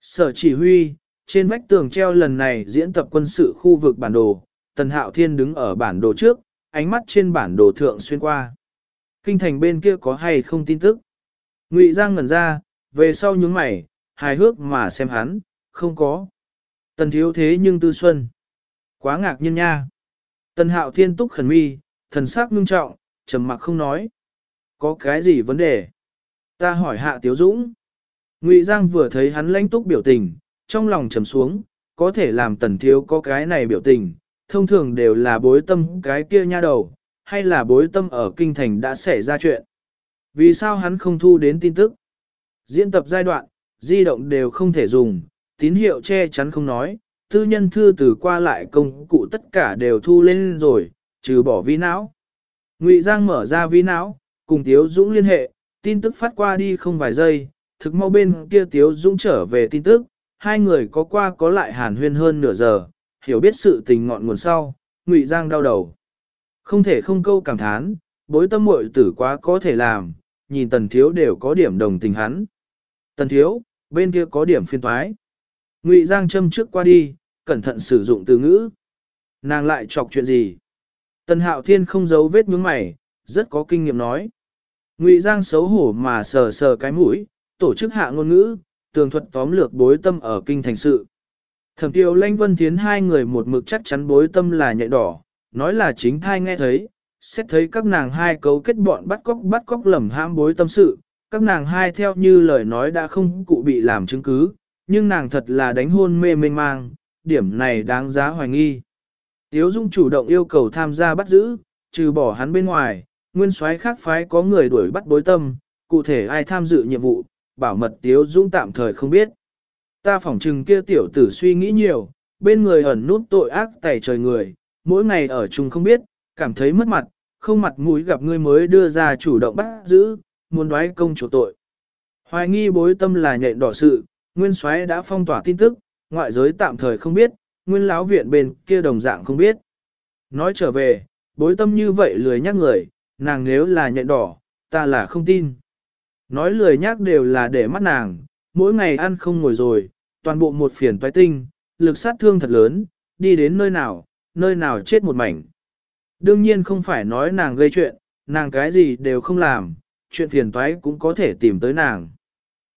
Sở chỉ huy, trên vách tường treo lần này diễn tập quân sự khu vực bản đồ, Tần Hạo Thiên đứng ở bản đồ trước, ánh mắt trên bản đồ thượng xuyên qua. Kinh thành bên kia có hay không tin tức? Ngụy Giang ngẩn ra, về sau nhướng mày, hài hước mà xem hắn, không có. Tần thiếu thế nhưng tư xuân. Quá ngạc nhiên nha. Tần Hạo Thiên túc khẩn mi, thần sắc ngưng trọng, trầm mặc không nói. Có cái gì vấn đề? Ta hỏi hạ Tiếu Dũng. Ngụy Giang vừa thấy hắn lãnh túc biểu tình, trong lòng trầm xuống, có thể làm tần thiếu có cái này biểu tình, thông thường đều là bối tâm cái kia nha đầu, hay là bối tâm ở kinh thành đã xảy ra chuyện. Vì sao hắn không thu đến tin tức? Diễn tập giai đoạn, di động đều không thể dùng, tín hiệu che chắn không nói, tư nhân thư từ qua lại công cụ tất cả đều thu lên rồi, trừ bỏ vi não. Ngụy Giang mở ra vi não, cùng Tiếu Dũng liên hệ, tin tức phát qua đi không vài giây, thực mau bên kia Tiếu Dũng trở về tin tức, hai người có qua có lại hàn huyên hơn nửa giờ, hiểu biết sự tình ngọn nguồn sau, Ngụy Giang đau đầu. Không thể không câu cảm thán, bối tâm muội tử quá có thể làm, nhìn tần thiếu đều có điểm đồng tình hắn. Tần thiếu, bên kia có điểm phiên toái. Ngụy Giang châm trước qua đi, cẩn thận sử dụng từ ngữ. Nàng lại chọc chuyện gì? Tần Hạo Thiên không giấu vết nhướng mày, rất có kinh nghiệm nói. Ngụy Giang xấu hổ mà sờ sờ cái mũi, tổ chức hạ ngôn ngữ, tường thuật tóm lược bối tâm ở kinh thành sự. Thẩm tiêu lanh vân tiến hai người một mực chắc chắn bối tâm là nhạy đỏ, nói là chính thai nghe thấy, xét thấy các nàng hai cấu kết bọn bắt cóc bắt cóc lầm ham bối tâm sự, các nàng hai theo như lời nói đã không cụ bị làm chứng cứ, nhưng nàng thật là đánh hôn mê mênh mang, điểm này đáng giá hoài nghi. Tiếu Dung chủ động yêu cầu tham gia bắt giữ, trừ bỏ hắn bên ngoài, nguyên soái khác phái có người đuổi bắt bối tâm, cụ thể ai tham dự nhiệm vụ, bảo mật Tiếu Dung tạm thời không biết. Ta phỏng chừng kia tiểu tử suy nghĩ nhiều, bên người ẩn nút tội ác tẩy trời người, mỗi ngày ở chung không biết, cảm thấy mất mặt, không mặt mũi gặp ngươi mới đưa ra chủ động bắt giữ, muốn đoái công chủ tội. Hoài nghi bối tâm là nhện đỏ sự, nguyên soái đã phong tỏa tin tức, ngoại giới tạm thời không biết, nguyên lão viện bên kia đồng dạng không biết. Nói trở về, bối tâm như vậy lười nhắc người, nàng nếu là nhện đỏ, ta là không tin. Nói lười nhắc đều là để mắt nàng, mỗi ngày ăn không ngồi rồi, toàn bộ một phiền toái tinh, lực sát thương thật lớn, đi đến nơi nào, nơi nào chết một mảnh. Đương nhiên không phải nói nàng gây chuyện, nàng cái gì đều không làm, chuyện phiền toái cũng có thể tìm tới nàng.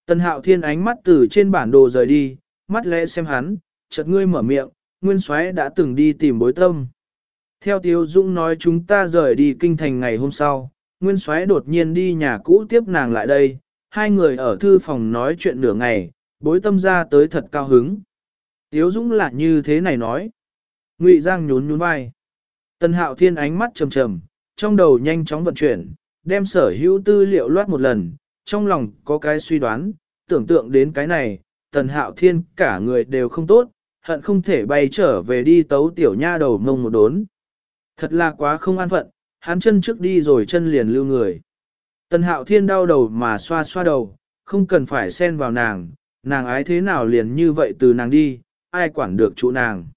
Tần hạo thiên ánh mắt từ trên bản đồ rời đi, mắt lẽ xem hắn, chợt ngươi mở miệng, nguyên soái đã từng đi tìm bối tâm. Theo Tiêu Dũng nói chúng ta rời đi kinh thành ngày hôm sau, nguyên soái đột nhiên đi nhà cũ tiếp nàng lại đây, hai người ở thư phòng nói chuyện nửa ngày, bối tâm ra tới thật cao hứng. Tiếu Dũng là như thế này nói. Ngụy Giang nhún nhún vai. Tần Hạo Thiên ánh mắt trầm trầm, trong đầu nhanh chóng vận chuyển, đem sở hữu tư liệu loát một lần, trong lòng có cái suy đoán, tưởng tượng đến cái này, Tần Hạo Thiên cả người đều không tốt, hận không thể bay trở về đi tấu tiểu nha đầu mông một đốn. Thật là quá không an phận, hắn chân trước đi rồi chân liền lưu người. Tần Hạo Thiên đau đầu mà xoa xoa đầu, không cần phải xen vào nàng, nàng ái thế nào liền như vậy từ nàng đi, ai quản được chủ nàng.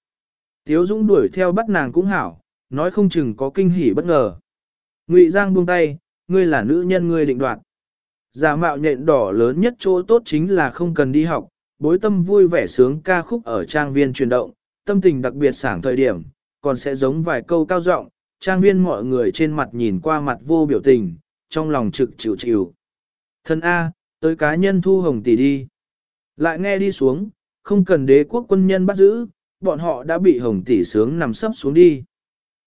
Tiếu Dũng đuổi theo bắt nàng cũng hảo, nói không chừng có kinh hỉ bất ngờ. Ngụy Giang buông tay, ngươi là nữ nhân ngươi định đoạt. Giả mạo nhện đỏ lớn nhất chỗ tốt chính là không cần đi học, bối tâm vui vẻ sướng ca khúc ở trang viên truyền động, tâm tình đặc biệt sảng thời điểm, còn sẽ giống vài câu cao giọng, trang viên mọi người trên mặt nhìn qua mặt vô biểu tình, trong lòng trực chịu chịu. Thân A, tới cá nhân thu hồng tỷ đi. Lại nghe đi xuống, không cần đế quốc quân nhân bắt giữ, bọn họ đã bị hồng tỷ sướng nằm sấp xuống đi.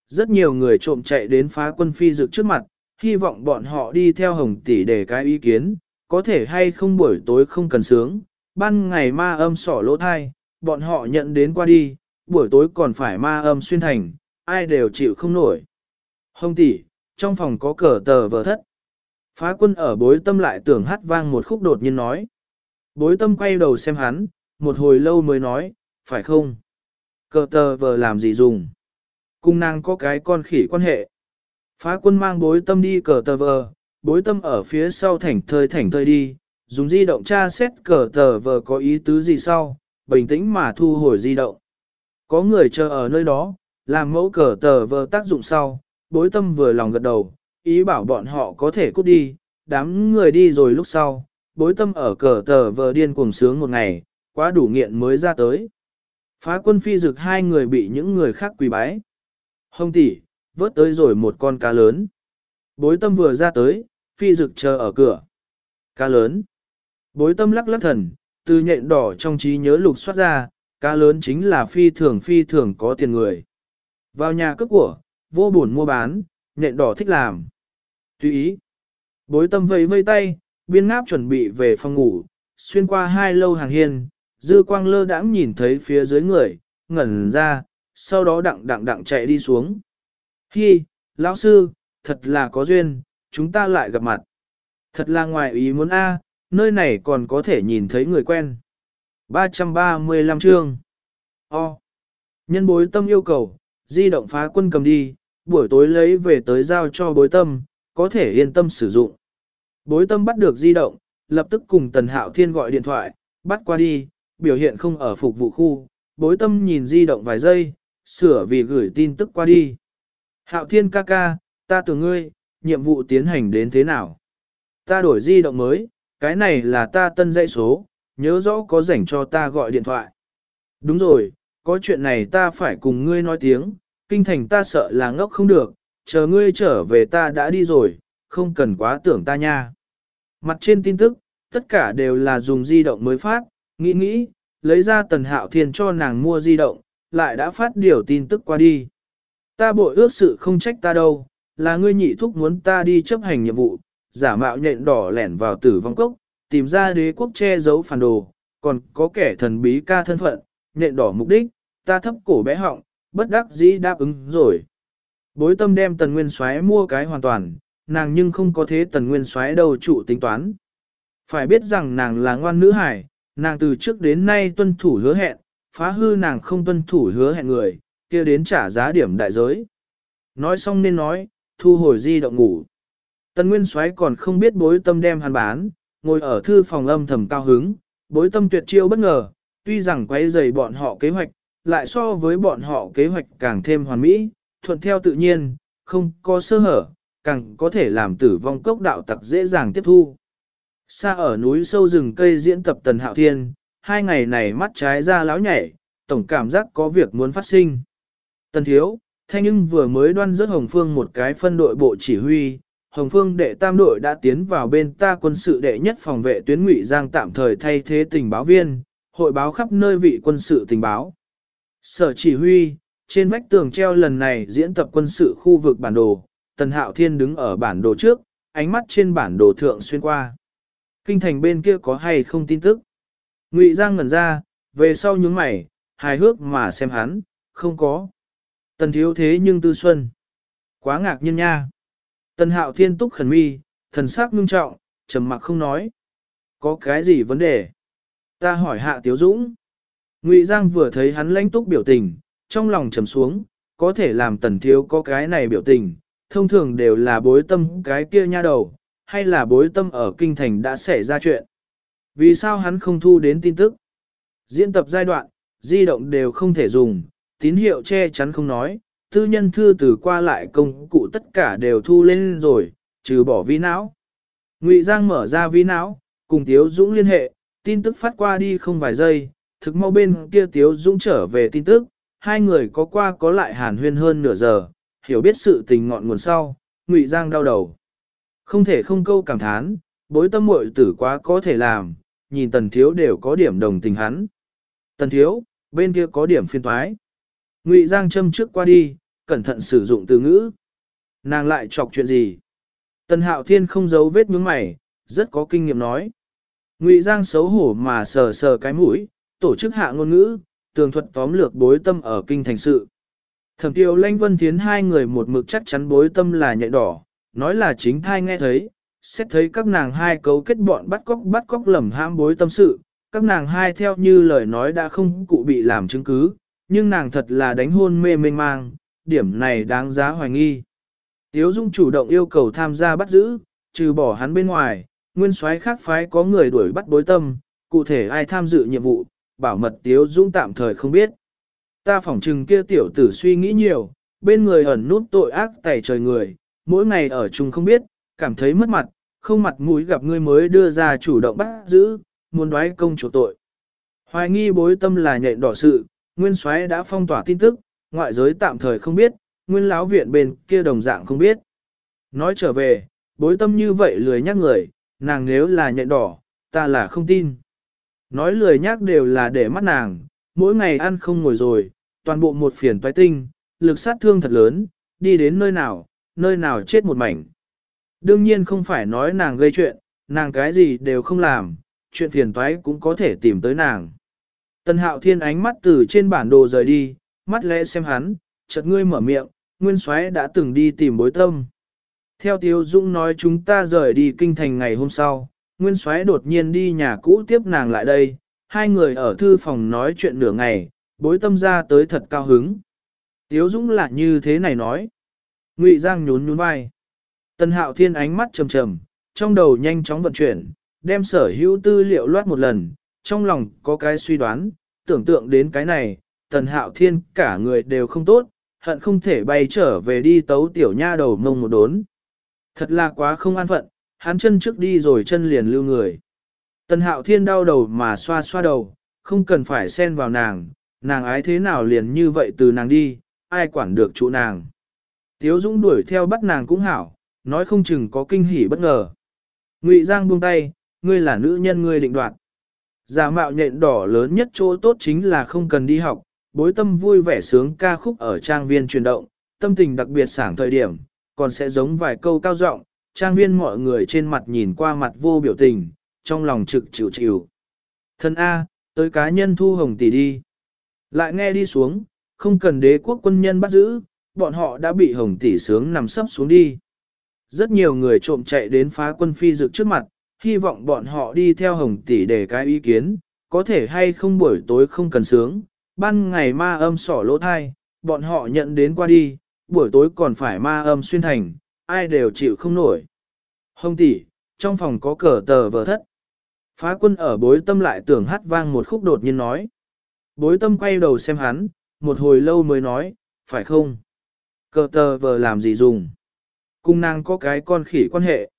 Rất nhiều người trộm chạy đến phá quân phi dực trước mặt, hy vọng bọn họ đi theo hồng tỷ để cái ý kiến, có thể hay không buổi tối không cần sướng, ban ngày ma âm sỏ lỗ thai, bọn họ nhận đến qua đi, buổi tối còn phải ma âm xuyên thành, ai đều chịu không nổi. Hồng tỷ, trong phòng có cờ tờ vờ thất. Phá quân ở bối tâm lại tưởng hát vang một khúc đột nhiên nói. Bối tâm quay đầu xem hắn, một hồi lâu mới nói, phải không? Cờ tờ vờ làm gì dùng? Cung nàng có cái con khỉ quan hệ. Phá quân mang bối tâm đi cờ tờ vờ, bối tâm ở phía sau thảnh thơi thảnh thơi đi, dùng di động tra xét cờ tờ vờ có ý tứ gì sau, bình tĩnh mà thu hồi di động. Có người chờ ở nơi đó, làm mẫu cờ tờ vờ tác dụng sau, bối tâm vừa lòng gật đầu, ý bảo bọn họ có thể cút đi, đám người đi rồi lúc sau, bối tâm ở cờ tờ vờ điên cuồng sướng một ngày, quá đủ nghiện mới ra tới. Phá quân phi dực hai người bị những người khác quỳ bái. Hồng tỷ, vớt tới rồi một con cá lớn. Bối tâm vừa ra tới, phi dực chờ ở cửa. Cá lớn. Bối tâm lắc lắc thần, từ nhện đỏ trong trí nhớ lục soát ra, cá lớn chính là phi thường phi thường có tiền người. Vào nhà cướp của, vô buồn mua bán, nện đỏ thích làm. Tùy ý. Bối tâm vẫy vây tay, biên ngáp chuẩn bị về phòng ngủ, xuyên qua hai lâu hàng hiên, dư quang lơ đãng nhìn thấy phía dưới người, ngẩn ra, sau đó đặng đặng đặng chạy đi xuống. Hi, lão sư, thật là có duyên, chúng ta lại gặp mặt. Thật là ngoài ý muốn A, nơi này còn có thể nhìn thấy người quen. 335 chương. O. Nhân bối tâm yêu cầu, di động phá quân cầm đi, buổi tối lấy về tới giao cho bối tâm, có thể yên tâm sử dụng. Bối tâm bắt được di động, lập tức cùng Tần Hạo Thiên gọi điện thoại, bắt qua đi, biểu hiện không ở phục vụ khu, bối tâm nhìn di động vài giây, sửa vì gửi tin tức qua đi. Hạo Thiên ca ca, ta tưởng ngươi, nhiệm vụ tiến hành đến thế nào? Ta đổi di động mới, cái này là ta tân dãy số, nhớ rõ có rảnh cho ta gọi điện thoại. Đúng rồi, có chuyện này ta phải cùng ngươi nói tiếng, kinh thành ta sợ là ngốc không được, chờ ngươi trở về ta đã đi rồi, không cần quá tưởng ta nha. Mặt trên tin tức, tất cả đều là dùng di động mới phát, nghĩ nghĩ, lấy ra tần hạo thiên cho nàng mua di động, lại đã phát điều tin tức qua đi. Ta bội ước sự không trách ta đâu, là ngươi nhị thúc muốn ta đi chấp hành nhiệm vụ, giả mạo nhện đỏ lẻn vào tử vong cốc, tìm ra đế quốc che giấu phản đồ, còn có kẻ thần bí ca thân phận, nhện đỏ mục đích, ta thấp cổ bé họng, bất đắc dĩ đáp ứng rồi. Bối tâm đem tần nguyên xoáy mua cái hoàn toàn, nàng nhưng không có thế tần nguyên xoáy đầu trụ tính toán. Phải biết rằng nàng là ngoan nữ hải, nàng từ trước đến nay tuân thủ hứa hẹn, phá hư nàng không tuân thủ hứa hẹn người, kia đến trả giá điểm đại giới. Nói xong nên nói, thu hồi di động ngủ. Tần Nguyên Soái còn không biết bối tâm đem hắn bán, ngồi ở thư phòng âm thầm cao hứng, bối tâm tuyệt chiêu bất ngờ, tuy rằng quay dày bọn họ kế hoạch, lại so với bọn họ kế hoạch càng thêm hoàn mỹ, thuận theo tự nhiên, không có sơ hở, càng có thể làm tử vong cốc đạo tặc dễ dàng tiếp thu. Xa ở núi sâu rừng cây diễn tập Tần Hạo Thiên, hai ngày này mắt trái ra láo nhảy, tổng cảm giác có việc muốn phát sinh. Tần Thiếu, Thanh nhưng vừa mới đoan rớt Hồng Phương một cái phân đội bộ chỉ huy, Hồng Phương đệ tam đội đã tiến vào bên ta quân sự đệ nhất phòng vệ tuyến ngụy giang tạm thời thay thế tình báo viên, hội báo khắp nơi vị quân sự tình báo. Sở chỉ huy, trên vách tường treo lần này diễn tập quân sự khu vực bản đồ, Tần Hạo Thiên đứng ở bản đồ trước, ánh mắt trên bản đồ thượng xuyên qua. Kinh thành bên kia có hay không tin tức? Ngụy Giang ngẩn ra, về sau nhướng mày, hài hước mà xem hắn, không có. Tần thiếu thế nhưng tư xuân. Quá ngạc nhiên nha. Tần hạo thiên túc khẩn mi, thần sắc ngưng trọng, trầm mặc không nói. Có cái gì vấn đề? Ta hỏi hạ tiếu dũng. Ngụy Giang vừa thấy hắn lãnh túc biểu tình, trong lòng trầm xuống, có thể làm tần thiếu có cái này biểu tình, thông thường đều là bối tâm cái kia nha đầu, hay là bối tâm ở kinh thành đã xảy ra chuyện. Vì sao hắn không thu đến tin tức? Diễn tập giai đoạn, di động đều không thể dùng, tín hiệu che chắn không nói, tư nhân thư từ qua lại công cụ tất cả đều thu lên rồi, trừ bỏ vi não. Ngụy Giang mở ra vi não, cùng Tiếu Dũng liên hệ, tin tức phát qua đi không vài giây, thực mau bên kia Tiếu Dũng trở về tin tức, hai người có qua có lại hàn huyên hơn nửa giờ, hiểu biết sự tình ngọn nguồn sau, Ngụy Giang đau đầu. Không thể không câu cảm thán, bối tâm muội tử quá có thể làm, nhìn tần thiếu đều có điểm đồng tình hắn. Tần thiếu, bên kia có điểm phiên toái. Ngụy Giang châm trước qua đi, cẩn thận sử dụng từ ngữ. Nàng lại chọc chuyện gì? Tần Hạo Thiên không giấu vết nhướng mày, rất có kinh nghiệm nói. Ngụy Giang xấu hổ mà sờ sờ cái mũi, tổ chức hạ ngôn ngữ, tường thuật tóm lược bối tâm ở kinh thành sự. Thẩm tiêu lanh vân tiến hai người một mực chắc chắn bối tâm là nhạy đỏ, nói là chính thai nghe thấy, xét thấy các nàng hai cấu kết bọn bắt cóc bắt cóc lầm ham bối tâm sự, các nàng hai theo như lời nói đã không cụ bị làm chứng cứ, nhưng nàng thật là đánh hôn mê mênh mang, điểm này đáng giá hoài nghi. Tiếu Dung chủ động yêu cầu tham gia bắt giữ, trừ bỏ hắn bên ngoài, nguyên soái khác phái có người đuổi bắt bối tâm, cụ thể ai tham dự nhiệm vụ, bảo mật Tiếu Dung tạm thời không biết. Ta phỏng chừng kia tiểu tử suy nghĩ nhiều, bên người ẩn nút tội ác tẩy trời người, mỗi ngày ở chung không biết, cảm thấy mất mặt, không mặt mũi gặp ngươi mới đưa ra chủ động bắt giữ, muốn đoái công chủ tội. Hoài nghi bối tâm là nhện đỏ sự, nguyên soái đã phong tỏa tin tức, ngoại giới tạm thời không biết, nguyên lão viện bên kia đồng dạng không biết. Nói trở về, bối tâm như vậy lười nhắc người, nàng nếu là nhện đỏ, ta là không tin. Nói lười nhắc đều là để mắt nàng, mỗi ngày ăn không ngồi rồi, toàn bộ một phiền toái tinh, lực sát thương thật lớn, đi đến nơi nào, nơi nào chết một mảnh. Đương nhiên không phải nói nàng gây chuyện, nàng cái gì đều không làm, chuyện phiền toái cũng có thể tìm tới nàng. Tần hạo thiên ánh mắt từ trên bản đồ rời đi, mắt lẽ xem hắn, chợt ngươi mở miệng, nguyên soái đã từng đi tìm bối tâm. Theo Tiêu Dũng nói chúng ta rời đi kinh thành ngày hôm sau, nguyên soái đột nhiên đi nhà cũ tiếp nàng lại đây, hai người ở thư phòng nói chuyện nửa ngày, bối tâm ra tới thật cao hứng. Tiếu Dũng là như thế này nói. Ngụy Giang nhún nhún vai. Tần Hạo Thiên ánh mắt trầm trầm, trong đầu nhanh chóng vận chuyển, đem sở hữu tư liệu loát một lần, trong lòng có cái suy đoán, tưởng tượng đến cái này, Tần Hạo Thiên cả người đều không tốt, hận không thể bay trở về đi tấu tiểu nha đầu mông một đốn. Thật là quá không an phận, hắn chân trước đi rồi chân liền lưu người. Tần Hạo Thiên đau đầu mà xoa xoa đầu, không cần phải xen vào nàng, nàng ái thế nào liền như vậy từ nàng đi, ai quản được chủ nàng. Tiếu Dũng đuổi theo bắt nàng cũng hảo, nói không chừng có kinh hỉ bất ngờ. Ngụy Giang buông tay, ngươi là nữ nhân ngươi định đoạt. Giả mạo nhện đỏ lớn nhất chỗ tốt chính là không cần đi học, bối tâm vui vẻ sướng ca khúc ở trang viên truyền động, tâm tình đặc biệt sảng thời điểm, còn sẽ giống vài câu cao giọng, trang viên mọi người trên mặt nhìn qua mặt vô biểu tình, trong lòng trực chịu chịu. Thân A, tới cá nhân thu hồng tỷ đi. Lại nghe đi xuống, không cần đế quốc quân nhân bắt giữ, bọn họ đã bị hồng tỷ sướng nằm sấp xuống đi. Rất nhiều người trộm chạy đến phá quân phi dực trước mặt, hy vọng bọn họ đi theo hồng tỷ để cái ý kiến, có thể hay không buổi tối không cần sướng, ban ngày ma âm sỏ lỗ thai, bọn họ nhận đến qua đi, buổi tối còn phải ma âm xuyên thành, ai đều chịu không nổi. Hông tỷ, trong phòng có cờ tờ vờ thất. Phá quân ở bối tâm lại tưởng hát vang một khúc đột nhiên nói. Bối tâm quay đầu xem hắn, một hồi lâu mới nói, phải không? Cờ tờ vờ làm gì dùng? Cung nàng có cái con khỉ quan hệ.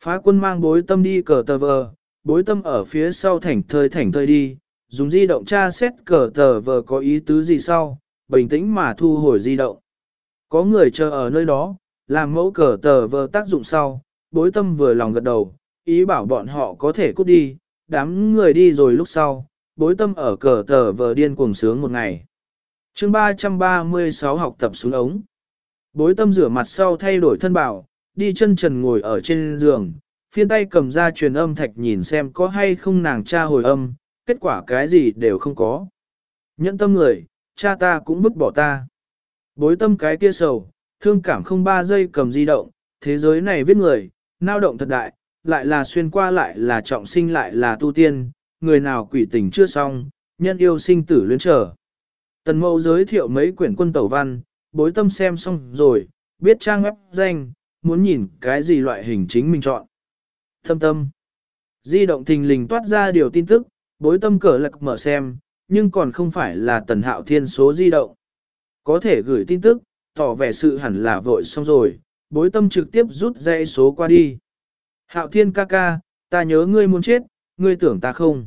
Phá quân mang bối tâm đi cờ tờ vờ, bối tâm ở phía sau thảnh thơi thảnh thơi đi, dùng di động tra xét cờ tờ vờ có ý tứ gì sau, bình tĩnh mà thu hồi di động. Có người chờ ở nơi đó, làm mẫu cờ tờ vờ tác dụng sau, bối tâm vừa lòng gật đầu, ý bảo bọn họ có thể cút đi, đám người đi rồi lúc sau, bối tâm ở cờ tờ vờ điên cuồng sướng một ngày. chương 336 học tập xuống ống. Bối tâm rửa mặt sau thay đổi thân bảo, đi chân trần ngồi ở trên giường, phiên tay cầm ra truyền âm thạch nhìn xem có hay không nàng cha hồi âm, kết quả cái gì đều không có. Nhẫn tâm người, cha ta cũng vứt bỏ ta. Bối tâm cái kia sầu, thương cảm không ba giây cầm di động, thế giới này viết người, nao động thật đại, lại là xuyên qua lại là trọng sinh lại là tu tiên, người nào quỷ tình chưa xong, nhân yêu sinh tử luyến trở. Tần mẫu giới thiệu mấy quyển quân tẩu văn, bối tâm xem xong rồi, biết trang web danh, muốn nhìn cái gì loại hình chính mình chọn. Thâm tâm. Di động thình lình toát ra điều tin tức, bối tâm cờ lạc mở xem, nhưng còn không phải là tần hạo thiên số di động. Có thể gửi tin tức, tỏ vẻ sự hẳn là vội xong rồi, bối tâm trực tiếp rút dãy số qua đi. Hạo thiên ca ca, ta nhớ ngươi muốn chết, ngươi tưởng ta không.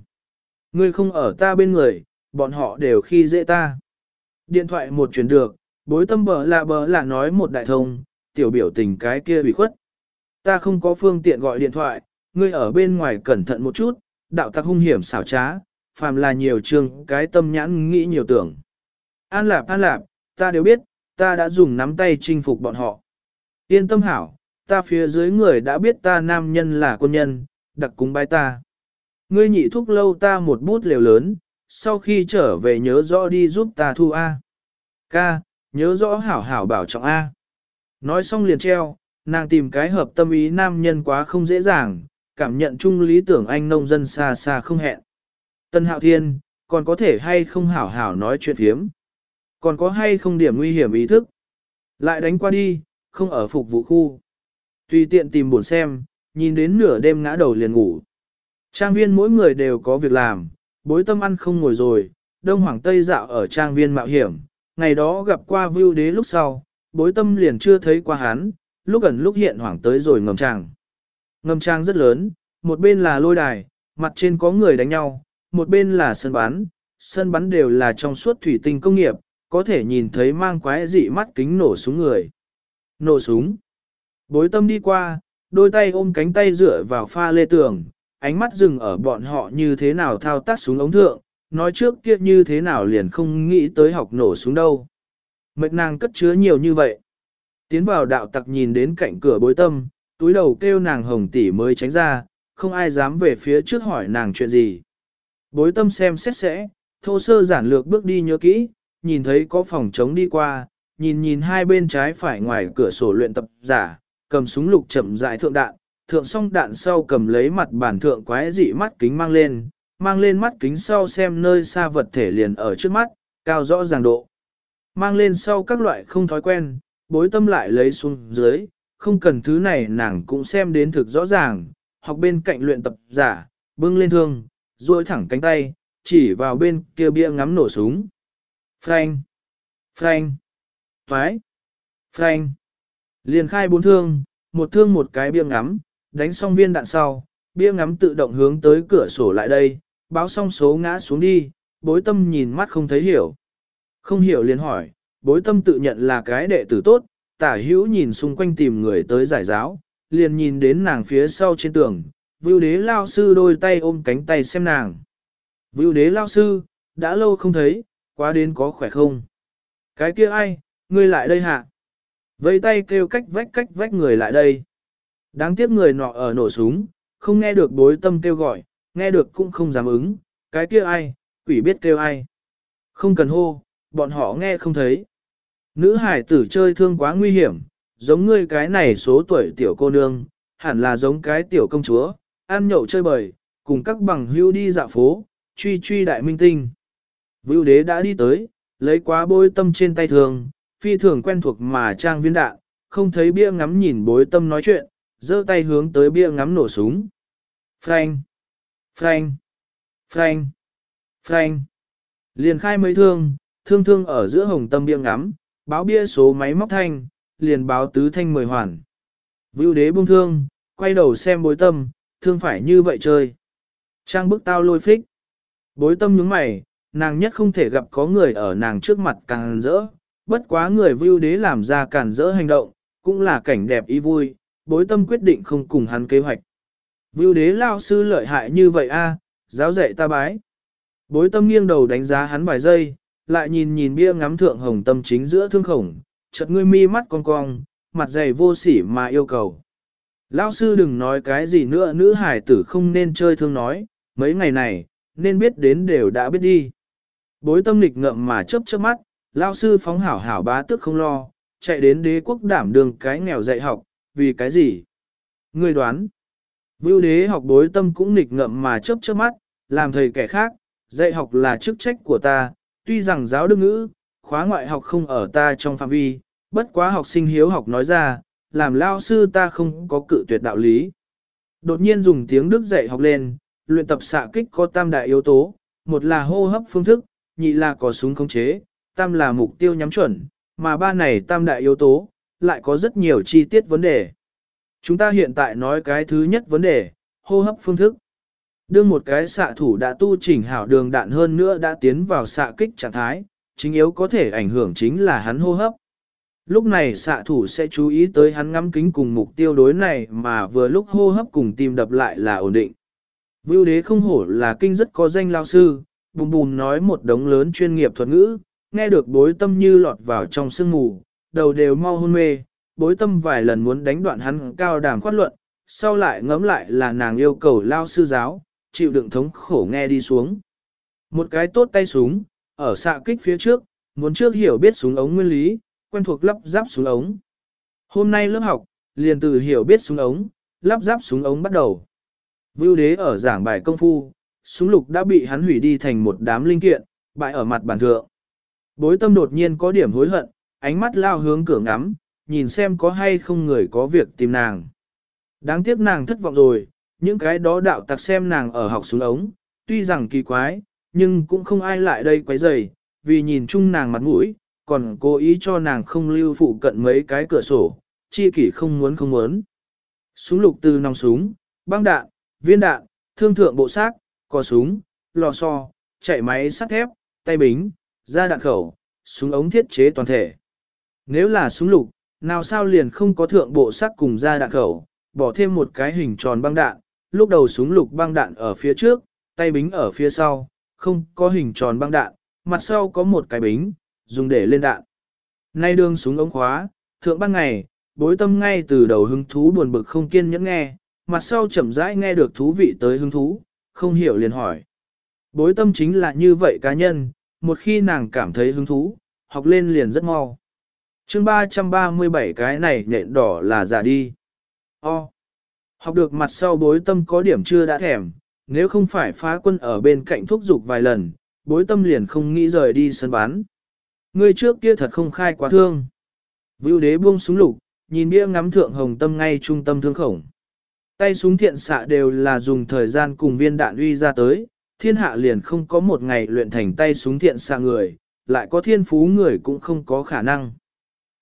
Ngươi không ở ta bên người, bọn họ đều khi dễ ta. Điện thoại một chuyển được, bối tâm bờ lạ bờ lạ nói một đại thông, tiểu biểu tình cái kia bị khuất. Ta không có phương tiện gọi điện thoại, ngươi ở bên ngoài cẩn thận một chút, đạo tặc hung hiểm xảo trá, phàm là nhiều trường cái tâm nhãn nghĩ nhiều tưởng. An lạp an lạp, ta đều biết, ta đã dùng nắm tay chinh phục bọn họ. Yên tâm hảo, ta phía dưới người đã biết ta nam nhân là quân nhân, đặc cúng bái ta. Ngươi nhị thúc lâu ta một bút liều lớn, sau khi trở về nhớ rõ đi giúp ta thu A. Ca, nhớ rõ hảo hảo bảo trọng A. Nói xong liền treo, nàng tìm cái hợp tâm ý nam nhân quá không dễ dàng, cảm nhận chung lý tưởng anh nông dân xa xa không hẹn. Tân hạo thiên, còn có thể hay không hảo hảo nói chuyện thiếm. Còn có hay không điểm nguy hiểm ý thức. Lại đánh qua đi, không ở phục vụ khu. Tùy tiện tìm buồn xem, nhìn đến nửa đêm ngã đầu liền ngủ. Trang viên mỗi người đều có việc làm, bối tâm ăn không ngồi rồi, đông hoàng tây dạo ở trang viên mạo hiểm. Ngày đó gặp qua vưu đế lúc sau, bối tâm liền chưa thấy qua hắn, lúc gần lúc hiện hoảng tới rồi ngầm tràng. Ngầm tràng rất lớn, một bên là lôi đài, mặt trên có người đánh nhau, một bên là sân bắn, sân bắn đều là trong suốt thủy tinh công nghiệp, có thể nhìn thấy mang quái dị mắt kính nổ xuống người. Nổ súng. Bối tâm đi qua, đôi tay ôm cánh tay dựa vào pha lê tường, ánh mắt dừng ở bọn họ như thế nào thao tác súng ống thượng, nói trước kia như thế nào liền không nghĩ tới học nổ súng đâu. Mệnh nàng cất chứa nhiều như vậy. Tiến vào đạo tặc nhìn đến cạnh cửa bối tâm, túi đầu kêu nàng hồng tỷ mới tránh ra, không ai dám về phía trước hỏi nàng chuyện gì. Bối tâm xem xét sẽ, thô sơ giản lược bước đi nhớ kỹ, nhìn thấy có phòng trống đi qua, nhìn nhìn hai bên trái phải ngoài cửa sổ luyện tập giả, cầm súng lục chậm rãi thượng đạn, thượng xong đạn sau cầm lấy mặt bản thượng quái dị mắt kính mang lên, mang lên mắt kính sau xem nơi xa vật thể liền ở trước mắt, cao rõ ràng độ. Mang lên sau các loại không thói quen, bối tâm lại lấy xuống dưới, không cần thứ này nàng cũng xem đến thực rõ ràng, học bên cạnh luyện tập giả, bưng lên thương, duỗi thẳng cánh tay, chỉ vào bên kia bia ngắm nổ súng. Frank! Frank! Toái! phanh. Liền khai bốn thương, một thương một cái bia ngắm, đánh xong viên đạn sau, bia ngắm tự động hướng tới cửa sổ lại đây, báo xong số ngã xuống đi, bối tâm nhìn mắt không thấy hiểu. Không hiểu liền hỏi, bối tâm tự nhận là cái đệ tử tốt, tả hữu nhìn xung quanh tìm người tới giải giáo, liền nhìn đến nàng phía sau trên tường, vưu đế lao sư đôi tay ôm cánh tay xem nàng. Vưu đế lao sư, đã lâu không thấy, quá đến có khỏe không? Cái kia ai, ngươi lại đây hạ? Vây tay kêu cách vách cách vách người lại đây. Đáng tiếc người nọ ở nổ súng, không nghe được bối tâm kêu gọi, nghe được cũng không dám ứng, cái kia ai, quỷ biết kêu ai. Không cần hô, bọn họ nghe không thấy. Nữ hải tử chơi thương quá nguy hiểm, giống ngươi cái này số tuổi tiểu cô nương, hẳn là giống cái tiểu công chúa, ăn nhậu chơi bời, cùng các bằng hưu đi dạo phố, truy truy đại minh tinh. Vưu đế đã đi tới, lấy quá bôi tâm trên tay thường, phi thường quen thuộc mà trang viên đạn, không thấy bia ngắm nhìn bối tâm nói chuyện, giơ tay hướng tới bia ngắm nổ súng. Frank! Frank! Frank! Frank! Liền khai mấy thương, thương thương ở giữa hồng tâm bia ngắm, báo bia số máy móc thanh, liền báo tứ thanh mười hoàn. Vưu đế buông thương, quay đầu xem bối tâm, thương phải như vậy chơi. Trang bức tao lôi phích. Bối tâm nhướng mày, nàng nhất không thể gặp có người ở nàng trước mặt càng rỡ, bất quá người vưu đế làm ra cản rỡ hành động, cũng là cảnh đẹp ý vui, bối tâm quyết định không cùng hắn kế hoạch. Vưu đế lao sư lợi hại như vậy a, giáo dạy ta bái. Bối tâm nghiêng đầu đánh giá hắn vài giây, lại nhìn nhìn bia ngắm thượng hồng tâm chính giữa thương khổng, chợt ngươi mi mắt cong cong, mặt dày vô sỉ mà yêu cầu. Lao sư đừng nói cái gì nữa nữ hải tử không nên chơi thương nói, mấy ngày này, nên biết đến đều đã biết đi. Bối tâm lịch ngậm mà chớp chớp mắt, lao sư phóng hảo hảo bá tức không lo, chạy đến đế quốc đảm đường cái nghèo dạy học, vì cái gì? Người đoán. Vưu đế học bối tâm cũng nghịch ngậm mà chớp chớp mắt, làm thầy kẻ khác, dạy học là chức trách của ta, tuy rằng giáo đức ngữ, khóa ngoại học không ở ta trong phạm vi, bất quá học sinh hiếu học nói ra, làm lao sư ta không có cự tuyệt đạo lý. Đột nhiên dùng tiếng Đức dạy học lên, luyện tập xạ kích có tam đại yếu tố, một là hô hấp phương thức, nhị là có súng khống chế, tam là mục tiêu nhắm chuẩn, mà ba này tam đại yếu tố, lại có rất nhiều chi tiết vấn đề. Chúng ta hiện tại nói cái thứ nhất vấn đề, hô hấp phương thức. Đương một cái xạ thủ đã tu chỉnh hảo đường đạn hơn nữa đã tiến vào xạ kích trạng thái, chính yếu có thể ảnh hưởng chính là hắn hô hấp. Lúc này xạ thủ sẽ chú ý tới hắn ngắm kính cùng mục tiêu đối này mà vừa lúc hô hấp cùng tim đập lại là ổn định. Vưu đế không hổ là kinh rất có danh lao sư, bùm bùm nói một đống lớn chuyên nghiệp thuật ngữ, nghe được bối tâm như lọt vào trong sương mù, đầu đều mau hôn mê, bối tâm vài lần muốn đánh đoạn hắn cao đàm khoát luận, sau lại ngẫm lại là nàng yêu cầu lao sư giáo, chịu đựng thống khổ nghe đi xuống. Một cái tốt tay súng, ở xạ kích phía trước, muốn trước hiểu biết súng ống nguyên lý, quen thuộc lắp ráp súng ống. Hôm nay lớp học, liền từ hiểu biết súng ống, lắp ráp súng ống bắt đầu. Vưu đế ở giảng bài công phu, súng lục đã bị hắn hủy đi thành một đám linh kiện, bại ở mặt bản thượng. Bối tâm đột nhiên có điểm hối hận, ánh mắt lao hướng cửa ngắm, nhìn xem có hay không người có việc tìm nàng. Đáng tiếc nàng thất vọng rồi, những cái đó đạo tặc xem nàng ở học xuống ống, tuy rằng kỳ quái, nhưng cũng không ai lại đây quấy rầy, vì nhìn chung nàng mặt mũi, còn cố ý cho nàng không lưu phụ cận mấy cái cửa sổ, chi kỷ không muốn không muốn. Súng lục từ nòng súng, băng đạn, viên đạn, thương thượng bộ xác, cò súng, lò xo, chạy máy sắt thép, tay bính, ra đạn khẩu, súng ống thiết chế toàn thể. Nếu là súng lục, nào sao liền không có thượng bộ sắc cùng ra đạn khẩu, bỏ thêm một cái hình tròn băng đạn, lúc đầu súng lục băng đạn ở phía trước, tay bính ở phía sau, không có hình tròn băng đạn, mặt sau có một cái bính, dùng để lên đạn. Nay đường súng ống khóa, thượng ban ngày, bối tâm ngay từ đầu hứng thú buồn bực không kiên nhẫn nghe, mặt sau chậm rãi nghe được thú vị tới hứng thú, không hiểu liền hỏi. Bối tâm chính là như vậy cá nhân, một khi nàng cảm thấy hứng thú, học lên liền rất mau. chương 337 cái này nện đỏ là giả đi. O. Học được mặt sau bối tâm có điểm chưa đã thèm, nếu không phải phá quân ở bên cạnh thúc giục vài lần, bối tâm liền không nghĩ rời đi sân bán. Người trước kia thật không khai quá thương. Vưu đế buông súng lục, nhìn bia ngắm thượng hồng tâm ngay trung tâm thương khổng. Tay súng thiện xạ đều là dùng thời gian cùng viên đạn uy ra tới, thiên hạ liền không có một ngày luyện thành tay súng thiện xạ người, lại có thiên phú người cũng không có khả năng.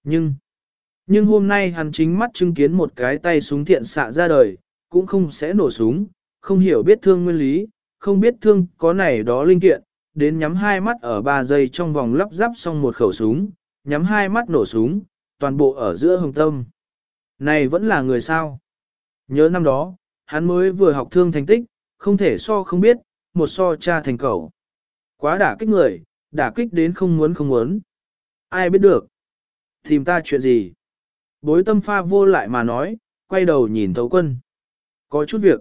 Nhưng, nhưng hôm nay hắn chính mắt chứng kiến một cái tay súng thiện xạ ra đời, cũng không sẽ nổ súng, không hiểu biết thương nguyên lý, không biết thương có này đó linh kiện, đến nhắm hai mắt ở 3 giây trong vòng lắp ráp xong một khẩu súng, nhắm hai mắt nổ súng, toàn bộ ở giữa hồng tâm. Này vẫn là người sao? Nhớ năm đó, hắn mới vừa học thương thành tích, không thể so không biết, một so cha thành cầu. Quá đả kích người, đả kích đến không muốn không muốn. Ai biết được? Tìm ta chuyện gì? Bối tâm pha vô lại mà nói, quay đầu nhìn thấu quân. Có chút việc.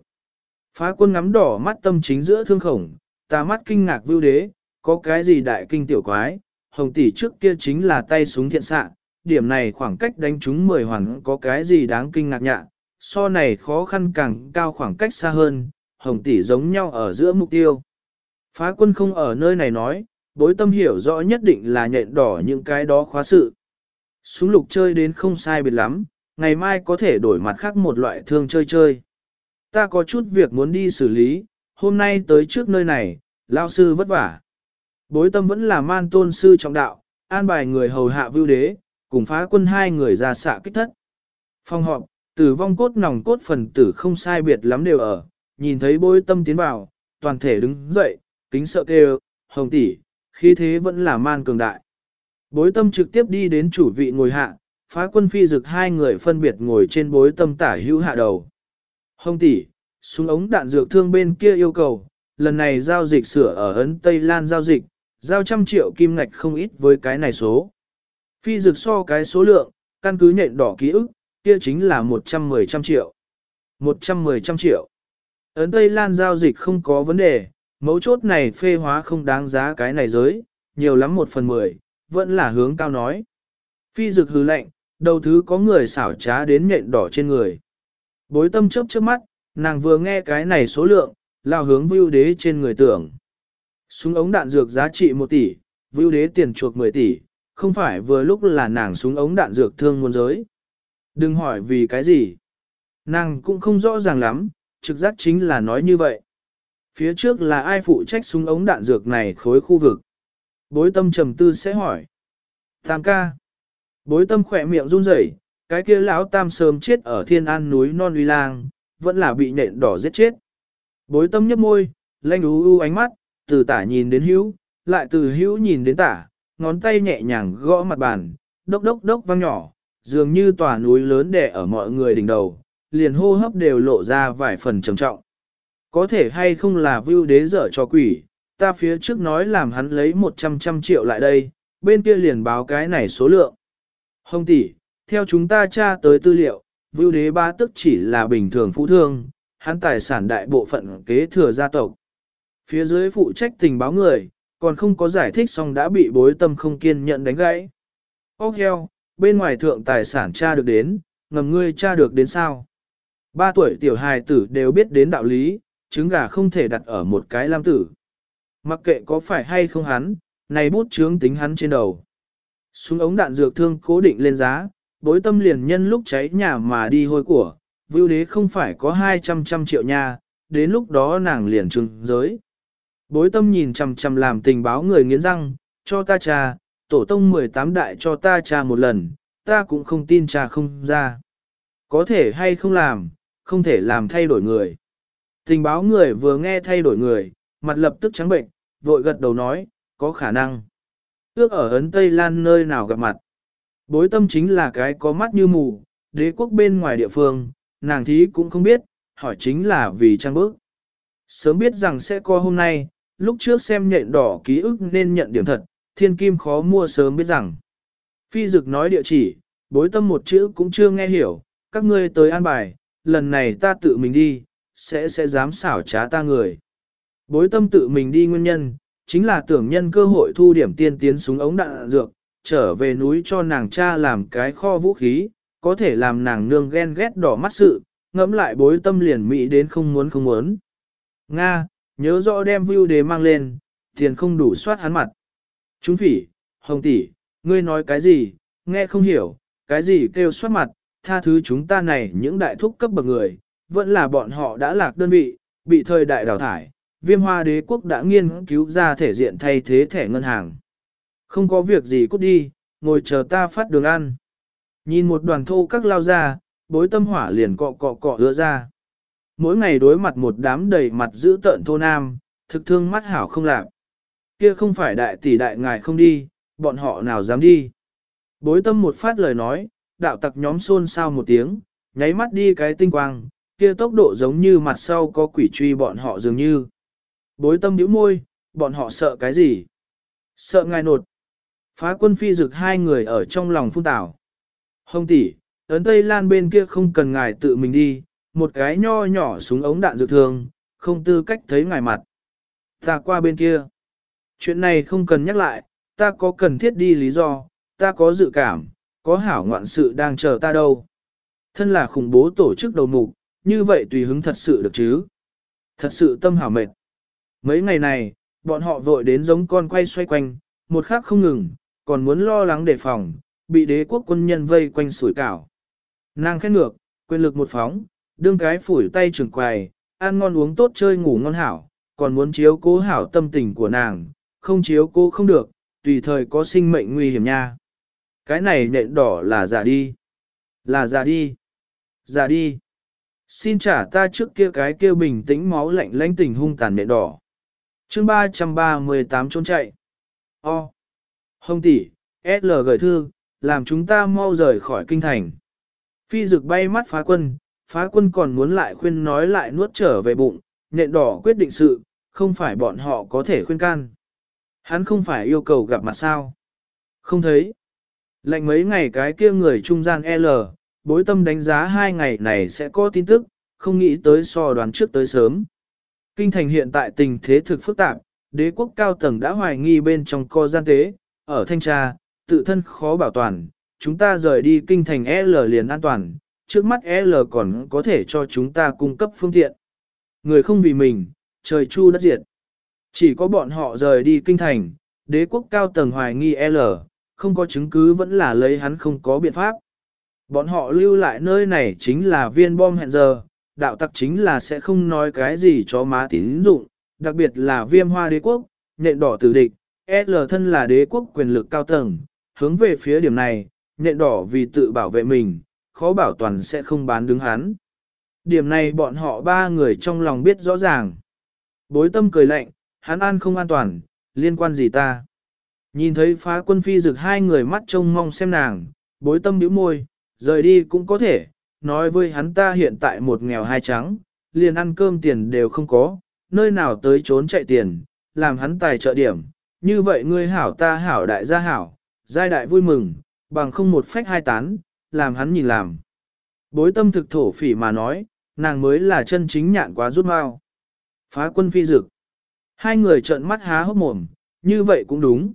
Phá quân ngắm đỏ mắt tâm chính giữa thương khổng, ta mắt kinh ngạc vưu đế, có cái gì đại kinh tiểu quái, hồng tỷ trước kia chính là tay súng thiện xạ, điểm này khoảng cách đánh chúng 10 hoàn có cái gì đáng kinh ngạc nhạ, so này khó khăn càng cao khoảng cách xa hơn, hồng tỷ giống nhau ở giữa mục tiêu. Phá quân không ở nơi này nói, bối tâm hiểu rõ nhất định là nhện đỏ những cái đó khóa sự. Súng lục chơi đến không sai biệt lắm, ngày mai có thể đổi mặt khác một loại thương chơi chơi. Ta có chút việc muốn đi xử lý, hôm nay tới trước nơi này, lao sư vất vả. Bối tâm vẫn là man tôn sư trọng đạo, an bài người hầu hạ vưu đế, cùng phá quân hai người ra xạ kích thất. Phong họp, tử vong cốt nòng cốt phần tử không sai biệt lắm đều ở, nhìn thấy bối tâm tiến vào, toàn thể đứng dậy, kính sợ kêu, hồng tỷ, khi thế vẫn là man cường đại. Bối tâm trực tiếp đi đến chủ vị ngồi hạ, phá quân phi dực hai người phân biệt ngồi trên bối tâm tả hữu hạ đầu. Hồng tỷ, súng ống đạn dược thương bên kia yêu cầu, lần này giao dịch sửa ở ấn Tây Lan giao dịch, giao trăm triệu kim ngạch không ít với cái này số. Phi dược so cái số lượng, căn cứ nhện đỏ ký ức, kia chính là 110 trăm triệu. 110 trăm triệu. Ấn Tây Lan giao dịch không có vấn đề, mấu chốt này phê hóa không đáng giá cái này giới, nhiều lắm một phần mười, vẫn là hướng cao nói. Phi dực hứ lệnh, đầu thứ có người xảo trá đến nhện đỏ trên người. Bối tâm chớp trước mắt, nàng vừa nghe cái này số lượng, lao hướng vưu đế trên người tưởng. Súng ống đạn dược giá trị 1 tỷ, vưu đế tiền chuộc 10 tỷ, không phải vừa lúc là nàng súng ống đạn dược thương muôn giới. Đừng hỏi vì cái gì. Nàng cũng không rõ ràng lắm, trực giác chính là nói như vậy. Phía trước là ai phụ trách súng ống đạn dược này khối khu vực. Bối tâm trầm tư sẽ hỏi. Tam ca. Bối tâm khỏe miệng run rẩy, cái kia lão tam sớm chết ở thiên an núi non uy lang, vẫn là bị nện đỏ giết chết. Bối tâm nhấp môi, lanh ú u ánh mắt, từ tả nhìn đến hữu, lại từ hữu nhìn đến tả, ngón tay nhẹ nhàng gõ mặt bàn, đốc đốc đốc vang nhỏ, dường như tòa núi lớn đè ở mọi người đỉnh đầu, liền hô hấp đều lộ ra vài phần trầm trọng. Có thể hay không là vưu đế dở cho quỷ, ta phía trước nói làm hắn lấy 100 trăm triệu lại đây, bên kia liền báo cái này số lượng. Hồng tỷ, theo chúng ta tra tới tư liệu, vưu đế ba tức chỉ là bình thường phú thương, hắn tài sản đại bộ phận kế thừa gia tộc. Phía dưới phụ trách tình báo người, còn không có giải thích xong đã bị bối tâm không kiên nhận đánh gãy. Ốc heo, bên ngoài thượng tài sản tra được đến, ngầm ngươi tra được đến sao? Ba tuổi tiểu hài tử đều biết đến đạo lý, trứng gà không thể đặt ở một cái lam tử. Mặc kệ có phải hay không hắn, này bút chướng tính hắn trên đầu. Súng ống đạn dược thương cố định lên giá, bối tâm liền nhân lúc cháy nhà mà đi hôi của, vưu đế không phải có 200 trăm triệu nha, đến lúc đó nàng liền trừng giới. Bối tâm nhìn chằm chằm làm tình báo người nghiến răng, cho ta trà, tổ tông 18 đại cho ta trà một lần, ta cũng không tin trà không ra. Có thể hay không làm, không thể làm thay đổi người. Tình báo người vừa nghe thay đổi người, mặt lập tức trắng bệnh, vội gật đầu nói, có khả năng. Ước ở Ấn Tây Lan nơi nào gặp mặt. Bối tâm chính là cái có mắt như mù, đế quốc bên ngoài địa phương, nàng thí cũng không biết, hỏi chính là vì trang bước. Sớm biết rằng sẽ có hôm nay, lúc trước xem nhện đỏ ký ức nên nhận điểm thật, thiên kim khó mua sớm biết rằng. Phi dực nói địa chỉ, bối tâm một chữ cũng chưa nghe hiểu, các ngươi tới an bài, lần này ta tự mình đi, sẽ sẽ dám xảo trá ta người. Bối tâm tự mình đi nguyên nhân, chính là tưởng nhân cơ hội thu điểm tiên tiến súng ống đạn dược, trở về núi cho nàng cha làm cái kho vũ khí, có thể làm nàng nương ghen ghét đỏ mắt sự, ngẫm lại bối tâm liền mỹ đến không muốn không muốn. Nga, nhớ rõ đem view đế mang lên, tiền không đủ soát hắn mặt. Chúng phỉ, hồng tỷ, ngươi nói cái gì, nghe không hiểu, cái gì kêu soát mặt, tha thứ chúng ta này những đại thúc cấp bậc người, vẫn là bọn họ đã lạc đơn vị, bị thời đại đào thải, viêm hoa đế quốc đã nghiên cứu ra thể diện thay thế thẻ ngân hàng. Không có việc gì cút đi, ngồi chờ ta phát đường ăn. Nhìn một đoàn thô các lao ra, bối tâm hỏa liền cọ cọ cọ ứa ra. Mỗi ngày đối mặt một đám đầy mặt giữ tợn thô nam, thực thương mắt hảo không lạc. Kia không phải đại tỷ đại ngài không đi, bọn họ nào dám đi. Bối tâm một phát lời nói, đạo tặc nhóm xôn xao một tiếng, nháy mắt đi cái tinh quang, kia tốc độ giống như mặt sau có quỷ truy bọn họ dường như. Bối tâm nhíu môi, bọn họ sợ cái gì? Sợ ngài nột. Phá quân phi dực hai người ở trong lòng phun tảo. Hồng tỷ, ấn Tây Lan bên kia không cần ngài tự mình đi, một cái nho nhỏ súng ống đạn dược thường, không tư cách thấy ngài mặt. Ta qua bên kia. Chuyện này không cần nhắc lại, ta có cần thiết đi lý do, ta có dự cảm, có hảo ngoạn sự đang chờ ta đâu. Thân là khủng bố tổ chức đầu mục, như vậy tùy hứng thật sự được chứ. Thật sự tâm hảo mệt. Mấy ngày này, bọn họ vội đến giống con quay xoay quanh, một khắc không ngừng, còn muốn lo lắng đề phòng, bị đế quốc quân nhân vây quanh sủi cảo. Nàng khét ngược, quyền lực một phóng, đương cái phủi tay trường quài, ăn ngon uống tốt chơi ngủ ngon hảo, còn muốn chiếu cố hảo tâm tình của nàng, không chiếu cố không được, tùy thời có sinh mệnh nguy hiểm nha. Cái này nện đỏ là giả đi. Là giả đi. Giả đi. Xin trả ta trước kia cái kêu bình tĩnh máu lạnh lãnh tình hung tàn nện đỏ. chương 338 trốn chạy. O. Hồng tỷ, SL gửi thư, làm chúng ta mau rời khỏi kinh thành. Phi dực bay mắt phá quân, phá quân còn muốn lại khuyên nói lại nuốt trở về bụng, nện đỏ quyết định sự, không phải bọn họ có thể khuyên can. Hắn không phải yêu cầu gặp mặt sao. Không thấy. Lệnh mấy ngày cái kia người trung gian L, bối tâm đánh giá hai ngày này sẽ có tin tức, không nghĩ tới so đoán trước tới sớm. Kinh thành hiện tại tình thế thực phức tạp, đế quốc cao tầng đã hoài nghi bên trong co gian tế, ở thanh tra, tự thân khó bảo toàn, chúng ta rời đi kinh thành L liền an toàn, trước mắt L còn có thể cho chúng ta cung cấp phương tiện. Người không vì mình, trời chu đất diệt. Chỉ có bọn họ rời đi kinh thành, đế quốc cao tầng hoài nghi L, không có chứng cứ vẫn là lấy hắn không có biện pháp. Bọn họ lưu lại nơi này chính là viên bom hẹn giờ, đạo tặc chính là sẽ không nói cái gì cho má tín dụng, đặc biệt là viêm hoa đế quốc, nện đỏ tử địch, L thân là đế quốc quyền lực cao tầng, hướng về phía điểm này, nện đỏ vì tự bảo vệ mình, khó bảo toàn sẽ không bán đứng hắn. Điểm này bọn họ ba người trong lòng biết rõ ràng. Bối tâm cười lạnh, hắn an không an toàn, liên quan gì ta. Nhìn thấy phá quân phi rực hai người mắt trông mong xem nàng, bối tâm biểu môi, rời đi cũng có thể, nói với hắn ta hiện tại một nghèo hai trắng, liền ăn cơm tiền đều không có, nơi nào tới trốn chạy tiền, làm hắn tài trợ điểm, như vậy ngươi hảo ta hảo đại gia hảo, giai đại vui mừng, bằng không một phách hai tán, làm hắn nhìn làm. Bối tâm thực thổ phỉ mà nói, nàng mới là chân chính nhạn quá rút mau. Phá quân phi dực. Hai người trợn mắt há hốc mồm, như vậy cũng đúng.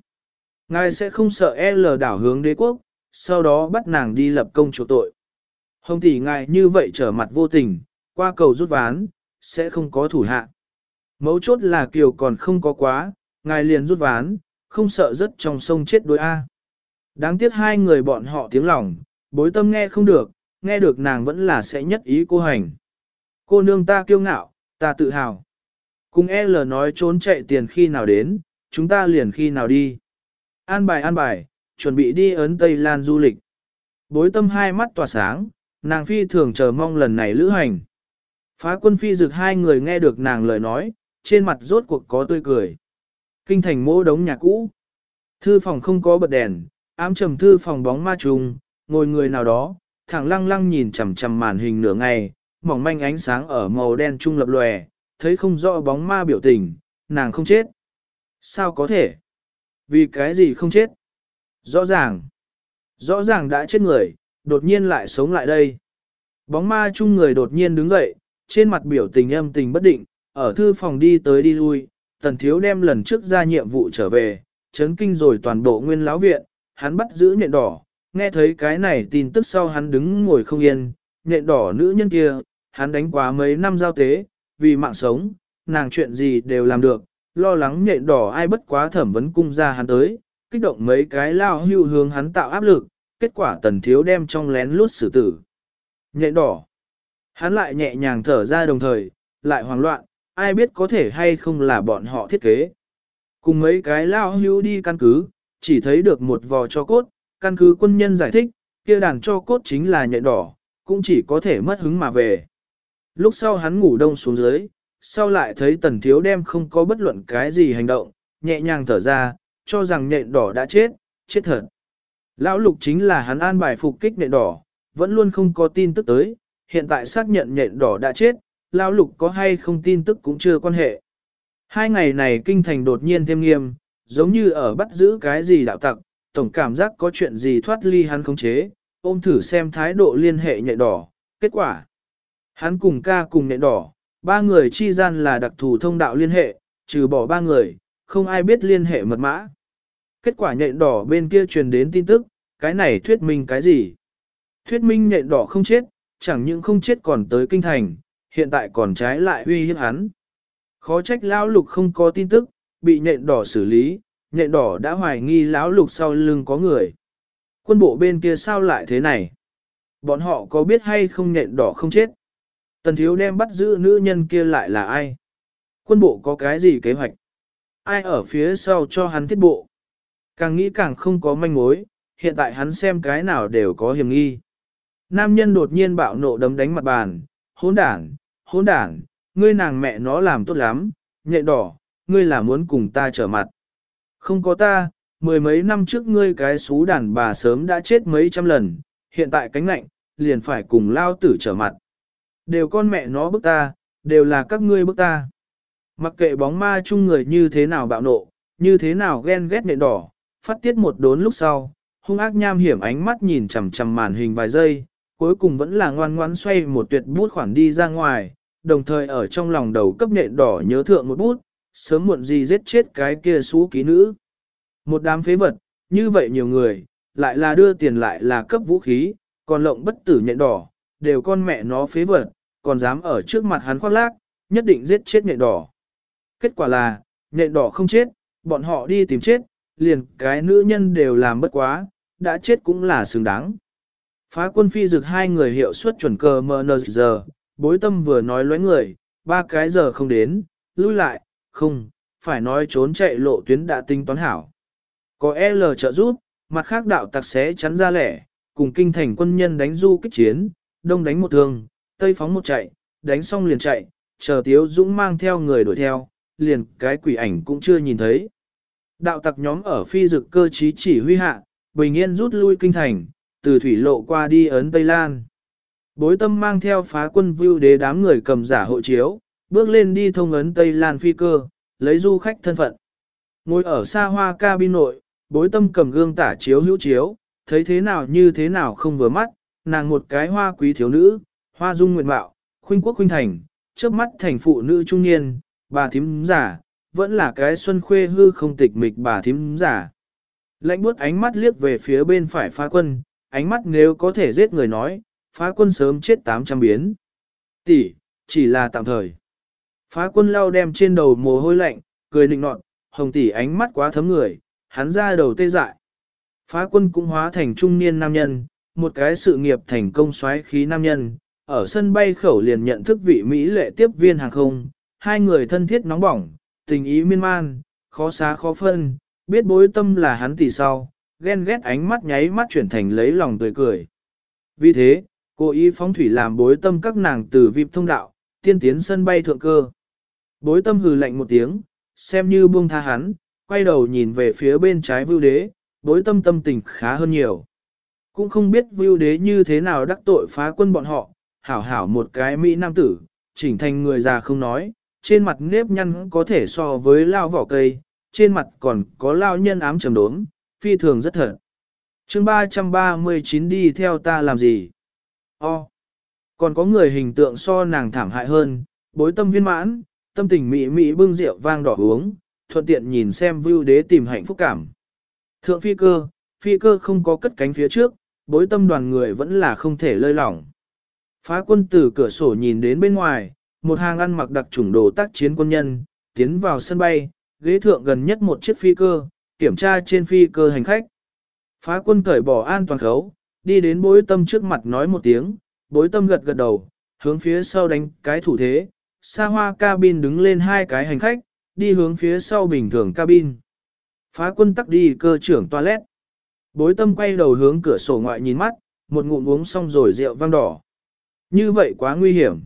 Ngài sẽ không sợ L đảo hướng đế quốc, sau đó bắt nàng đi lập công chỗ tội. Hồng tỷ ngài như vậy trở mặt vô tình, qua cầu rút ván, sẽ không có thủ hạ. Mấu chốt là kiều còn không có quá, ngài liền rút ván, không sợ rất trong sông chết đối A. Đáng tiếc hai người bọn họ tiếng lòng, bối tâm nghe không được, nghe được nàng vẫn là sẽ nhất ý cô hành. Cô nương ta kiêu ngạo, ta tự hào. Cùng L nói trốn chạy tiền khi nào đến, chúng ta liền khi nào đi. An bài an bài, chuẩn bị đi ấn Tây Lan du lịch. Bối tâm hai mắt tỏa sáng, nàng phi thường chờ mong lần này lữ hành. Phá quân phi dực hai người nghe được nàng lời nói, trên mặt rốt cuộc có tươi cười. Kinh thành mô đống nhà cũ. Thư phòng không có bật đèn, ám trầm thư phòng bóng ma trùng, ngồi người nào đó, thẳng lăng lăng nhìn chằm chằm màn hình nửa ngày, mỏng manh ánh sáng ở màu đen trung lập lòe, thấy không rõ bóng ma biểu tình, nàng không chết. Sao có thể? Vì cái gì không chết? Rõ ràng. Rõ ràng đã chết người, đột nhiên lại sống lại đây. Bóng ma chung người đột nhiên đứng dậy, trên mặt biểu tình âm tình bất định, ở thư phòng đi tới đi lui, tần thiếu đem lần trước ra nhiệm vụ trở về, chấn kinh rồi toàn bộ nguyên lão viện, hắn bắt giữ nhện đỏ, nghe thấy cái này tin tức sau hắn đứng ngồi không yên, nhện đỏ nữ nhân kia, hắn đánh quá mấy năm giao tế, vì mạng sống, nàng chuyện gì đều làm được, lo lắng nhện đỏ ai bất quá thẩm vấn cung ra hắn tới, kích động mấy cái lao hưu hướng hắn tạo áp lực, kết quả tần thiếu đem trong lén lút xử tử. Nhện đỏ, hắn lại nhẹ nhàng thở ra đồng thời, lại hoảng loạn, ai biết có thể hay không là bọn họ thiết kế. Cùng mấy cái lao hưu đi căn cứ, chỉ thấy được một vò cho cốt, căn cứ quân nhân giải thích, kia đàn cho cốt chính là nhện đỏ, cũng chỉ có thể mất hứng mà về. Lúc sau hắn ngủ đông xuống dưới, sau lại thấy tần thiếu đem không có bất luận cái gì hành động, nhẹ nhàng thở ra, cho rằng nhện đỏ đã chết, chết thật. Lão lục chính là hắn an bài phục kích nhện đỏ, vẫn luôn không có tin tức tới, hiện tại xác nhận nhện đỏ đã chết, lão lục có hay không tin tức cũng chưa quan hệ. Hai ngày này kinh thành đột nhiên thêm nghiêm, giống như ở bắt giữ cái gì đạo tặc, tổng cảm giác có chuyện gì thoát ly hắn khống chế, ôm thử xem thái độ liên hệ nhện đỏ, kết quả. Hắn cùng ca cùng nhện đỏ, ba người chi gian là đặc thù thông đạo liên hệ, trừ bỏ ba người, không ai biết liên hệ mật mã. Kết quả nhện đỏ bên kia truyền đến tin tức, cái này thuyết minh cái gì? Thuyết minh nhện đỏ không chết, chẳng những không chết còn tới kinh thành, hiện tại còn trái lại uy hiếp hắn. Khó trách lão lục không có tin tức, bị nhện đỏ xử lý, nhện đỏ đã hoài nghi lão lục sau lưng có người. Quân bộ bên kia sao lại thế này? Bọn họ có biết hay không nhện đỏ không chết? Tần thiếu đem bắt giữ nữ nhân kia lại là ai? Quân bộ có cái gì kế hoạch? Ai ở phía sau cho hắn thiết bộ? Càng nghĩ càng không có manh mối, hiện tại hắn xem cái nào đều có hiểm nghi. Nam nhân đột nhiên bạo nộ đấm đánh mặt bàn, hỗn đản, hỗn đản, ngươi nàng mẹ nó làm tốt lắm, nhẹ đỏ, ngươi là muốn cùng ta trở mặt. Không có ta, mười mấy năm trước ngươi cái xú đàn bà sớm đã chết mấy trăm lần, hiện tại cánh lạnh, liền phải cùng lao tử trở mặt. Đều con mẹ nó bức ta, đều là các ngươi bức ta. Mặc kệ bóng ma chung người như thế nào bạo nộ, như thế nào ghen ghét nện đỏ, phát tiết một đốn lúc sau, hung ác nham hiểm ánh mắt nhìn chằm chằm màn hình vài giây, cuối cùng vẫn là ngoan ngoãn xoay một tuyệt bút khoản đi ra ngoài, đồng thời ở trong lòng đầu cấp nện đỏ nhớ thượng một bút, sớm muộn gì giết chết cái kia xú ký nữ. Một đám phế vật, như vậy nhiều người, lại là đưa tiền lại là cấp vũ khí, còn lộng bất tử nhện đỏ, đều con mẹ nó phế vật, còn dám ở trước mặt hắn khoác lác, nhất định giết chết nhện đỏ. Kết quả là, nhện đỏ không chết, bọn họ đi tìm chết, liền cái nữ nhân đều làm bất quá, đã chết cũng là xứng đáng. Phá quân phi dực hai người hiệu suất chuẩn cờ MN giờ, bối tâm vừa nói lóe người, ba cái giờ không đến, lui lại, không, phải nói trốn chạy lộ tuyến đã tinh toán hảo. Có L trợ giúp, mặt khác đạo tặc xé chắn ra lẻ, cùng kinh thành quân nhân đánh du kích chiến, đông đánh một thương, tây phóng một chạy, đánh xong liền chạy, chờ Tiếu Dũng mang theo người đuổi theo, liền cái quỷ ảnh cũng chưa nhìn thấy. Đạo tặc nhóm ở phi dực cơ trí chỉ huy hạ, bình yên rút lui kinh thành, từ thủy lộ qua đi ấn Tây Lan. Bối tâm mang theo phá quân vưu đế đám người cầm giả hộ chiếu, bước lên đi thông ấn Tây Lan phi cơ, lấy du khách thân phận. Ngồi ở xa hoa cabin nội, bối tâm cầm gương tả chiếu hữu chiếu, thấy thế nào như thế nào không vừa mắt, nàng một cái hoa quý thiếu nữ, hoa dung nguyện mạo, khuynh quốc khuynh thành, trước mắt thành phụ nữ trung niên, bà thím giả, vẫn là cái xuân khuê hư không tịch mịch bà thím giả. Lạnh buốt ánh mắt liếc về phía bên phải phá quân, ánh mắt nếu có thể giết người nói, phá quân sớm chết 800 biến. Tỷ, chỉ là tạm thời. Phá quân lau đem trên đầu mồ hôi lạnh, cười nịnh nọt, hồng tỷ ánh mắt quá thấm người, hắn ra đầu tê dại. Phá quân cũng hóa thành trung niên nam nhân, một cái sự nghiệp thành công xoáy khí nam nhân, ở sân bay khẩu liền nhận thức vị Mỹ lệ tiếp viên hàng không, hai người thân thiết nóng bỏng, tình ý miên man, khó xá khó phân, biết bối tâm là hắn tỷ sau, ghen ghét ánh mắt nháy mắt chuyển thành lấy lòng tươi cười. Vì thế, cô ý phóng thủy làm bối tâm các nàng từ vip thông đạo, tiên tiến sân bay thượng cơ. Bối tâm hừ lạnh một tiếng, xem như buông tha hắn, quay đầu nhìn về phía bên trái vưu đế, bối tâm tâm tình khá hơn nhiều. Cũng không biết vưu đế như thế nào đắc tội phá quân bọn họ, hảo hảo một cái Mỹ nam tử, chỉnh thành người già không nói, trên mặt nếp nhăn có thể so với lao vỏ cây, trên mặt còn có lao nhân ám trầm đốm, phi thường rất thật. chương 339 đi theo ta làm gì? O. Còn có người hình tượng so nàng thảm hại hơn, bối tâm viên mãn, tâm tình mỹ mỹ bưng rượu vang đỏ uống, thuận tiện nhìn xem vưu đế tìm hạnh phúc cảm. Thượng phi cơ, phi cơ không có cất cánh phía trước, bối tâm đoàn người vẫn là không thể lơi lỏng. Phá quân từ cửa sổ nhìn đến bên ngoài, một hàng ăn mặc đặc chủng đồ tác chiến quân nhân, tiến vào sân bay, ghế thượng gần nhất một chiếc phi cơ, kiểm tra trên phi cơ hành khách. Phá quân cởi bỏ an toàn khấu, đi đến bối tâm trước mặt nói một tiếng, bối tâm gật gật đầu, hướng phía sau đánh cái thủ thế, xa hoa cabin đứng lên hai cái hành khách, đi hướng phía sau bình thường cabin. Phá quân tắc đi cơ trưởng toilet. Bối tâm quay đầu hướng cửa sổ ngoại nhìn mắt, một ngụm uống xong rồi rượu vang đỏ. Như vậy quá nguy hiểm.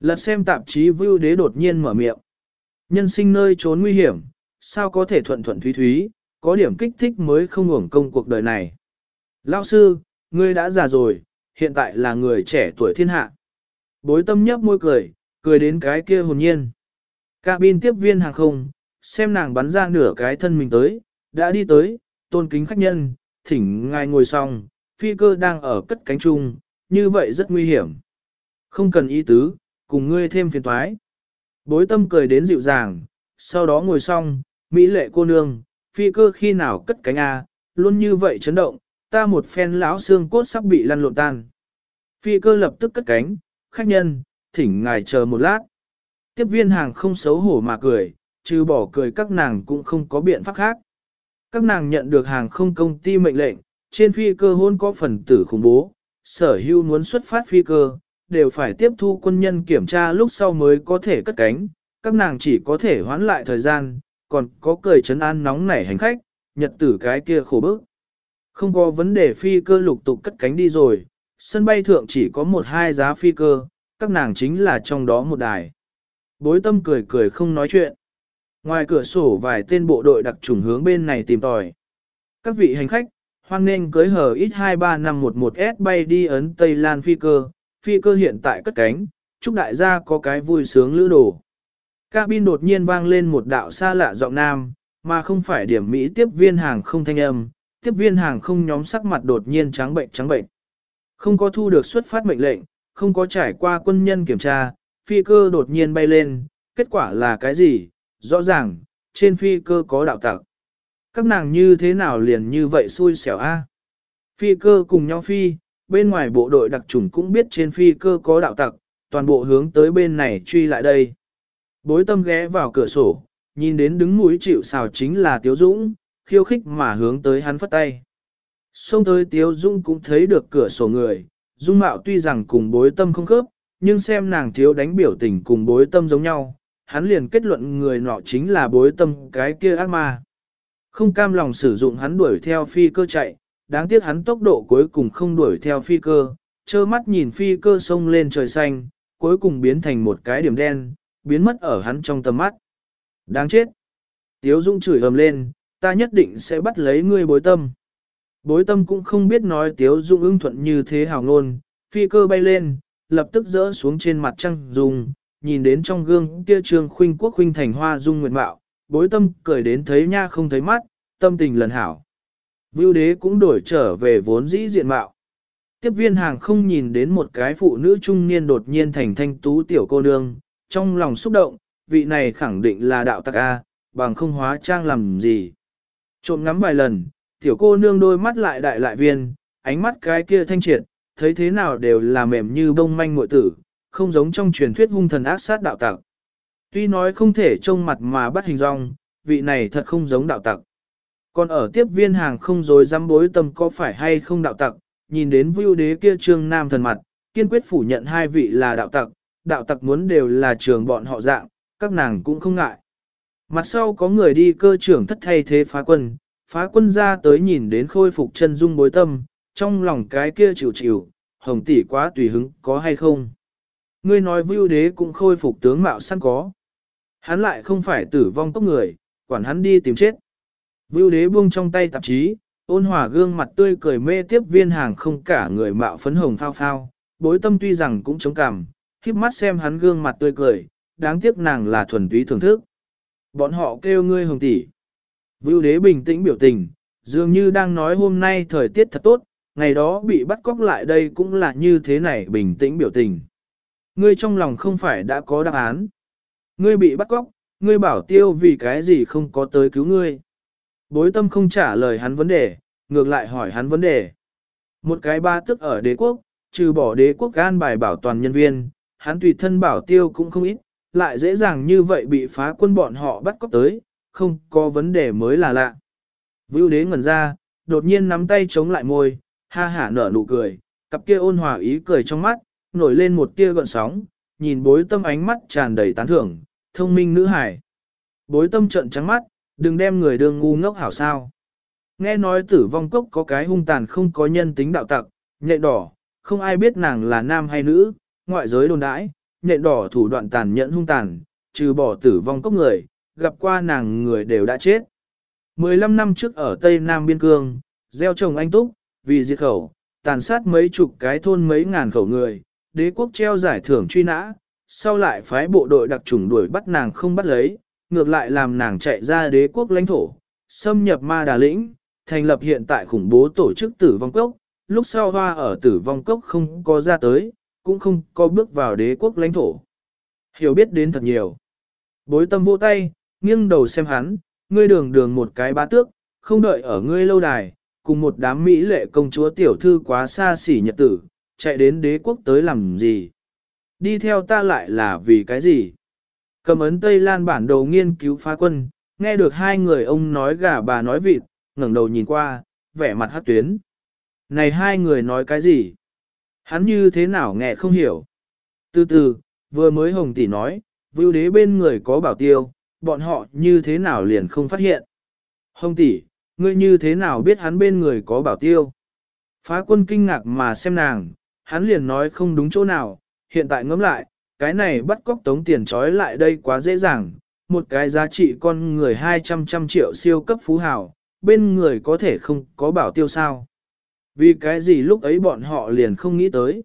Lật xem tạp chí Vưu Đế đột nhiên mở miệng. Nhân sinh nơi trốn nguy hiểm, sao có thể thuận thuận thúy thúy, có điểm kích thích mới không hưởng công cuộc đời này. Lão sư, ngươi đã già rồi, hiện tại là người trẻ tuổi thiên hạ. Bối tâm nhấp môi cười, cười đến cái kia hồn nhiên. Cabin tiếp viên hàng không, xem nàng bắn ra nửa cái thân mình tới, đã đi tới, tôn kính khách nhân, thỉnh ngài ngồi xong, phi cơ đang ở cất cánh chung, như vậy rất nguy hiểm. Không cần ý tứ, cùng ngươi thêm phiền toái. Bối tâm cười đến dịu dàng, sau đó ngồi xong, Mỹ lệ cô nương, phi cơ khi nào cất cánh A, luôn như vậy chấn động, ta một phen lão xương cốt sắp bị lăn lộn tan. Phi cơ lập tức cất cánh, khách nhân, thỉnh ngài chờ một lát. Tiếp viên hàng không xấu hổ mà cười, trừ bỏ cười các nàng cũng không có biện pháp khác. Các nàng nhận được hàng không công ty mệnh lệnh, trên phi cơ hôn có phần tử khủng bố, sở hưu muốn xuất phát phi cơ, đều phải tiếp thu quân nhân kiểm tra lúc sau mới có thể cất cánh, các nàng chỉ có thể hoãn lại thời gian, còn có cười chấn an nóng nảy hành khách, nhật tử cái kia khổ bức. Không có vấn đề phi cơ lục tục cất cánh đi rồi, sân bay thượng chỉ có một hai giá phi cơ, các nàng chính là trong đó một đài. Bối tâm cười cười không nói chuyện. Ngoài cửa sổ vài tên bộ đội đặc trùng hướng bên này tìm tòi. Các vị hành khách, hoan nên cưới hờ ít 23511S bay đi ấn Tây Lan phi cơ, phi cơ hiện tại cất cánh, chúc đại gia có cái vui sướng lữ đồ. Cabin đột nhiên vang lên một đạo xa lạ giọng nam, mà không phải điểm Mỹ tiếp viên hàng không thanh âm, tiếp viên hàng không nhóm sắc mặt đột nhiên trắng bệnh trắng bệnh. Không có thu được xuất phát mệnh lệnh, không có trải qua quân nhân kiểm tra, phi cơ đột nhiên bay lên, kết quả là cái gì? Rõ ràng, trên phi cơ có đạo tặc. Các nàng như thế nào liền như vậy xui xẻo a? Phi cơ cùng nhau phi, bên ngoài bộ đội đặc trùng cũng biết trên phi cơ có đạo tặc, toàn bộ hướng tới bên này truy lại đây. Bối tâm ghé vào cửa sổ, nhìn đến đứng mũi chịu xào chính là Tiếu Dũng, khiêu khích mà hướng tới hắn phất tay. Xông tới Tiếu Dũng cũng thấy được cửa sổ người, dung mạo tuy rằng cùng bối tâm không khớp, nhưng xem nàng thiếu đánh biểu tình cùng bối tâm giống nhau, hắn liền kết luận người nọ chính là bối tâm cái kia ác ma. Không cam lòng sử dụng hắn đuổi theo phi cơ chạy, đáng tiếc hắn tốc độ cuối cùng không đuổi theo phi cơ, trơ mắt nhìn phi cơ sông lên trời xanh, cuối cùng biến thành một cái điểm đen, biến mất ở hắn trong tầm mắt. Đáng chết! Tiếu Dung chửi ầm lên, ta nhất định sẽ bắt lấy ngươi bối tâm. Bối tâm cũng không biết nói Tiếu Dung ưng thuận như thế hào ngôn, phi cơ bay lên, lập tức rỡ xuống trên mặt trăng dùng, nhìn đến trong gương kia trường khuynh quốc khuynh thành hoa dung nguyệt mạo, bối tâm cười đến thấy nha không thấy mắt, tâm tình lần hảo. Vưu đế cũng đổi trở về vốn dĩ diện mạo. Tiếp viên hàng không nhìn đến một cái phụ nữ trung niên đột nhiên thành thanh tú tiểu cô nương, trong lòng xúc động, vị này khẳng định là đạo tặc A, bằng không hóa trang làm gì. Trộm ngắm vài lần, tiểu cô nương đôi mắt lại đại lại viên, ánh mắt cái kia thanh triệt, thấy thế nào đều là mềm như bông manh muội tử, không giống trong truyền thuyết hung thần ác sát đạo tặc. Tuy nói không thể trông mặt mà bắt hình dong, vị này thật không giống đạo tặc. Còn ở tiếp viên hàng không rồi dám bối tâm có phải hay không đạo tặc, nhìn đến vưu đế kia trương nam thần mặt, kiên quyết phủ nhận hai vị là đạo tặc, đạo tặc muốn đều là trường bọn họ dạng, các nàng cũng không ngại. Mặt sau có người đi cơ trưởng thất thay thế phá quân, phá quân ra tới nhìn đến khôi phục chân dung bối tâm, trong lòng cái kia chịu chịu, hồng tỷ quá tùy hứng có hay không. Ngươi nói vưu đế cũng khôi phục tướng mạo sẵn có. Hắn lại không phải tử vong tốc người, quản hắn đi tìm chết. Vưu đế buông trong tay tạp chí, ôn hòa gương mặt tươi cười mê tiếp viên hàng không cả người mạo phấn hồng phao phao, bối tâm tuy rằng cũng chống cảm, khiếp mắt xem hắn gương mặt tươi cười, đáng tiếc nàng là thuần túy thưởng thức. Bọn họ kêu ngươi hồng tỷ. Vưu đế bình tĩnh biểu tình, dường như đang nói hôm nay thời tiết thật tốt, ngày đó bị bắt cóc lại đây cũng là như thế này bình tĩnh biểu tình. Ngươi trong lòng không phải đã có đáp án. Ngươi bị bắt cóc, ngươi bảo tiêu vì cái gì không có tới cứu ngươi. Bối tâm không trả lời hắn vấn đề, ngược lại hỏi hắn vấn đề. Một cái ba tức ở đế quốc, trừ bỏ đế quốc gan bài bảo toàn nhân viên, hắn tùy thân bảo tiêu cũng không ít, lại dễ dàng như vậy bị phá quân bọn họ bắt cóc tới, không có vấn đề mới là lạ. Vưu đế ngẩn ra, đột nhiên nắm tay chống lại môi, ha hả nở nụ cười, cặp kia ôn hòa ý cười trong mắt, nổi lên một tia gợn sóng, nhìn bối tâm ánh mắt tràn đầy tán thưởng, thông minh nữ hải. Bối tâm trận trắng mắt, đừng đem người đường ngu ngốc hảo sao. Nghe nói tử vong cốc có cái hung tàn không có nhân tính đạo tặc, nhện đỏ, không ai biết nàng là nam hay nữ, ngoại giới đồn đãi, nhện đỏ thủ đoạn tàn nhẫn hung tàn, trừ bỏ tử vong cốc người, gặp qua nàng người đều đã chết. 15 năm trước ở Tây Nam Biên Cương, gieo trồng anh túc, vì diệt khẩu, tàn sát mấy chục cái thôn mấy ngàn khẩu người, đế quốc treo giải thưởng truy nã, sau lại phái bộ đội đặc trùng đuổi bắt nàng không bắt lấy, ngược lại làm nàng chạy ra đế quốc lãnh thổ, xâm nhập ma đà lĩnh, thành lập hiện tại khủng bố tổ chức tử vong cốc, lúc sau hoa ở tử vong cốc không có ra tới, cũng không có bước vào đế quốc lãnh thổ. Hiểu biết đến thật nhiều. Bối tâm vô tay, nghiêng đầu xem hắn, ngươi đường đường một cái bá tước, không đợi ở ngươi lâu đài, cùng một đám mỹ lệ công chúa tiểu thư quá xa xỉ nhật tử, chạy đến đế quốc tới làm gì? Đi theo ta lại là vì cái gì? Cầm ấn Tây Lan bản đồ nghiên cứu phá quân, nghe được hai người ông nói gà bà nói vịt, ngẩng đầu nhìn qua, vẻ mặt hát tuyến. Này hai người nói cái gì? Hắn như thế nào nghe không hiểu? Từ từ, vừa mới Hồng Tỷ nói, vưu đế bên người có bảo tiêu, bọn họ như thế nào liền không phát hiện? Hồng Tỷ, ngươi như thế nào biết hắn bên người có bảo tiêu? Phá quân kinh ngạc mà xem nàng, hắn liền nói không đúng chỗ nào, hiện tại ngẫm lại, cái này bắt cóc tống tiền trói lại đây quá dễ dàng, một cái giá trị con người 200 trăm triệu siêu cấp phú hào, bên người có thể không có bảo tiêu sao. Vì cái gì lúc ấy bọn họ liền không nghĩ tới.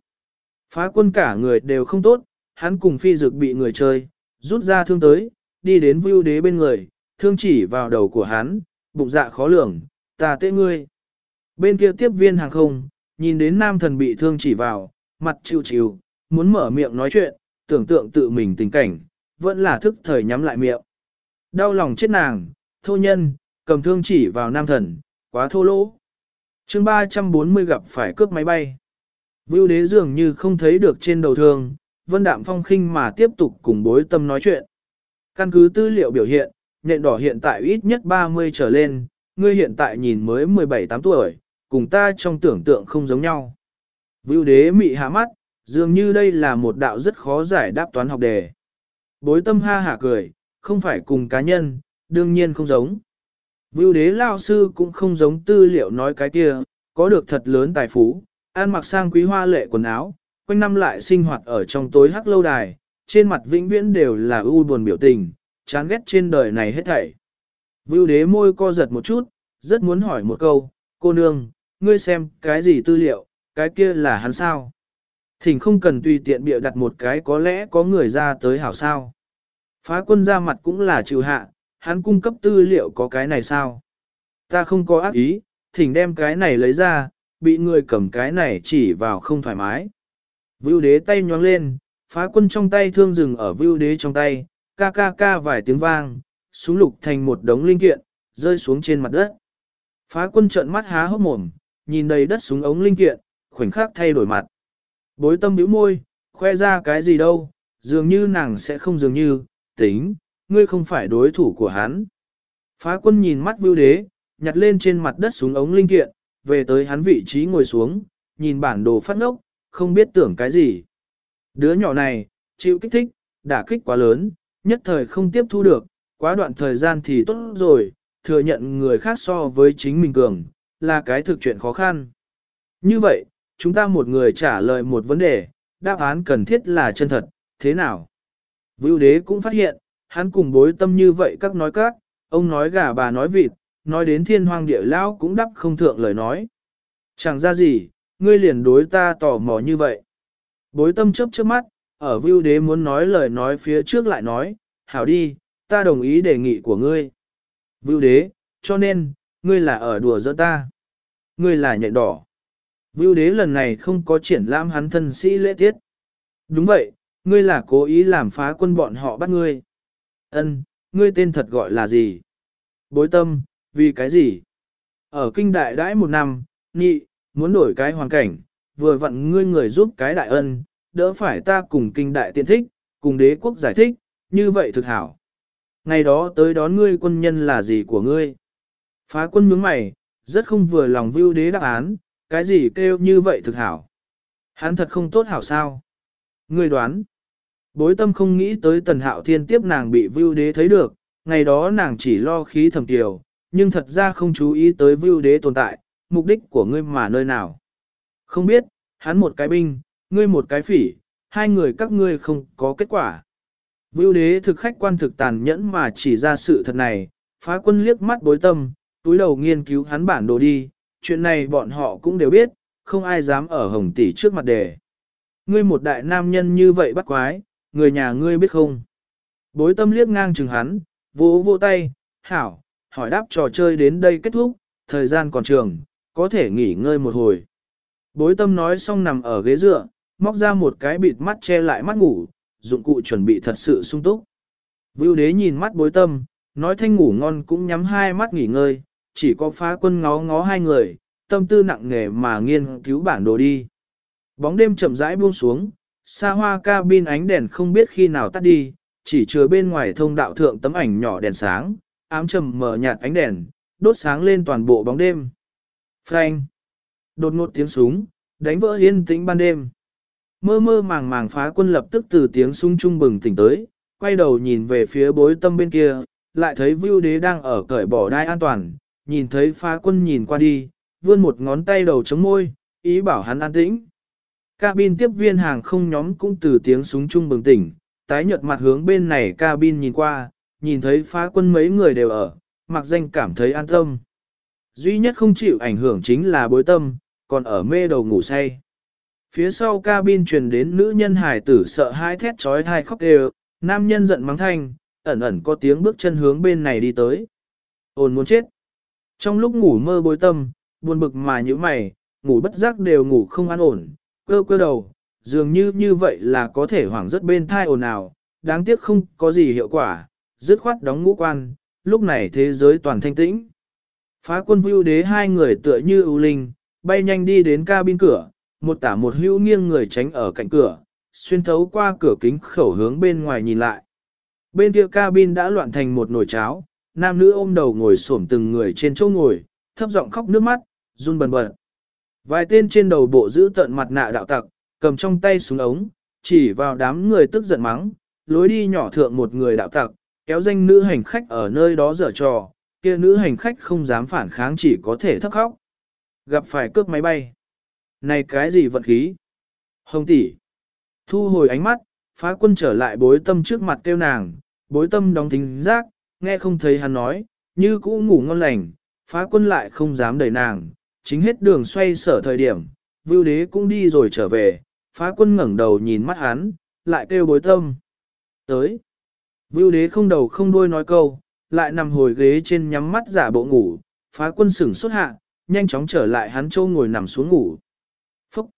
Phá quân cả người đều không tốt, hắn cùng phi dực bị người chơi, rút ra thương tới, đi đến vưu đế bên người, thương chỉ vào đầu của hắn, bụng dạ khó lường, ta tệ ngươi. Bên kia tiếp viên hàng không, nhìn đến nam thần bị thương chỉ vào, mặt chịu chịu, muốn mở miệng nói chuyện, tưởng tượng tự mình tình cảnh, vẫn là thức thời nhắm lại miệng. Đau lòng chết nàng, thô nhân, cầm thương chỉ vào nam thần, quá thô lỗ. chương 340 gặp phải cướp máy bay. Vưu đế dường như không thấy được trên đầu thương, vân đạm phong khinh mà tiếp tục cùng bối tâm nói chuyện. Căn cứ tư liệu biểu hiện, nhện đỏ hiện tại ít nhất 30 trở lên, ngươi hiện tại nhìn mới 17-8 tuổi, cùng ta trong tưởng tượng không giống nhau. Vưu đế mị hạ mắt, dường như đây là một đạo rất khó giải đáp toán học đề. Bối tâm ha hả cười, không phải cùng cá nhân, đương nhiên không giống. Vưu đế lao sư cũng không giống tư liệu nói cái kia, có được thật lớn tài phú, ăn mặc sang quý hoa lệ quần áo, quanh năm lại sinh hoạt ở trong tối hắc lâu đài, trên mặt vĩnh viễn đều là u buồn biểu tình, chán ghét trên đời này hết thảy. Vưu đế môi co giật một chút, rất muốn hỏi một câu, cô nương, ngươi xem cái gì tư liệu, cái kia là hắn sao? Thỉnh không cần tùy tiện bịa đặt một cái có lẽ có người ra tới hảo sao. Phá quân ra mặt cũng là trừ hạ, hắn cung cấp tư liệu có cái này sao? Ta không có ác ý, thỉnh đem cái này lấy ra, bị người cầm cái này chỉ vào không thoải mái. Vưu đế tay nhóng lên, phá quân trong tay thương rừng ở vưu đế trong tay, ca ca ca vài tiếng vang, súng lục thành một đống linh kiện, rơi xuống trên mặt đất. Phá quân trợn mắt há hốc mồm, nhìn đầy đất súng ống linh kiện, khoảnh khắc thay đổi mặt. Bối tâm bĩu môi, khoe ra cái gì đâu, dường như nàng sẽ không dường như, tính, ngươi không phải đối thủ của hắn. Phá quân nhìn mắt vưu đế, nhặt lên trên mặt đất súng ống linh kiện, về tới hắn vị trí ngồi xuống, nhìn bản đồ phát ngốc, không biết tưởng cái gì. Đứa nhỏ này, chịu kích thích, đả kích quá lớn, nhất thời không tiếp thu được, quá đoạn thời gian thì tốt rồi, thừa nhận người khác so với chính mình cường, là cái thực chuyện khó khăn. Như vậy, chúng ta một người trả lời một vấn đề, đáp án cần thiết là chân thật, thế nào? Vưu đế cũng phát hiện, hắn cùng bối tâm như vậy các nói các, ông nói gà bà nói vịt, nói đến thiên hoang địa lão cũng đắp không thượng lời nói. Chẳng ra gì, ngươi liền đối ta tò mò như vậy. Bối tâm chớp chớp mắt, ở Vưu đế muốn nói lời nói phía trước lại nói, hảo đi, ta đồng ý đề nghị của ngươi. Vưu đế, cho nên, ngươi là ở đùa giỡn ta. Ngươi là nhện đỏ. Vưu đế lần này không có triển lãm hắn thân sĩ lễ tiết. Đúng vậy, ngươi là cố ý làm phá quân bọn họ bắt ngươi. Ân, ngươi tên thật gọi là gì? Bối tâm, vì cái gì? Ở kinh đại đãi một năm, nhị, muốn đổi cái hoàn cảnh, vừa vặn ngươi người giúp cái đại ân, đỡ phải ta cùng kinh đại tiện thích, cùng đế quốc giải thích, như vậy thực hảo. Ngày đó tới đón ngươi quân nhân là gì của ngươi? Phá quân nhướng mày, rất không vừa lòng vưu đế đáp án, cái gì kêu như vậy thực hảo. Hắn thật không tốt hảo sao? người đoán. Bối tâm không nghĩ tới tần hạo thiên tiếp nàng bị vưu đế thấy được, ngày đó nàng chỉ lo khí thầm tiểu, nhưng thật ra không chú ý tới vưu đế tồn tại, mục đích của ngươi mà nơi nào. Không biết, hắn một cái binh, ngươi một cái phỉ, hai người các ngươi không có kết quả. Vưu đế thực khách quan thực tàn nhẫn mà chỉ ra sự thật này, phá quân liếc mắt bối tâm, túi đầu nghiên cứu hắn bản đồ đi, chuyện này bọn họ cũng đều biết, không ai dám ở hồng tỷ trước mặt đề. Ngươi một đại nam nhân như vậy bắt quái, người nhà ngươi biết không? Bối tâm liếc ngang chừng hắn, vỗ vỗ tay, hảo, hỏi đáp trò chơi đến đây kết thúc, thời gian còn trường, có thể nghỉ ngơi một hồi. Bối tâm nói xong nằm ở ghế dựa, móc ra một cái bịt mắt che lại mắt ngủ, dụng cụ chuẩn bị thật sự sung túc. Vưu đế nhìn mắt bối tâm, nói thanh ngủ ngon cũng nhắm hai mắt nghỉ ngơi, chỉ có phá quân ngó ngó hai người, tâm tư nặng nề mà nghiên cứu bản đồ đi. Bóng đêm chậm rãi buông xuống, xa hoa cabin ánh đèn không biết khi nào tắt đi, chỉ chứa bên ngoài thông đạo thượng tấm ảnh nhỏ đèn sáng, ám trầm mở nhạt ánh đèn, đốt sáng lên toàn bộ bóng đêm. Frank! Đột ngột tiếng súng, đánh vỡ yên tĩnh ban đêm. Mơ mơ màng màng phá quân lập tức từ tiếng súng trung bừng tỉnh tới, quay đầu nhìn về phía bối tâm bên kia, lại thấy Vưu Đế đang ở cởi bỏ đai an toàn, nhìn thấy phá quân nhìn qua đi, vươn một ngón tay đầu chống môi, ý bảo hắn an tĩnh. Cabin tiếp viên hàng không nhóm cũng từ tiếng súng trung bừng tỉnh, tái nhợt mặt hướng bên này cabin nhìn qua, nhìn thấy phá quân mấy người đều ở, mặc danh cảm thấy an tâm. Duy nhất không chịu ảnh hưởng chính là bối tâm, còn ở mê đầu ngủ say. Phía sau cabin truyền đến nữ nhân hải tử sợ hãi thét trói thai khóc đều, nam nhân giận mắng thanh, ẩn ẩn có tiếng bước chân hướng bên này đi tới. Ôn muốn chết. Trong lúc ngủ mơ bối tâm, buồn bực mà như mày, ngủ bất giác đều ngủ không an ổn, cơ cơ đầu, dường như như vậy là có thể hoảng rất bên thai ồn ào, đáng tiếc không có gì hiệu quả, dứt khoát đóng ngũ quan, lúc này thế giới toàn thanh tĩnh. Phá quân vưu đế hai người tựa như ưu linh, bay nhanh đi đến cabin cửa, một tả một hữu nghiêng người tránh ở cạnh cửa, xuyên thấu qua cửa kính khẩu hướng bên ngoài nhìn lại. Bên kia cabin đã loạn thành một nồi cháo, nam nữ ôm đầu ngồi xổm từng người trên chỗ ngồi, thấp giọng khóc nước mắt, run bần bật. Vài tên trên đầu bộ giữ tận mặt nạ đạo tặc, cầm trong tay súng ống, chỉ vào đám người tức giận mắng, lối đi nhỏ thượng một người đạo tặc, kéo danh nữ hành khách ở nơi đó dở trò, kia nữ hành khách không dám phản kháng chỉ có thể thấp khóc. Gặp phải cướp máy bay. Này cái gì vận khí? Hồng tỷ. Thu hồi ánh mắt, phá quân trở lại bối tâm trước mặt kêu nàng, bối tâm đóng tính giác, nghe không thấy hắn nói, như cũ ngủ ngon lành, phá quân lại không dám đẩy nàng, chính hết đường xoay sở thời điểm, vưu đế cũng đi rồi trở về, phá quân ngẩng đầu nhìn mắt hắn, lại kêu bối tâm. Tới. Vưu đế không đầu không đuôi nói câu, lại nằm hồi ghế trên nhắm mắt giả bộ ngủ, phá quân sửng xuất hạ, nhanh chóng trở lại hắn châu ngồi nằm xuống ngủ. Phúc!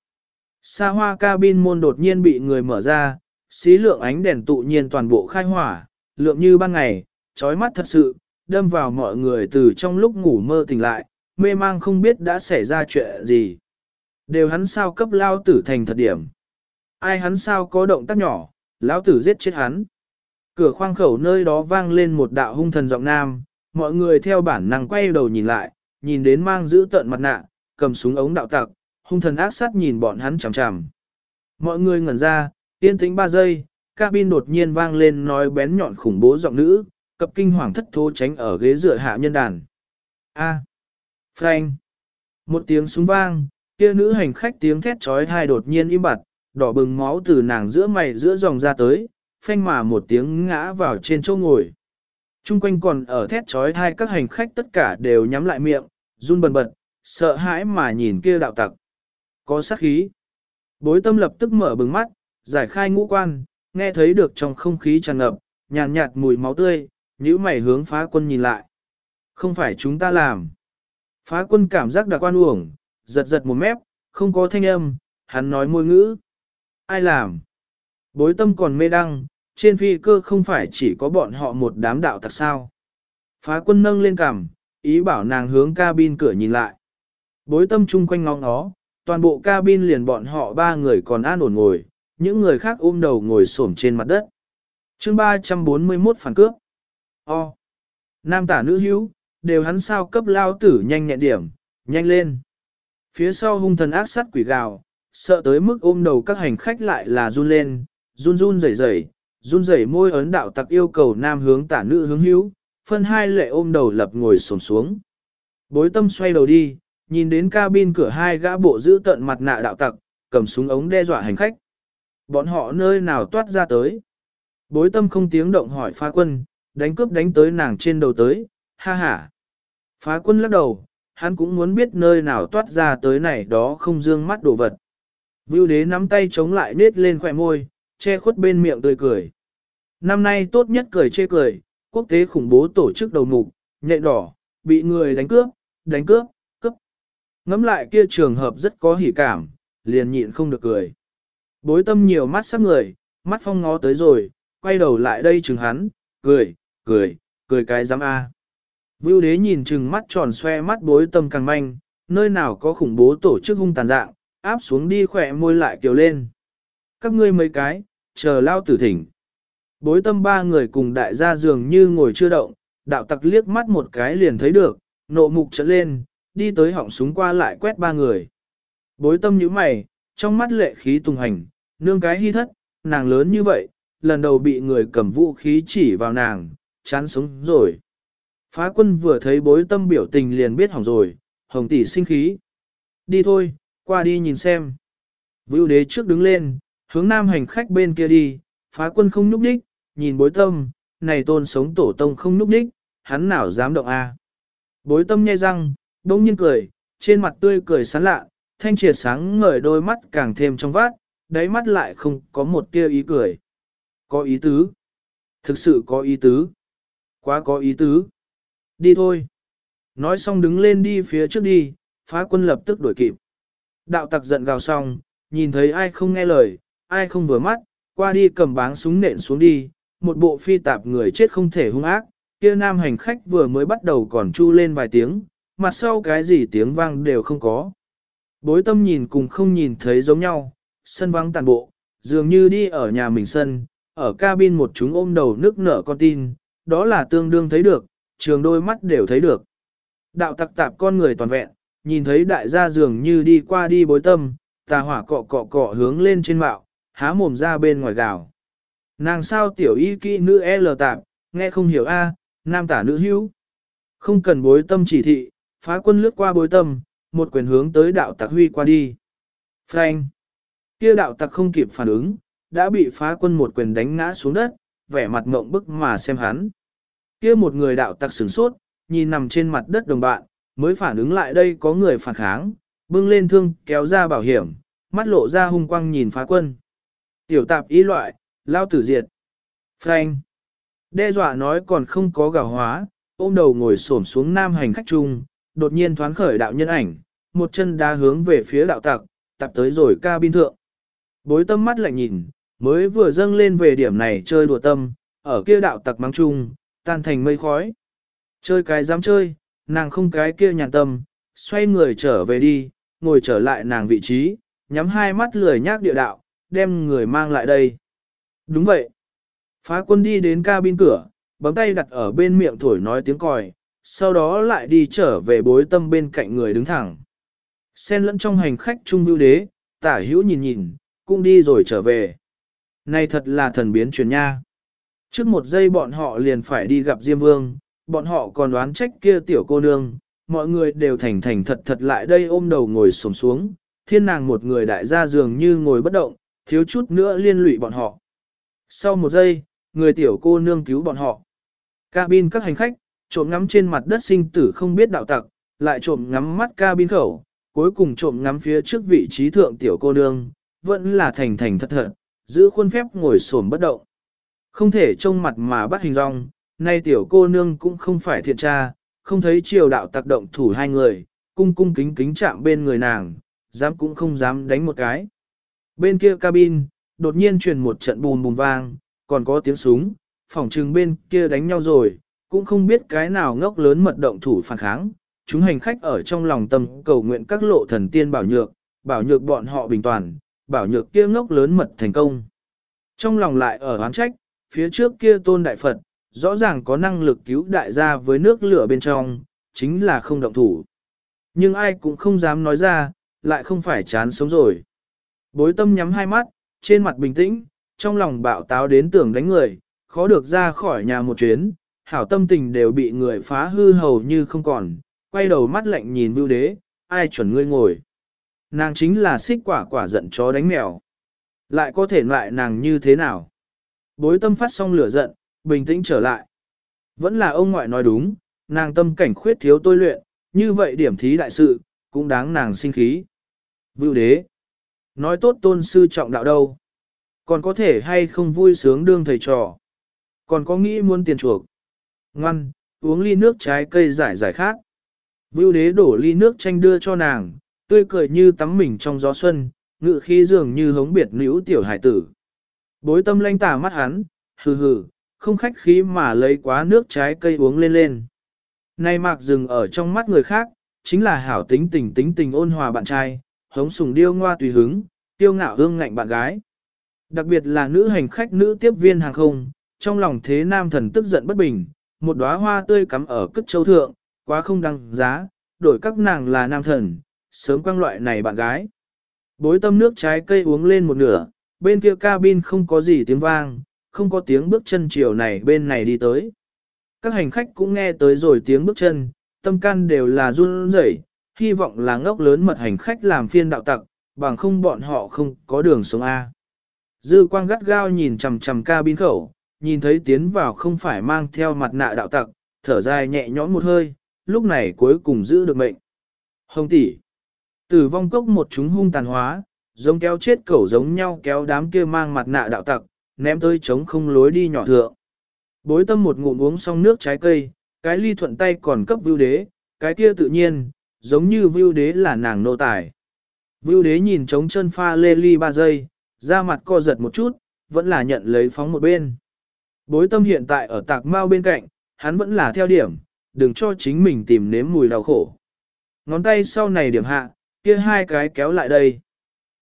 Sa hoa cabin môn đột nhiên bị người mở ra, xí lượng ánh đèn tụ nhiên toàn bộ khai hỏa, lượng như ban ngày, chói mắt thật sự, đâm vào mọi người từ trong lúc ngủ mơ tỉnh lại, mê mang không biết đã xảy ra chuyện gì. Đều hắn sao cấp lao tử thành thật điểm. Ai hắn sao có động tác nhỏ, lão tử giết chết hắn. Cửa khoang khẩu nơi đó vang lên một đạo hung thần giọng nam, mọi người theo bản năng quay đầu nhìn lại, nhìn đến mang giữ tận mặt nạ, cầm súng ống đạo tặc, hung thần ác sát nhìn bọn hắn chằm chằm. Mọi người ngẩn ra, yên tĩnh ba giây, cabin đột nhiên vang lên nói bén nhọn khủng bố giọng nữ, cập kinh hoàng thất thố tránh ở ghế dựa hạ nhân đàn. A. Frank. Một tiếng súng vang, kia nữ hành khách tiếng thét trói thai đột nhiên im bặt, đỏ bừng máu từ nàng giữa mày giữa dòng ra tới, phanh mà một tiếng ngã vào trên chỗ ngồi. Trung quanh còn ở thét trói thai các hành khách tất cả đều nhắm lại miệng, run bần bật, sợ hãi mà nhìn kia đạo tặc. Có sát khí. Bối tâm lập tức mở bừng mắt, giải khai ngũ quan, nghe thấy được trong không khí tràn ngập, nhàn nhạt mùi máu tươi, Nhữ mày hướng phá quân nhìn lại. Không phải chúng ta làm. Phá quân cảm giác đặc quan uổng, giật giật một mép, không có thanh âm, hắn nói môi ngữ. Ai làm? Bối tâm còn mê đăng, trên phi cơ không phải chỉ có bọn họ một đám đạo tặc sao. Phá quân nâng lên cằm, ý bảo nàng hướng cabin cửa nhìn lại. Bối tâm chung quanh ngóng nó, toàn bộ cabin liền bọn họ ba người còn an ổn ngồi, những người khác ôm đầu ngồi xổm trên mặt đất. chương 341 phản cướp. O. Nam tả nữ hữu, đều hắn sao cấp lao tử nhanh nhẹn điểm, nhanh lên. Phía sau hung thần ác sát quỷ gào, sợ tới mức ôm đầu các hành khách lại là run lên, run run rẩy rẩy, run rẩy môi ấn đạo tặc yêu cầu nam hướng tả nữ hướng hữu, phân hai lệ ôm đầu lập ngồi xổm xuống. Bối tâm xoay đầu đi, nhìn đến cabin cửa hai gã bộ giữ tận mặt nạ đạo tặc, cầm súng ống đe dọa hành khách. Bọn họ nơi nào toát ra tới. Bối tâm không tiếng động hỏi pha quân, đánh cướp đánh tới nàng trên đầu tới, ha ha. Phá quân lắc đầu, hắn cũng muốn biết nơi nào toát ra tới này đó không dương mắt đồ vật. Vưu đế nắm tay chống lại nết lên khỏe môi, che khuất bên miệng tươi cười. Năm nay tốt nhất cười chê cười, quốc tế khủng bố tổ chức đầu mục, nhạy đỏ, bị người đánh cướp, đánh cướp, cướp. Ngắm lại kia trường hợp rất có hỉ cảm, liền nhịn không được cười. Bối tâm nhiều mắt sắc người, mắt phong ngó tới rồi, quay đầu lại đây chừng hắn, cười, cười, cười cái giám A. Vưu đế nhìn chừng mắt tròn xoe mắt bối tâm càng manh, nơi nào có khủng bố tổ chức hung tàn dạng, áp xuống đi khỏe môi lại kiều lên. Các ngươi mấy cái, chờ lao tử thỉnh. Bối tâm ba người cùng đại gia dường như ngồi chưa động, đạo tặc liếc mắt một cái liền thấy được, nộ mục trở lên, đi tới họng súng qua lại quét ba người. Bối tâm nhíu mày, trong mắt lệ khí tung hành, nương cái hy thất, nàng lớn như vậy, lần đầu bị người cầm vũ khí chỉ vào nàng, chán sống rồi. Phá quân vừa thấy bối tâm biểu tình liền biết hỏng rồi, hồng tỷ sinh khí. Đi thôi, qua đi nhìn xem. Vưu đế trước đứng lên, hướng nam hành khách bên kia đi, phá quân không núp đích, nhìn bối tâm, này tôn sống tổ tông không núp đích, hắn nào dám động a? Bối tâm nhai răng, đông nhiên cười, trên mặt tươi cười sán lạ, thanh triệt sáng ngời đôi mắt càng thêm trong vát, đáy mắt lại không có một tia ý cười. Có ý tứ. Thực sự có ý tứ. Quá có ý tứ. Đi thôi. Nói xong đứng lên đi phía trước đi, phá quân lập tức đuổi kịp. Đạo tặc giận gào xong, nhìn thấy ai không nghe lời, ai không vừa mắt, qua đi cầm báng súng nện xuống đi, một bộ phi tạp người chết không thể hung ác, kia nam hành khách vừa mới bắt đầu còn chu lên vài tiếng, mặt sau cái gì tiếng vang đều không có. Bối tâm nhìn cùng không nhìn thấy giống nhau, sân vắng tàn bộ, dường như đi ở nhà mình sân, ở cabin một chúng ôm đầu nước nở con tin, đó là tương đương thấy được, trường đôi mắt đều thấy được. Đạo tặc tạp con người toàn vẹn, nhìn thấy đại gia dường như đi qua đi bối tâm, tà hỏa cọ cọ cọ hướng lên trên mạo, há mồm ra bên ngoài gào. Nàng sao tiểu y kỹ nữ L tạp, nghe không hiểu A, nam tả nữ hữu. Không cần bối tâm chỉ thị, phá quân lướt qua bối tâm, một quyền hướng tới đạo tặc huy qua đi. Frank! Kia đạo tặc không kịp phản ứng, đã bị phá quân một quyền đánh ngã xuống đất, vẻ mặt ngộng bức mà xem hắn. Kia một người đạo tặc sửng sốt, nhìn nằm trên mặt đất đồng bạn, mới phản ứng lại đây có người phản kháng, bưng lên thương kéo ra bảo hiểm, mắt lộ ra hung quang nhìn phá quân. Tiểu tạp ý loại, lao tử diệt. Frank. Đe dọa nói còn không có gào hóa, ôm đầu ngồi xổm xuống nam hành khách chung, đột nhiên thoáng khởi đạo nhân ảnh, một chân đá hướng về phía đạo tặc, tập tới rồi ca bin thượng. Bối tâm mắt lạnh nhìn, mới vừa dâng lên về điểm này chơi đùa tâm, ở kia đạo tặc mang chung, tan thành mây khói. Chơi cái dám chơi, nàng không cái kia nhàn tâm, xoay người trở về đi, ngồi trở lại nàng vị trí, nhắm hai mắt lười nhác địa đạo, đem người mang lại đây. Đúng vậy. Phá quân đi đến cabin cửa, bấm tay đặt ở bên miệng thổi nói tiếng còi, sau đó lại đi trở về bối tâm bên cạnh người đứng thẳng. Xen lẫn trong hành khách trung vưu đế, tả hữu nhìn nhìn, cũng đi rồi trở về. Này thật là thần biến chuyển nha. Trước một giây bọn họ liền phải đi gặp Diêm Vương, bọn họ còn đoán trách kia tiểu cô nương, mọi người đều thành thành thật thật lại đây ôm đầu ngồi xổm xuống, thiên nàng một người đại gia dường như ngồi bất động, thiếu chút nữa liên lụy bọn họ. Sau một giây, người tiểu cô nương cứu bọn họ. Cabin các hành khách, trộm ngắm trên mặt đất sinh tử không biết đạo tặc, lại trộm ngắm mắt cabin khẩu, cuối cùng trộm ngắm phía trước vị trí thượng tiểu cô nương, vẫn là thành thành thật thật, giữ khuôn phép ngồi xổm bất động. Không thể trông mặt mà bắt hình rong, nay tiểu cô nương cũng không phải thiện tra, không thấy triều đạo tác động thủ hai người, cung cung kính kính chạm bên người nàng, dám cũng không dám đánh một cái. Bên kia cabin, đột nhiên truyền một trận bùm bùm vang, còn có tiếng súng, phòng trừng bên kia đánh nhau rồi, cũng không biết cái nào ngốc lớn mật động thủ phản kháng. Chúng hành khách ở trong lòng tâm cầu nguyện các lộ thần tiên bảo nhược, bảo nhược bọn họ bình toàn, bảo nhược kia ngốc lớn mật thành công. Trong lòng lại ở oán trách, phía trước kia tôn đại Phật, rõ ràng có năng lực cứu đại gia với nước lửa bên trong, chính là không động thủ. Nhưng ai cũng không dám nói ra, lại không phải chán sống rồi. Bối tâm nhắm hai mắt, trên mặt bình tĩnh, trong lòng bạo táo đến tưởng đánh người, khó được ra khỏi nhà một chuyến, hảo tâm tình đều bị người phá hư hầu như không còn, quay đầu mắt lạnh nhìn vưu đế, ai chuẩn ngươi ngồi. Nàng chính là xích quả quả giận chó đánh mèo. Lại có thể loại nàng như thế nào? Bối tâm phát xong lửa giận, bình tĩnh trở lại. Vẫn là ông ngoại nói đúng, nàng tâm cảnh khuyết thiếu tôi luyện, như vậy điểm thí đại sự, cũng đáng nàng sinh khí. Vưu đế, nói tốt tôn sư trọng đạo đâu, còn có thể hay không vui sướng đương thầy trò, còn có nghĩ muốn tiền chuộc. Ngoan, uống ly nước trái cây giải giải khát. Vưu đế đổ ly nước chanh đưa cho nàng, tươi cười như tắm mình trong gió xuân, ngự khí dường như hống biệt nữ tiểu hải tử. Bối tâm lanh tả mắt hắn, hừ hừ, không khách khí mà lấy quá nước trái cây uống lên lên. Nay mạc dừng ở trong mắt người khác, chính là hảo tính tình tính tình ôn hòa bạn trai, hống sùng điêu ngoa tùy hứng, tiêu ngạo hương ngạnh bạn gái. Đặc biệt là nữ hành khách nữ tiếp viên hàng không, trong lòng thế nam thần tức giận bất bình, một đóa hoa tươi cắm ở cất châu thượng, quá không đăng giá, đổi các nàng là nam thần, sớm quăng loại này bạn gái. Bối tâm nước trái cây uống lên một nửa, bên kia cabin không có gì tiếng vang, không có tiếng bước chân chiều này bên này đi tới. Các hành khách cũng nghe tới rồi tiếng bước chân, tâm can đều là run rẩy, hy vọng là ngốc lớn mật hành khách làm phiên đạo tặc, bằng không bọn họ không có đường sống A. Dư quang gắt gao nhìn chằm chằm cabin khẩu, nhìn thấy tiến vào không phải mang theo mặt nạ đạo tặc, thở dài nhẹ nhõm một hơi, lúc này cuối cùng giữ được mệnh. Hồng tỷ, tử vong cốc một chúng hung tàn hóa, giống kéo chết cẩu giống nhau kéo đám kia mang mặt nạ đạo tặc, ném tới trống không lối đi nhỏ thượng. Bối tâm một ngụm uống xong nước trái cây, cái ly thuận tay còn cấp vưu đế, cái kia tự nhiên, giống như vưu đế là nàng nô tài. Vưu đế nhìn trống chân pha lê ly ba giây, ra mặt co giật một chút, vẫn là nhận lấy phóng một bên. Bối tâm hiện tại ở tạc mau bên cạnh, hắn vẫn là theo điểm, đừng cho chính mình tìm nếm mùi đau khổ. Ngón tay sau này điểm hạ, kia hai cái kéo lại đây.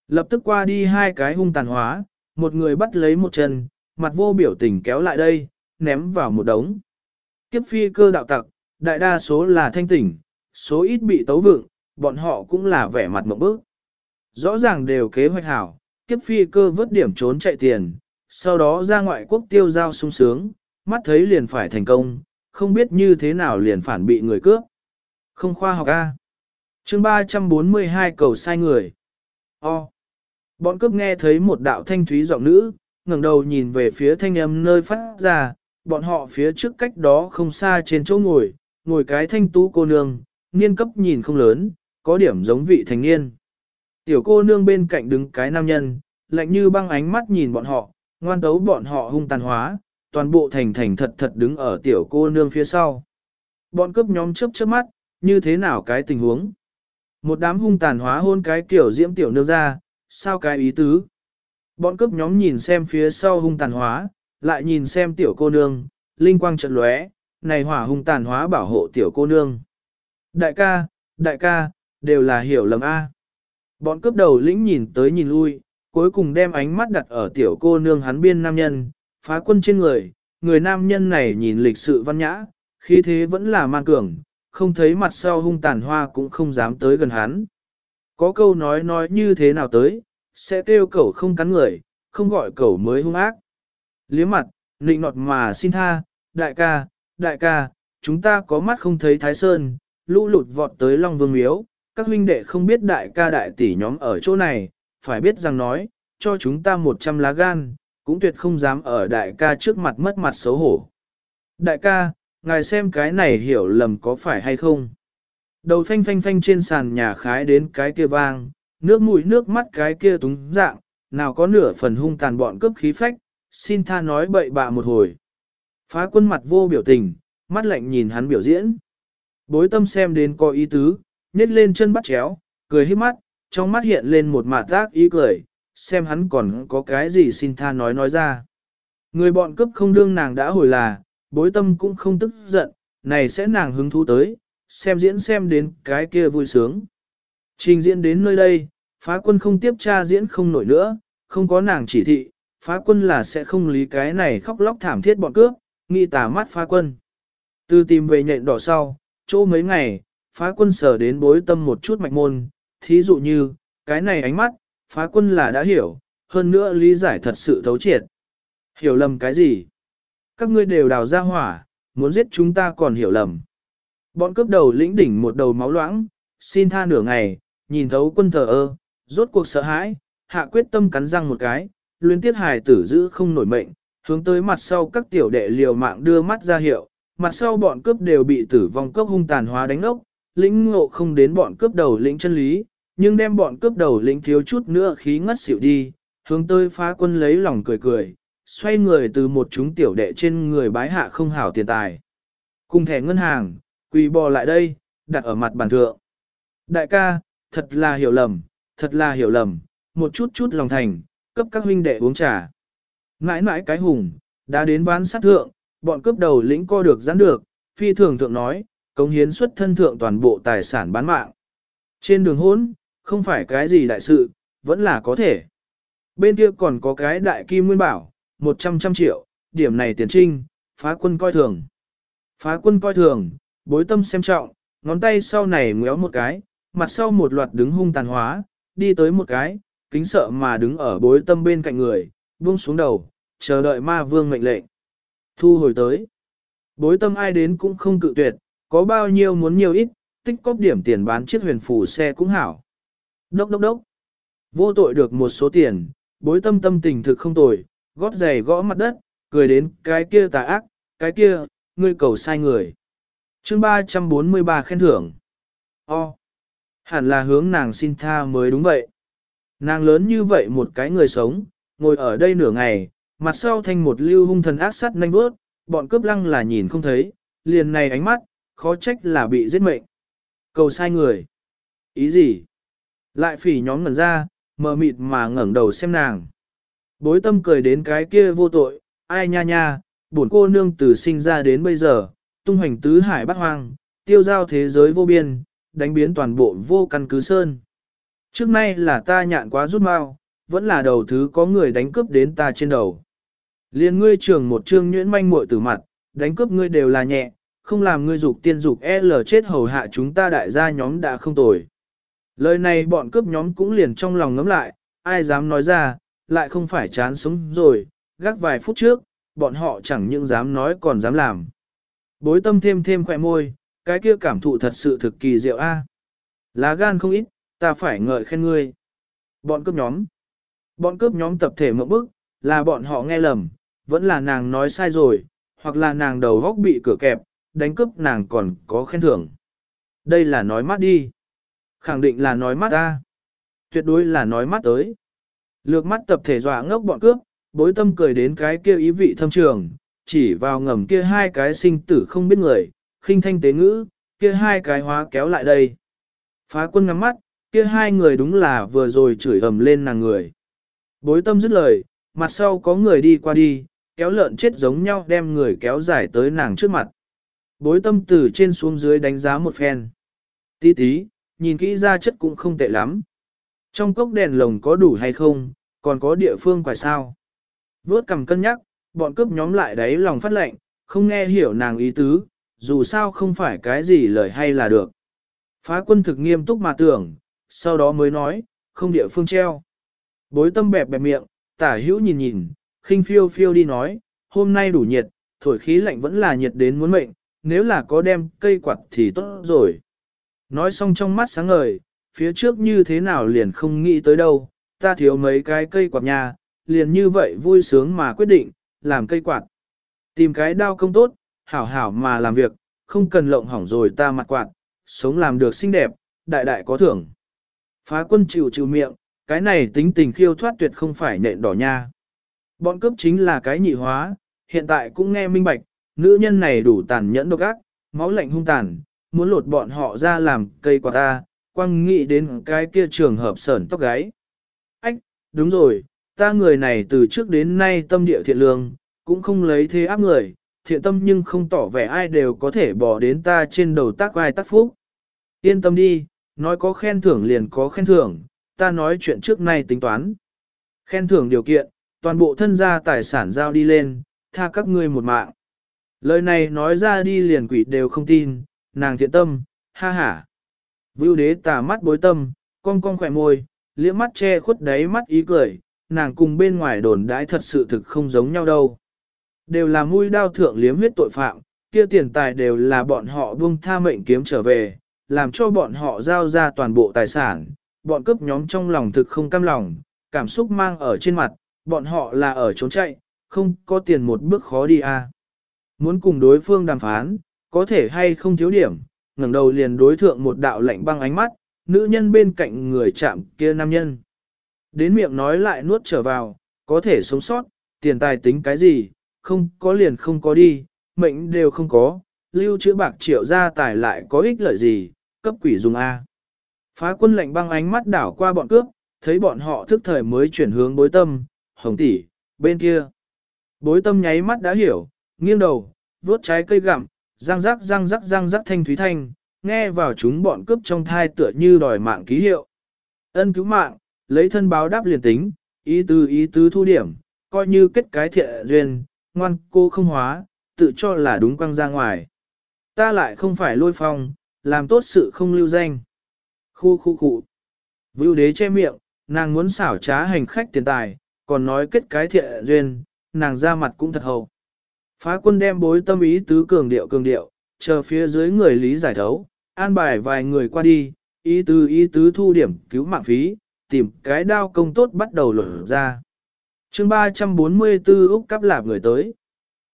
Lập tức qua đi hai cái hung tàn hóa, một người bắt lấy một chân, mặt vô biểu tình kéo lại đây, ném vào một đống. Kiếp phi cơ đạo tặc, đại đa số là thanh tỉnh, số ít bị tấu vượng, bọn họ cũng là vẻ mặt mộng bức. Rõ ràng đều kế hoạch hảo, kiếp phi cơ vớt điểm trốn chạy tiền, sau đó ra ngoại quốc tiêu giao sung sướng, mắt thấy liền phải thành công, không biết như thế nào liền phản bị người cướp. Không khoa học A chương 342 cầu sai người. O. Bọn cướp nghe thấy một đạo thanh thúy giọng nữ, ngẩng đầu nhìn về phía thanh âm nơi phát ra, bọn họ phía trước cách đó không xa trên chỗ ngồi, ngồi cái thanh tú cô nương, niên cấp nhìn không lớn, có điểm giống vị thành niên. Tiểu cô nương bên cạnh đứng cái nam nhân, lạnh như băng ánh mắt nhìn bọn họ, ngoan tấu bọn họ hung tàn hóa, toàn bộ thành thành thật thật đứng ở tiểu cô nương phía sau. Bọn cướp nhóm chớp chớp mắt, như thế nào cái tình huống? Một đám hung tàn hóa hôn cái kiểu diễm tiểu nương ra, sao cái ý tứ? Bọn cướp nhóm nhìn xem phía sau hung tàn hóa, lại nhìn xem tiểu cô nương, linh quang trận lóe, này hỏa hung tàn hóa bảo hộ tiểu cô nương. Đại ca, đại ca, đều là hiểu lầm A. Bọn cướp đầu lĩnh nhìn tới nhìn lui, cuối cùng đem ánh mắt đặt ở tiểu cô nương hắn biên nam nhân, phá quân trên người, người nam nhân này nhìn lịch sự văn nhã, khí thế vẫn là man cường, không thấy mặt sau hung tàn hoa cũng không dám tới gần hắn. Có câu nói nói như thế nào tới, sẽ kêu cẩu không cắn người, không gọi cẩu mới hung ác. Liếm mặt, nịnh nọt mà xin tha, đại ca, đại ca, chúng ta có mắt không thấy thái sơn, lũ lụt vọt tới Long Vương Miếu, các huynh đệ không biết đại ca đại tỷ nhóm ở chỗ này, phải biết rằng nói, cho chúng ta một trăm lá gan, cũng tuyệt không dám ở đại ca trước mặt mất mặt xấu hổ. Đại ca, ngài xem cái này hiểu lầm có phải hay không? Đầu phanh phanh phanh trên sàn nhà khái đến cái kia vang, nước mũi nước mắt cái kia túng dạng, nào có nửa phần hung tàn bọn cướp khí phách, xin tha nói bậy bạ một hồi. Phá quân mặt vô biểu tình, mắt lạnh nhìn hắn biểu diễn. Bối tâm xem đến có ý tứ, nhét lên chân bắt chéo, cười hít mắt, trong mắt hiện lên một mạt tác ý cười, xem hắn còn có cái gì xin tha nói nói ra. Người bọn cướp không đương nàng đã hồi là, bối tâm cũng không tức giận, này sẽ nàng hứng thú tới, xem diễn xem đến cái kia vui sướng. Trình diễn đến nơi đây, phá quân không tiếp tra diễn không nổi nữa, không có nàng chỉ thị, phá quân là sẽ không lý cái này khóc lóc thảm thiết bọn cướp, nghi tà mắt phá quân. Từ tìm về nhện đỏ sau, chỗ mấy ngày, phá quân sở đến bối tâm một chút mạch môn, thí dụ như, cái này ánh mắt, phá quân là đã hiểu, hơn nữa lý giải thật sự thấu triệt. Hiểu lầm cái gì? Các ngươi đều đào ra hỏa, muốn giết chúng ta còn hiểu lầm. Bọn cướp đầu lĩnh đỉnh một đầu máu loãng, xin tha nửa ngày, nhìn thấu quân thờ ơ, rốt cuộc sợ hãi, hạ quyết tâm cắn răng một cái, luyến tiết hài tử giữ không nổi mệnh, hướng tới mặt sau các tiểu đệ liều mạng đưa mắt ra hiệu, mặt sau bọn cướp đều bị tử vong cướp hung tàn hóa đánh ốc, lĩnh ngộ không đến bọn cướp đầu lĩnh chân lý, nhưng đem bọn cướp đầu lĩnh thiếu chút nữa khí ngất xỉu đi, hướng tới phá quân lấy lòng cười cười, xoay người từ một chúng tiểu đệ trên người bái hạ không hảo tiền tài. Cùng thẻ ngân hàng, quỳ bò lại đây, đặt ở mặt bàn thượng. Đại ca, thật là hiểu lầm, thật là hiểu lầm, một chút chút lòng thành, cấp các huynh đệ uống trà. Mãi mãi cái hùng, đã đến ván sát thượng, bọn cướp đầu lĩnh co được giãn được, phi thường thượng nói, cống hiến xuất thân thượng toàn bộ tài sản bán mạng. Trên đường hốn, không phải cái gì đại sự, vẫn là có thể. Bên kia còn có cái đại kim nguyên bảo, 100 trăm triệu, điểm này tiền trinh, phá quân coi thường. Phá quân coi thường, bối tâm xem trọng, ngón tay sau này ngéo một cái, mặt sau một loạt đứng hung tàn hóa, đi tới một cái, kính sợ mà đứng ở bối tâm bên cạnh người, buông xuống đầu, chờ đợi ma vương mệnh lệnh. Thu hồi tới. Bối tâm ai đến cũng không cự tuyệt, có bao nhiêu muốn nhiều ít, tích cóp điểm tiền bán chiếc huyền phủ xe cũng hảo. Đốc đốc đốc. Vô tội được một số tiền, bối tâm tâm tình thực không tồi, gót giày gõ mặt đất, cười đến cái kia tà ác, cái kia, ngươi cầu sai người. chương 343 khen thưởng. O. Hẳn là hướng nàng xin tha mới đúng vậy. Nàng lớn như vậy một cái người sống, ngồi ở đây nửa ngày, mặt sau thành một lưu hung thần ác sát nhanh bước, bọn cướp lăng là nhìn không thấy, liền này ánh mắt, khó trách là bị giết mệnh. Cầu sai người. Ý gì? Lại phỉ nhóm ngẩn ra, mờ mịt mà ngẩng đầu xem nàng. Bối tâm cười đến cái kia vô tội, ai nha nha, bổn cô nương từ sinh ra đến bây giờ, tung hoành tứ hải bát hoang, tiêu giao thế giới vô biên, đánh biến toàn bộ vô căn cứ sơn. Trước nay là ta nhạn quá rút mau, vẫn là đầu thứ có người đánh cướp đến ta trên đầu. Liên ngươi trưởng một trương nhuyễn manh muội tử mặt, đánh cướp ngươi đều là nhẹ, không làm ngươi dục tiên dục L chết hầu hạ chúng ta đại gia nhóm đã không tồi. Lời này bọn cướp nhóm cũng liền trong lòng ngấm lại, ai dám nói ra, lại không phải chán sống rồi, gác vài phút trước, bọn họ chẳng những dám nói còn dám làm. Bối tâm thêm thêm khỏe môi, cái kia cảm thụ thật sự thực kỳ diệu a. Lá gan không ít, ta phải ngợi khen ngươi. Bọn cướp nhóm. Bọn cướp nhóm tập thể mộng bức, là bọn họ nghe lầm, vẫn là nàng nói sai rồi, hoặc là nàng đầu góc bị cửa kẹp, đánh cướp nàng còn có khen thưởng. Đây là nói mắt đi. Khẳng định là nói mắt ta. Tuyệt đối là nói mắt tới. Lược mắt tập thể dọa ngốc bọn cướp, bối tâm cười đến cái kia ý vị thâm trường, chỉ vào ngầm kia hai cái sinh tử không biết người, khinh thanh tế ngữ, kia hai cái hóa kéo lại đây. Phá quân ngắm mắt, kia hai người đúng là vừa rồi chửi ầm lên nàng người. Bối tâm dứt lời, mặt sau có người đi qua đi, kéo lợn chết giống nhau đem người kéo dài tới nàng trước mặt. Bối tâm từ trên xuống dưới đánh giá một phen. Tí tí, nhìn kỹ ra chất cũng không tệ lắm. Trong cốc đèn lồng có đủ hay không, còn có địa phương quài sao. Vớt cầm cân nhắc, bọn cướp nhóm lại đáy lòng phát lệnh, không nghe hiểu nàng ý tứ, dù sao không phải cái gì lời hay là được. Phá quân thực nghiêm túc mà tưởng, sau đó mới nói, không địa phương treo. Bối tâm bẹp bẹp miệng, tả hữu nhìn nhìn, khinh phiêu phiêu đi nói, hôm nay đủ nhiệt, thổi khí lạnh vẫn là nhiệt đến muốn mệnh, nếu là có đem cây quạt thì tốt rồi. Nói xong trong mắt sáng ngời, phía trước như thế nào liền không nghĩ tới đâu, ta thiếu mấy cái cây quạt nhà, liền như vậy vui sướng mà quyết định, làm cây quạt. Tìm cái đao công tốt, hảo hảo mà làm việc, không cần lộng hỏng rồi ta mặt quạt, sống làm được xinh đẹp, đại đại có thưởng. Phá quân chịu chịu miệng, cái này tính tình khiêu thoát tuyệt không phải nện đỏ nha. Bọn cướp chính là cái nhị hóa, hiện tại cũng nghe minh bạch, nữ nhân này đủ tàn nhẫn độc ác, máu lạnh hung tàn, muốn lột bọn họ ra làm cây quạt ta, quăng nghĩ đến cái kia trường hợp sởn tóc gáy. Ách, đúng rồi, ta người này từ trước đến nay tâm địa thiện lương, cũng không lấy thế áp người, thiện tâm nhưng không tỏ vẻ ai đều có thể bỏ đến ta trên đầu tác vai tác phúc. Yên tâm đi, nói có khen thưởng liền có khen thưởng, ta nói chuyện trước nay tính toán. Khen thưởng điều kiện, toàn bộ thân gia tài sản giao đi lên, tha các ngươi một mạng. Lời này nói ra đi liền quỷ đều không tin, nàng thiện tâm, ha ha. Vưu đế tà mắt bối tâm, cong cong khỏe môi, liễm mắt che khuất đáy mắt ý cười, nàng cùng bên ngoài đồn đãi thật sự thực không giống nhau đâu. Đều là mũi đao thượng liếm huyết tội phạm, kia tiền tài đều là bọn họ buông tha mệnh kiếm trở về, làm cho bọn họ giao ra toàn bộ tài sản, bọn cướp nhóm trong lòng thực không cam lòng, cảm xúc mang ở trên mặt, bọn họ là ở trốn chạy, không có tiền một bước khó đi. À. Muốn cùng đối phương đàm phán, có thể hay không thiếu điểm, ngẩng đầu liền đối thượng một đạo lạnh băng ánh mắt, nữ nhân bên cạnh người chạm kia nam nhân. Đến miệng nói lại nuốt trở vào, có thể sống sót, tiền tài tính cái gì, không có liền không có đi, mệnh đều không có, lưu chữ bạc triệu ra tài lại có ích lợi gì, cấp quỷ dùng A. Phá quân lạnh băng ánh mắt đảo qua bọn cướp, thấy bọn họ thức thời mới chuyển hướng bối tâm, hồng tỷ, bên kia. Bối tâm nháy mắt đã hiểu, nghiêng đầu, vuốt trái cây gặm, răng rắc răng rắc răng rắc thanh thúy thanh, nghe vào chúng bọn cướp trong thai tựa như đòi mạng ký hiệu. Ân cứu mạng, lấy thân báo đáp liền tính, ý tứ ý tứ thu điểm, coi như kết cái thiện duyên, ngoan cô không hóa, tự cho là đúng quăng ra ngoài. Ta lại không phải lôi phong, làm tốt sự không lưu danh. Khu khu khu. Vưu đế che miệng, nàng muốn xảo trá hành khách tiền tài, còn nói kết cái thiện duyên, nàng ra mặt cũng thật hầu. Phá quân đem bối tâm ý tứ cường điệu cường điệu, chờ phía dưới người lý giải thấu, an bài vài người qua đi, ý tứ ý tứ thu điểm cứu mạng phí, tìm cái đao công tốt bắt đầu lột ra. chương 344 Úc cắp lạp người tới.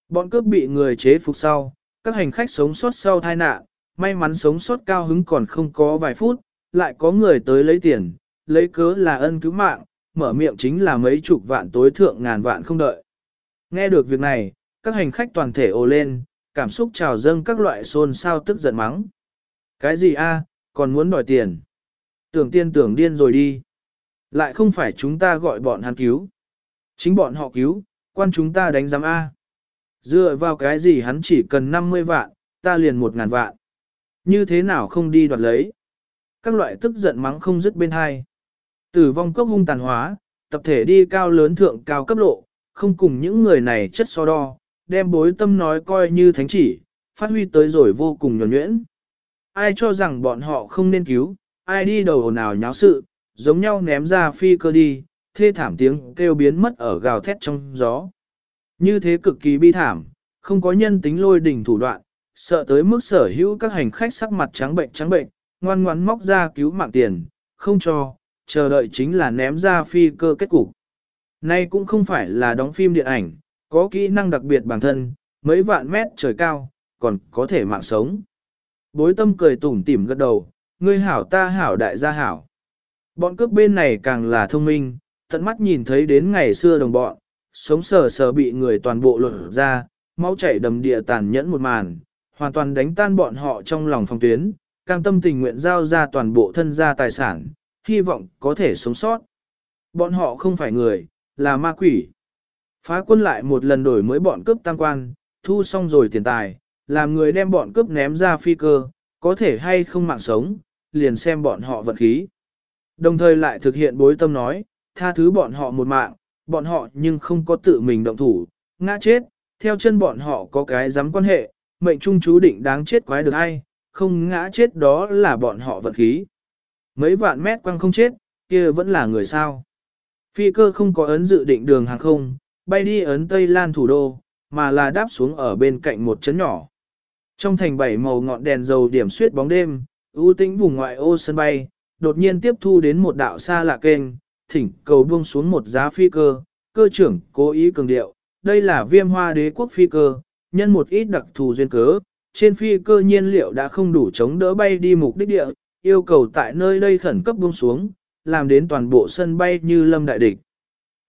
Bọn cướp bị người chế phục sau, các hành khách sống sót sau tai nạn, may mắn sống sót cao hứng còn không có vài phút, lại có người tới lấy tiền, lấy cớ là ân cứu mạng, mở miệng chính là mấy chục vạn tối thượng ngàn vạn không đợi. Nghe được việc này, các hành khách toàn thể ồ lên, cảm xúc trào dâng các loại xôn xao tức giận mắng. Cái gì a, còn muốn đòi tiền? Tưởng tiên tưởng điên rồi đi. Lại không phải chúng ta gọi bọn hắn cứu. Chính bọn họ cứu, quan chúng ta đánh giám A. Dựa vào cái gì hắn chỉ cần 50 vạn, ta liền 1 ngàn vạn. Như thế nào không đi đoạt lấy? Các loại tức giận mắng không dứt bên hai. Tử vong cốc hung tàn hóa, tập thể đi cao lớn thượng cao cấp lộ, không cùng những người này chất so đo, đem bối tâm nói coi như thánh chỉ, phát huy tới rồi vô cùng nhuẩn nhuyễn. Ai cho rằng bọn họ không nên cứu, ai đi đầu nào nháo sự, giống nhau ném ra phi cơ đi, thê thảm tiếng kêu biến mất ở gào thét trong gió. Như thế cực kỳ bi thảm, không có nhân tính lôi đỉnh thủ đoạn, sợ tới mức sở hữu các hành khách sắc mặt trắng bệnh trắng bệnh, ngoan ngoãn móc ra cứu mạng tiền, không cho, chờ đợi chính là ném ra phi cơ kết cục. Nay cũng không phải là đóng phim điện ảnh, có kỹ năng đặc biệt bản thân, mấy vạn mét trời cao, còn có thể mạng sống. Bối tâm cười tủm tỉm gật đầu, ngươi hảo ta hảo đại gia hảo. Bọn cướp bên này càng là thông minh, tận mắt nhìn thấy đến ngày xưa đồng bọn, sống sờ sờ bị người toàn bộ lột ra, máu chảy đầm địa tàn nhẫn một màn, hoàn toàn đánh tan bọn họ trong lòng phong tuyến, cam tâm tình nguyện giao ra toàn bộ thân gia tài sản, hy vọng có thể sống sót. Bọn họ không phải người, là ma quỷ. Phá quân lại một lần đổi mới bọn cướp tăng quan, thu xong rồi tiền tài, làm người đem bọn cướp ném ra phi cơ, có thể hay không mạng sống, liền xem bọn họ vận khí. Đồng thời lại thực hiện bối tâm nói, tha thứ bọn họ một mạng, bọn họ nhưng không có tự mình động thủ, ngã chết, theo chân bọn họ có cái dám quan hệ, mệnh trung chú định đáng chết quái được ai, không ngã chết đó là bọn họ vận khí. Mấy vạn mét quăng không chết, kia vẫn là người sao. Phi cơ không có ấn dự định đường hàng không, bay đi ấn Tây Lan thủ đô, mà là đáp xuống ở bên cạnh một chấn nhỏ. Trong thành bảy màu ngọn đèn dầu điểm suyết bóng đêm, ưu tĩnh vùng ngoại ô sân bay, đột nhiên tiếp thu đến một đạo xa lạ kênh, thỉnh cầu buông xuống một giá phi cơ, cơ trưởng cố ý cường điệu, đây là viêm hoa đế quốc phi cơ, nhân một ít đặc thù duyên cớ, trên phi cơ nhiên liệu đã không đủ chống đỡ bay đi mục đích địa, yêu cầu tại nơi đây khẩn cấp buông xuống, làm đến toàn bộ sân bay như lâm đại địch.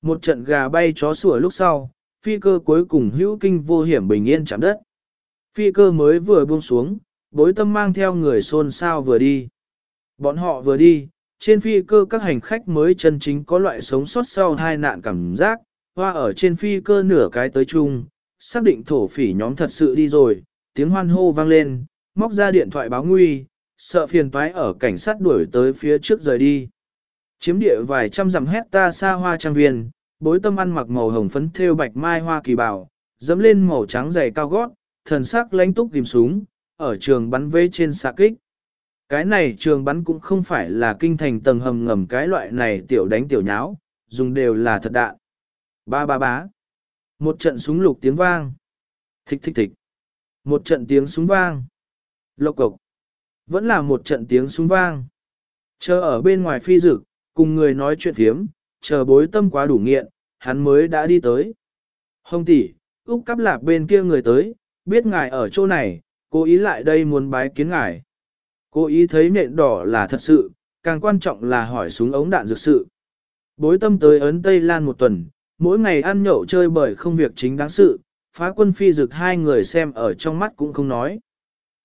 Một trận gà bay chó sủa lúc sau, phi cơ cuối cùng hữu kinh vô hiểm bình yên chạm đất. Phi cơ mới vừa buông xuống, bối tâm mang theo người xôn xao vừa đi. Bọn họ vừa đi, trên phi cơ các hành khách mới chân chính có loại sống sót sau hai nạn cảm giác, hoa ở trên phi cơ nửa cái tới chung, xác định thổ phỉ nhóm thật sự đi rồi, tiếng hoan hô vang lên, móc ra điện thoại báo nguy, sợ phiền toái ở cảnh sát đuổi tới phía trước rời đi. Chiếm địa vài trăm dặm hecta xa hoa trang viên, bối tâm ăn mặc màu hồng phấn thêu bạch mai hoa kỳ bảo dẫm lên màu trắng dày cao gót, thần sắc lãnh túc tìm súng, ở trường bắn vế trên xạ kích. Cái này trường bắn cũng không phải là kinh thành tầng hầm ngầm cái loại này tiểu đánh tiểu nháo, dùng đều là thật đạn. Ba ba bá. Một trận súng lục tiếng vang. Thích thích thích. Một trận tiếng súng vang. Lộc cộc. Vẫn là một trận tiếng súng vang. Chờ ở bên ngoài phi dực, cùng người nói chuyện thiếm, chờ bối tâm quá đủ nghiện, hắn mới đã đi tới. Hồng tỷ, Úc cắp lạc bên kia người tới, biết ngài ở chỗ này, cố ý lại đây muốn bái kiến ngài. Cố ý thấy nện đỏ là thật sự, càng quan trọng là hỏi súng ống đạn dược sự. Bối tâm tới ấn Tây Lan một tuần, mỗi ngày ăn nhậu chơi bởi không việc chính đáng sự, phá quân phi dực hai người xem ở trong mắt cũng không nói.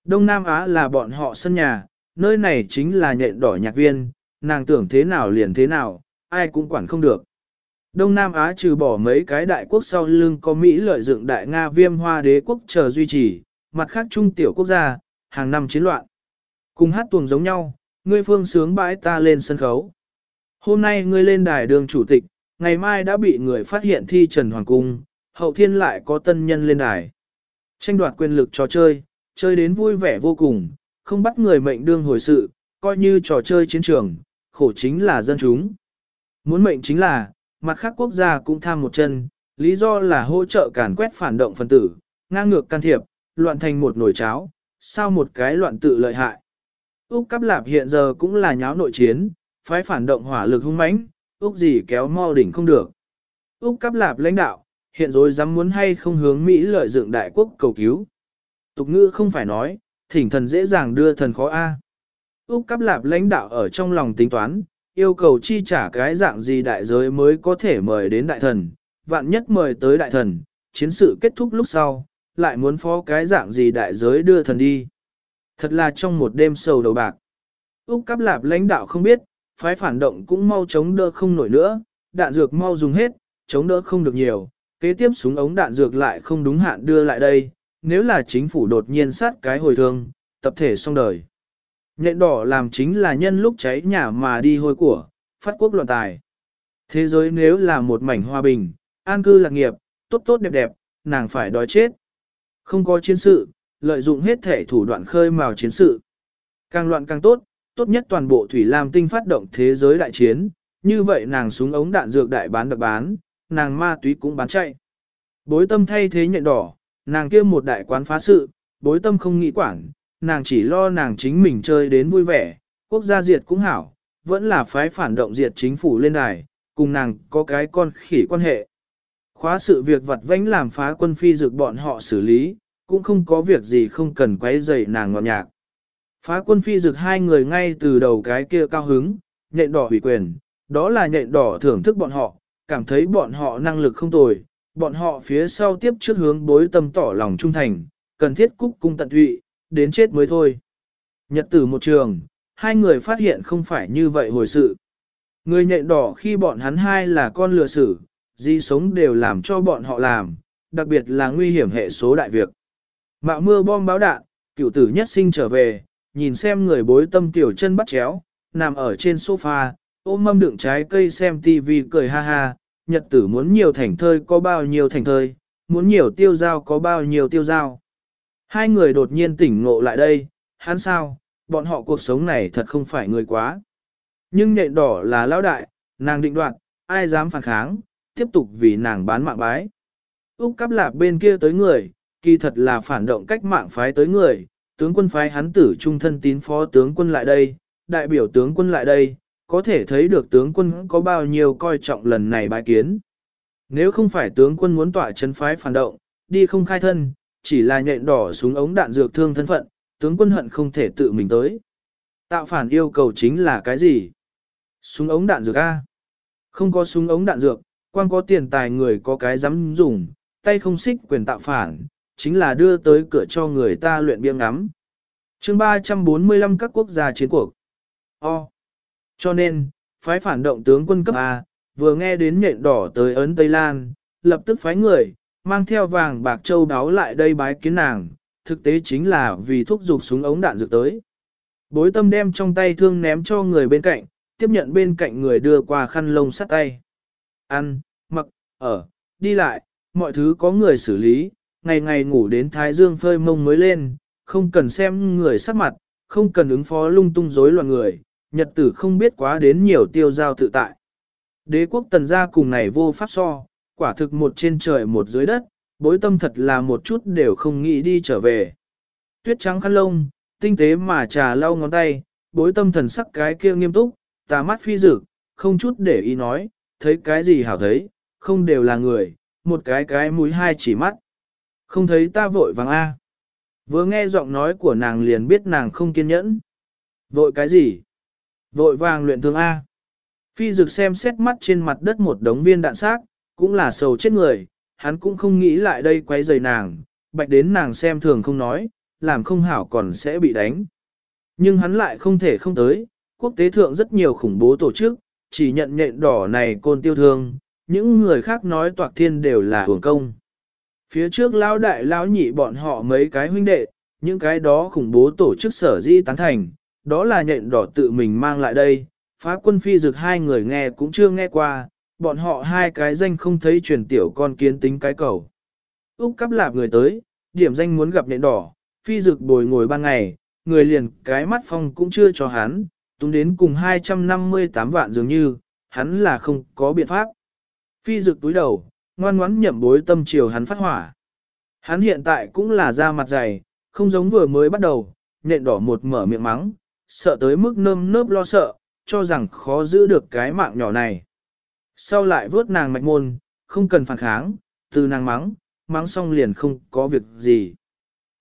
Đông Nam Á là bọn họ sân nhà, nơi này chính là nhện đỏ nhạc viên, nàng tưởng thế nào liền thế nào, ai cũng quản không được. Đông Nam Á trừ bỏ mấy cái đại quốc sau lưng có Mỹ lợi dụng đại Nga viêm hoa đế quốc chờ duy trì, mặt khác trung tiểu quốc gia, hàng năm chiến loạn. Cùng hát tuồng giống nhau, ngươi phương sướng bãi ta lên sân khấu. Hôm nay ngươi lên đài đường chủ tịch, ngày mai đã bị người phát hiện thi trần hoàng cung, hậu thiên lại có tân nhân lên đài. Tranh đoạt quyền lực trò chơi, chơi đến vui vẻ vô cùng, không bắt người mệnh đương hồi sự, coi như trò chơi chiến trường, khổ chính là dân chúng. Muốn mệnh chính là, mặt khác quốc gia cũng tham một chân, lý do là hỗ trợ càn quét phản động phân tử, ngang ngược can thiệp, loạn thành một nồi cháo, sao một cái loạn tự lợi hại. Úc Cáp Lạp hiện giờ cũng là nháo nội chiến, phái phản động hỏa lực hung mãnh, Úc gì kéo mau đỉnh không được. Úc Cáp Lạp lãnh đạo, hiện rồi dám muốn hay không hướng Mỹ lợi dụng đại quốc cầu cứu. Tục ngữ không phải nói, thỉnh thần dễ dàng đưa thần khó A. Úc Cáp Lạp lãnh đạo ở trong lòng tính toán, yêu cầu chi trả cái dạng gì đại giới mới có thể mời đến đại thần, vạn nhất mời tới đại thần, chiến sự kết thúc lúc sau, lại muốn phó cái dạng gì đại giới đưa thần đi. Thật là trong một đêm sầu đầu bạc. Úc Cáp Lạp lãnh đạo không biết, phái phản động cũng mau chống đỡ không nổi nữa, đạn dược mau dùng hết, chống đỡ không được nhiều, kế tiếp súng ống đạn dược lại không đúng hạn đưa lại đây, nếu là chính phủ đột nhiên sát cái hồi thương, tập thể xong đời. Nhện đỏ làm chính là nhân lúc cháy nhà mà đi hôi của, phát quốc loạn tài. Thế giới nếu là một mảnh hòa bình, an cư lạc nghiệp, tốt tốt đẹp đẹp, nàng phải đói chết. Không có chiến sự, lợi dụng hết thể thủ đoạn khơi mào chiến sự. Càng loạn càng tốt, tốt nhất toàn bộ Thủy Lam Tinh phát động thế giới đại chiến, như vậy nàng súng ống đạn dược đại bán đặc bán, nàng ma túy cũng bán chạy. Bối tâm thay thế nhện đỏ, nàng kia một đại quán phá sự, bối tâm không nghĩ quản, nàng chỉ lo nàng chính mình chơi đến vui vẻ, quốc gia diệt cũng hảo, vẫn là phái phản động diệt chính phủ lên đài, cùng nàng có cái con khỉ quan hệ. Khóa sự việc vặt vãnh làm phá quân phi dược bọn họ xử lý, cũng không có việc gì không cần quấy rầy nàng ngọt nhạc. Phá quân phi dược hai người ngay từ đầu cái kia cao hứng, nhện đỏ hủy quyền, đó là nhện đỏ thưởng thức bọn họ, cảm thấy bọn họ năng lực không tồi, bọn họ phía sau tiếp trước hướng bối tâm tỏ lòng trung thành, cần thiết cúc cung tận tụy, đến chết mới thôi. Nhật tử một trường, hai người phát hiện không phải như vậy hồi sự. Người nhện đỏ khi bọn hắn hai là con lừa sử, di sống đều làm cho bọn họ làm, đặc biệt là nguy hiểm hệ số đại việc. Mạo mưa bom báo đạn, cựu tử nhất sinh trở về, nhìn xem người bối tâm tiểu chân bắt chéo, nằm ở trên sofa, ôm mâm đựng trái cây xem tivi cười ha ha, nhật tử muốn nhiều thành thơi có bao nhiêu thành thơi, muốn nhiều tiêu giao có bao nhiêu tiêu giao. Hai người đột nhiên tỉnh ngộ lại đây, hắn sao, bọn họ cuộc sống này thật không phải người quá. Nhưng nhện đỏ là lão đại, nàng định đoạt, ai dám phản kháng, tiếp tục vì nàng bán mạng bái. Úc cắp lạp bên kia tới người, kỳ thật là phản động cách mạng phái tới người, tướng quân phái hắn tử trung thân tín phó tướng quân lại đây, đại biểu tướng quân lại đây, có thể thấy được tướng quân có bao nhiêu coi trọng lần này bái kiến. Nếu không phải tướng quân muốn tỏa chân phái phản động, đi không khai thân, chỉ là nhện đỏ súng ống đạn dược thương thân phận, tướng quân hận không thể tự mình tới. Tạo phản yêu cầu chính là cái gì? Súng ống đạn dược A. Không có súng ống đạn dược, quan có tiền tài người có cái dám dùng, tay không xích quyền tạo phản, chính là đưa tới cửa cho người ta luyện biêng ngắm. chương 345 các quốc gia chiến cuộc. O. Cho nên, phái phản động tướng quân cấp A, vừa nghe đến nhện đỏ tới ấn Tây Lan, lập tức phái người, mang theo vàng bạc châu đáo lại đây bái kiến nàng, thực tế chính là vì thúc giục súng ống đạn dược tới. Bối tâm đem trong tay thương ném cho người bên cạnh, tiếp nhận bên cạnh người đưa qua khăn lông sắt tay. Ăn, mặc, ở, đi lại, mọi thứ có người xử lý, ngày ngày ngủ đến thái dương phơi mông mới lên, không cần xem người sắc mặt, không cần ứng phó lung tung rối loạn người, nhật tử không biết quá đến nhiều tiêu giao tự tại. Đế quốc tần gia cùng này vô pháp so, quả thực một trên trời một dưới đất, bối tâm thật là một chút đều không nghĩ đi trở về. Tuyết trắng khăn lông, tinh tế mà trà lau ngón tay, bối tâm thần sắc cái kia nghiêm túc, tà mắt phi dực, không chút để ý nói, thấy cái gì hảo thấy, không đều là người, một cái cái mũi hai chỉ mắt. Không thấy ta vội vàng A. Vừa nghe giọng nói của nàng liền biết nàng không kiên nhẫn. Vội cái gì? Vội vàng luyện thương A. Phi dực xem xét mắt trên mặt đất một đống viên đạn xác, cũng là sầu chết người, hắn cũng không nghĩ lại đây quấy rầy nàng, bạch đến nàng xem thường không nói, làm không hảo còn sẽ bị đánh. Nhưng hắn lại không thể không tới, quốc tế thượng rất nhiều khủng bố tổ chức, chỉ nhận nhện đỏ này côn tiêu thương, những người khác nói toạc thiên đều là hưởng công. Phía trước lão đại lão nhị bọn họ mấy cái huynh đệ, những cái đó khủng bố tổ chức sở di tán thành, đó là nhện đỏ tự mình mang lại đây, phá quân phi dực hai người nghe cũng chưa nghe qua, bọn họ hai cái danh không thấy truyền tiểu con kiến tính cái cầu. Úc cắp lạp người tới, điểm danh muốn gặp nện đỏ, phi dực bồi ngồi ban ngày, người liền cái mắt phong cũng chưa cho hắn, túng đến cùng 258 vạn dường như, hắn là không có biện pháp. Phi dực túi đầu, ngoan ngoãn nhậm bối tâm chiều hắn phát hỏa. Hắn hiện tại cũng là da mặt dày, không giống vừa mới bắt đầu, nện đỏ một mở miệng mắng, sợ tới mức nơm nớp lo sợ, cho rằng khó giữ được cái mạng nhỏ này. Sau lại vớt nàng mạch môn, không cần phản kháng, từ nàng mắng, mắng xong liền không có việc gì.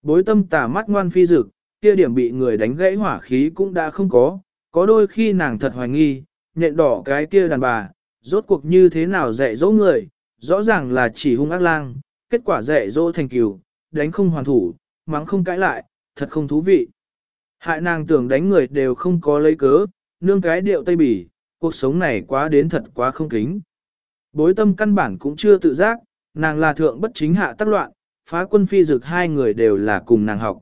Bối tâm tả mắt ngoan phi dực, kia điểm bị người đánh gãy hỏa khí cũng đã không có, có đôi khi nàng thật hoài nghi, nhện đỏ cái kia đàn bà, rốt cuộc như thế nào dạy dỗ người, rõ ràng là chỉ hung ác lang, kết quả dạy dỗ thành cửu, đánh không hoàn thủ, mắng không cãi lại, thật không thú vị. Hại nàng tưởng đánh người đều không có lấy cớ, nương cái điệu tây bỉ, cuộc sống này quá đến thật quá không kính. Bối tâm căn bản cũng chưa tự giác, nàng là thượng bất chính hạ tác loạn, phá quân phi dực hai người đều là cùng nàng học.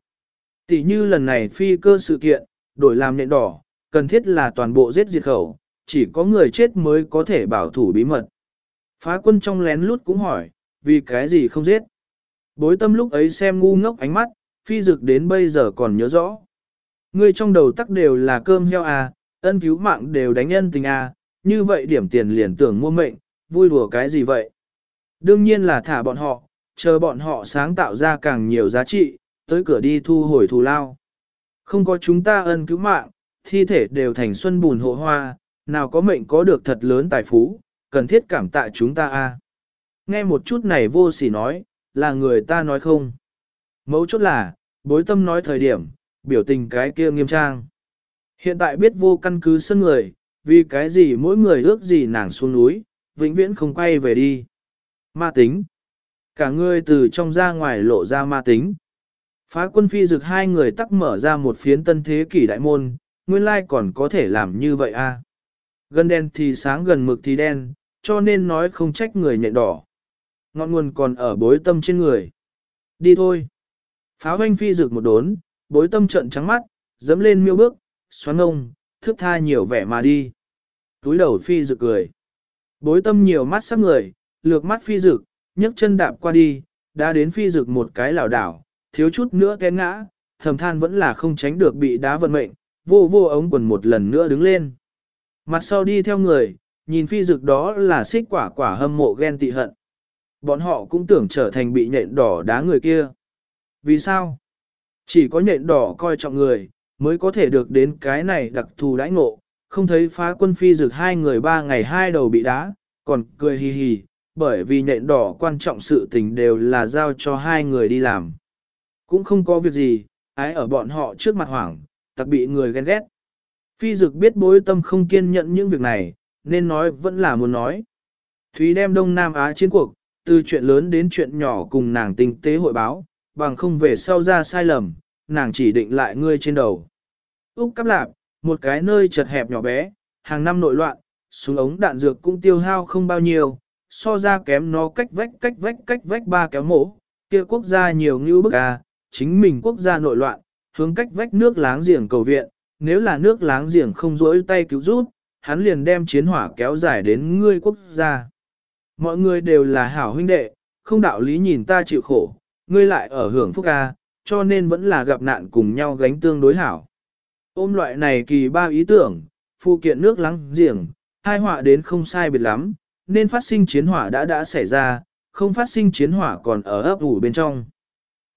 Tỷ như lần này phi cơ sự kiện, đổi làm nện đỏ, cần thiết là toàn bộ giết diệt khẩu, chỉ có người chết mới có thể bảo thủ bí mật. Phá quân trong lén lút cũng hỏi, vì cái gì không giết? Bối tâm lúc ấy xem ngu ngốc ánh mắt, phi dực đến bây giờ còn nhớ rõ. Ngươi trong đầu tắc đều là cơm heo à, ân cứu mạng đều đánh nhân tình à, như vậy điểm tiền liền tưởng mua mệnh, vui đùa cái gì vậy? Đương nhiên là thả bọn họ, chờ bọn họ sáng tạo ra càng nhiều giá trị, tới cửa đi thu hồi thù lao. Không có chúng ta ân cứu mạng, thi thể đều thành xuân bùn hộ hoa, nào có mệnh có được thật lớn tài phú, cần thiết cảm tạ chúng ta a. Nghe một chút này vô sỉ nói, là người ta nói không. Mấu chốt là, bối tâm nói thời điểm, biểu tình cái kia nghiêm trang. Hiện tại biết vô căn cứ sân người, vì cái gì mỗi người ước gì nàng xuống núi, vĩnh viễn không quay về đi. Ma tính. Cả người từ trong ra ngoài lộ ra ma tính. Phá quân phi dực hai người tắc mở ra một phiến tân thế kỷ đại môn, nguyên lai còn có thể làm như vậy a. À. Gần đen thì sáng gần mực thì đen, cho nên nói không trách người nhện đỏ. Ngọn nguồn còn ở bối tâm trên người. Đi thôi. Pháo hoanh phi dực một đốn, bối tâm trận trắng mắt, dẫm lên miêu bước, xoắn ngông, thước tha nhiều vẻ mà đi. Túi đầu phi rực cười. Bối tâm nhiều mắt sắc người, lược mắt phi rực, nhấc chân đạp qua đi, đã đến phi rực một cái lảo đảo, thiếu chút nữa té ngã, thầm than vẫn là không tránh được bị đá vận mệnh, vô vô ống quần một lần nữa đứng lên. Mặt sau đi theo người, nhìn phi dực đó là xích quả quả hâm mộ ghen tị hận. Bọn họ cũng tưởng trở thành bị nhện đỏ đá người kia. Vì sao? Chỉ có nhện đỏ coi trọng người, mới có thể được đến cái này đặc thù đãi ngộ, không thấy phá quân phi dực hai người ba ngày hai đầu bị đá, còn cười hì hì, bởi vì nện đỏ quan trọng sự tình đều là giao cho hai người đi làm. Cũng không có việc gì, ái ở bọn họ trước mặt hoảng, tặc bị người ghen ghét. Phi dực biết bối tâm không kiên nhẫn những việc này, nên nói vẫn là muốn nói. Thúy đem Đông Nam Á chiến cuộc, từ chuyện lớn đến chuyện nhỏ cùng nàng tinh tế hội báo, bằng không về sau ra sai lầm, nàng chỉ định lại ngươi trên đầu. Úc cắp lạp, một cái nơi chật hẹp nhỏ bé, hàng năm nội loạn, súng ống đạn dược cũng tiêu hao không bao nhiêu, so ra kém nó cách vách cách vách cách vách ba kéo mổ, kia quốc gia nhiều như bức à, chính mình quốc gia nội loạn, hướng cách vách nước láng giềng cầu viện, nếu là nước láng giềng không rỗi tay cứu giúp, hắn liền đem chiến hỏa kéo dài đến ngươi quốc gia. Mọi người đều là hảo huynh đệ, không đạo lý nhìn ta chịu khổ, ngươi lại ở hưởng phúc ca, cho nên vẫn là gặp nạn cùng nhau gánh tương đối hảo. Ôm loại này kỳ ba ý tưởng, phụ kiện nước lắng giềng, hai họa đến không sai biệt lắm, nên phát sinh chiến hỏa đã đã xảy ra, không phát sinh chiến hỏa còn ở ấp ủ bên trong.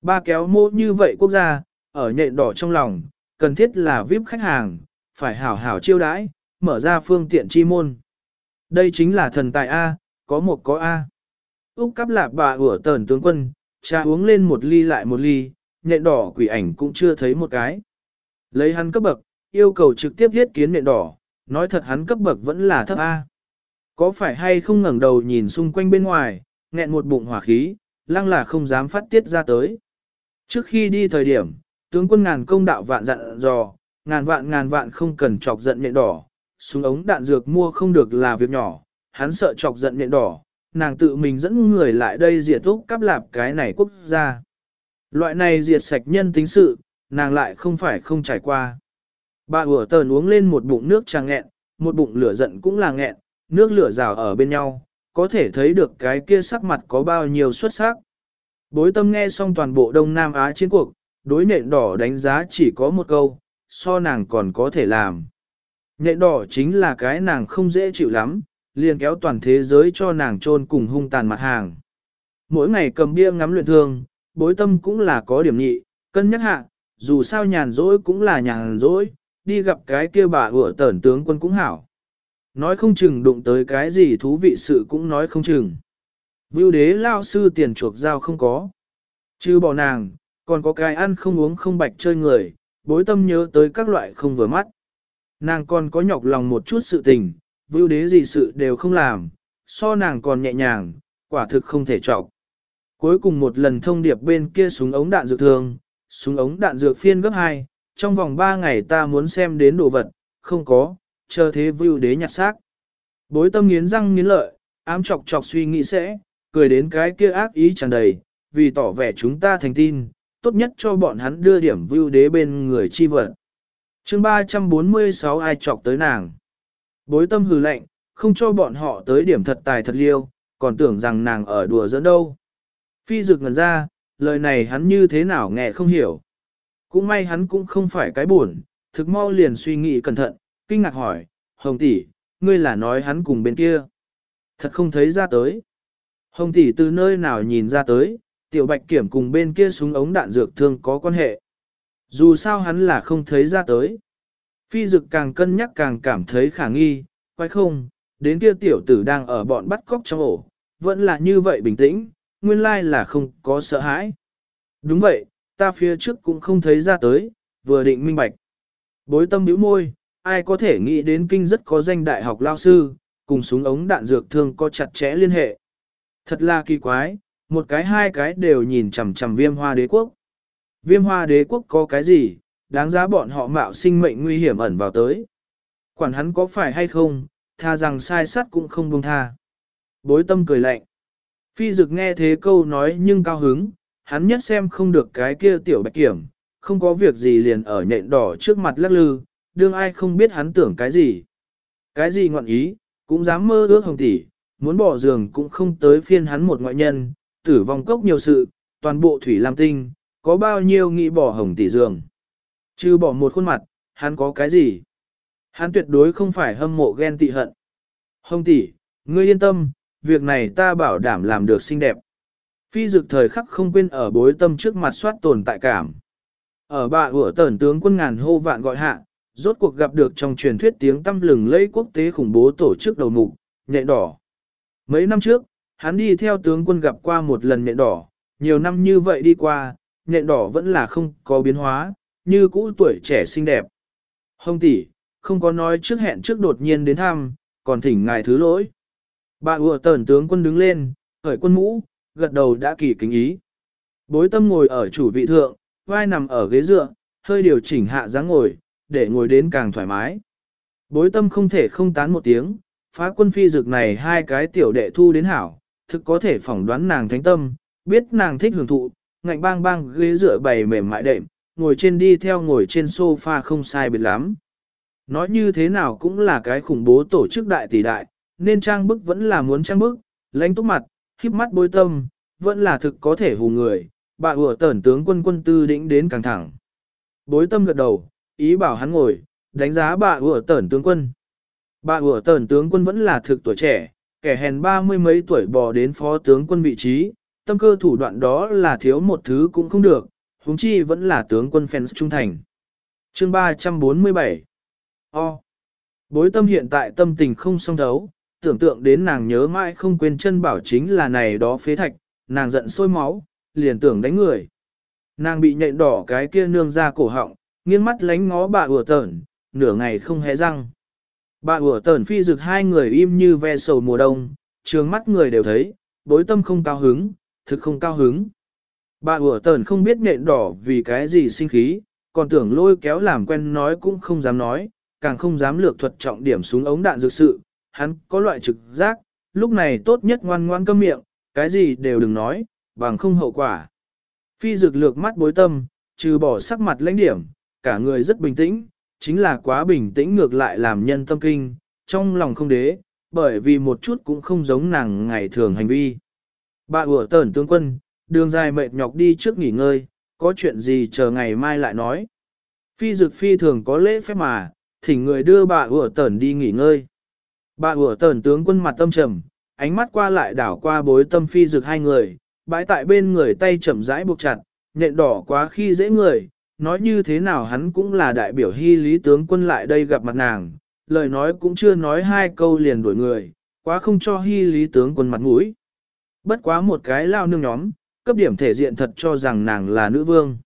Ba kéo mô như vậy quốc gia, ở nhện đỏ trong lòng, cần thiết là VIP khách hàng, phải hảo hảo chiêu đãi, mở ra phương tiện chi môn. Đây chính là thần tài A, có một có A. Úc cắp lạp bà ủa tờn tướng quân, cha uống lên một ly lại một ly, nhện đỏ quỷ ảnh cũng chưa thấy một cái. Lấy hắn cấp bậc, yêu cầu trực tiếp thiết kiến nhện đỏ, nói thật hắn cấp bậc vẫn là thấp A. Có phải hay không ngẩng đầu nhìn xung quanh bên ngoài, nghẹn một bụng hỏa khí, lăng là không dám phát tiết ra tới. Trước khi đi thời điểm, tướng quân ngàn công đạo vạn dặn dò, ngàn vạn ngàn vạn không cần chọc giận nhện đỏ, súng ống đạn dược mua không được là việc nhỏ, hắn sợ chọc giận nhện đỏ, nàng tự mình dẫn người lại đây diệt thúc cắp lạp cái này quốc gia. Loại này diệt sạch nhân tính sự, nàng lại không phải không trải qua. Bà ủa tờn uống lên một bụng nước trà nghẹn, một bụng lửa giận cũng là nghẹn, nước lửa rào ở bên nhau, có thể thấy được cái kia sắc mặt có bao nhiêu xuất sắc. Bối tâm nghe xong toàn bộ Đông Nam Á chiến cuộc, đối nện đỏ đánh giá chỉ có một câu, so nàng còn có thể làm. Nện đỏ chính là cái nàng không dễ chịu lắm, liền kéo toàn thế giới cho nàng trôn cùng hung tàn mặt hàng. Mỗi ngày cầm bia ngắm luyện thương, bối tâm cũng là có điểm nhị, cân nhắc hạ, dù sao nhàn rỗi cũng là nhàn rỗi, đi gặp cái kia bà ủa tẩn tướng quân cũng hảo. Nói không chừng đụng tới cái gì thú vị sự cũng nói không chừng. Vưu đế lao sư tiền chuộc giao không có. Chứ bỏ nàng, còn có cái ăn không uống không bạch chơi người, bối tâm nhớ tới các loại không vừa mắt. Nàng còn có nhọc lòng một chút sự tình, vưu đế gì sự đều không làm, so nàng còn nhẹ nhàng, quả thực không thể trọc. Cuối cùng một lần thông điệp bên kia súng ống đạn dược thường, súng ống đạn dược phiên gấp 2, trong vòng 3 ngày ta muốn xem đến đồ vật, không có, chờ thế vưu đế nhặt xác. Bối tâm nghiến răng nghiến lợi, ám chọc chọc suy nghĩ sẽ, cười đến cái kia ác ý tràn đầy, vì tỏ vẻ chúng ta thành tin, tốt nhất cho bọn hắn đưa điểm vưu đế bên người chi vật. chương 346 ai chọc tới nàng. Bối tâm hừ lạnh, không cho bọn họ tới điểm thật tài thật liêu, còn tưởng rằng nàng ở đùa dẫn đâu. Phi dực ngần ra, lời này hắn như thế nào nghe không hiểu. Cũng may hắn cũng không phải cái buồn, thực mau liền suy nghĩ cẩn thận, kinh ngạc hỏi, Hồng tỷ, ngươi là nói hắn cùng bên kia. Thật không thấy ra tới. Hồng tỷ từ nơi nào nhìn ra tới, tiểu bạch kiểm cùng bên kia súng ống đạn dược thương có quan hệ. Dù sao hắn là không thấy ra tới. Phi dực càng cân nhắc càng cảm thấy khả nghi, quay không, đến kia tiểu tử đang ở bọn bắt cóc trong ổ, vẫn là như vậy bình tĩnh, nguyên lai là không có sợ hãi. Đúng vậy, ta phía trước cũng không thấy ra tới, vừa định minh bạch. Bối tâm bĩu môi, ai có thể nghĩ đến kinh rất có danh đại học lao sư, cùng súng ống đạn dược thương có chặt chẽ liên hệ. Thật là kỳ quái, một cái hai cái đều nhìn chằm chằm viêm hoa đế quốc. Viêm hoa đế quốc có cái gì, đáng giá bọn họ mạo sinh mệnh nguy hiểm ẩn vào tới. Quản hắn có phải hay không, tha rằng sai sắt cũng không buông tha. Bối tâm cười lạnh. Phi dực nghe thế câu nói nhưng cao hứng, hắn nhất xem không được cái kia tiểu bạch kiểm, không có việc gì liền ở nhện đỏ trước mặt lắc lư, đương ai không biết hắn tưởng cái gì. Cái gì ngọn ý, cũng dám mơ ước hồng tỷ, muốn bỏ giường cũng không tới phiên hắn một ngoại nhân, tử vong cốc nhiều sự, toàn bộ thủy lam tinh, có bao nhiêu nghĩ bỏ hồng tỷ giường. Chứ bỏ một khuôn mặt, hắn có cái gì? Hắn tuyệt đối không phải hâm mộ ghen tị hận. Hồng tỷ, ngươi yên tâm, việc này ta bảo đảm làm được xinh đẹp. Phi dực thời khắc không quên ở bối tâm trước mặt soát tồn tại cảm. Ở bạ ủa tẩn tướng quân ngàn hô vạn gọi hạ, rốt cuộc gặp được trong truyền thuyết tiếng tâm lừng lẫy quốc tế khủng bố tổ chức đầu mục, nhện đỏ. Mấy năm trước, hắn đi theo tướng quân gặp qua một lần nhện đỏ, nhiều năm như vậy đi qua, nhện đỏ vẫn là không có biến hóa, như cũ tuổi trẻ xinh đẹp. Hồng tỷ, không có nói trước hẹn trước đột nhiên đến thăm, còn thỉnh ngài thứ lỗi. Bà ùa tờn tướng quân đứng lên, khởi quân mũ, gật đầu đã kỳ kính ý. Bối tâm ngồi ở chủ vị thượng, vai nằm ở ghế dựa, hơi điều chỉnh hạ dáng ngồi, để ngồi đến càng thoải mái. Bối tâm không thể không tán một tiếng, phá quân phi dực này hai cái tiểu đệ thu đến hảo, thực có thể phỏng đoán nàng thánh tâm, biết nàng thích hưởng thụ, ngạnh bang bang ghế dựa bày mềm mại đệm, ngồi trên đi theo ngồi trên sofa không sai biệt lắm. Nói như thế nào cũng là cái khủng bố tổ chức đại tỷ đại, nên trang bức vẫn là muốn trang bức, lãnh túc mặt, khiếp mắt bôi tâm, vẫn là thực có thể hù người, bà ủa tẩn tướng quân quân tư đĩnh đến càng thẳng. Bối tâm gật đầu, ý bảo hắn ngồi, đánh giá bà ủa tẩn tướng quân. Bà ủa tẩn tướng quân vẫn là thực tuổi trẻ, kẻ hèn ba mươi mấy tuổi bò đến phó tướng quân vị trí, tâm cơ thủ đoạn đó là thiếu một thứ cũng không được, huống chi vẫn là tướng quân fans trung thành. Chương 347 O. Bối tâm hiện tại tâm tình không song thấu, tưởng tượng đến nàng nhớ mãi không quên chân bảo chính là này đó phế thạch, nàng giận sôi máu, liền tưởng đánh người. Nàng bị nhện đỏ cái kia nương ra cổ họng, nghiêng mắt lánh ngó bà ủa tởn, nửa ngày không hé răng. Bà ủa tởn phi rực hai người im như ve sầu mùa đông, trường mắt người đều thấy, bối tâm không cao hứng, thực không cao hứng. Bà ủa tởn không biết nhện đỏ vì cái gì sinh khí, còn tưởng lôi kéo làm quen nói cũng không dám nói, càng không dám lược thuật trọng điểm xuống ống đạn dược sự, hắn có loại trực giác, lúc này tốt nhất ngoan ngoan câm miệng, cái gì đều đừng nói, bằng không hậu quả. Phi dực lược mắt bối tâm, trừ bỏ sắc mặt lãnh điểm, cả người rất bình tĩnh, chính là quá bình tĩnh ngược lại làm nhân tâm kinh, trong lòng không đế, bởi vì một chút cũng không giống nàng ngày thường hành vi. Bà ủa tẩn tướng quân, đường dài mệt nhọc đi trước nghỉ ngơi, có chuyện gì chờ ngày mai lại nói. Phi dực phi thường có lễ phép mà, thỉnh người đưa bà ủa tẩn đi nghỉ ngơi. Bà ủa tờn tướng quân mặt tâm trầm, ánh mắt qua lại đảo qua bối tâm phi dực hai người, bãi tại bên người tay chậm rãi buộc chặt, nhện đỏ quá khi dễ người, nói như thế nào hắn cũng là đại biểu hy lý tướng quân lại đây gặp mặt nàng, lời nói cũng chưa nói hai câu liền đuổi người, quá không cho hy lý tướng quân mặt mũi. Bất quá một cái lao nương nhóm, cấp điểm thể diện thật cho rằng nàng là nữ vương.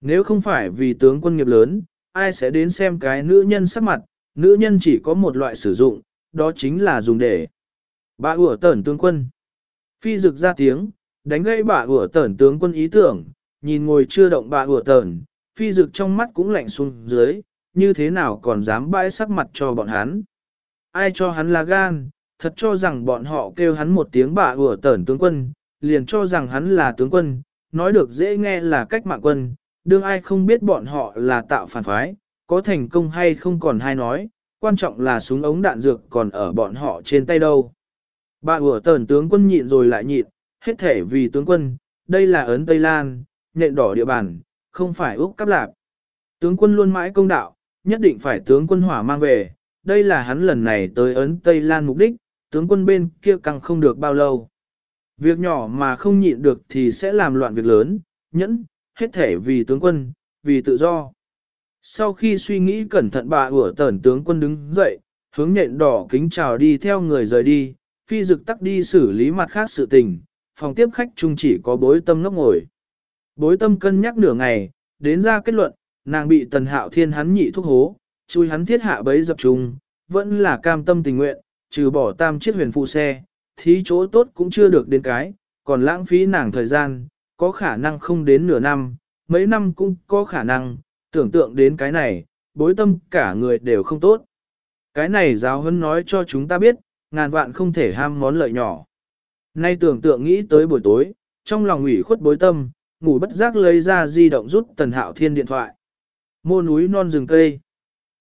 Nếu không phải vì tướng quân nghiệp lớn, ai sẽ đến xem cái nữ nhân sắc mặt, nữ nhân chỉ có một loại sử dụng, đó chính là dùng để. Bà ủa tẩn tướng quân. Phi rực ra tiếng, đánh gãy bà ủa tẩn tướng quân ý tưởng, nhìn ngồi chưa động bà ủa tẩn, phi rực trong mắt cũng lạnh xuống dưới, như thế nào còn dám bãi sắc mặt cho bọn hắn. Ai cho hắn là gan, thật cho rằng bọn họ kêu hắn một tiếng bà ủa tẩn tướng quân, liền cho rằng hắn là tướng quân, nói được dễ nghe là cách mạng quân, đương ai không biết bọn họ là tạo phản phái, có thành công hay không còn hay nói, quan trọng là súng ống đạn dược còn ở bọn họ trên tay đâu. Bà ủa tẩn tướng quân nhịn rồi lại nhịn, hết thể vì tướng quân, đây là ấn Tây Lan, nhện đỏ địa bàn, không phải Úc cắp lạp. Tướng quân luôn mãi công đạo, nhất định phải tướng quân hỏa mang về, đây là hắn lần này tới ấn Tây Lan mục đích, tướng quân bên kia càng không được bao lâu. Việc nhỏ mà không nhịn được thì sẽ làm loạn việc lớn, nhẫn, hết thể vì tướng quân, vì tự do. Sau khi suy nghĩ cẩn thận bà ủa tẩn tướng quân đứng dậy, hướng nhện đỏ kính chào đi theo người rời đi, phi dực tắc đi xử lý mặt khác sự tình, phòng tiếp khách chung chỉ có bối tâm ngốc ngồi. Bối tâm cân nhắc nửa ngày, đến ra kết luận, nàng bị tần hạo thiên hắn nhị thuốc hố, chui hắn thiết hạ bấy dập trùng, vẫn là cam tâm tình nguyện, trừ bỏ tam chiếc huyền phụ xe, thí chỗ tốt cũng chưa được đến cái, còn lãng phí nàng thời gian, có khả năng không đến nửa năm, mấy năm cũng có khả năng, tưởng tượng đến cái này, bối tâm cả người đều không tốt. Cái này giáo huấn nói cho chúng ta biết, ngàn vạn không thể ham món lợi nhỏ. Nay tưởng tượng nghĩ tới buổi tối, trong lòng ủy khuất bối tâm, ngủ bất giác lấy ra di động rút Tần Hạo Thiên điện thoại. Mô núi non rừng cây.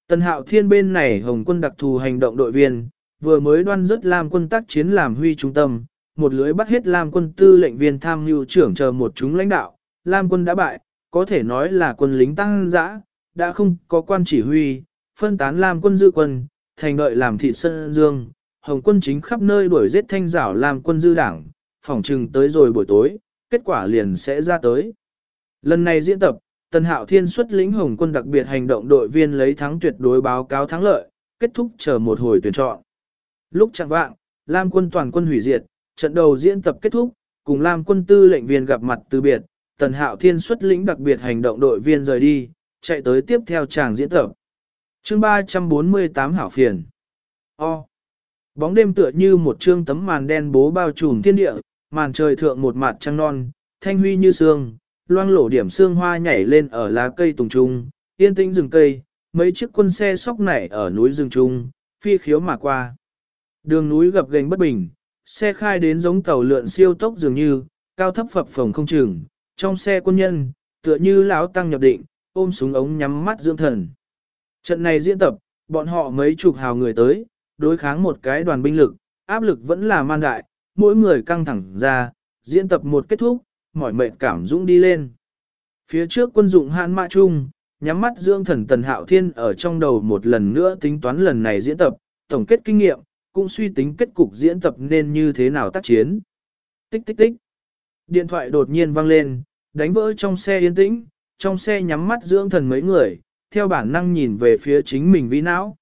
Tần Hạo Thiên bên này Hồng quân đặc thù hành động đội viên, vừa mới đoan rất làm quân tác chiến làm huy trung tâm, một lưới bắt hết làm quân tư lệnh viên tham mưu trưởng chờ một chúng lãnh đạo, Lam quân đã bại, có thể nói là quân lính tăng dã, đã không có quan chỉ huy, phân tán làm quân dư quân, thành đợi làm thị sân dương, Hồng quân chính khắp nơi đuổi giết thanh rảo làm quân dư đảng, phỏng trừng tới rồi buổi tối, kết quả liền sẽ ra tới. Lần này diễn tập, Tần Hạo Thiên xuất lĩnh Hồng quân đặc biệt hành động đội viên lấy thắng tuyệt đối báo cáo thắng lợi, kết thúc chờ một hồi tuyển chọn. Lúc chẳng vạng, Lam quân toàn quân hủy diệt, trận đầu diễn tập kết thúc, cùng Lam quân tư lệnh viên gặp mặt từ biệt, Tần Hạo Thiên xuất lĩnh đặc biệt hành động đội viên rời đi, chạy tới tiếp theo tràng diễn tập. chương 348 Hảo Phiền O. Bóng đêm tựa như một trương tấm màn đen bố bao trùm thiên địa, màn trời thượng một mặt trăng non, thanh huy như sương, loang lổ điểm sương hoa nhảy lên ở lá cây tùng trung, yên tĩnh rừng cây, mấy chiếc quân xe sóc nảy ở núi rừng trung, phi khiếu mà qua. Đường núi gập ghềnh bất bình, xe khai đến giống tàu lượn siêu tốc dường như, cao thấp phập phồng không chừng, trong xe quân nhân, tựa như lão tăng nhập định, ôm súng ống nhắm mắt dưỡng thần. Trận này diễn tập, bọn họ mấy chục hào người tới, đối kháng một cái đoàn binh lực, áp lực vẫn là man đại, mỗi người căng thẳng ra, diễn tập một kết thúc, mỏi mệt cảm dũng đi lên. Phía trước quân dụng hãn mã chung, nhắm mắt dưỡng thần tần hạo thiên ở trong đầu một lần nữa tính toán lần này diễn tập, tổng kết kinh nghiệm, cũng suy tính kết cục diễn tập nên như thế nào tác chiến. Tích tích tích. Điện thoại đột nhiên vang lên, đánh vỡ trong xe yên tĩnh, trong xe nhắm mắt dưỡng thần mấy người, theo bản năng nhìn về phía chính mình vi não.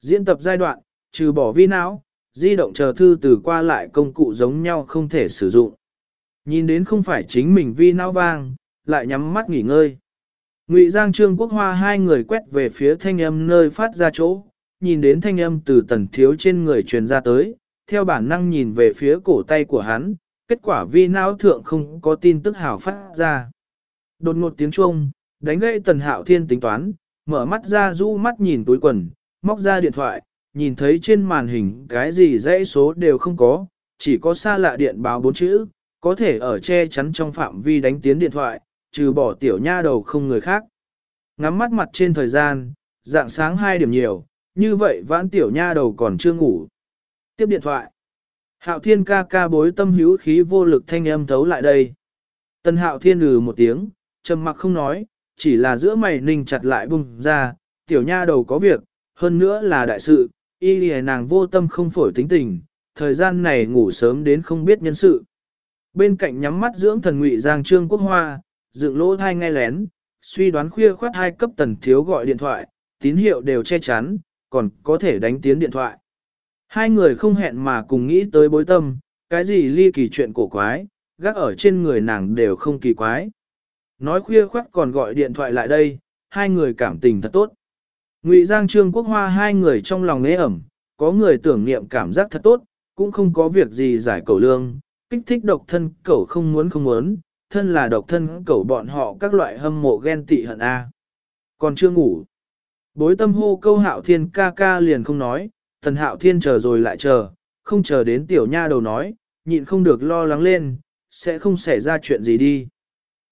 Diễn tập giai đoạn, trừ bỏ vi não, di động chờ thư từ qua lại công cụ giống nhau không thể sử dụng. Nhìn đến không phải chính mình vi não vang, lại nhắm mắt nghỉ ngơi. Ngụy Giang Trương Quốc Hoa hai người quét về phía thanh âm nơi phát ra chỗ, nhìn đến thanh âm từ tần thiếu trên người truyền ra tới, theo bản năng nhìn về phía cổ tay của hắn, kết quả vi não thượng không có tin tức hảo phát ra. Đột ngột tiếng chuông, đánh gãy tần hạo thiên tính toán, mở mắt ra rũ mắt nhìn túi quần, móc ra điện thoại, nhìn thấy trên màn hình cái gì dãy số đều không có, chỉ có xa lạ điện báo bốn chữ, có thể ở che chắn trong phạm vi đánh tiến điện thoại, trừ bỏ tiểu nha đầu không người khác. Ngắm mắt mặt trên thời gian, dạng sáng 2 điểm nhiều, như vậy vãn tiểu nha đầu còn chưa ngủ. Tiếp điện thoại. Hạo thiên ca ca bối tâm hữu khí vô lực thanh âm thấu lại đây. Tân hạo thiên lừ một tiếng, trầm mặc không nói, chỉ là giữa mày ninh chặt lại bùng ra, tiểu nha đầu có việc, hơn nữa là đại sự, y lìa nàng vô tâm không phổi tính tình, thời gian này ngủ sớm đến không biết nhân sự. Bên cạnh nhắm mắt dưỡng thần ngụy Giang Trương Quốc Hoa, dựng lỗ thai ngay lén, suy đoán khuya khoát hai cấp tần thiếu gọi điện thoại, tín hiệu đều che chắn, còn có thể đánh tiến điện thoại. Hai người không hẹn mà cùng nghĩ tới bối tâm, cái gì ly kỳ chuyện cổ quái, gác ở trên người nàng đều không kỳ quái. Nói khuya khoát còn gọi điện thoại lại đây, hai người cảm tình thật tốt. Ngụy Giang Trương Quốc Hoa hai người trong lòng nế ẩm, có người tưởng niệm cảm giác thật tốt, cũng không có việc gì giải cầu lương, kích thích độc thân cẩu không muốn không muốn, thân là độc thân cẩu bọn họ các loại hâm mộ ghen tị hận A. Còn chưa ngủ. Bối tâm hô câu hạo thiên ca ca liền không nói, Tần hạo thiên chờ rồi lại chờ, không chờ đến tiểu nha đầu nói, nhịn không được lo lắng lên, sẽ không xảy ra chuyện gì đi.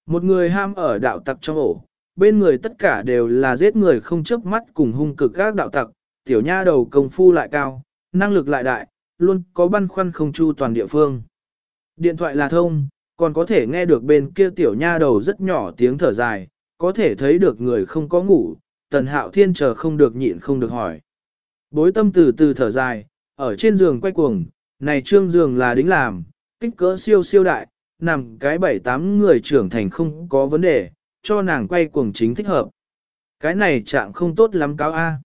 Một người ham ở đạo tặc trong ổ, bên người tất cả đều là giết người không chớp mắt cùng hung cực các đạo tặc, tiểu nha đầu công phu lại cao, năng lực lại đại, luôn có băn khoăn không chu toàn địa phương. Điện thoại là thông, còn có thể nghe được bên kia tiểu nha đầu rất nhỏ tiếng thở dài, có thể thấy được người không có ngủ, tần hạo thiên chờ không được nhịn không được hỏi. Bối tâm từ từ thở dài, ở trên giường quay cuồng, này trương giường là đính làm, kích cỡ siêu siêu đại, nằm cái bảy tám người trưởng thành không có vấn đề, cho nàng quay cuồng chính thích hợp. Cái này trạng không tốt lắm cáo A.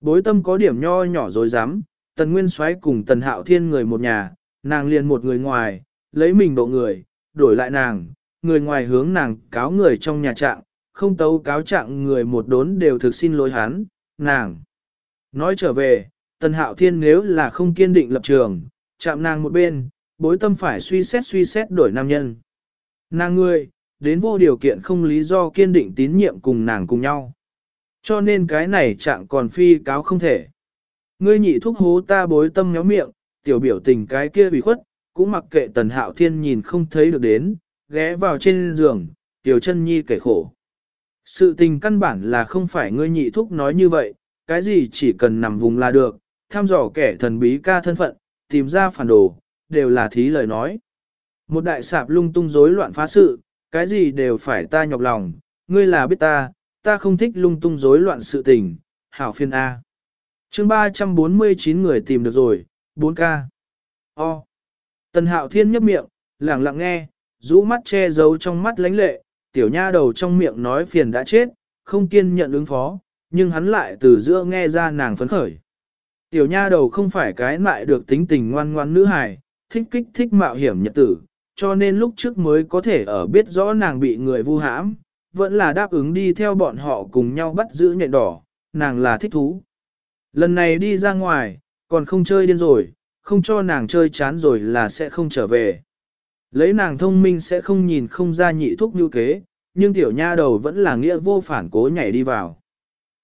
Bối tâm có điểm nho nhỏ dối dám, tần nguyên xoáy cùng tần hạo thiên người một nhà, nàng liền một người ngoài, lấy mình độ người, đổi lại nàng, người ngoài hướng nàng cáo người trong nhà trạng, không tấu cáo trạng người một đốn đều thực xin lỗi hắn, nàng. Nói trở về, tần hạo thiên nếu là không kiên định lập trường, chạm nàng một bên, bối tâm phải suy xét suy xét đổi nam nhân. Nàng ngươi đến vô điều kiện không lý do kiên định tín nhiệm cùng nàng cùng nhau. Cho nên cái này trạng còn phi cáo không thể. Ngươi nhị thúc hố ta bối tâm nhéo miệng, tiểu biểu tình cái kia bị khuất, cũng mặc kệ tần hạo thiên nhìn không thấy được đến, ghé vào trên giường, tiểu chân nhi kể khổ. Sự tình căn bản là không phải ngươi nhị thúc nói như vậy, cái gì chỉ cần nằm vùng là được, tham dò kẻ thần bí ca thân phận, tìm ra phản đồ, đều là thí lời nói. Một đại sạp lung tung rối loạn phá sự, cái gì đều phải ta nhọc lòng, ngươi là biết ta, ta không thích lung tung rối loạn sự tình, hảo phiên A. chương 349 người tìm được rồi, 4K. O. Tần hạo thiên nhấp miệng, lẳng lặng nghe, rũ mắt che giấu trong mắt lánh lệ, tiểu nha đầu trong miệng nói phiền đã chết, không kiên nhận ứng phó, nhưng hắn lại từ giữa nghe ra nàng phấn khởi. Tiểu nha đầu không phải cái lại được tính tình ngoan ngoan nữ hài, thích kích thích mạo hiểm nhật tử, cho nên lúc trước mới có thể ở biết rõ nàng bị người vu hãm, vẫn là đáp ứng đi theo bọn họ cùng nhau bắt giữ nhện đỏ, nàng là thích thú. Lần này đi ra ngoài, còn không chơi điên rồi, không cho nàng chơi chán rồi là sẽ không trở về. Lấy nàng thông minh sẽ không nhìn không ra nhị thuốc như kế, nhưng tiểu nha đầu vẫn là nghĩa vô phản cố nhảy đi vào.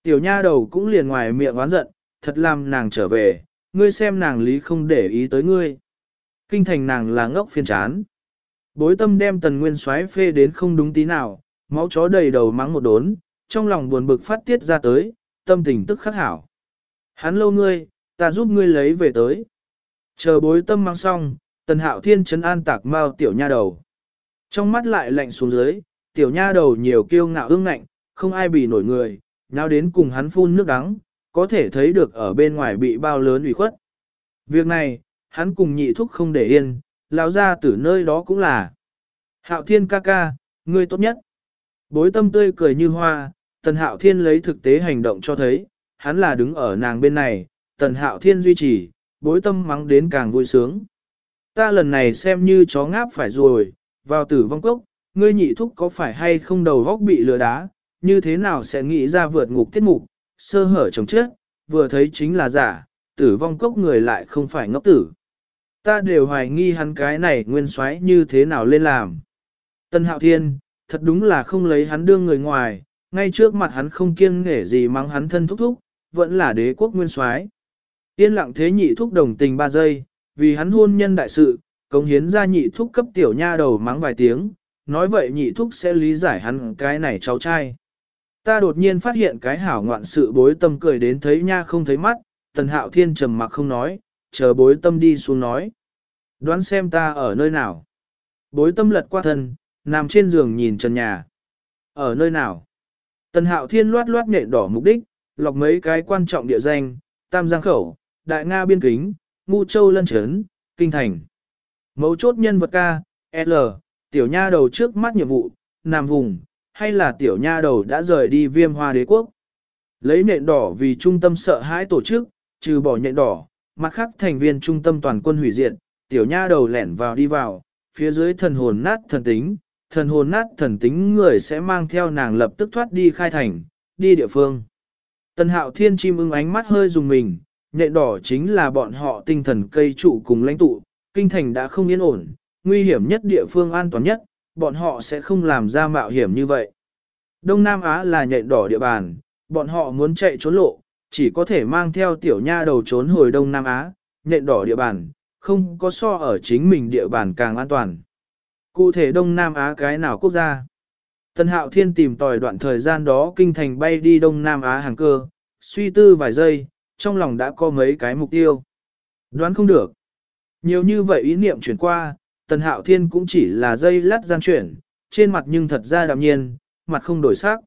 Tiểu nha đầu cũng liền ngoài miệng oán giận, thật làm nàng trở về, ngươi xem nàng lý không để ý tới ngươi. Kinh thành nàng là ngốc phiên chán. Bối tâm đem tần nguyên xoáy phê đến không đúng tí nào, máu chó đầy đầu mắng một đốn, trong lòng buồn bực phát tiết ra tới, tâm tình tức khắc hảo. Hắn lâu ngươi, ta giúp ngươi lấy về tới. Chờ bối tâm mang xong, tần hạo thiên trấn an tạc mau tiểu nha đầu. Trong mắt lại lạnh xuống dưới, tiểu nha đầu nhiều kiêu ngạo ương ngạnh, không ai bị nổi người, nào đến cùng hắn phun nước đắng, có thể thấy được ở bên ngoài bị bao lớn ủy khuất. Việc này, hắn cùng nhị thúc không để yên, lão ra từ nơi đó cũng là. Hạo thiên ca ca, ngươi tốt nhất. Bối tâm tươi cười như hoa, tần hạo thiên lấy thực tế hành động cho thấy, hắn là đứng ở nàng bên này, tần hạo thiên duy trì, bối tâm mắng đến càng vui sướng. Ta lần này xem như chó ngáp phải rồi, vào tử vong cốc, ngươi nhị thúc có phải hay không đầu góc bị lừa đá, như thế nào sẽ nghĩ ra vượt ngục tiết mục, sơ hở chồng chết, vừa thấy chính là giả, tử vong cốc người lại không phải ngốc tử. Ta đều hoài nghi hắn cái này nguyên soái như thế nào lên làm. Tân Hạo Thiên, thật đúng là không lấy hắn đương người ngoài, ngay trước mặt hắn không kiêng nghể gì mắng hắn thân thúc thúc, vẫn là đế quốc nguyên soái. Yên lặng thế nhị thúc đồng tình ba giây, vì hắn hôn nhân đại sự, cống hiến ra nhị thúc cấp tiểu nha đầu mắng vài tiếng, nói vậy nhị thúc sẽ lý giải hắn cái này cháu trai. Ta đột nhiên phát hiện cái hảo ngoạn sự bối tâm cười đến thấy nha không thấy mắt, tần hạo thiên trầm mặc không nói, chờ bối tâm đi xuống nói. Đoán xem ta ở nơi nào. Bối tâm lật qua thân, nằm trên giường nhìn trần nhà. Ở nơi nào? Tần hạo thiên loát loát nhện đỏ mục đích, lọc mấy cái quan trọng địa danh, Tam Giang Khẩu, Đại Nga Biên Kính, Ngu Châu Lân Trấn, Kinh Thành. Mấu chốt nhân vật ca, L, tiểu nha đầu trước mắt nhiệm vụ, Nam Vùng, hay là tiểu nha đầu đã rời đi viêm hoa đế quốc. Lấy nện đỏ vì trung tâm sợ hãi tổ chức, trừ bỏ nhện đỏ, mặt khác thành viên trung tâm toàn quân hủy diệt, tiểu nha đầu lẻn vào đi vào, phía dưới thần hồn nát thần tính, thần hồn nát thần tính người sẽ mang theo nàng lập tức thoát đi khai thành, đi địa phương. Tần hạo thiên chim ưng ánh mắt hơi dùng mình, nhện đỏ chính là bọn họ tinh thần cây trụ cùng lãnh tụ, kinh thành đã không yên ổn, nguy hiểm nhất địa phương an toàn nhất, bọn họ sẽ không làm ra mạo hiểm như vậy. Đông Nam Á là nhện đỏ địa bàn, bọn họ muốn chạy trốn lộ, chỉ có thể mang theo tiểu nha đầu trốn hồi Đông Nam Á, nhện đỏ địa bàn, không có so ở chính mình địa bàn càng an toàn. Cụ thể Đông Nam Á cái nào quốc gia? Tân Hạo Thiên tìm tòi đoạn thời gian đó kinh thành bay đi Đông Nam Á hàng cơ, suy tư vài giây, trong lòng đã có mấy cái mục tiêu. Đoán không được. Nhiều như vậy ý niệm chuyển qua, Tần Hạo Thiên cũng chỉ là dây lát gian chuyển, trên mặt nhưng thật ra đạm nhiên, mặt không đổi sắc.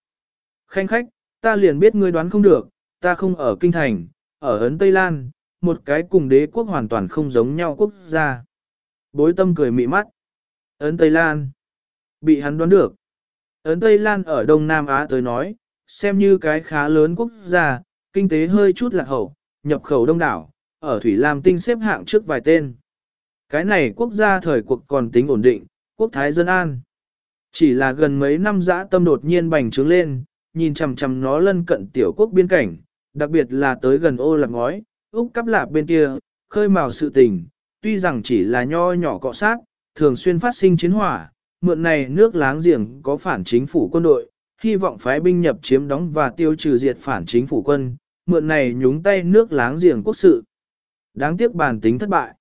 Khanh khách, ta liền biết ngươi đoán không được, ta không ở Kinh Thành, ở Ấn Tây Lan, một cái cùng đế quốc hoàn toàn không giống nhau quốc gia. Bối tâm cười mị mắt. Ấn Tây Lan. Bị hắn đoán được. Ấn Tây Lan ở Đông Nam Á tới nói, xem như cái khá lớn quốc gia, kinh tế hơi chút lạc hậu, nhập khẩu đông đảo, ở Thủy Lam Tinh xếp hạng trước vài tên. Cái này quốc gia thời cuộc còn tính ổn định, quốc thái dân an. Chỉ là gần mấy năm dã tâm đột nhiên bành trướng lên, nhìn chằm chằm nó lân cận tiểu quốc biên cảnh, đặc biệt là tới gần ô lạc ngói, úc cắp lạp bên kia, khơi mào sự tình, tuy rằng chỉ là nho nhỏ cọ sát, thường xuyên phát sinh chiến hỏa, mượn này nước láng giềng có phản chính phủ quân đội, hy vọng phái binh nhập chiếm đóng và tiêu trừ diệt phản chính phủ quân, mượn này nhúng tay nước láng giềng quốc sự. Đáng tiếc bản tính thất bại.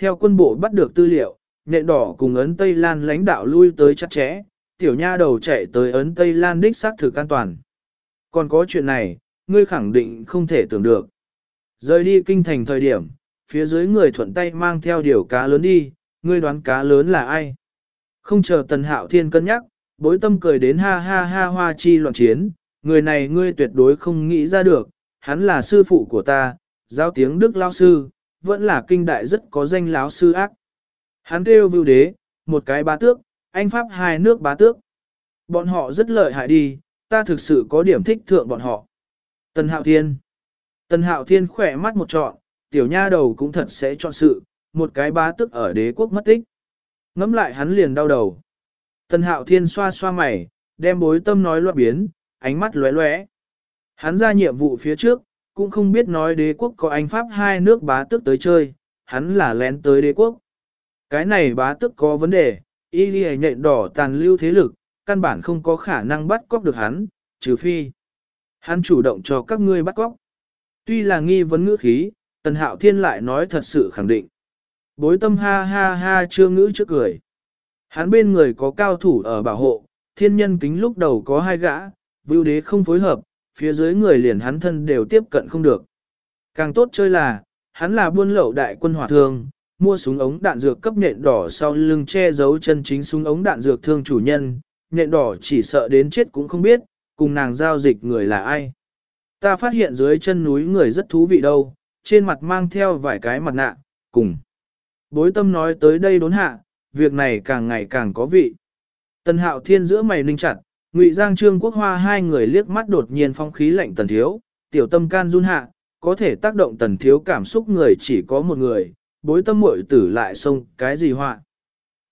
Theo quân bộ bắt được tư liệu, nện đỏ cùng ấn Tây Lan lãnh đạo lui tới chặt chẽ, tiểu nha đầu chạy tới ấn Tây Lan đích xác thực an toàn. Còn có chuyện này, ngươi khẳng định không thể tưởng được. Rời đi kinh thành thời điểm, phía dưới người thuận tay mang theo điều cá lớn đi, ngươi đoán cá lớn là ai? Không chờ tần hạo thiên cân nhắc, bối tâm cười đến ha ha ha hoa chi loạn chiến, người này ngươi tuyệt đối không nghĩ ra được, hắn là sư phụ của ta, giáo tiếng Đức Lao Sư, vẫn là kinh đại rất có danh láo sư ác. Hắn kêu vưu đế, một cái bá tước, anh Pháp hai nước bá tước. Bọn họ rất lợi hại đi, ta thực sự có điểm thích thượng bọn họ. Tần Hạo Thiên Tần Hạo Thiên khỏe mắt một trọn, tiểu nha đầu cũng thật sẽ chọn sự, một cái bá tước ở đế quốc mất tích. Ngắm lại hắn liền đau đầu. Tần hạo thiên xoa xoa mày, đem bối tâm nói loạn biến, ánh mắt lóe lóe. Hắn ra nhiệm vụ phía trước, cũng không biết nói đế quốc có anh Pháp hai nước bá tước tới chơi, hắn là lén tới đế quốc. Cái này bá tước có vấn đề, y ghi nhện đỏ tàn lưu thế lực, căn bản không có khả năng bắt cóc được hắn, trừ phi. Hắn chủ động cho các ngươi bắt cóc. Tuy là nghi vấn ngữ khí, tần hạo thiên lại nói thật sự khẳng định. Bối tâm ha ha ha chưa ngữ trước cười. Hắn bên người có cao thủ ở bảo hộ, thiên nhân kính lúc đầu có hai gã, vưu đế không phối hợp, phía dưới người liền hắn thân đều tiếp cận không được. Càng tốt chơi là, hắn là buôn lậu đại quân hỏa thương, mua súng ống đạn dược cấp nện đỏ sau lưng che giấu chân chính súng ống đạn dược thương chủ nhân, nện đỏ chỉ sợ đến chết cũng không biết, cùng nàng giao dịch người là ai. Ta phát hiện dưới chân núi người rất thú vị đâu, trên mặt mang theo vài cái mặt nạ, cùng. Bối tâm nói tới đây đốn hạ, việc này càng ngày càng có vị. tân hạo thiên giữa mày ninh chặt, ngụy giang trương quốc hoa hai người liếc mắt đột nhiên phong khí lạnh tần thiếu, tiểu tâm can run hạ, có thể tác động tần thiếu cảm xúc người chỉ có một người, bối tâm muội tử lại xông cái gì họa.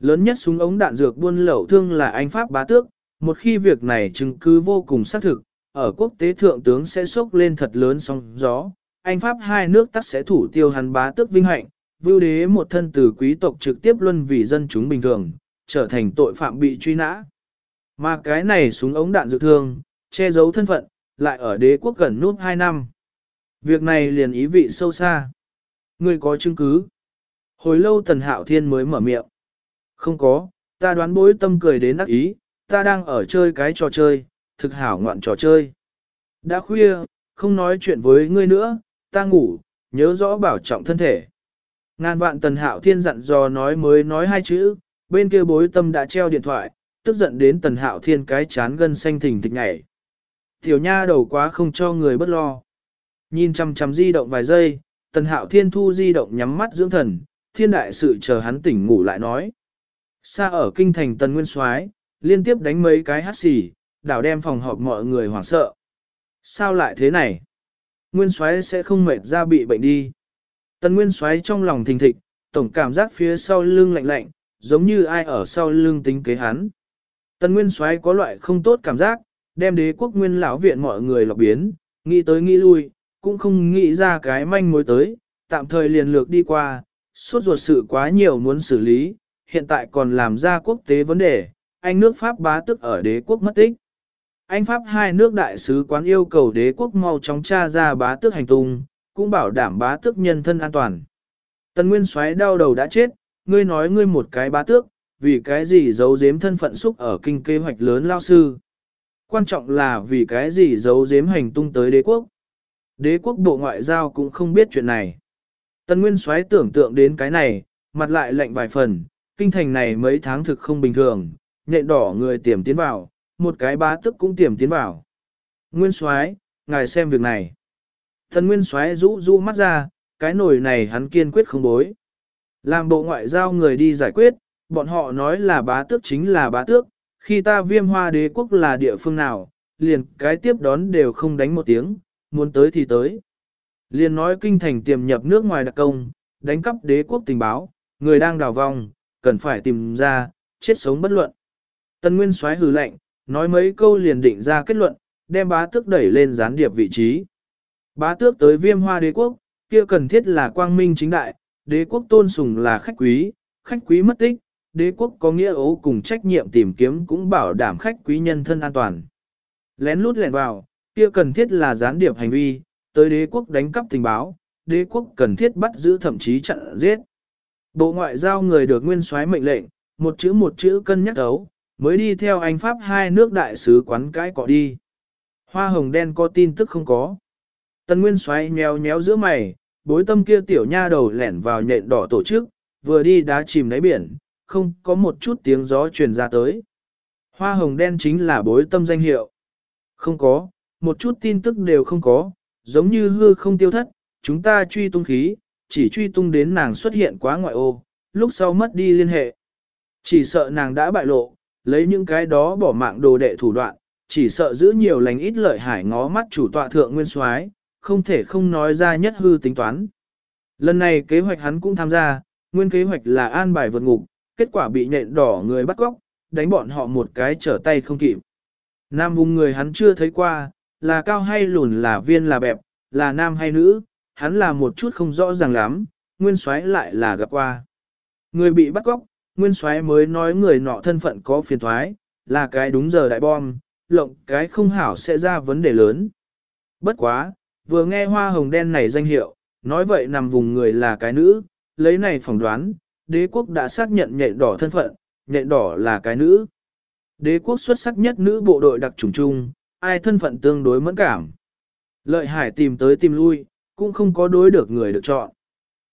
Lớn nhất súng ống đạn dược buôn lậu thương là anh Pháp bá tước, một khi việc này chứng cứ vô cùng xác thực, ở quốc tế thượng tướng sẽ sốc lên thật lớn sóng gió, anh Pháp hai nước tắc sẽ thủ tiêu hắn bá tước vinh hạnh, vưu đế một thân từ quý tộc trực tiếp luân vì dân chúng bình thường, trở thành tội phạm bị truy nã. Mà cái này súng ống đạn dự thương, che giấu thân phận, lại ở đế quốc gần nút 2 năm. Việc này liền ý vị sâu xa. Người có chứng cứ. Hồi lâu tần hạo thiên mới mở miệng. Không có, ta đoán bối tâm cười đến đắc ý, ta đang ở chơi cái trò chơi, thực hảo ngoạn trò chơi. Đã khuya, không nói chuyện với ngươi nữa, ta ngủ, nhớ rõ bảo trọng thân thể. Ngàn vạn tần hạo thiên dặn dò nói mới nói hai chữ, bên kia bối tâm đã treo điện thoại, tức giận đến tần hạo thiên cái chán gân xanh thình thịch nhảy. Tiểu nha đầu quá không cho người bất lo. Nhìn chăm chăm di động vài giây, tần hạo thiên thu di động nhắm mắt dưỡng thần, thiên đại sự chờ hắn tỉnh ngủ lại nói. Xa ở kinh thành tần nguyên soái liên tiếp đánh mấy cái hát xì, đảo đem phòng họp mọi người hoảng sợ. Sao lại thế này? Nguyên soái sẽ không mệt ra bị bệnh đi. Tần nguyên soái trong lòng thình thịch, tổng cảm giác phía sau lưng lạnh lạnh, giống như ai ở sau lưng tính kế hắn. Tần nguyên soái có loại không tốt cảm giác, đem đế quốc nguyên lão viện mọi người lọc biến, nghĩ tới nghĩ lui, cũng không nghĩ ra cái manh mối tới, tạm thời liền lược đi qua, suốt ruột sự quá nhiều muốn xử lý, hiện tại còn làm ra quốc tế vấn đề, anh nước Pháp bá tức ở đế quốc mất tích. Anh Pháp hai nước đại sứ quán yêu cầu đế quốc mau chóng tra ra bá tước hành tung, cũng bảo đảm bá tước nhân thân an toàn. Tần Nguyên xoáy đau đầu đã chết, ngươi nói ngươi một cái bá tước, vì cái gì giấu giếm thân phận xúc ở kinh kế hoạch lớn lao sư. Quan trọng là vì cái gì giấu giếm hành tung tới đế quốc. Đế quốc bộ ngoại giao cũng không biết chuyện này. tân Nguyên xoáy tưởng tượng đến cái này, mặt lại lạnh vài phần, kinh thành này mấy tháng thực không bình thường, nhện đỏ người tiềm tiến vào, một cái bá tức cũng tiềm tiến vào. Nguyên soái, ngài xem việc này. Tân Nguyên soái rũ rũ mắt ra, cái nồi này hắn kiên quyết không bối. Làm bộ ngoại giao người đi giải quyết, bọn họ nói là bá tước chính là bá tước, khi ta viêm hoa đế quốc là địa phương nào, liền cái tiếp đón đều không đánh một tiếng, muốn tới thì tới. Liền nói kinh thành tiềm nhập nước ngoài đặc công, đánh cắp đế quốc tình báo, người đang đào vong, cần phải tìm ra, chết sống bất luận. Tân Nguyên soái hừ lạnh, nói mấy câu liền định ra kết luận, đem bá tước đẩy lên gián điệp vị trí. Bá tước tới viêm hoa đế quốc, kia cần thiết là quang minh chính đại, đế quốc tôn sùng là khách quý, khách quý mất tích, đế quốc có nghĩa ấu cùng trách nhiệm tìm kiếm cũng bảo đảm khách quý nhân thân an toàn. Lén lút lẻn vào, kia cần thiết là gián điệp hành vi, tới đế quốc đánh cắp tình báo, đế quốc cần thiết bắt giữ thậm chí chặn giết. Bộ ngoại giao người được nguyên soái mệnh lệnh, một chữ một chữ cân nhắc đấu, mới đi theo anh Pháp hai nước đại sứ quán cái cọ đi. Hoa hồng đen có tin tức không có. Tần Nguyên xoáy nhéo nhéo giữa mày, bối tâm kia tiểu nha đầu lẻn vào nhện đỏ tổ chức, vừa đi đá chìm đáy biển, không có một chút tiếng gió truyền ra tới. Hoa hồng đen chính là bối tâm danh hiệu. Không có, một chút tin tức đều không có, giống như hư không tiêu thất, chúng ta truy tung khí, chỉ truy tung đến nàng xuất hiện quá ngoại ô, lúc sau mất đi liên hệ. Chỉ sợ nàng đã bại lộ, lấy những cái đó bỏ mạng đồ đệ thủ đoạn, chỉ sợ giữ nhiều lành ít lợi hải ngó mắt chủ tọa thượng nguyên soái, không thể không nói ra nhất hư tính toán. Lần này kế hoạch hắn cũng tham gia, Nguyên kế hoạch là an bài vượt ngục, kết quả bị nện đỏ người bắt góc, đánh bọn họ một cái trở tay không kịp. Nam vùng người hắn chưa thấy qua, là cao hay lùn là viên là bẹp, là nam hay nữ, hắn là một chút không rõ ràng lắm, nguyên soái lại là gặp qua. Người bị bắt góc, nguyên soái mới nói người nọ thân phận có phiền thoái, là cái đúng giờ đại bom, lộng cái không hảo sẽ ra vấn đề lớn. Bất quá, vừa nghe hoa hồng đen này danh hiệu, nói vậy nằm vùng người là cái nữ, lấy này phỏng đoán, đế quốc đã xác nhận nhện đỏ thân phận, nhện đỏ là cái nữ. Đế quốc xuất sắc nhất nữ bộ đội đặc trùng chung, ai thân phận tương đối mẫn cảm. Lợi hải tìm tới tìm lui, cũng không có đối được người được chọn.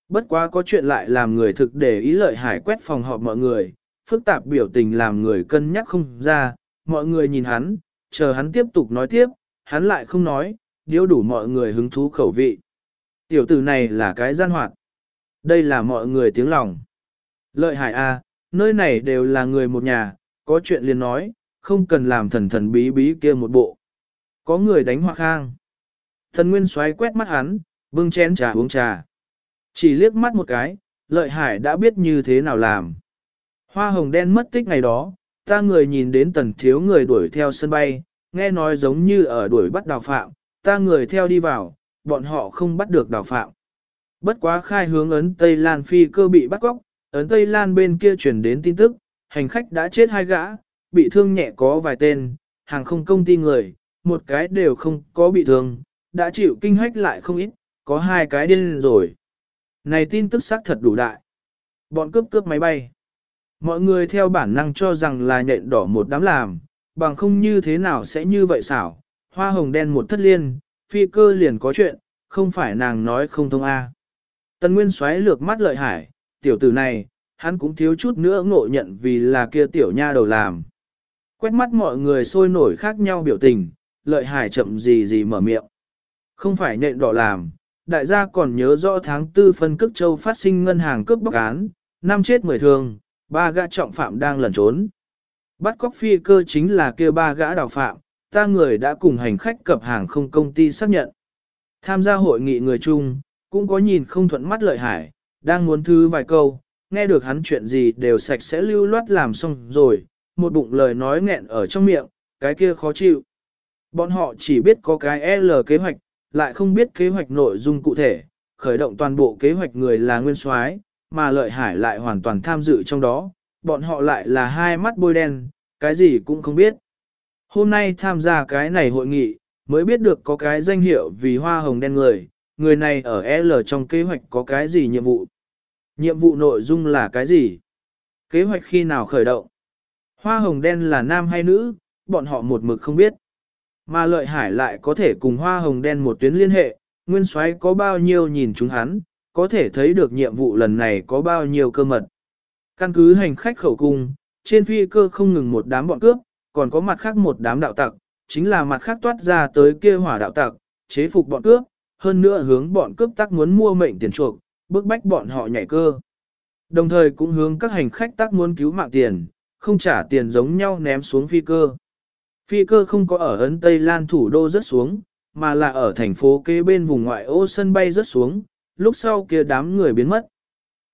Bất quá có chuyện lại làm người thực để ý lợi hải quét phòng họp mọi người, phức tạp biểu tình làm người cân nhắc không ra, mọi người nhìn hắn, chờ hắn tiếp tục nói tiếp, hắn lại không nói, điếu đủ mọi người hứng thú khẩu vị. Tiểu tử này là cái gian hoạt. Đây là mọi người tiếng lòng. Lợi hải A, à, nơi này đều là người một nhà, có chuyện liền nói, không cần làm thần thần bí bí kia một bộ. Có người đánh hoa khang. Thần Nguyên xoáy quét mắt hắn, bưng chén trà uống trà. Chỉ liếc mắt một cái, lợi hải đã biết như thế nào làm. Hoa hồng đen mất tích ngày đó, ta người nhìn đến tần thiếu người đuổi theo sân bay, nghe nói giống như ở đuổi bắt đào phạm, ta người theo đi vào, bọn họ không bắt được đào phạm. Bất quá khai hướng ấn Tây Lan phi cơ bị bắt cóc, ấn Tây Lan bên kia truyền đến tin tức, hành khách đã chết hai gã, bị thương nhẹ có vài tên, hàng không công ty người, một cái đều không có bị thương, đã chịu kinh hách lại không ít, có hai cái điên rồi. Này tin tức xác thật đủ đại. Bọn cướp cướp máy bay. Mọi người theo bản năng cho rằng là nhện đỏ một đám làm, bằng không như thế nào sẽ như vậy xảo. Hoa hồng đen một thất liên, phi cơ liền có chuyện, không phải nàng nói không thông A. Tần Nguyên xoáy lược mắt lợi hải, tiểu tử này, hắn cũng thiếu chút nữa ngộ nhận vì là kia tiểu nha đầu làm. Quét mắt mọi người sôi nổi khác nhau biểu tình, lợi hải chậm gì gì mở miệng. Không phải nện đỏ làm, đại gia còn nhớ rõ tháng tư phân cước châu phát sinh ngân hàng cướp bóc án, năm chết mười thương, ba gã trọng phạm đang lẩn trốn. Bắt cóc phi cơ chính là kia ba gã đào phạm, ta người đã cùng hành khách cập hàng không công ty xác nhận. Tham gia hội nghị người chung, cũng có nhìn không thuận mắt lợi hải, đang muốn thư vài câu, nghe được hắn chuyện gì đều sạch sẽ lưu loát làm xong rồi, một bụng lời nói nghẹn ở trong miệng, cái kia khó chịu. Bọn họ chỉ biết có cái L kế hoạch, lại không biết kế hoạch nội dung cụ thể, khởi động toàn bộ kế hoạch người là nguyên soái, mà lợi hải lại hoàn toàn tham dự trong đó, bọn họ lại là hai mắt bôi đen, cái gì cũng không biết. Hôm nay tham gia cái này hội nghị, mới biết được có cái danh hiệu vì hoa hồng đen người, người này ở L trong kế hoạch có cái gì nhiệm vụ. Nhiệm vụ nội dung là cái gì? Kế hoạch khi nào khởi động? Hoa hồng đen là nam hay nữ, bọn họ một mực không biết. Mà lợi hải lại có thể cùng hoa hồng đen một tuyến liên hệ, nguyên soái có bao nhiêu nhìn chúng hắn, có thể thấy được nhiệm vụ lần này có bao nhiêu cơ mật. Căn cứ hành khách khẩu cung, trên phi cơ không ngừng một đám bọn cướp, còn có mặt khác một đám đạo tặc, chính là mặt khác toát ra tới kia hỏa đạo tặc, chế phục bọn cướp, hơn nữa hướng bọn cướp tắc muốn mua mệnh tiền chuộc, bức bách bọn họ nhảy cơ. Đồng thời cũng hướng các hành khách tác muốn cứu mạng tiền, không trả tiền giống nhau ném xuống phi cơ. Phi cơ không có ở ấn Tây Lan thủ đô rớt xuống, mà là ở thành phố kế bên vùng ngoại ô sân bay rớt xuống, lúc sau kia đám người biến mất.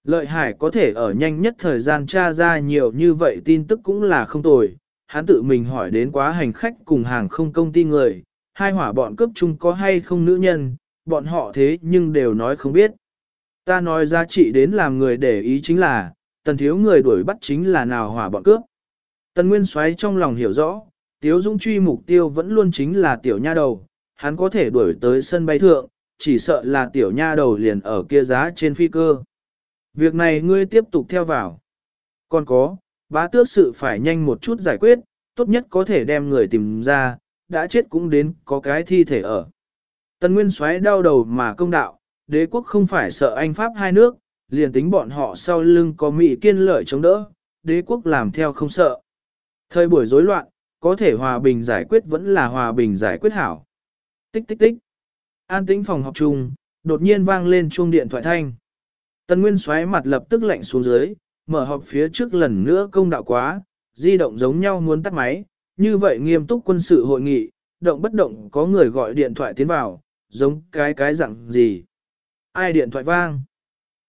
Lợi hải có thể ở nhanh nhất thời gian tra ra nhiều như vậy tin tức cũng là không tồi, hắn tự mình hỏi đến quá hành khách cùng hàng không công ty người, hai hỏa bọn cướp chung có hay không nữ nhân, bọn họ thế nhưng đều nói không biết. Ta nói giá trị đến làm người để ý chính là, tần thiếu người đuổi bắt chính là nào hỏa bọn cướp. Tần Nguyên Soái trong lòng hiểu rõ, Tiếu Dũng truy mục tiêu vẫn luôn chính là tiểu nha đầu, hắn có thể đuổi tới sân bay thượng, chỉ sợ là tiểu nha đầu liền ở kia giá trên phi cơ. Việc này ngươi tiếp tục theo vào. Còn có, bá tước sự phải nhanh một chút giải quyết, tốt nhất có thể đem người tìm ra, đã chết cũng đến có cái thi thể ở. Tần Nguyên xoáy đau đầu mà công đạo, đế quốc không phải sợ anh Pháp hai nước, liền tính bọn họ sau lưng có Mỹ kiên lợi chống đỡ, đế quốc làm theo không sợ. Thời buổi rối loạn, có thể hòa bình giải quyết vẫn là hòa bình giải quyết hảo. Tích tích tích. An tĩnh phòng học chung, đột nhiên vang lên chuông điện thoại thanh. Tần Nguyên xoáy mặt lập tức lạnh xuống dưới, mở họp phía trước lần nữa công đạo quá, di động giống nhau muốn tắt máy, như vậy nghiêm túc quân sự hội nghị, động bất động có người gọi điện thoại tiến vào, giống cái cái dạng gì. Ai điện thoại vang?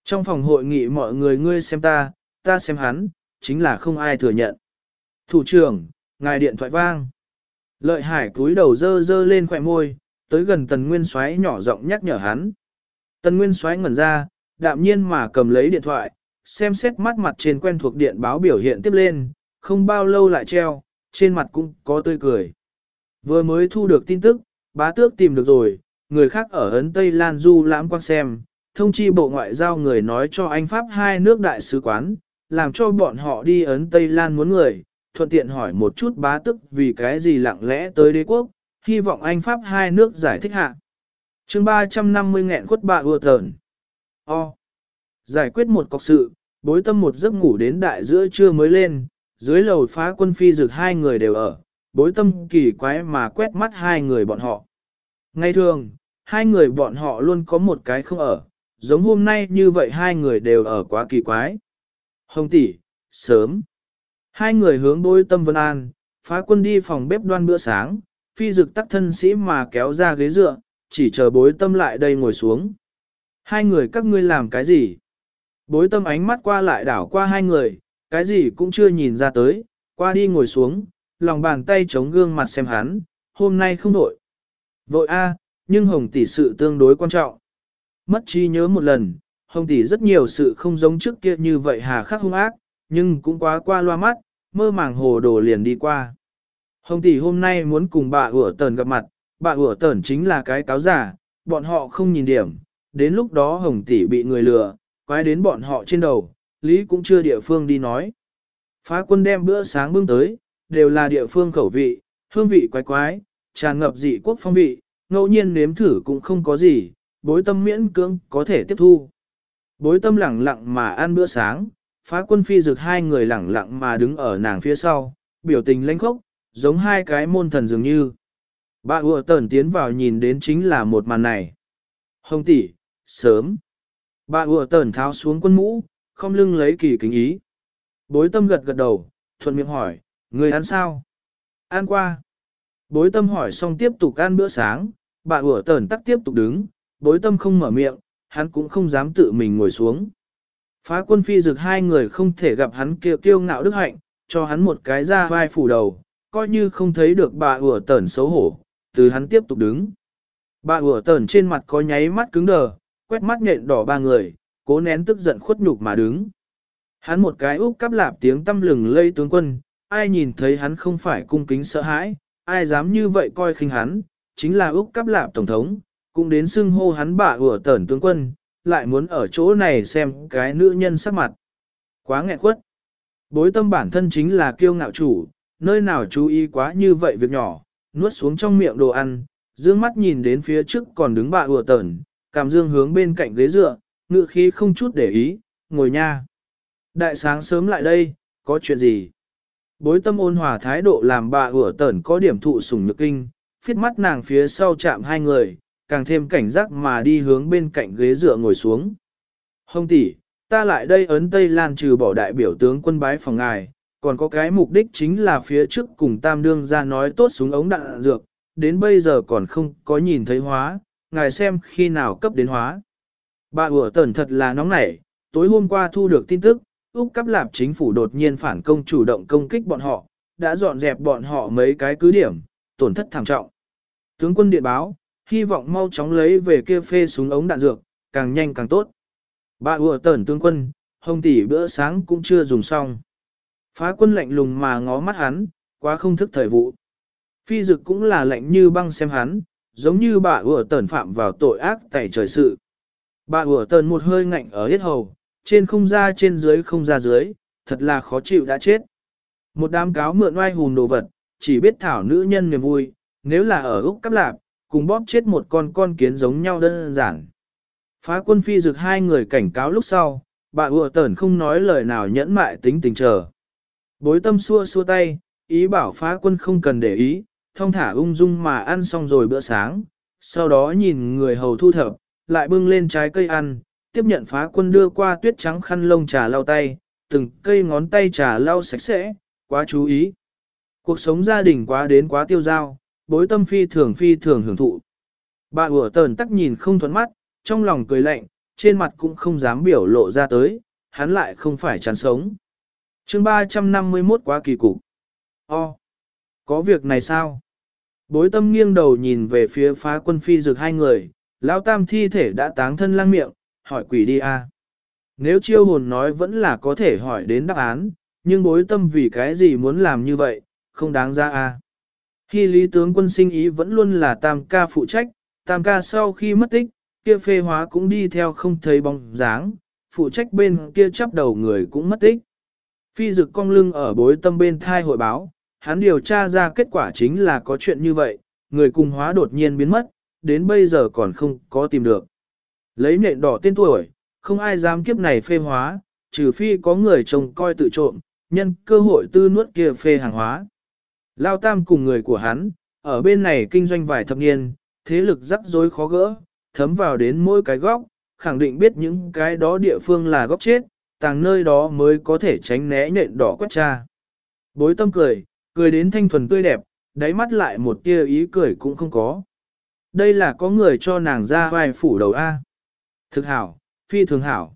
Trong phòng hội nghị mọi người ngươi xem ta, ta xem hắn, chính là không ai thừa nhận. Thủ trưởng, ngài điện thoại vang. Lợi hải cúi đầu dơ dơ lên khỏe môi, tới gần tần nguyên xoáy nhỏ giọng nhắc nhở hắn. Tần nguyên xoáy ngẩn ra, đạm nhiên mà cầm lấy điện thoại, xem xét mắt mặt trên quen thuộc điện báo biểu hiện tiếp lên, không bao lâu lại treo, trên mặt cũng có tươi cười. Vừa mới thu được tin tức, bá tước tìm được rồi, người khác ở Ấn Tây Lan du lãm quan xem, thông chi bộ ngoại giao người nói cho anh Pháp hai nước đại sứ quán, làm cho bọn họ đi Ấn Tây Lan muốn người, thuận tiện hỏi một chút bá tức vì cái gì lặng lẽ tới đế quốc, hy vọng anh Pháp hai nước giải thích hạ. chương 350 nghẹn quất bạ ưa tờn. O. Giải quyết một cọc sự, bối tâm một giấc ngủ đến đại giữa trưa mới lên, dưới lầu phá quân phi dược hai người đều ở, bối tâm kỳ quái mà quét mắt hai người bọn họ. Ngay thường, hai người bọn họ luôn có một cái không ở, giống hôm nay như vậy hai người đều ở quá kỳ quái. Hồng tỷ, sớm. Hai người hướng bối tâm vân an, phá quân đi phòng bếp đoan bữa sáng, phi dực tắc thân sĩ mà kéo ra ghế dựa, chỉ chờ bối tâm lại đây ngồi xuống. Hai người các ngươi làm cái gì? Bối tâm ánh mắt qua lại đảo qua hai người, cái gì cũng chưa nhìn ra tới, qua đi ngồi xuống, lòng bàn tay chống gương mặt xem hắn, hôm nay không vội. Vội a, nhưng hồng tỷ sự tương đối quan trọng. Mất trí nhớ một lần, hồng tỷ rất nhiều sự không giống trước kia như vậy hà khắc hung ác, nhưng cũng quá qua loa mắt, mơ màng hồ đồ liền đi qua. Hồng tỷ hôm nay muốn cùng bà ủa tờn gặp mặt, bà ủa tờn chính là cái cáo giả, bọn họ không nhìn điểm, đến lúc đó hồng tỷ bị người lừa, quái đến bọn họ trên đầu, lý cũng chưa địa phương đi nói. Phá quân đem bữa sáng bưng tới, đều là địa phương khẩu vị, hương vị quái quái, tràn ngập dị quốc phong vị, ngẫu nhiên nếm thử cũng không có gì, bối tâm miễn cưỡng có thể tiếp thu. Bối tâm lẳng lặng mà ăn bữa sáng, phá quân phi dược hai người lẳng lặng mà đứng ở nàng phía sau, biểu tình lãnh khốc, giống hai cái môn thần dường như. Bà ùa tẩn tiến vào nhìn đến chính là một màn này. Hồng tỷ, sớm. Bà ùa tẩn tháo xuống quân mũ, không lưng lấy kỳ kính ý. Bối tâm gật gật đầu, thuận miệng hỏi, người ăn sao? Ăn qua. Bối tâm hỏi xong tiếp tục ăn bữa sáng, bà ủa tờn tắc tiếp tục đứng, bối tâm không mở miệng, hắn cũng không dám tự mình ngồi xuống. Phá quân phi dực hai người không thể gặp hắn kiêu kiêu ngạo đức hạnh, cho hắn một cái ra vai phủ đầu, coi như không thấy được bà ủa tờn xấu hổ, từ hắn tiếp tục đứng. Bà ủa tờn trên mặt có nháy mắt cứng đờ, quét mắt nhện đỏ ba người, cố nén tức giận khuất nhục mà đứng. Hắn một cái úp cắp lạp tiếng tâm lừng lây tướng quân, ai nhìn thấy hắn không phải cung kính sợ hãi, ai dám như vậy coi khinh hắn, chính là úc cắp lạp tổng thống, cũng đến xưng hô hắn bạ ủa tẩn tướng quân, lại muốn ở chỗ này xem cái nữ nhân sắc mặt. Quá nghẹn quất. Bối tâm bản thân chính là kiêu ngạo chủ, nơi nào chú ý quá như vậy việc nhỏ, nuốt xuống trong miệng đồ ăn, dương mắt nhìn đến phía trước còn đứng bạ ủa tẩn, cảm dương hướng bên cạnh ghế dựa, ngự khí không chút để ý, ngồi nha. Đại sáng sớm lại đây, có chuyện gì? Bối tâm ôn hòa thái độ làm bà ủa tẩn có điểm thụ sủng nhược kinh, phiết mắt nàng phía sau chạm hai người, càng thêm cảnh giác mà đi hướng bên cạnh ghế dựa ngồi xuống. Hồng tỷ, ta lại đây ấn Tây Lan trừ bỏ đại biểu tướng quân bái phòng ngài, còn có cái mục đích chính là phía trước cùng tam đương ra nói tốt súng ống đạn dược, đến bây giờ còn không có nhìn thấy hóa, ngài xem khi nào cấp đến hóa. Bà ủa tẩn thật là nóng nảy, tối hôm qua thu được tin tức, Úc Cắp Lạp chính phủ đột nhiên phản công chủ động công kích bọn họ, đã dọn dẹp bọn họ mấy cái cứ điểm, tổn thất thảm trọng. Tướng quân điện báo, hy vọng mau chóng lấy về kia phê súng ống đạn dược, càng nhanh càng tốt. Bà ùa tẩn tướng quân, hồng tỷ bữa sáng cũng chưa dùng xong. Phá quân lạnh lùng mà ngó mắt hắn, quá không thức thời vụ. Phi dực cũng là lạnh như băng xem hắn, giống như bà ùa tẩn phạm vào tội ác tẩy trời sự. Bà ùa tẩn một hơi ngạnh ở hết hầu, trên không ra trên dưới không ra dưới, thật là khó chịu đã chết. Một đám cáo mượn oai hùn đồ vật, chỉ biết thảo nữ nhân niềm vui, nếu là ở Úc Cắp Lạp, cùng bóp chết một con con kiến giống nhau đơn giản. Phá quân phi dực hai người cảnh cáo lúc sau, bà ùa tẩn không nói lời nào nhẫn mại tính tình chờ. Bối tâm xua xua tay, ý bảo phá quân không cần để ý, thông thả ung dung mà ăn xong rồi bữa sáng, sau đó nhìn người hầu thu thập, lại bưng lên trái cây ăn, tiếp nhận phá quân đưa qua tuyết trắng khăn lông trà lau tay, từng cây ngón tay trà lau sạch sẽ, quá chú ý. Cuộc sống gia đình quá đến quá tiêu dao, bối tâm phi thường phi thường hưởng thụ. Bà ủa tờn tắc nhìn không thuẫn mắt, trong lòng cười lạnh, trên mặt cũng không dám biểu lộ ra tới, hắn lại không phải chán sống. chương 351 quá kỳ cục. O. Có việc này sao? Bối tâm nghiêng đầu nhìn về phía phá quân phi dược hai người, lão tam thi thể đã táng thân lang miệng, hỏi quỷ đi a. Nếu chiêu hồn nói vẫn là có thể hỏi đến đáp án, nhưng bối tâm vì cái gì muốn làm như vậy, không đáng ra a. Khi lý tướng quân sinh ý vẫn luôn là tam ca phụ trách, tam ca sau khi mất tích, kia phê hóa cũng đi theo không thấy bóng dáng, phụ trách bên kia chắp đầu người cũng mất tích. Phi dực cong lưng ở bối tâm bên thai hội báo, hắn điều tra ra kết quả chính là có chuyện như vậy, người cùng hóa đột nhiên biến mất, đến bây giờ còn không có tìm được. Lấy nện đỏ tên tuổi, không ai dám kiếp này phê hóa, trừ phi có người trông coi tự trộm, nhân cơ hội tư nuốt kia phê hàng hóa. Lao Tam cùng người của hắn, ở bên này kinh doanh vài thập niên, thế lực rắc rối khó gỡ, thấm vào đến mỗi cái góc, khẳng định biết những cái đó địa phương là góc chết, tàng nơi đó mới có thể tránh né nện đỏ quét cha. Bối tâm cười, cười đến thanh thuần tươi đẹp, đáy mắt lại một tia ý cười cũng không có. Đây là có người cho nàng ra vai phủ đầu A. Thực hảo, phi thường hảo.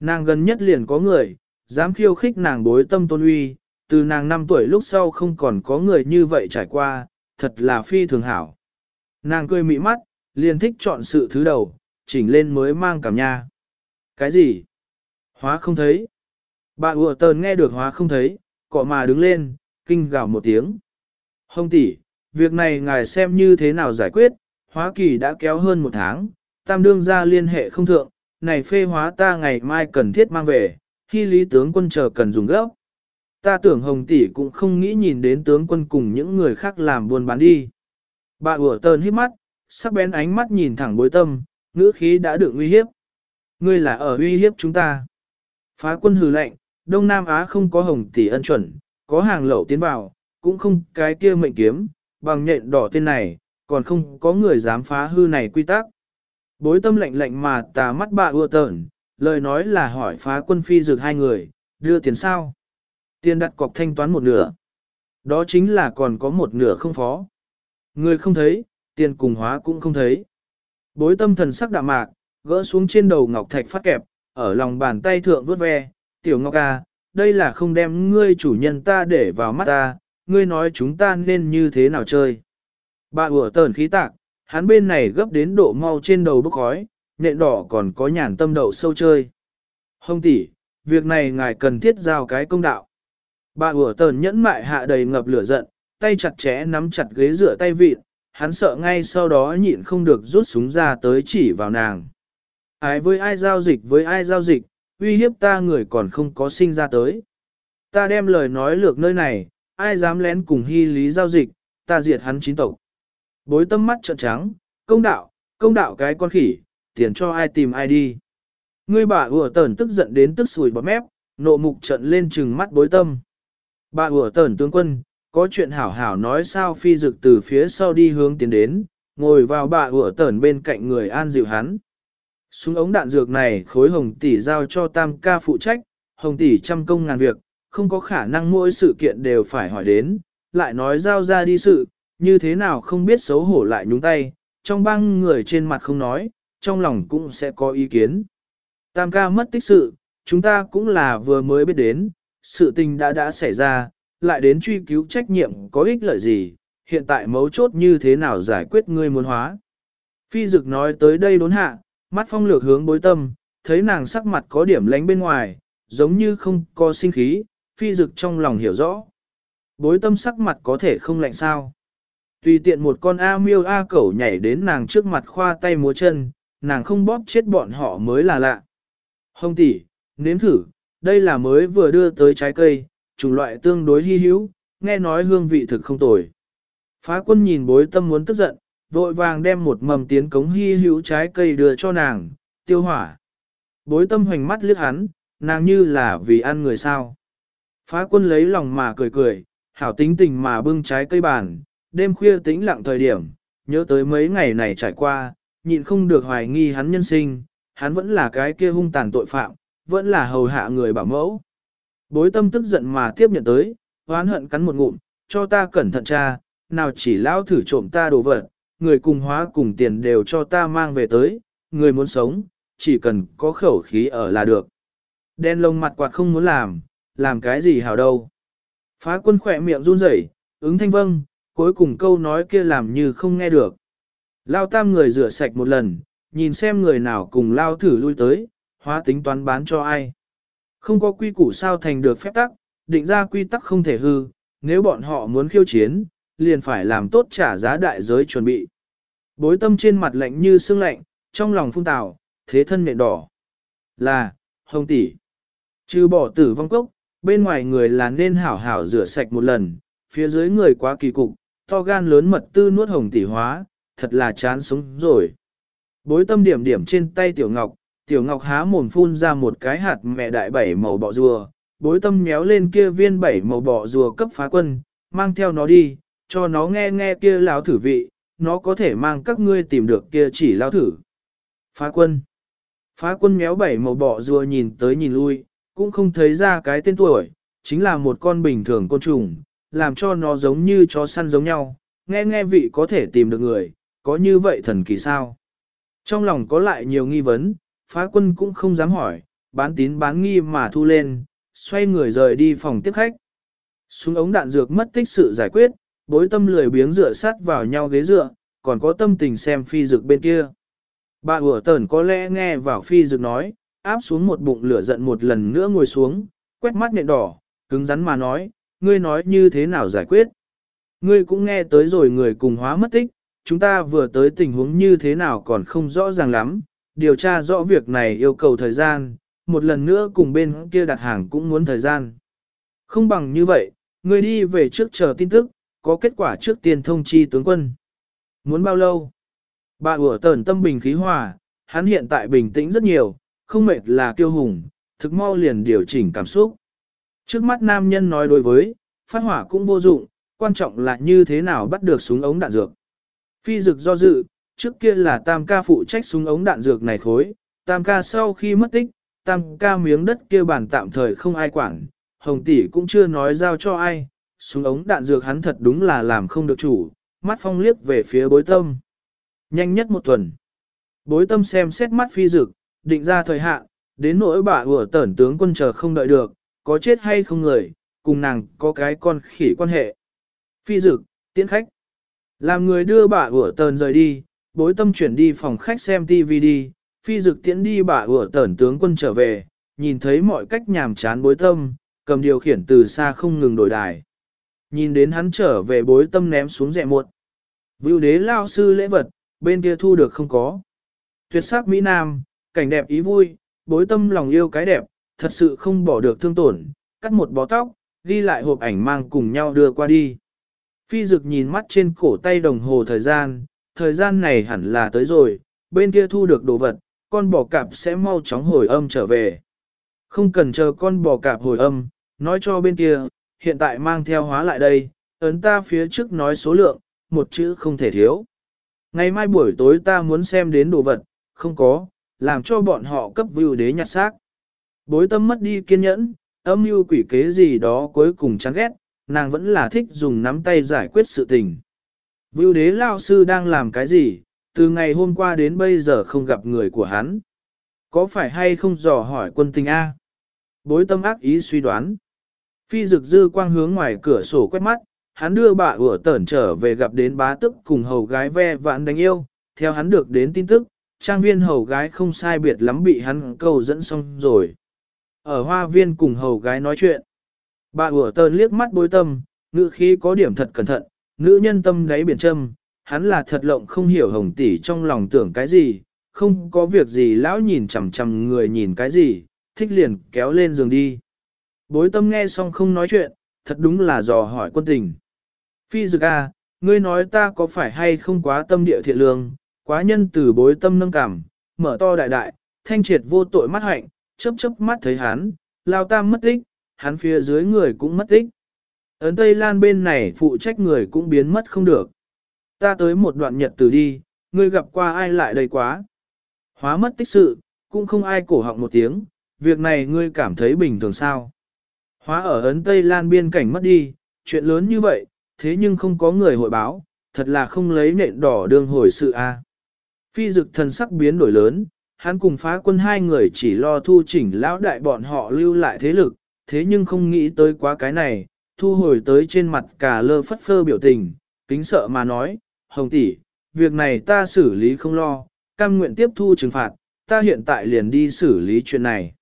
Nàng gần nhất liền có người, dám khiêu khích nàng bối tâm tôn uy, từ nàng 5 tuổi lúc sau không còn có người như vậy trải qua, thật là phi thường hảo. Nàng cười mị mắt, liền thích chọn sự thứ đầu, chỉnh lên mới mang cảm nha. Cái gì? Hóa không thấy. Bà ùa tờn nghe được hóa không thấy, cọ mà đứng lên, kinh gào một tiếng. Hồng tỷ, việc này ngài xem như thế nào giải quyết, hóa kỳ đã kéo hơn một tháng, tam đương ra liên hệ không thượng, này phê hóa ta ngày mai cần thiết mang về, khi lý tướng quân chờ cần dùng gấp. Ta tưởng Hồng tỷ cũng không nghĩ nhìn đến tướng quân cùng những người khác làm buôn bán đi. Bà ủa tơn hít mắt, sắc bén ánh mắt nhìn thẳng bối tâm, ngữ khí đã được uy hiếp. Ngươi là ở uy hiếp chúng ta. Phá quân hừ lạnh, Đông Nam Á không có Hồng tỷ ân chuẩn, có hàng lậu tiến vào, cũng không cái kia mệnh kiếm, bằng nhện đỏ tên này, còn không có người dám phá hư này quy tắc. Bối tâm lạnh lạnh mà tà mắt bà ưa tợn, lời nói là hỏi phá quân phi dược hai người, đưa tiền sao? Tiền đặt cọc thanh toán một nửa. Đó chính là còn có một nửa không phó. Người không thấy, tiền cùng hóa cũng không thấy. Bối tâm thần sắc đạm mạc, gỡ xuống trên đầu ngọc thạch phát kẹp, ở lòng bàn tay thượng vuốt ve, tiểu ngọc à, đây là không đem ngươi chủ nhân ta để vào mắt ta, ngươi nói chúng ta nên như thế nào chơi. Bà ủa tờn khí tạc, hắn bên này gấp đến độ mau trên đầu bốc khói, nện đỏ còn có nhàn tâm đậu sâu chơi. Hông tỷ, việc này ngài cần thiết giao cái công đạo. Bà ủa tờn nhẫn mại hạ đầy ngập lửa giận, tay chặt chẽ nắm chặt ghế rửa tay vịt, hắn sợ ngay sau đó nhịn không được rút súng ra tới chỉ vào nàng. Ai với ai giao dịch với ai giao dịch, uy hiếp ta người còn không có sinh ra tới. Ta đem lời nói lược nơi này, ai dám lén cùng hy lý giao dịch, ta diệt hắn chín tộc. Bối tâm mắt trợn trắng, công đạo, công đạo cái con khỉ, tiền cho ai tìm ai đi. Ngươi bà ủa tờn tức giận đến tức sùi bọt mép, nộ mục trận lên trừng mắt bối tâm. Bà ủa tẩn tướng quân, có chuyện hảo hảo nói sao phi dực từ phía sau đi hướng tiến đến, ngồi vào bà ủa tẩn bên cạnh người an dịu hắn. Súng ống đạn dược này khối hồng tỷ giao cho tam ca phụ trách, hồng tỷ trăm công ngàn việc, không có khả năng mỗi sự kiện đều phải hỏi đến, lại nói giao ra đi sự, như thế nào không biết xấu hổ lại nhúng tay, trong băng người trên mặt không nói, trong lòng cũng sẽ có ý kiến. Tam ca mất tích sự, chúng ta cũng là vừa mới biết đến, sự tình đã đã xảy ra, lại đến truy cứu trách nhiệm có ích lợi gì, hiện tại mấu chốt như thế nào giải quyết ngươi muốn hóa. Phi dực nói tới đây đốn hạ, mắt phong lược hướng bối tâm, thấy nàng sắc mặt có điểm lánh bên ngoài, giống như không có sinh khí, phi dực trong lòng hiểu rõ. Bối tâm sắc mặt có thể không lạnh sao. Tùy tiện một con A miêu A cẩu nhảy đến nàng trước mặt khoa tay múa chân, nàng không bóp chết bọn họ mới là lạ. Hồng tỷ, nếm thử, đây là mới vừa đưa tới trái cây, chủng loại tương đối hy hữu, nghe nói hương vị thực không tồi. Phá quân nhìn bối tâm muốn tức giận, vội vàng đem một mầm tiến cống hy hữu trái cây đưa cho nàng, tiêu hỏa. Bối tâm hoành mắt liếc hắn, nàng như là vì ăn người sao. Phá quân lấy lòng mà cười cười, hảo tính tình mà bưng trái cây bàn, đêm khuya tĩnh lặng thời điểm, nhớ tới mấy ngày này trải qua, nhịn không được hoài nghi hắn nhân sinh, hắn vẫn là cái kia hung tàn tội phạm, vẫn là hầu hạ người bảo mẫu. Bối tâm tức giận mà tiếp nhận tới, hoán hận cắn một ngụm, cho ta cẩn thận cha, nào chỉ lao thử trộm ta đồ vật, người cùng hóa cùng tiền đều cho ta mang về tới, người muốn sống, chỉ cần có khẩu khí ở là được. Đen lông mặt quạt không muốn làm, làm cái gì hảo đâu. Phá quân khỏe miệng run rẩy, ứng thanh vâng, cuối cùng câu nói kia làm như không nghe được. Lao tam người rửa sạch một lần, nhìn xem người nào cùng lao thử lui tới, hóa tính toán bán cho ai. Không có quy củ sao thành được phép tắc, định ra quy tắc không thể hư, nếu bọn họ muốn khiêu chiến, liền phải làm tốt trả giá đại giới chuẩn bị. Bối tâm trên mặt lạnh như xương lạnh, trong lòng phung tào, thế thân nệ đỏ. Là, hồng tỷ. Trừ bỏ tử vong cốc, bên ngoài người là nên hảo hảo rửa sạch một lần, phía dưới người quá kỳ cục, to gan lớn mật tư nuốt hồng tỷ hóa, thật là chán sống rồi. Bối tâm điểm điểm trên tay tiểu ngọc, tiểu ngọc há mồm phun ra một cái hạt mẹ đại bảy màu bọ rùa, bối tâm méo lên kia viên bảy màu bọ rùa cấp phá quân, mang theo nó đi, cho nó nghe nghe kia lão thử vị, nó có thể mang các ngươi tìm được kia chỉ lão thử. Phá quân. Phá quân méo bảy màu bọ rùa nhìn tới nhìn lui, cũng không thấy ra cái tên tuổi, chính là một con bình thường côn trùng, làm cho nó giống như chó săn giống nhau, nghe nghe vị có thể tìm được người, có như vậy thần kỳ sao? Trong lòng có lại nhiều nghi vấn, phá quân cũng không dám hỏi, bán tín bán nghi mà thu lên, xoay người rời đi phòng tiếp khách. Súng ống đạn dược mất tích sự giải quyết, bối tâm lười biếng dựa sát vào nhau ghế dựa, còn có tâm tình xem phi dược bên kia. Bà ủa tờn có lẽ nghe vào phi dược nói, áp xuống một bụng lửa giận một lần nữa ngồi xuống, quét mắt nhện đỏ, cứng rắn mà nói, ngươi nói như thế nào giải quyết. Ngươi cũng nghe tới rồi người cùng hóa mất tích, chúng ta vừa tới tình huống như thế nào còn không rõ ràng lắm, điều tra rõ việc này yêu cầu thời gian, một lần nữa cùng bên kia đặt hàng cũng muốn thời gian. Không bằng như vậy, người đi về trước chờ tin tức, có kết quả trước tiên thông chi tướng quân. Muốn bao lâu? Bà ủa tờn tâm bình khí hòa, hắn hiện tại bình tĩnh rất nhiều, không mệt là kiêu hùng, thực mau liền điều chỉnh cảm xúc. Trước mắt nam nhân nói đối với, phát hỏa cũng vô dụng, quan trọng là như thế nào bắt được súng ống đạn dược. Phi dực do dự, trước kia là tam ca phụ trách súng ống đạn dược này khối, tam ca sau khi mất tích, tam ca miếng đất kia bản tạm thời không ai quản, hồng tỷ cũng chưa nói giao cho ai, súng ống đạn dược hắn thật đúng là làm không được chủ, mắt phong liếc về phía bối tâm. Nhanh nhất một tuần. Bối tâm xem xét mắt phi dực, định ra thời hạn, đến nỗi bà ủa tẩn tướng quân chờ không đợi được, có chết hay không người, cùng nàng có cái con khỉ quan hệ. Phi dực, tiễn khách. Làm người đưa bà ủa tờn rời đi, bối tâm chuyển đi phòng khách xem TV đi, phi dực tiễn đi bà ủa tẩn tướng quân trở về, nhìn thấy mọi cách nhàm chán bối tâm, cầm điều khiển từ xa không ngừng đổi đài. Nhìn đến hắn trở về bối tâm ném xuống rẹ muộn. Vưu đế lao sư lễ vật, bên kia thu được không có. Tuyệt sắc Mỹ Nam, cảnh đẹp ý vui, bối tâm lòng yêu cái đẹp, thật sự không bỏ được thương tổn, cắt một bó tóc, ghi lại hộp ảnh mang cùng nhau đưa qua đi. Phi dực nhìn mắt trên cổ tay đồng hồ thời gian, thời gian này hẳn là tới rồi, bên kia thu được đồ vật, con bò cạp sẽ mau chóng hồi âm trở về. Không cần chờ con bò cạp hồi âm, nói cho bên kia, hiện tại mang theo hóa lại đây, ấn ta phía trước nói số lượng, một chữ không thể thiếu. Ngày mai buổi tối ta muốn xem đến đồ vật, không có, làm cho bọn họ cấp view đế nhặt xác. Bối tâm mất đi kiên nhẫn, âm mưu quỷ kế gì đó cuối cùng chán ghét, nàng vẫn là thích dùng nắm tay giải quyết sự tình. Vưu đế lao sư đang làm cái gì, từ ngày hôm qua đến bây giờ không gặp người của hắn. Có phải hay không dò hỏi quân tình A? Bối tâm ác ý suy đoán. Phi dực dư quang hướng ngoài cửa sổ quét mắt, hắn đưa bà ủa tẩn trở về gặp đến bá tức cùng hầu gái ve vạn đánh yêu, theo hắn được đến tin tức, trang viên hầu gái không sai biệt lắm bị hắn câu dẫn xong rồi. Ở hoa viên cùng hầu gái nói chuyện, bà ủa tẩn liếc mắt bối tâm, ngữ khí có điểm thật cẩn thận, nữ nhân tâm đáy biển châm, hắn là thật lộng không hiểu hồng tỷ trong lòng tưởng cái gì, không có việc gì lão nhìn chằm chằm người nhìn cái gì, thích liền kéo lên giường đi. Bối tâm nghe xong không nói chuyện, thật đúng là dò hỏi quân tình. Phi dực a, ngươi nói ta có phải hay không quá tâm địa thiện lương, quá nhân từ bối tâm nâng cảm, mở to đại đại, thanh triệt vô tội mắt hạnh, chớp chớp mắt thấy hắn, lao tam mất tích, hắn phía dưới người cũng mất tích. Ấn Tây Lan bên này phụ trách người cũng biến mất không được. Ta tới một đoạn nhật từ đi, ngươi gặp qua ai lại đây quá. Hóa mất tích sự, cũng không ai cổ họng một tiếng, việc này ngươi cảm thấy bình thường sao. Hóa ở Ấn Tây Lan biên cảnh mất đi, chuyện lớn như vậy, thế nhưng không có người hội báo, thật là không lấy nện đỏ đương hồi sự a. Phi dực thần sắc biến đổi lớn, hắn cùng phá quân hai người chỉ lo thu chỉnh lão đại bọn họ lưu lại thế lực, thế nhưng không nghĩ tới quá cái này, thu hồi tới trên mặt cả lơ phất phơ biểu tình, kính sợ mà nói, hồng tỷ, việc này ta xử lý không lo, cam nguyện tiếp thu trừng phạt, ta hiện tại liền đi xử lý chuyện này.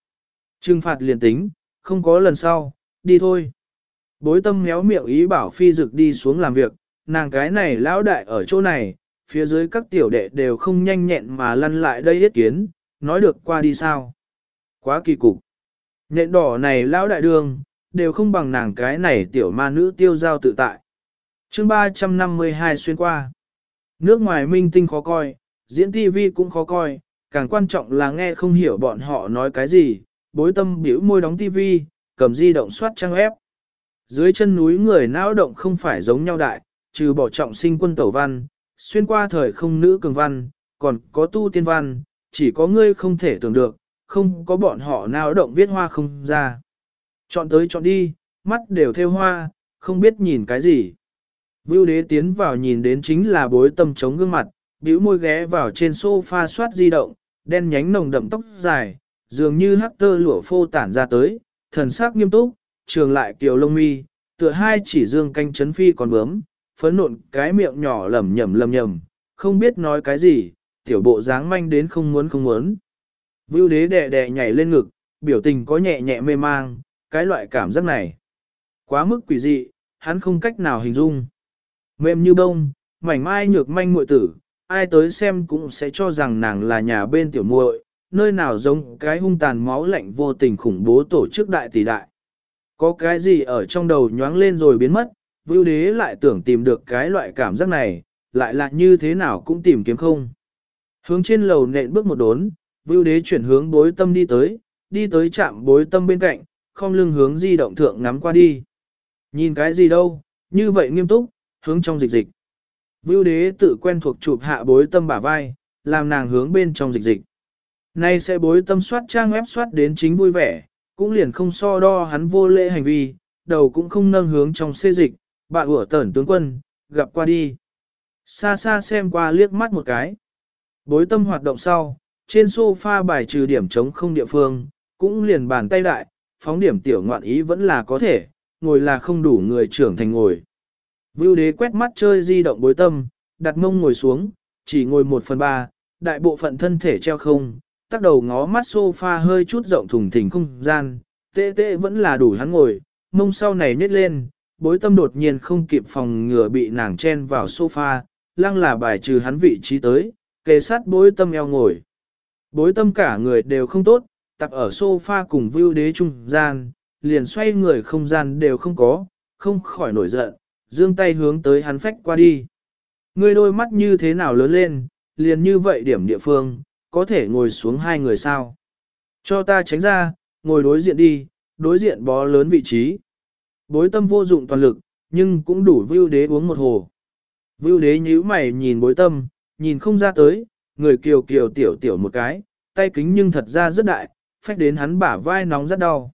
Trừng phạt liền tính, không có lần sau, đi thôi. Bối tâm méo miệng ý bảo phi dực đi xuống làm việc, nàng cái này lão đại ở chỗ này, phía dưới các tiểu đệ đều không nhanh nhẹn mà lăn lại đây yết kiến, nói được qua đi sao. Quá kỳ cục. nện đỏ này lão đại đường, đều không bằng nàng cái này tiểu ma nữ tiêu giao tự tại. chương 352 xuyên qua. Nước ngoài minh tinh khó coi, diễn TV cũng khó coi, càng quan trọng là nghe không hiểu bọn họ nói cái gì, bối tâm biểu môi đóng TV, cầm di động soát trang ép. Dưới chân núi người não động không phải giống nhau đại, trừ bỏ trọng sinh quân tẩu văn, xuyên qua thời không nữ cường văn, còn có tu tiên văn, chỉ có ngươi không thể tưởng được, không có bọn họ não động viết hoa không ra. Chọn tới chọn đi, mắt đều theo hoa, không biết nhìn cái gì. Vưu đế tiến vào nhìn đến chính là bối tâm chống gương mặt, bĩu môi ghé vào trên sofa soát di động, đen nhánh nồng đậm tóc dài, dường như hắc tơ lụa phô tản ra tới, thần sắc nghiêm túc, trường lại kiều lông mi, tựa hai chỉ dương canh chấn phi còn bướm, phấn nộn cái miệng nhỏ lẩm nhẩm lầm nhầm, không biết nói cái gì, tiểu bộ dáng manh đến không muốn không muốn. Vưu đế đè đè nhảy lên ngực, biểu tình có nhẹ nhẹ mê mang, cái loại cảm giác này. Quá mức quỷ dị, hắn không cách nào hình dung. Mềm như bông, mảnh mai nhược manh muội tử, ai tới xem cũng sẽ cho rằng nàng là nhà bên tiểu muội, nơi nào giống cái hung tàn máu lạnh vô tình khủng bố tổ chức đại tỷ đại. Có cái gì ở trong đầu nhoáng lên rồi biến mất, vưu đế lại tưởng tìm được cái loại cảm giác này, lại là như thế nào cũng tìm kiếm không. Hướng trên lầu nện bước một đốn, vưu đế chuyển hướng bối tâm đi tới, đi tới chạm bối tâm bên cạnh, không lưng hướng di động thượng ngắm qua đi. Nhìn cái gì đâu, như vậy nghiêm túc, hướng trong dịch dịch. Vưu đế tự quen thuộc chụp hạ bối tâm bả vai, làm nàng hướng bên trong dịch dịch. Nay sẽ bối tâm soát trang web soát đến chính vui vẻ, cũng liền không so đo hắn vô lễ hành vi, đầu cũng không nâng hướng trong xê dịch, bạ ủa tẩn tướng quân, gặp qua đi. Xa xa xem qua liếc mắt một cái. Bối tâm hoạt động sau, trên sofa bài trừ điểm chống không địa phương, cũng liền bàn tay đại, phóng điểm tiểu ngoạn ý vẫn là có thể, ngồi là không đủ người trưởng thành ngồi. Vưu đế quét mắt chơi di động bối tâm, đặt mông ngồi xuống, chỉ ngồi một phần ba, đại bộ phận thân thể treo không, tắc đầu ngó mắt sofa hơi chút rộng thùng thình không gian, tê tê vẫn là đủ hắn ngồi, mông sau này nết lên, bối tâm đột nhiên không kịp phòng ngừa bị nàng chen vào sofa, lăng là bài trừ hắn vị trí tới, kề sát bối tâm eo ngồi. Bối tâm cả người đều không tốt, tập ở sofa cùng view đế trung gian, liền xoay người không gian đều không có, không khỏi nổi giận, dương tay hướng tới hắn phách qua đi. Ngươi đôi mắt như thế nào lớn lên, liền như vậy điểm địa phương, có thể ngồi xuống hai người sao. Cho ta tránh ra, ngồi đối diện đi, đối diện bó lớn vị trí. Bối tâm vô dụng toàn lực, nhưng cũng đủ vưu đế uống một hồ. Vưu đế nhíu mày nhìn bối tâm, nhìn không ra tới, người kiều kiều tiểu tiểu một cái, tay kính nhưng thật ra rất đại, phách đến hắn bả vai nóng rất đau.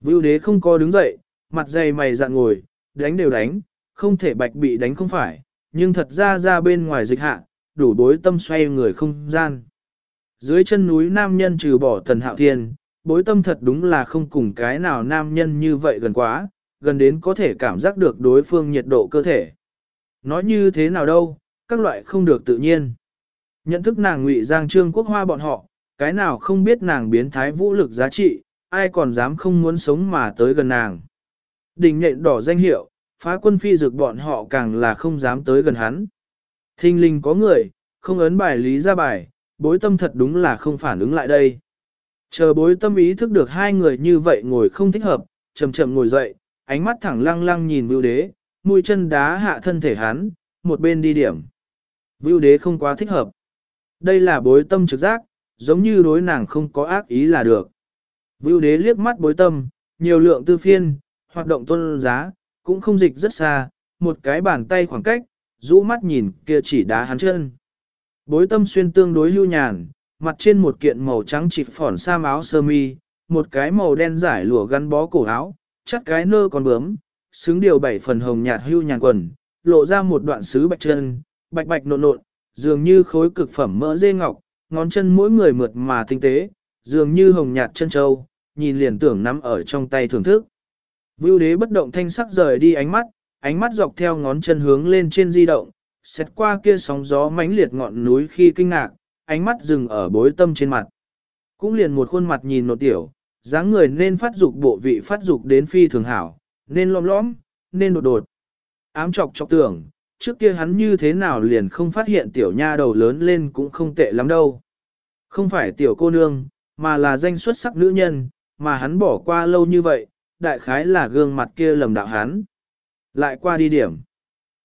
Vưu đế không có đứng dậy, mặt dày mày dạn ngồi, đánh đều đánh, không thể bạch bị đánh không phải, nhưng thật ra ra bên ngoài dịch hạ, đủ bối tâm xoay người không gian. Dưới chân núi nam nhân trừ bỏ tần hạo thiên, bối tâm thật đúng là không cùng cái nào nam nhân như vậy gần quá, gần đến có thể cảm giác được đối phương nhiệt độ cơ thể. Nói như thế nào đâu, các loại không được tự nhiên. Nhận thức nàng ngụy giang trương quốc hoa bọn họ, cái nào không biết nàng biến thái vũ lực giá trị, ai còn dám không muốn sống mà tới gần nàng. Đình nhện đỏ danh hiệu, phá quân phi dược bọn họ càng là không dám tới gần hắn. Thinh linh có người, không ấn bài lý ra bài, bối tâm thật đúng là không phản ứng lại đây. Chờ bối tâm ý thức được hai người như vậy ngồi không thích hợp, chậm chậm ngồi dậy, ánh mắt thẳng lăng lăng nhìn vưu đế, mũi chân đá hạ thân thể hắn, một bên đi điểm. Vưu đế không quá thích hợp. Đây là bối tâm trực giác, giống như đối nàng không có ác ý là được. Vưu đế liếc mắt bối tâm, nhiều lượng tư phiên, hoạt động tôn giá, cũng không dịch rất xa, một cái bàn tay khoảng cách, rũ mắt nhìn kia chỉ đá hắn chân. Bối tâm xuyên tương đối lưu nhàn, mặt trên một kiện màu trắng chỉ phỏn sam áo sơ mi, một cái màu đen giải lụa gắn bó cổ áo, chắc cái nơ còn bướm, xứng điều bảy phần hồng nhạt hưu nhàn quần, lộ ra một đoạn sứ bạch chân, bạch bạch nộn nộn, dường như khối cực phẩm mỡ dê ngọc, ngón chân mỗi người mượt mà tinh tế, dường như hồng nhạt chân châu, nhìn liền tưởng nắm ở trong tay thưởng thức. Vưu đế bất động thanh sắc rời đi ánh mắt, ánh mắt dọc theo ngón chân hướng lên trên di động, xét qua kia sóng gió mãnh liệt ngọn núi khi kinh ngạc, ánh mắt dừng ở bối tâm trên mặt. Cũng liền một khuôn mặt nhìn nột tiểu, dáng người nên phát dục bộ vị phát dục đến phi thường hảo, nên lõm lõm, nên đột đột. Ám chọc chọc tưởng, trước kia hắn như thế nào liền không phát hiện tiểu nha đầu lớn lên cũng không tệ lắm đâu. Không phải tiểu cô nương, mà là danh xuất sắc nữ nhân, mà hắn bỏ qua lâu như vậy, đại khái là gương mặt kia lầm đạo hắn. Lại qua đi điểm.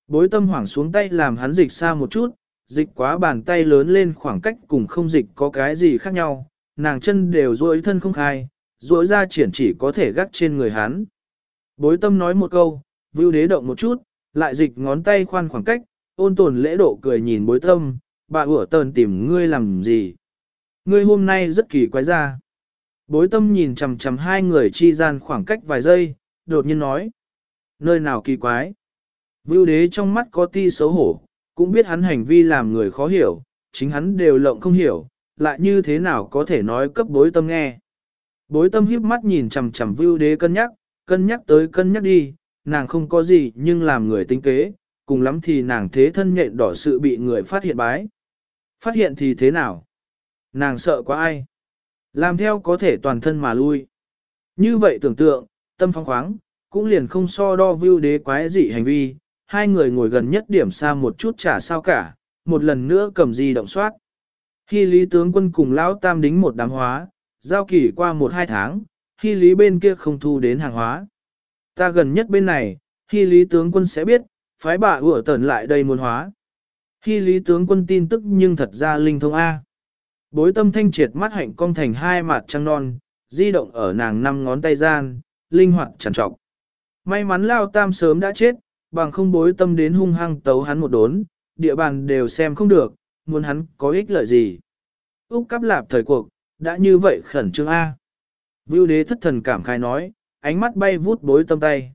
Bối tâm hoảng xuống tay làm hắn dịch xa một chút, dịch quá bàn tay lớn lên khoảng cách cùng không dịch có cái gì khác nhau, nàng chân đều duỗi thân không khai, duỗi ra triển chỉ có thể gắt trên người hắn. Bối tâm nói một câu, vưu đế động một chút, lại dịch ngón tay khoan khoảng cách, ôn tồn lễ độ cười nhìn bối tâm, bà ủa tờn tìm ngươi làm gì. Ngươi hôm nay rất kỳ quái ra. Bối tâm nhìn chằm chằm hai người chi gian khoảng cách vài giây, đột nhiên nói. Nơi nào kỳ quái? Vưu đế trong mắt có ti xấu hổ, cũng biết hắn hành vi làm người khó hiểu, chính hắn đều lộng không hiểu, lại như thế nào có thể nói cấp bối tâm nghe. Bối tâm híp mắt nhìn chằm chằm vưu đế cân nhắc, cân nhắc tới cân nhắc đi, nàng không có gì nhưng làm người tính kế, cùng lắm thì nàng thế thân nhện đỏ sự bị người phát hiện bái. Phát hiện thì thế nào? Nàng sợ quá ai? Làm theo có thể toàn thân mà lui. Như vậy tưởng tượng, tâm phong khoáng, cũng liền không so đo view đế quái dị hành vi, hai người ngồi gần nhất điểm xa một chút chả sao cả, một lần nữa cầm di động soát. Khi lý tướng quân cùng lão tam đính một đám hóa, giao kỳ qua một hai tháng, khi lý bên kia không thu đến hàng hóa. Ta gần nhất bên này, khi lý tướng quân sẽ biết, phái bà ủa tẩn lại đây muốn hóa. Khi lý tướng quân tin tức nhưng thật ra linh thông A. Bối tâm thanh triệt mắt hạnh cong thành hai mặt trăng non, di động ở nàng năm ngón tay gian, linh hoạt trằn trọc. May mắn lao tam sớm đã chết, bằng không bối tâm đến hung hăng tấu hắn một đốn, địa bàn đều xem không được, muốn hắn có ích lợi gì. Úc cắp lạp thời cuộc, đã như vậy khẩn trương A. Vưu đế thất thần cảm khai nói, ánh mắt bay vút bối tâm tay.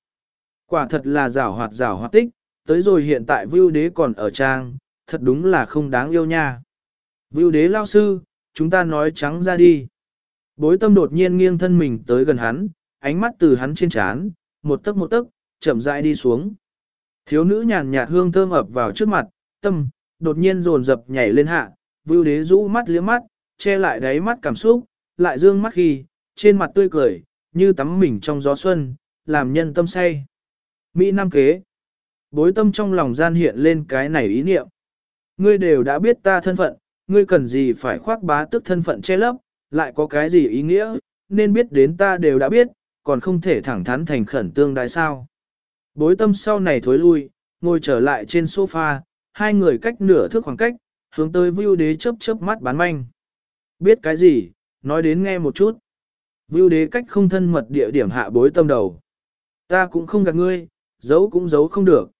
Quả thật là rảo hoạt rảo hoạt tích, tới rồi hiện tại vưu đế còn ở trang, thật đúng là không đáng yêu nha. Vưu đế lao sư, chúng ta nói trắng ra đi. Bối tâm đột nhiên nghiêng thân mình tới gần hắn, ánh mắt từ hắn trên trán, một tấc một tấc, chậm rãi đi xuống. Thiếu nữ nhàn nhạt hương thơm ập vào trước mặt, tâm, đột nhiên rồn rập nhảy lên hạ, vưu đế rũ mắt liếm mắt, che lại đáy mắt cảm xúc, lại dương mắt khi, trên mặt tươi cười, như tắm mình trong gió xuân, làm nhân tâm say. Mỹ Nam kế. Bối tâm trong lòng gian hiện lên cái này ý niệm. Ngươi đều đã biết ta thân phận, ngươi cần gì phải khoác bá tức thân phận che lấp, lại có cái gì ý nghĩa, nên biết đến ta đều đã biết, còn không thể thẳng thắn thành khẩn tương đại sao. Bối tâm sau này thối lui, ngồi trở lại trên sofa, hai người cách nửa thước khoảng cách, hướng tới view đế chớp chớp mắt bán manh. Biết cái gì, nói đến nghe một chút. Vưu đế cách không thân mật địa điểm hạ bối tâm đầu. Ta cũng không gạt ngươi, giấu cũng giấu không được.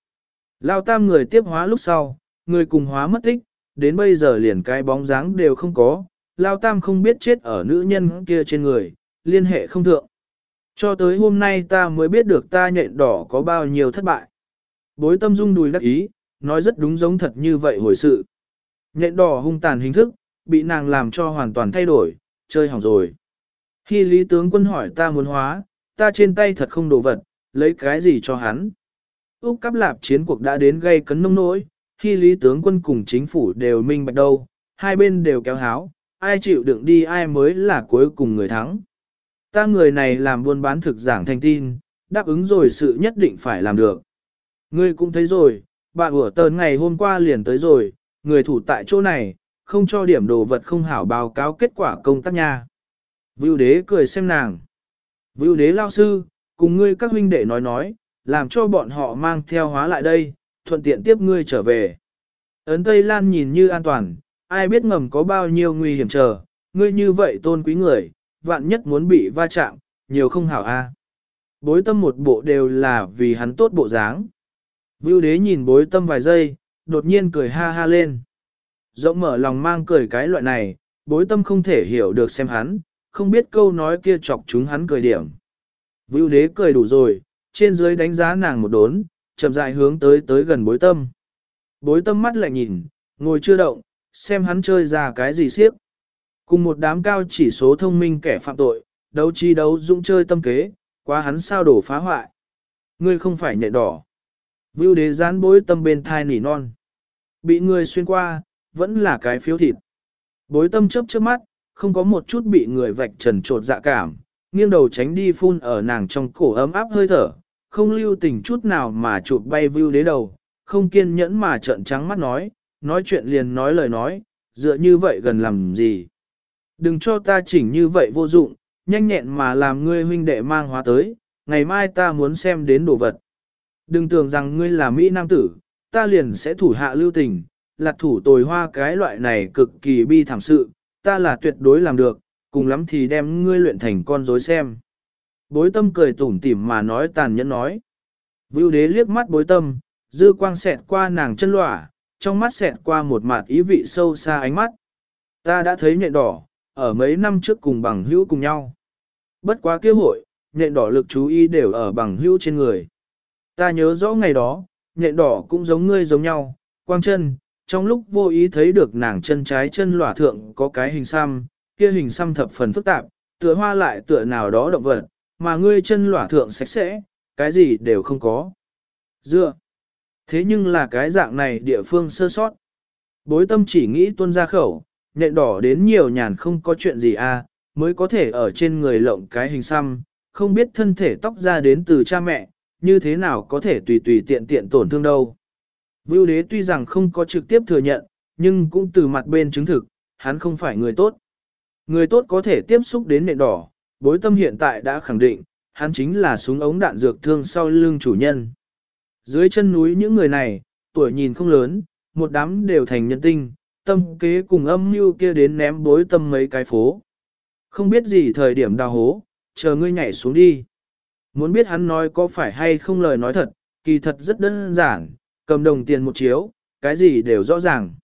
Lao tam người tiếp hóa lúc sau, người cùng hóa mất tích, đến bây giờ liền cái bóng dáng đều không có. Lao tam không biết chết ở nữ nhân kia trên người, liên hệ không thượng. Cho tới hôm nay ta mới biết được ta nhện đỏ có bao nhiêu thất bại. Bối tâm dung đùi đắc ý, nói rất đúng giống thật như vậy hồi sự. Nhện đỏ hung tàn hình thức, bị nàng làm cho hoàn toàn thay đổi, chơi hỏng rồi. Khi lý tướng quân hỏi ta muốn hóa, ta trên tay thật không đồ vật, lấy cái gì cho hắn. Úc cắp lạp chiến cuộc đã đến gây cấn nông nỗi, khi lý tướng quân cùng chính phủ đều minh bạch đâu, hai bên đều kéo háo, ai chịu đựng đi ai mới là cuối cùng người thắng. Ta người này làm buôn bán thực giảng thanh tin, đáp ứng rồi sự nhất định phải làm được. Ngươi cũng thấy rồi, bà ủa tờn ngày hôm qua liền tới rồi, người thủ tại chỗ này, không cho điểm đồ vật không hảo báo cáo kết quả công tác nha. Vưu đế cười xem nàng. Vưu đế lao sư, cùng ngươi các huynh đệ nói nói, làm cho bọn họ mang theo hóa lại đây, thuận tiện tiếp ngươi trở về. Ấn Tây Lan nhìn như an toàn, ai biết ngầm có bao nhiêu nguy hiểm chờ, ngươi như vậy tôn quý người, vạn nhất muốn bị va chạm, nhiều không hảo a. À. Bối tâm một bộ đều là vì hắn tốt bộ dáng. Vưu đế nhìn bối tâm vài giây, đột nhiên cười ha ha lên. Rộng mở lòng mang cười cái loại này, bối tâm không thể hiểu được xem hắn, không biết câu nói kia chọc chúng hắn cười điểm. Vưu đế cười đủ rồi, trên dưới đánh giá nàng một đốn, chậm rãi hướng tới tới gần bối tâm. Bối tâm mắt lại nhìn, ngồi chưa động, xem hắn chơi ra cái gì siếc. Cùng một đám cao chỉ số thông minh kẻ phạm tội, đấu chi đấu dũng chơi tâm kế, quá hắn sao đổ phá hoại. Ngươi không phải nhẹ đỏ. Vưu đế gián bối tâm bên thai nỉ non. Bị người xuyên qua, vẫn là cái phiếu thịt. Bối tâm chớp chớp mắt, không có một chút bị người vạch trần trột dạ cảm, nghiêng đầu tránh đi phun ở nàng trong cổ ấm áp hơi thở, không lưu tình chút nào mà chụp bay view đế đầu, không kiên nhẫn mà trợn trắng mắt nói, nói chuyện liền nói lời nói, dựa như vậy gần làm gì. Đừng cho ta chỉnh như vậy vô dụng, nhanh nhẹn mà làm ngươi huynh đệ mang hóa tới, ngày mai ta muốn xem đến đồ vật. Đừng tưởng rằng ngươi là Mỹ Nam tử, ta liền sẽ thủ hạ lưu tình, lạc thủ tồi hoa cái loại này cực kỳ bi thảm sự, ta là tuyệt đối làm được, cùng lắm thì đem ngươi luyện thành con rối xem. Bối tâm cười tủm tỉm mà nói tàn nhẫn nói. Vưu đế liếc mắt bối tâm, dư quang xẹt qua nàng chân lỏa, trong mắt xẹt qua một mặt ý vị sâu xa ánh mắt. Ta đã thấy nhện đỏ, ở mấy năm trước cùng bằng hữu cùng nhau. Bất quá kêu hội, nhện đỏ lực chú ý đều ở bằng hữu trên người. Ta nhớ rõ ngày đó, nhện đỏ cũng giống ngươi giống nhau, quang chân, trong lúc vô ý thấy được nàng chân trái chân lỏa thượng có cái hình xăm, kia hình xăm thập phần phức tạp, tựa hoa lại tựa nào đó động vật, mà ngươi chân lỏa thượng sạch sẽ, cái gì đều không có. Dựa. Thế nhưng là cái dạng này địa phương sơ sót. Bối tâm chỉ nghĩ tuân ra khẩu, nện đỏ đến nhiều nhàn không có chuyện gì à, mới có thể ở trên người lộng cái hình xăm, không biết thân thể tóc ra đến từ cha mẹ, như thế nào có thể tùy tùy tiện tiện tổn thương đâu. Vưu đế tuy rằng không có trực tiếp thừa nhận, nhưng cũng từ mặt bên chứng thực, hắn không phải người tốt. Người tốt có thể tiếp xúc đến nền đỏ, bối tâm hiện tại đã khẳng định, hắn chính là súng ống đạn dược thương sau lưng chủ nhân. Dưới chân núi những người này, tuổi nhìn không lớn, một đám đều thành nhân tinh, tâm kế cùng âm mưu kia đến ném bối tâm mấy cái phố. Không biết gì thời điểm đào hố, chờ ngươi nhảy xuống đi. Muốn biết hắn nói có phải hay không lời nói thật, kỳ thật rất đơn giản, cầm đồng tiền một chiếu, cái gì đều rõ ràng.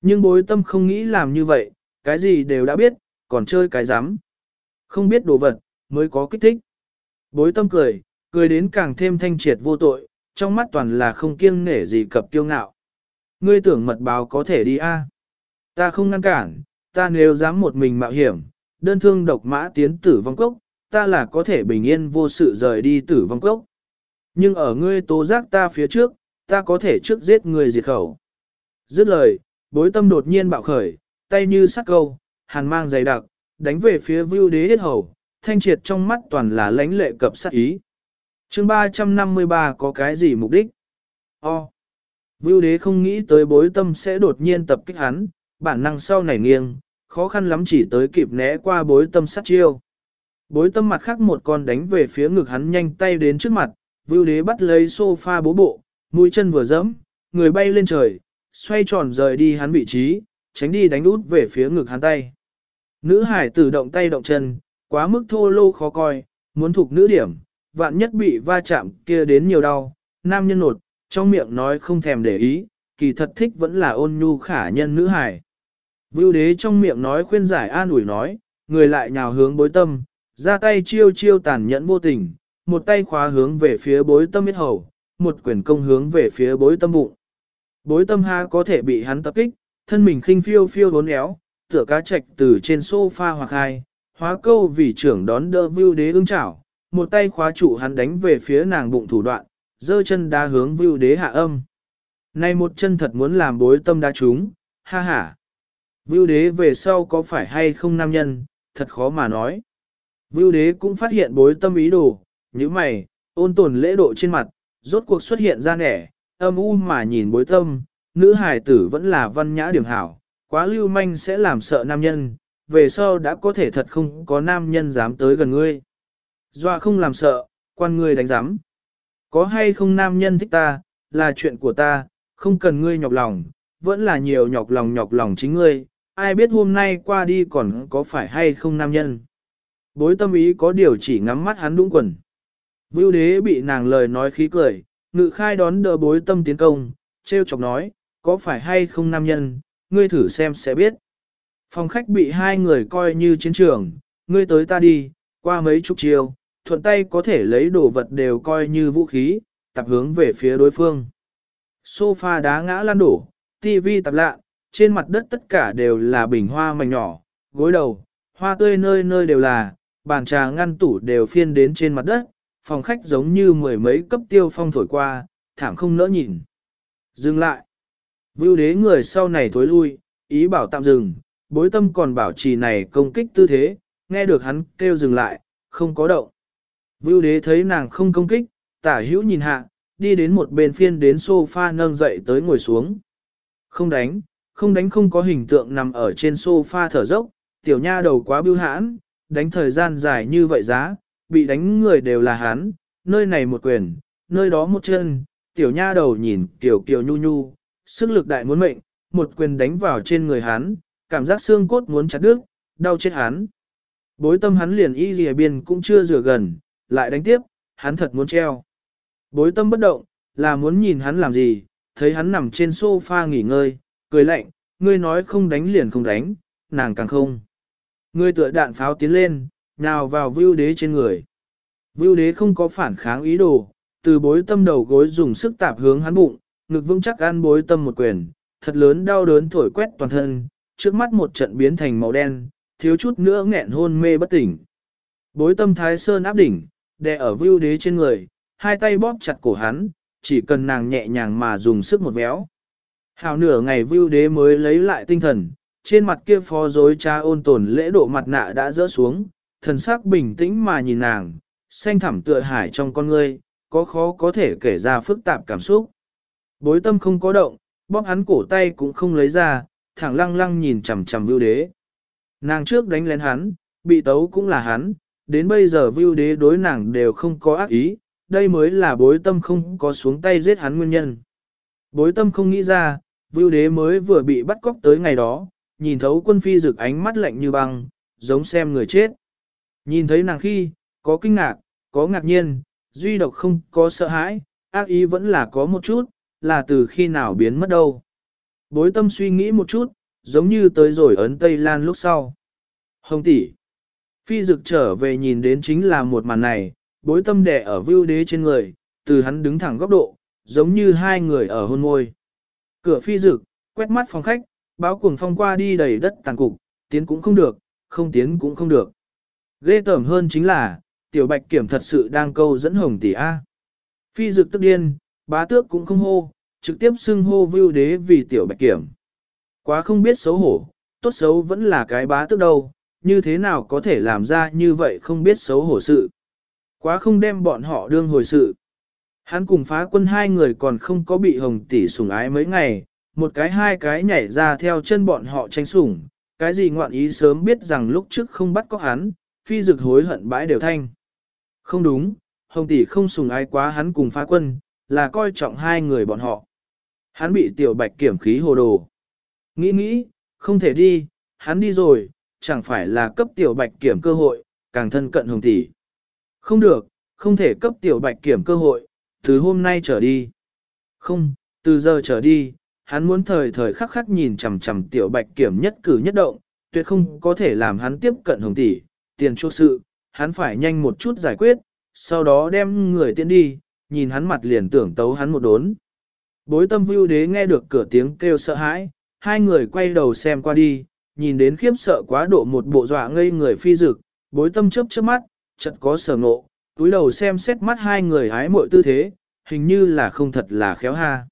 Nhưng bối tâm không nghĩ làm như vậy, cái gì đều đã biết, còn chơi cái rắm Không biết đồ vật, mới có kích thích. Bối tâm cười, cười đến càng thêm thanh triệt vô tội, trong mắt toàn là không kiêng nể gì cập kiêu ngạo. Ngươi tưởng mật báo có thể đi a? À? Ta không ngăn cản, ta nếu dám một mình mạo hiểm, đơn thương độc mã tiến tử vong cốc, ta là có thể bình yên vô sự rời đi tử vong cốc. Nhưng ở ngươi tố giác ta phía trước, ta có thể trước giết người diệt khẩu. Dứt lời, bối tâm đột nhiên bạo khởi, tay như sắc câu, hàn mang dày đặc, đánh về phía vưu đế hết hầu, thanh triệt trong mắt toàn là lãnh lệ cập sát ý. chương 353 có cái gì mục đích? O. Vưu đế không nghĩ tới bối tâm sẽ đột nhiên tập kích hắn, bản năng sau này nghiêng, khó khăn lắm chỉ tới kịp né qua bối tâm sát chiêu. Bối tâm mặt khác một con đánh về phía ngực hắn nhanh tay đến trước mặt, vưu đế bắt lấy sofa bố bộ, mũi chân vừa dẫm, người bay lên trời, xoay tròn rời đi hắn vị trí, tránh đi đánh út về phía ngực hắn tay. Nữ hải tử động tay động chân, quá mức thô lô khó coi, muốn thuộc nữ điểm, vạn nhất bị va chạm kia đến nhiều đau, nam nhân nột, trong miệng nói không thèm để ý, kỳ thật thích vẫn là ôn nhu khả nhân nữ hải. Vưu đế trong miệng nói khuyên giải an ủi nói, người lại nhào hướng bối tâm, ra tay chiêu chiêu tàn nhẫn vô tình, một tay khóa hướng về phía bối tâm biết hầu, một quyền công hướng về phía bối tâm bụng. Bối tâm ha có thể bị hắn tập kích, thân mình khinh phiêu phiêu bốn éo, tựa cá trạch từ trên sofa hoặc hai, hóa câu vì trưởng đón đỡ vưu đế ưng chảo, một tay khóa trụ hắn đánh về phía nàng bụng thủ đoạn, dơ chân đá hướng vưu đế hạ âm. Này một chân thật muốn làm bối tâm đá chúng, ha ha. Vưu đế về sau có phải hay không nam nhân, thật khó mà nói. Vưu đế cũng phát hiện bối tâm ý đồ, như mày, ôn tồn lễ độ trên mặt, rốt cuộc xuất hiện ra nẻ, âm u mà nhìn bối tâm, nữ hài tử vẫn là văn nhã điểm hảo, quá lưu manh sẽ làm sợ nam nhân, về sau đã có thể thật không có nam nhân dám tới gần ngươi. Doa không làm sợ, quan ngươi đánh giám. Có hay không nam nhân thích ta, là chuyện của ta, không cần ngươi nhọc lòng, vẫn là nhiều nhọc lòng nhọc lòng chính ngươi, ai biết hôm nay qua đi còn có phải hay không nam nhân. Bối tâm ý có điều chỉ ngắm mắt hắn đúng quần. Vưu đế bị nàng lời nói khí cười, ngự khai đón đỡ bối tâm tiến công, treo chọc nói, có phải hay không nam nhân, ngươi thử xem sẽ biết. Phòng khách bị hai người coi như chiến trường, ngươi tới ta đi, qua mấy chục chiều, thuận tay có thể lấy đồ vật đều coi như vũ khí, tập hướng về phía đối phương. Sofa đá ngã lan đổ, tivi tập lạ, trên mặt đất tất cả đều là bình hoa mảnh nhỏ, gối đầu, hoa tươi nơi nơi đều là, bàn trà ngăn tủ đều phiên đến trên mặt đất, phòng khách giống như mười mấy cấp tiêu phong thổi qua, thảm không nỡ nhìn. Dừng lại. Vưu đế người sau này thối lui, ý bảo tạm dừng, bối tâm còn bảo trì này công kích tư thế, nghe được hắn kêu dừng lại, không có động. Vưu đế thấy nàng không công kích, tả hữu nhìn hạ, đi đến một bên phiên đến sofa nâng dậy tới ngồi xuống. Không đánh, không đánh không có hình tượng nằm ở trên sofa thở dốc, tiểu nha đầu quá bưu hãn, đánh thời gian dài như vậy giá, bị đánh người đều là hắn, nơi này một quyền, nơi đó một chân, tiểu nha đầu nhìn tiểu kiều nhu nhu, sức lực đại muốn mệnh, một quyền đánh vào trên người hắn, cảm giác xương cốt muốn chặt đứt, đau chết hắn. Bối tâm hắn liền y dìa biên cũng chưa rửa gần, lại đánh tiếp, hắn thật muốn treo. Bối tâm bất động, là muốn nhìn hắn làm gì, thấy hắn nằm trên sofa nghỉ ngơi, cười lạnh, ngươi nói không đánh liền không đánh, nàng càng không. Ngươi tựa đạn pháo tiến lên, nào vào vưu đế trên người. Vưu đế không có phản kháng ý đồ, từ bối tâm đầu gối dùng sức tạp hướng hắn bụng, ngực vững chắc ăn bối tâm một quyền, thật lớn đau đớn thổi quét toàn thân, trước mắt một trận biến thành màu đen, thiếu chút nữa nghẹn hôn mê bất tỉnh. Bối tâm thái sơn áp đỉnh, đè ở vưu đế trên người, hai tay bóp chặt cổ hắn, chỉ cần nàng nhẹ nhàng mà dùng sức một véo. Hào nửa ngày vưu đế mới lấy lại tinh thần, trên mặt kia phó dối cha ôn tồn lễ độ mặt nạ đã rỡ xuống, thần sắc bình tĩnh mà nhìn nàng, xanh thẳm tựa hải trong con ngươi, có khó có thể kể ra phức tạp cảm xúc. Bối tâm không có động, bóp hắn cổ tay cũng không lấy ra, thẳng lăng lăng nhìn chằm chằm vưu đế. Nàng trước đánh lén hắn, bị tấu cũng là hắn, đến bây giờ vưu đế đối nàng đều không có ác ý, đây mới là bối tâm không có xuống tay giết hắn nguyên nhân. Bối tâm không nghĩ ra, vưu đế mới vừa bị bắt cóc tới ngày đó, nhìn thấu quân phi rực ánh mắt lạnh như băng, giống xem người chết. Nhìn thấy nàng khi, có kinh ngạc, có ngạc nhiên, duy độc không có sợ hãi, ác ý vẫn là có một chút, là từ khi nào biến mất đâu. Bối tâm suy nghĩ một chút, giống như tới rồi ấn Tây Lan lúc sau. Hồng tỷ, Phi dực trở về nhìn đến chính là một màn này, bối tâm đẻ ở vưu đế trên người, từ hắn đứng thẳng góc độ, giống như hai người ở hôn môi. Cửa phi dực, quét mắt phòng khách, báo cuồng phong qua đi đầy đất tàn cục, tiến cũng không được, không tiến cũng không được. Ghê tởm hơn chính là, tiểu bạch kiểm thật sự đang câu dẫn hồng tỷ A. Phi dực tức điên, bá tước cũng không hô, trực tiếp xưng hô vưu đế vì tiểu bạch kiểm. Quá không biết xấu hổ, tốt xấu vẫn là cái bá tước đâu, như thế nào có thể làm ra như vậy không biết xấu hổ sự. Quá không đem bọn họ đương hồi sự. Hắn cùng phá quân hai người còn không có bị hồng tỷ sủng ái mấy ngày, một cái hai cái nhảy ra theo chân bọn họ tranh sủng, cái gì ngoạn ý sớm biết rằng lúc trước không bắt có hắn, phi dực hối hận bãi đều thanh. Không đúng, hồng tỷ không sùng ai quá hắn cùng phá quân, là coi trọng hai người bọn họ. Hắn bị tiểu bạch kiểm khí hồ đồ. Nghĩ nghĩ, không thể đi, hắn đi rồi, chẳng phải là cấp tiểu bạch kiểm cơ hội, càng thân cận hồng tỷ. Không được, không thể cấp tiểu bạch kiểm cơ hội, từ hôm nay trở đi. Không, từ giờ trở đi, hắn muốn thời thời khắc khắc nhìn chằm chằm tiểu bạch kiểm nhất cử nhất động, tuyệt không có thể làm hắn tiếp cận hồng tỷ, tiền chỗ sự, hắn phải nhanh một chút giải quyết, sau đó đem người tiến đi, nhìn hắn mặt liền tưởng tấu hắn một đốn. Bối tâm vưu đế nghe được cửa tiếng kêu sợ hãi, hai người quay đầu xem qua đi, nhìn đến khiếp sợ quá độ một bộ dọa ngây người phi dực, bối tâm chớp chớp mắt, chợt có sở ngộ, túi đầu xem xét mắt hai người hái mội tư thế, hình như là không thật là khéo ha.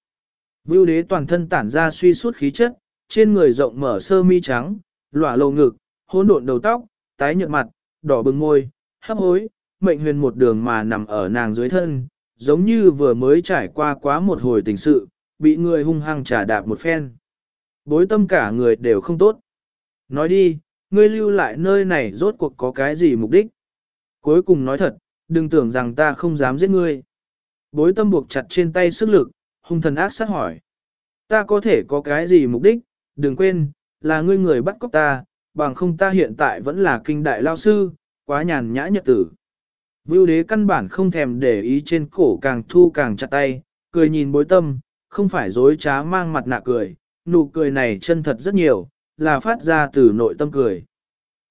Vưu đế toàn thân tản ra suy suốt khí chất, trên người rộng mở sơ mi trắng, lỏa lầu ngực, hỗn độn đầu tóc, tái nhợt mặt, đỏ bừng môi, hấp hối, mệnh huyền một đường mà nằm ở nàng dưới thân, giống như vừa mới trải qua quá một hồi tình sự, bị người hung hăng trả đạp một phen. Bối tâm cả người đều không tốt. Nói đi, ngươi lưu lại nơi này rốt cuộc có cái gì mục đích? Cuối cùng nói thật, đừng tưởng rằng ta không dám giết ngươi. Bối tâm buộc chặt trên tay sức lực, hung thần ác sát hỏi. Ta có thể có cái gì mục đích, đừng quên, là ngươi người bắt cóc ta, bằng không ta hiện tại vẫn là kinh đại lao sư, quá nhàn nhã nhật tử. Vưu đế căn bản không thèm để ý trên cổ càng thu càng chặt tay, cười nhìn bối tâm, không phải dối trá mang mặt nạ cười, nụ cười này chân thật rất nhiều, là phát ra từ nội tâm cười.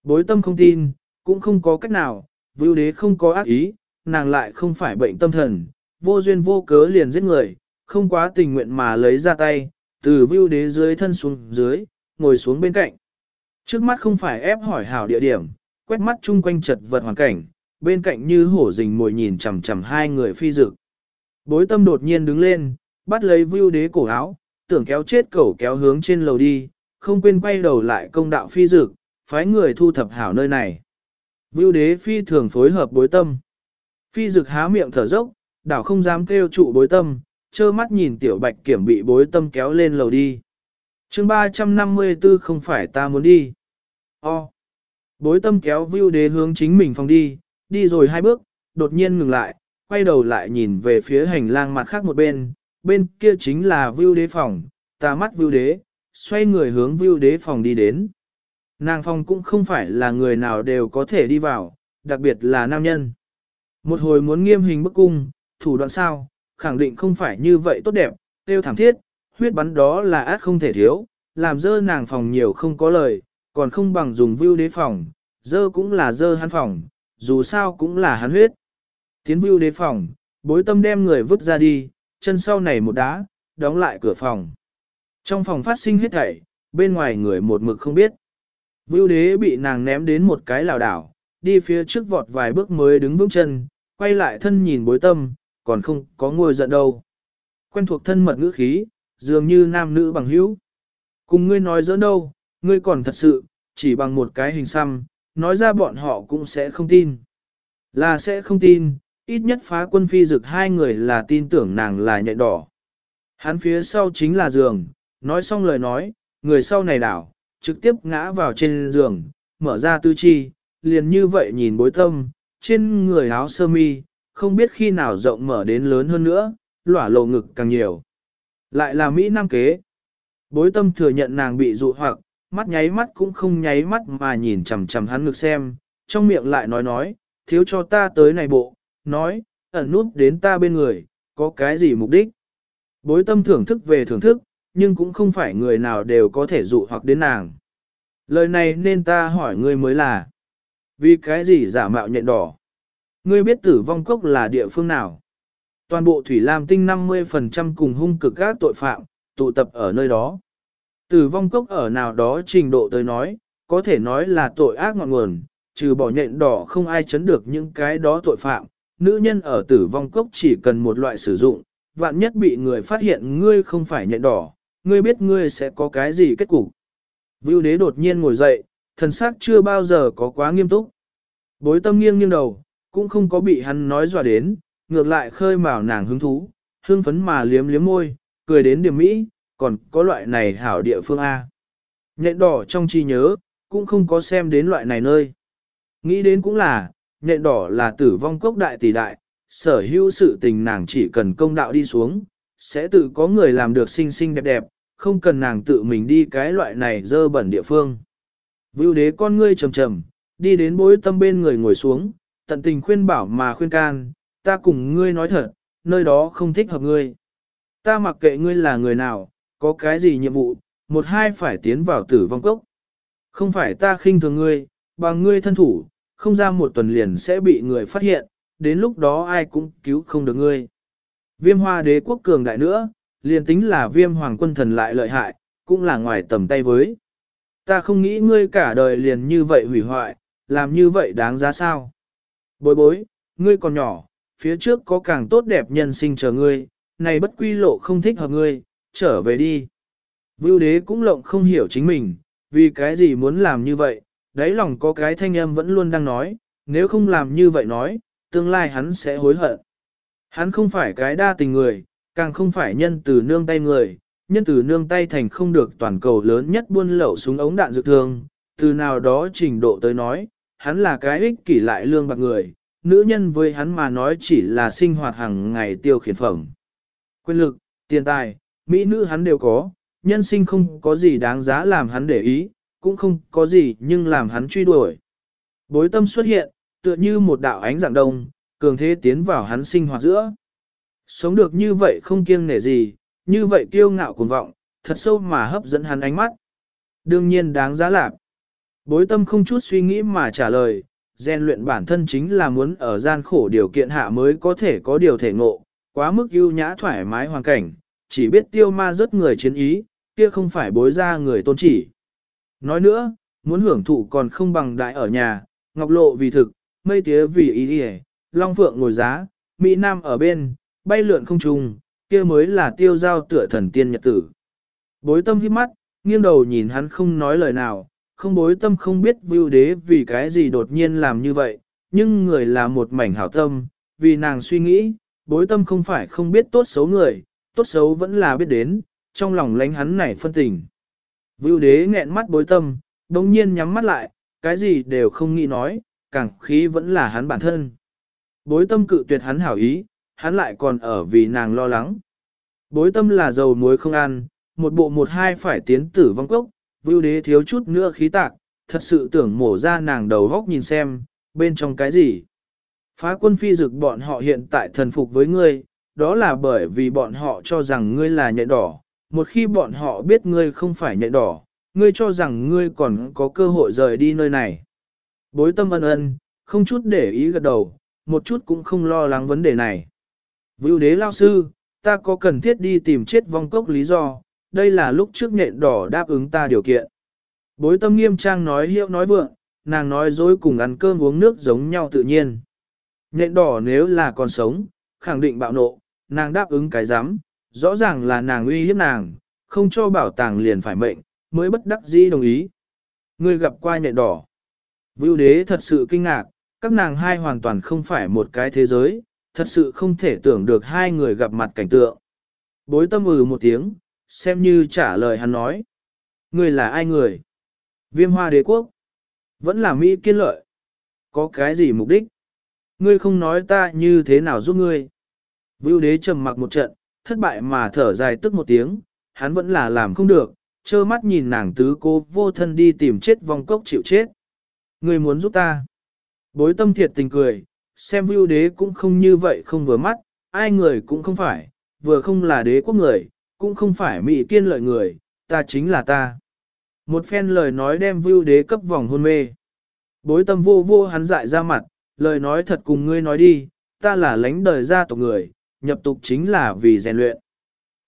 Bối tâm không tin, cũng không có cách nào, vưu đế không có ác ý, nàng lại không phải bệnh tâm thần, vô duyên vô cớ liền giết người, không quá tình nguyện mà lấy ra tay, từ vưu đế dưới thân xuống dưới, ngồi xuống bên cạnh. Trước mắt không phải ép hỏi hảo địa điểm, quét mắt chung quanh chật vật hoàn cảnh, bên cạnh như hổ rình mồi nhìn chằm chằm hai người phi dực. Bối tâm đột nhiên đứng lên, bắt lấy view đế cổ áo, tưởng kéo chết cẩu kéo hướng trên lầu đi, không quên quay đầu lại công đạo phi dực, phái người thu thập hảo nơi này. Vưu đế phi thường phối hợp bối tâm. Phi dực há miệng thở dốc, đảo không dám kêu trụ bối tâm, trơ mắt nhìn tiểu bạch kiểm bị bối tâm kéo lên lầu đi. chương 354 không phải ta muốn đi. O. Bối tâm kéo vưu đế hướng chính mình phòng đi, đi rồi hai bước, đột nhiên ngừng lại, quay đầu lại nhìn về phía hành lang mặt khác một bên, bên kia chính là vưu đế phòng, ta mắt vưu đế, xoay người hướng vưu đế phòng đi đến. Nàng phòng cũng không phải là người nào đều có thể đi vào, đặc biệt là nam nhân. Một hồi muốn nghiêm hình bức cung, thủ đoạn sao, khẳng định không phải như vậy tốt đẹp, tiêu thảm thiết, huyết bắn đó là át không thể thiếu, làm dơ nàng phòng nhiều không có lời, còn không bằng dùng view đế phòng, dơ cũng là dơ hắn phòng, dù sao cũng là hắn huyết. Tiến view đế phòng, bối tâm đem người vứt ra đi, chân sau này một đá, đóng lại cửa phòng. Trong phòng phát sinh hết thảy, bên ngoài người một mực không biết. Vưu đế bị nàng ném đến một cái lào đảo, đi phía trước vọt vài bước mới đứng vững chân, quay lại thân nhìn bối tâm, còn không có ngồi giận đâu. Quen thuộc thân mật ngữ khí, dường như nam nữ bằng hữu. Cùng ngươi nói giỡn đâu, ngươi còn thật sự, chỉ bằng một cái hình xăm, nói ra bọn họ cũng sẽ không tin. Là sẽ không tin, ít nhất phá quân phi dực hai người là tin tưởng nàng là nhạy đỏ. Hắn phía sau chính là giường, nói xong lời nói, người sau này đảo, trực tiếp ngã vào trên giường, mở ra tư chi, liền như vậy nhìn bối tâm, trên người áo sơ mi, không biết khi nào rộng mở đến lớn hơn nữa, lỏa lộ ngực càng nhiều. Lại là Mỹ Nam kế. Bối tâm thừa nhận nàng bị dụ hoặc, mắt nháy mắt cũng không nháy mắt mà nhìn chằm chằm hắn ngực xem, trong miệng lại nói nói, thiếu cho ta tới này bộ, nói, ẩn nút đến ta bên người, có cái gì mục đích. Bối tâm thưởng thức về thưởng thức, nhưng cũng không phải người nào đều có thể dụ hoặc đến nàng. Lời này nên ta hỏi ngươi mới là, vì cái gì giả mạo nhện đỏ? Ngươi biết tử vong cốc là địa phương nào? Toàn bộ Thủy Lam tinh 50% cùng hung cực các tội phạm, tụ tập ở nơi đó. Tử vong cốc ở nào đó trình độ tới nói, có thể nói là tội ác ngọn nguồn, trừ bỏ nhện đỏ không ai chấn được những cái đó tội phạm. Nữ nhân ở tử vong cốc chỉ cần một loại sử dụng, vạn nhất bị người phát hiện ngươi không phải nhện đỏ, ngươi biết ngươi sẽ có cái gì kết cục. Vưu đế đột nhiên ngồi dậy, thần sắc chưa bao giờ có quá nghiêm túc. Bối tâm nghiêng nghiêng đầu, cũng không có bị hắn nói dọa đến, ngược lại khơi mào nàng hứng thú, hương phấn mà liếm liếm môi, cười đến điểm mỹ, còn có loại này hảo địa phương A. Nhện đỏ trong chi nhớ, cũng không có xem đến loại này nơi. Nghĩ đến cũng là, nhện đỏ là tử vong cốc đại tỷ đại, sở hữu sự tình nàng chỉ cần công đạo đi xuống, sẽ tự có người làm được xinh xinh đẹp đẹp, không cần nàng tự mình đi cái loại này dơ bẩn địa phương. Vưu đế con ngươi trầm trầm, đi đến bối tâm bên người ngồi xuống, tận tình khuyên bảo mà khuyên can, ta cùng ngươi nói thật, nơi đó không thích hợp ngươi. Ta mặc kệ ngươi là người nào, có cái gì nhiệm vụ, một hai phải tiến vào tử vong cốc. Không phải ta khinh thường ngươi, bằng ngươi thân thủ, không ra một tuần liền sẽ bị người phát hiện, đến lúc đó ai cũng cứu không được ngươi. Viêm hoa đế quốc cường đại nữa, liền tính là viêm hoàng quân thần lại lợi hại, cũng là ngoài tầm tay với. Ta không nghĩ ngươi cả đời liền như vậy hủy hoại, làm như vậy đáng giá sao. Bối bối, ngươi còn nhỏ, phía trước có càng tốt đẹp nhân sinh chờ ngươi, này bất quy lộ không thích hợp ngươi, trở về đi. Vưu đế cũng lộng không hiểu chính mình, vì cái gì muốn làm như vậy, đáy lòng có cái thanh âm vẫn luôn đang nói, nếu không làm như vậy nói, tương lai hắn sẽ hối hận. Hắn không phải cái đa tình người, càng không phải nhân từ nương tay người, nhân từ nương tay thành không được toàn cầu lớn nhất buôn lậu súng ống đạn dược thương, từ nào đó trình độ tới nói, hắn là cái ích kỷ lại lương bạc người, nữ nhân với hắn mà nói chỉ là sinh hoạt hàng ngày tiêu khiển phẩm. Quyền lực, tiền tài, mỹ nữ hắn đều có, nhân sinh không có gì đáng giá làm hắn để ý, cũng không có gì nhưng làm hắn truy đuổi. Bối tâm xuất hiện, tựa như một đạo ánh dạng đông, cường thế tiến vào hắn sinh hoạt giữa. Sống được như vậy không kiêng nể gì, như vậy kiêu ngạo cuồng vọng, thật sâu mà hấp dẫn hắn ánh mắt. Đương nhiên đáng giá lạc. Bối tâm không chút suy nghĩ mà trả lời, rèn luyện bản thân chính là muốn ở gian khổ điều kiện hạ mới có thể có điều thể ngộ, quá mức ưu nhã thoải mái hoàn cảnh, chỉ biết tiêu ma rất người chiến ý, kia không phải bối ra người tôn chỉ. Nói nữa, muốn hưởng thụ còn không bằng đại ở nhà, ngọc lộ vì thực, mây tía vì ý hề, long phượng ngồi giá, mỹ nam ở bên, bay lượn không trùng, kia mới là tiêu giao tựa thần tiên nhật tử. Bối tâm hít mắt, nghiêng đầu nhìn hắn không nói lời nào, không bối tâm không biết vưu đế vì cái gì đột nhiên làm như vậy, nhưng người là một mảnh hảo tâm, vì nàng suy nghĩ, bối tâm không phải không biết tốt xấu người, tốt xấu vẫn là biết đến, trong lòng lánh hắn này phân tình. Vưu đế nghẹn mắt bối tâm, đồng nhiên nhắm mắt lại, cái gì đều không nghĩ nói, càng khí vẫn là hắn bản thân. Bối tâm cự tuyệt hắn hảo ý, hắn lại còn ở vì nàng lo lắng. Bối tâm là dầu muối không ăn, một bộ một hai phải tiến tử vong cốc, vưu đế thiếu chút nữa khí tạc, thật sự tưởng mổ ra nàng đầu góc nhìn xem, bên trong cái gì. Phá quân phi dực bọn họ hiện tại thần phục với ngươi, đó là bởi vì bọn họ cho rằng ngươi là nhện đỏ, một khi bọn họ biết ngươi không phải nhện đỏ, ngươi cho rằng ngươi còn có cơ hội rời đi nơi này. Bối tâm ân ân, không chút để ý gật đầu, một chút cũng không lo lắng vấn đề này. Vưu đế lao sư, ta có cần thiết đi tìm chết vong cốc lý do, đây là lúc trước nhện đỏ đáp ứng ta điều kiện. Bối tâm nghiêm trang nói hiệu nói vượng, nàng nói dối cùng ăn cơm uống nước giống nhau tự nhiên. Nhện đỏ nếu là còn sống, khẳng định bạo nộ, nàng đáp ứng cái dám rõ ràng là nàng uy hiếp nàng, không cho bảo tàng liền phải mệnh, mới bất đắc dĩ đồng ý. Ngươi gặp qua nhện đỏ. Vưu đế thật sự kinh ngạc, các nàng hai hoàn toàn không phải một cái thế giới, thật sự không thể tưởng được hai người gặp mặt cảnh tượng. Bối tâm ừ một tiếng, xem như trả lời hắn nói. Ngươi là ai người? Viêm hoa đế quốc? Vẫn là Mỹ kiên lợi? Có cái gì mục đích? Ngươi không nói ta như thế nào giúp ngươi? Vưu đế trầm mặc một trận, thất bại mà thở dài tức một tiếng, hắn vẫn là làm không được, trơ mắt nhìn nàng tứ cô vô thân đi tìm chết vong cốc chịu chết. Ngươi muốn giúp ta? Bối tâm thiệt tình cười, xem vưu đế cũng không như vậy không vừa mắt, ai người cũng không phải, vừa không là đế quốc người, cũng không phải mỹ kiên lợi người, ta chính là ta. Một phen lời nói đem vưu đế cấp vòng hôn mê. Bối tâm vô vô hắn dại ra mặt, lời nói thật cùng ngươi nói đi, ta là lãnh đời gia tộc người, nhập tục chính là vì rèn luyện.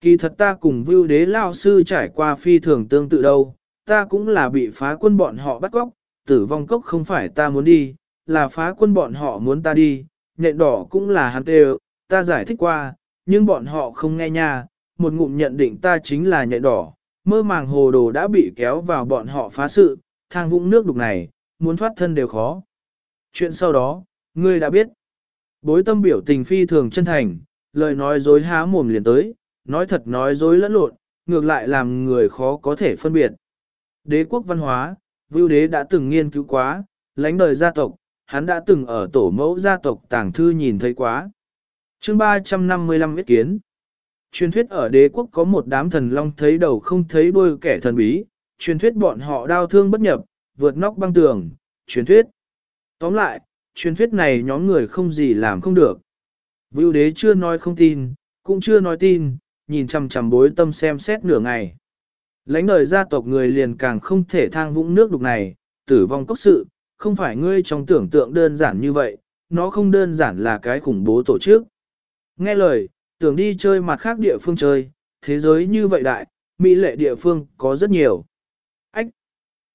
Kỳ thật ta cùng vưu đế lao sư trải qua phi thường tương tự đâu, ta cũng là bị phá quân bọn họ bắt cóc, tử vong cốc không phải ta muốn đi, là phá quân bọn họ muốn ta đi, nhện đỏ cũng là hắn tê ta giải thích qua, nhưng bọn họ không nghe nha, một ngụm nhận định ta chính là nhện đỏ, mơ màng hồ đồ đã bị kéo vào bọn họ phá sự, thang vũng nước đục này, muốn thoát thân đều khó. Chuyện sau đó, ngươi đã biết. Bối tâm biểu tình phi thường chân thành, lời nói dối há mồm liền tới, nói thật nói dối lẫn lộn, ngược lại làm người khó có thể phân biệt. Đế quốc văn hóa, vưu đế đã từng nghiên cứu quá, lãnh đời gia tộc, hắn đã từng ở tổ mẫu gia tộc tàng thư nhìn thấy quá. chương 355 ý kiến. Truyền thuyết ở đế quốc có một đám thần long thấy đầu không thấy đuôi kẻ thần bí, truyền thuyết bọn họ đau thương bất nhập, vượt nóc băng tường, truyền thuyết. Tóm lại, truyền thuyết này nhóm người không gì làm không được. Vưu đế chưa nói không tin, cũng chưa nói tin, nhìn chằm chằm bối tâm xem xét nửa ngày. Lãnh đời gia tộc người liền càng không thể thang vũng nước đục này, tử vong cốc sự, không phải ngươi trong tưởng tượng đơn giản như vậy, nó không đơn giản là cái khủng bố tổ chức. Nghe lời, tưởng đi chơi mặt khác địa phương chơi, thế giới như vậy đại, mỹ lệ địa phương có rất nhiều. Ách!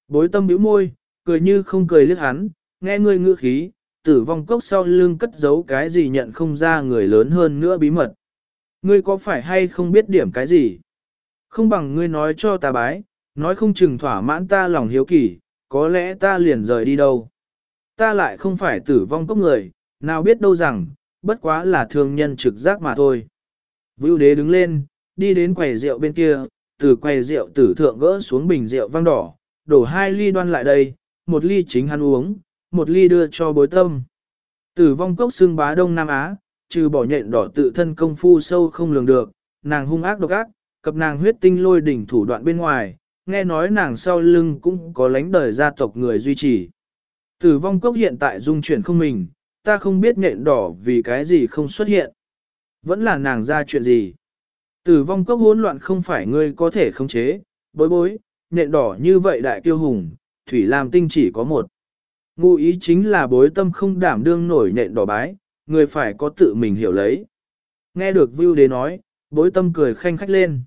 Bối tâm bĩu môi, cười như không cười liếc hắn, nghe ngươi ngữ khí, tử vong cốc sau lưng cất giấu cái gì nhận không ra người lớn hơn nữa bí mật. Ngươi có phải hay không biết điểm cái gì? Không bằng ngươi nói cho ta bái, nói không chừng thỏa mãn ta lòng hiếu kỳ, có lẽ ta liền rời đi đâu. Ta lại không phải tử vong cốc người, nào biết đâu rằng, bất quá là thương nhân trực giác mà thôi. Vưu đế đứng lên, đi đến quầy rượu bên kia, từ quầy rượu tử thượng gỡ xuống bình rượu vang đỏ, đổ hai ly đoan lại đây, một ly chính hắn uống, một ly đưa cho bối tâm. Tử vong cốc xương bá Đông Nam Á, trừ bỏ nhện đỏ tự thân công phu sâu không lường được, nàng hung ác độc ác, cập nàng huyết tinh lôi đỉnh thủ đoạn bên ngoài, nghe nói nàng sau lưng cũng có lãnh đời gia tộc người duy trì. Tử vong cốc hiện tại dung chuyển không mình, ta không biết nhện đỏ vì cái gì không xuất hiện. Vẫn là nàng ra chuyện gì. Tử vong cốc hỗn loạn không phải ngươi có thể khống chế, bối bối, nhện đỏ như vậy đại tiêu hùng, thủy làm tinh chỉ có một. Ngụ ý chính là bối tâm không đảm đương nổi nện đỏ bái, người phải có tự mình hiểu lấy. Nghe được Vưu Đế nói, Bối tâm cười khanh khách lên.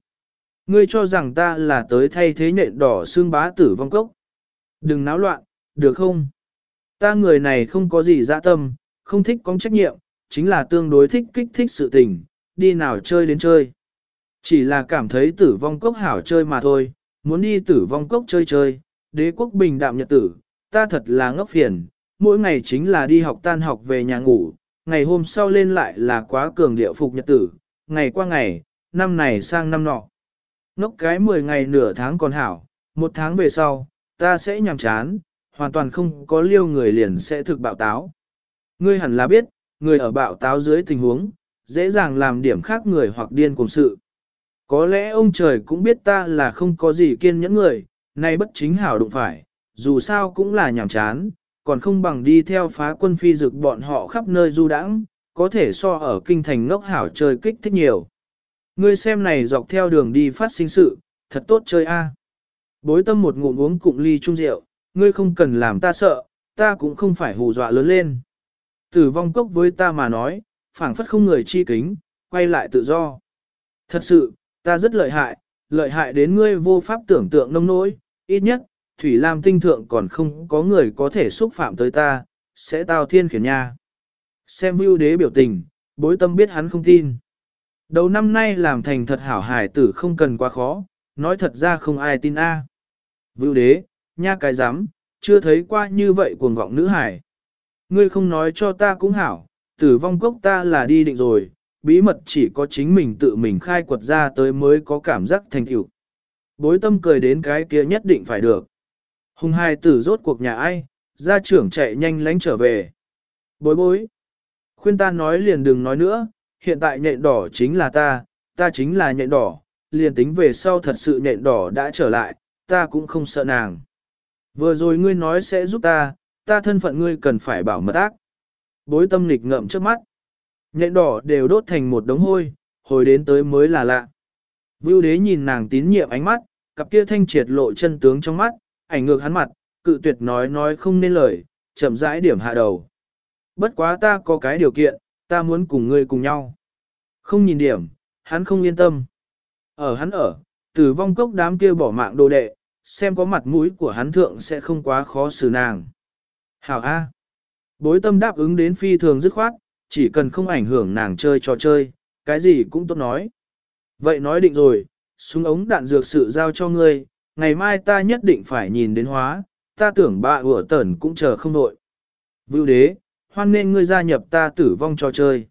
Ngươi cho rằng ta là tới thay thế nện đỏ xương bá tử vong cốc. Đừng náo loạn, được không? Ta người này không có gì dạ tâm, không thích có trách nhiệm, chính là tương đối thích kích thích sự tình, đi nào chơi đến chơi. Chỉ là cảm thấy tử vong cốc hảo chơi mà thôi, muốn đi tử vong cốc chơi chơi, đế quốc bình đạm nhật tử, ta thật là ngốc phiền, mỗi ngày chính là đi học tan học về nhà ngủ, ngày hôm sau lên lại là quá cường địa phục nhật tử, ngày qua ngày, năm này sang năm nọ. Ngốc cái 10 ngày nửa tháng còn hảo, một tháng về sau, ta sẽ nhàm chán, hoàn toàn không có liêu người liền sẽ thực bạo táo. Ngươi hẳn là biết, người ở bạo táo dưới tình huống, dễ dàng làm điểm khác người hoặc điên cùng sự. Có lẽ ông trời cũng biết ta là không có gì kiên nhẫn người, nay bất chính hảo đụng phải, dù sao cũng là nhàm chán, còn không bằng đi theo phá quân phi dực bọn họ khắp nơi du đãng, có thể so ở kinh thành ngốc hảo chơi kích thích nhiều. Ngươi xem này dọc theo đường đi phát sinh sự, thật tốt chơi a. Bối tâm một ngụm uống cụm ly chung rượu, ngươi không cần làm ta sợ, ta cũng không phải hù dọa lớn lên. Tử vong cốc với ta mà nói, phảng phất không người chi kính, quay lại tự do. Thật sự, ta rất lợi hại, lợi hại đến ngươi vô pháp tưởng tượng nông nỗi, ít nhất, Thủy Lam tinh thượng còn không có người có thể xúc phạm tới ta, sẽ tao thiên khiển nha. Xem view đế biểu tình, bối tâm biết hắn không tin. Đầu năm nay làm thành thật hảo hải tử không cần quá khó, nói thật ra không ai tin a. À. Vưu đế, nha cái dám, chưa thấy qua như vậy cuồng vọng nữ hải. Ngươi không nói cho ta cũng hảo, tử vong cốc ta là đi định rồi, bí mật chỉ có chính mình tự mình khai quật ra tới mới có cảm giác thành tựu. Bối tâm cười đến cái kia nhất định phải được. Hùng hai tử rốt cuộc nhà ai, gia trưởng chạy nhanh lánh trở về. Bối bối. Khuyên ta nói liền đừng nói nữa, hiện tại nhện đỏ chính là ta, ta chính là nhện đỏ, liền tính về sau thật sự nhện đỏ đã trở lại, ta cũng không sợ nàng. Vừa rồi ngươi nói sẽ giúp ta, ta thân phận ngươi cần phải bảo mật ác. Bối tâm nghịch ngậm trước mắt. Nhện đỏ đều đốt thành một đống hôi, hồi đến tới mới là lạ. Vưu đế nhìn nàng tín nhiệm ánh mắt, cặp kia thanh triệt lộ chân tướng trong mắt, ảnh ngược hắn mặt, cự tuyệt nói nói không nên lời, chậm rãi điểm hạ đầu. Bất quá ta có cái điều kiện, ta muốn cùng ngươi cùng nhau. Không nhìn điểm, hắn không yên tâm. Ở hắn ở, tử vong cốc đám kia bỏ mạng đồ đệ, xem có mặt mũi của hắn thượng sẽ không quá khó xử nàng. Hảo A. Bối tâm đáp ứng đến phi thường dứt khoát, chỉ cần không ảnh hưởng nàng chơi trò chơi, cái gì cũng tốt nói. Vậy nói định rồi, súng ống đạn dược sự giao cho ngươi, ngày mai ta nhất định phải nhìn đến hóa, ta tưởng bà ủa tẩn cũng chờ không nội. Vưu đế, hoan nên ngươi gia nhập ta tử vong trò chơi.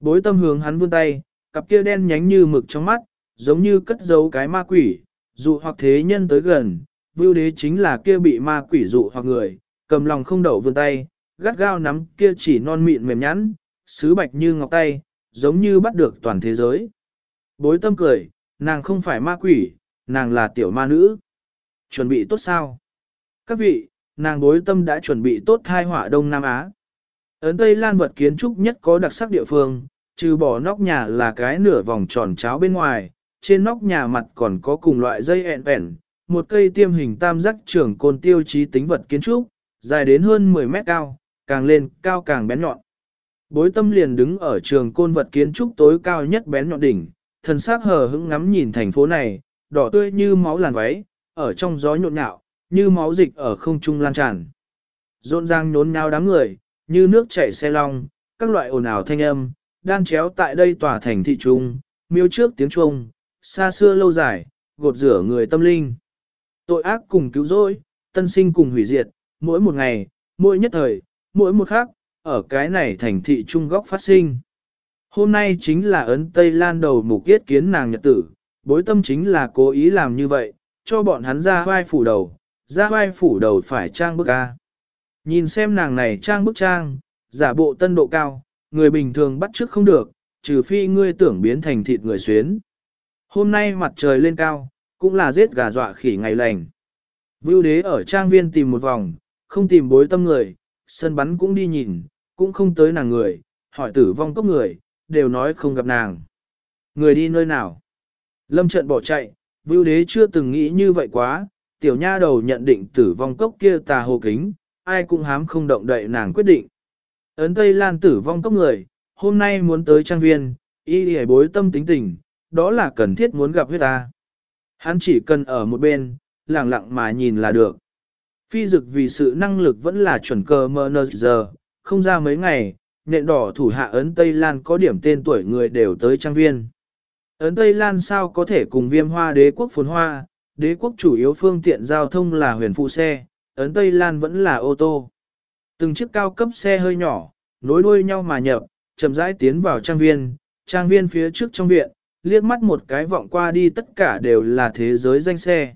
Bối tâm hướng hắn vươn tay, cặp kia đen nhánh như mực trong mắt, giống như cất giấu cái ma quỷ, dụ hoặc thế nhân tới gần, vưu đế chính là kia bị ma quỷ dụ hoặc người, cầm lòng không đậu vươn tay, gắt gao nắm kia chỉ non mịn mềm nhẵn, sứ bạch như ngọc tay, giống như bắt được toàn thế giới. Bối tâm cười, nàng không phải ma quỷ, nàng là tiểu ma nữ. Chuẩn bị tốt sao? Các vị, nàng bối tâm đã chuẩn bị tốt thai họa Đông Nam Á. Ấn Tây Lan vật kiến trúc nhất có đặc sắc địa phương, trừ bỏ nóc nhà là cái nửa vòng tròn cháo bên ngoài, trên nóc nhà mặt còn có cùng loại dây ẹn ẹn, một cây tiêm hình tam giác trưởng côn tiêu chí tính vật kiến trúc, dài đến hơn 10 mét cao, càng lên cao càng bén nhọn. Bối tâm liền đứng ở trường côn vật kiến trúc tối cao nhất bén nhọn đỉnh, thần sắc hờ hững ngắm nhìn thành phố này, đỏ tươi như máu làn váy, ở trong gió nhộn nhạo, như máu dịch ở không trung lan tràn. Rộn ràng nhốn nháo đám người, như nước chảy xe long, các loại ồn ào thanh âm, đan chéo tại đây tỏa thành thị trung, miêu trước tiếng chuông, xa xưa lâu dài, gột rửa người tâm linh. Tội ác cùng cứu rỗi, tân sinh cùng hủy diệt, mỗi một ngày, mỗi nhất thời, mỗi một khắc, ở cái này thành thị trung góc phát sinh. Hôm nay chính là ấn Tây Lan đầu mục yết kiến nàng nhật tử, bối tâm chính là cố ý làm như vậy, cho bọn hắn ra vai phủ đầu, ra vai phủ đầu phải trang bức A. Nhìn xem nàng này trang bức trang, giả bộ tân độ cao, người bình thường bắt trước không được, trừ phi ngươi tưởng biến thành thịt người xuyến. Hôm nay mặt trời lên cao, cũng là giết gà dọa khỉ ngày lành. Vưu đế ở trang viên tìm một vòng, không tìm bối tâm người, sân bắn cũng đi nhìn, cũng không tới nàng người, hỏi tử vong cốc người, đều nói không gặp nàng. Người đi nơi nào? Lâm trận bỏ chạy, vưu đế chưa từng nghĩ như vậy quá, tiểu nha đầu nhận định tử vong cốc kia tà hồ kính, ai cũng hám không động đậy nàng quyết định. Ấn Tây Lan tử vong cốc người, hôm nay muốn tới trang viên, y đi bối tâm tính tình, đó là cần thiết muốn gặp huyết ta. Hắn chỉ cần ở một bên, lặng lặng mà nhìn là được. Phi dực vì sự năng lực vẫn là chuẩn cơ mơ nơ giờ, không ra mấy ngày, nện đỏ thủ hạ ấn Tây Lan có điểm tên tuổi người đều tới trang viên. Ấn Tây Lan sao có thể cùng viêm hoa đế quốc phồn hoa, đế quốc chủ yếu phương tiện giao thông là huyền phụ xe, ấn Tây Lan vẫn là ô tô. Từng chiếc cao cấp xe hơi nhỏ, nối đuôi nhau mà nhập, chậm rãi tiến vào trang viên, trang viên phía trước trong viện, liếc mắt một cái vọng qua đi tất cả đều là thế giới danh xe.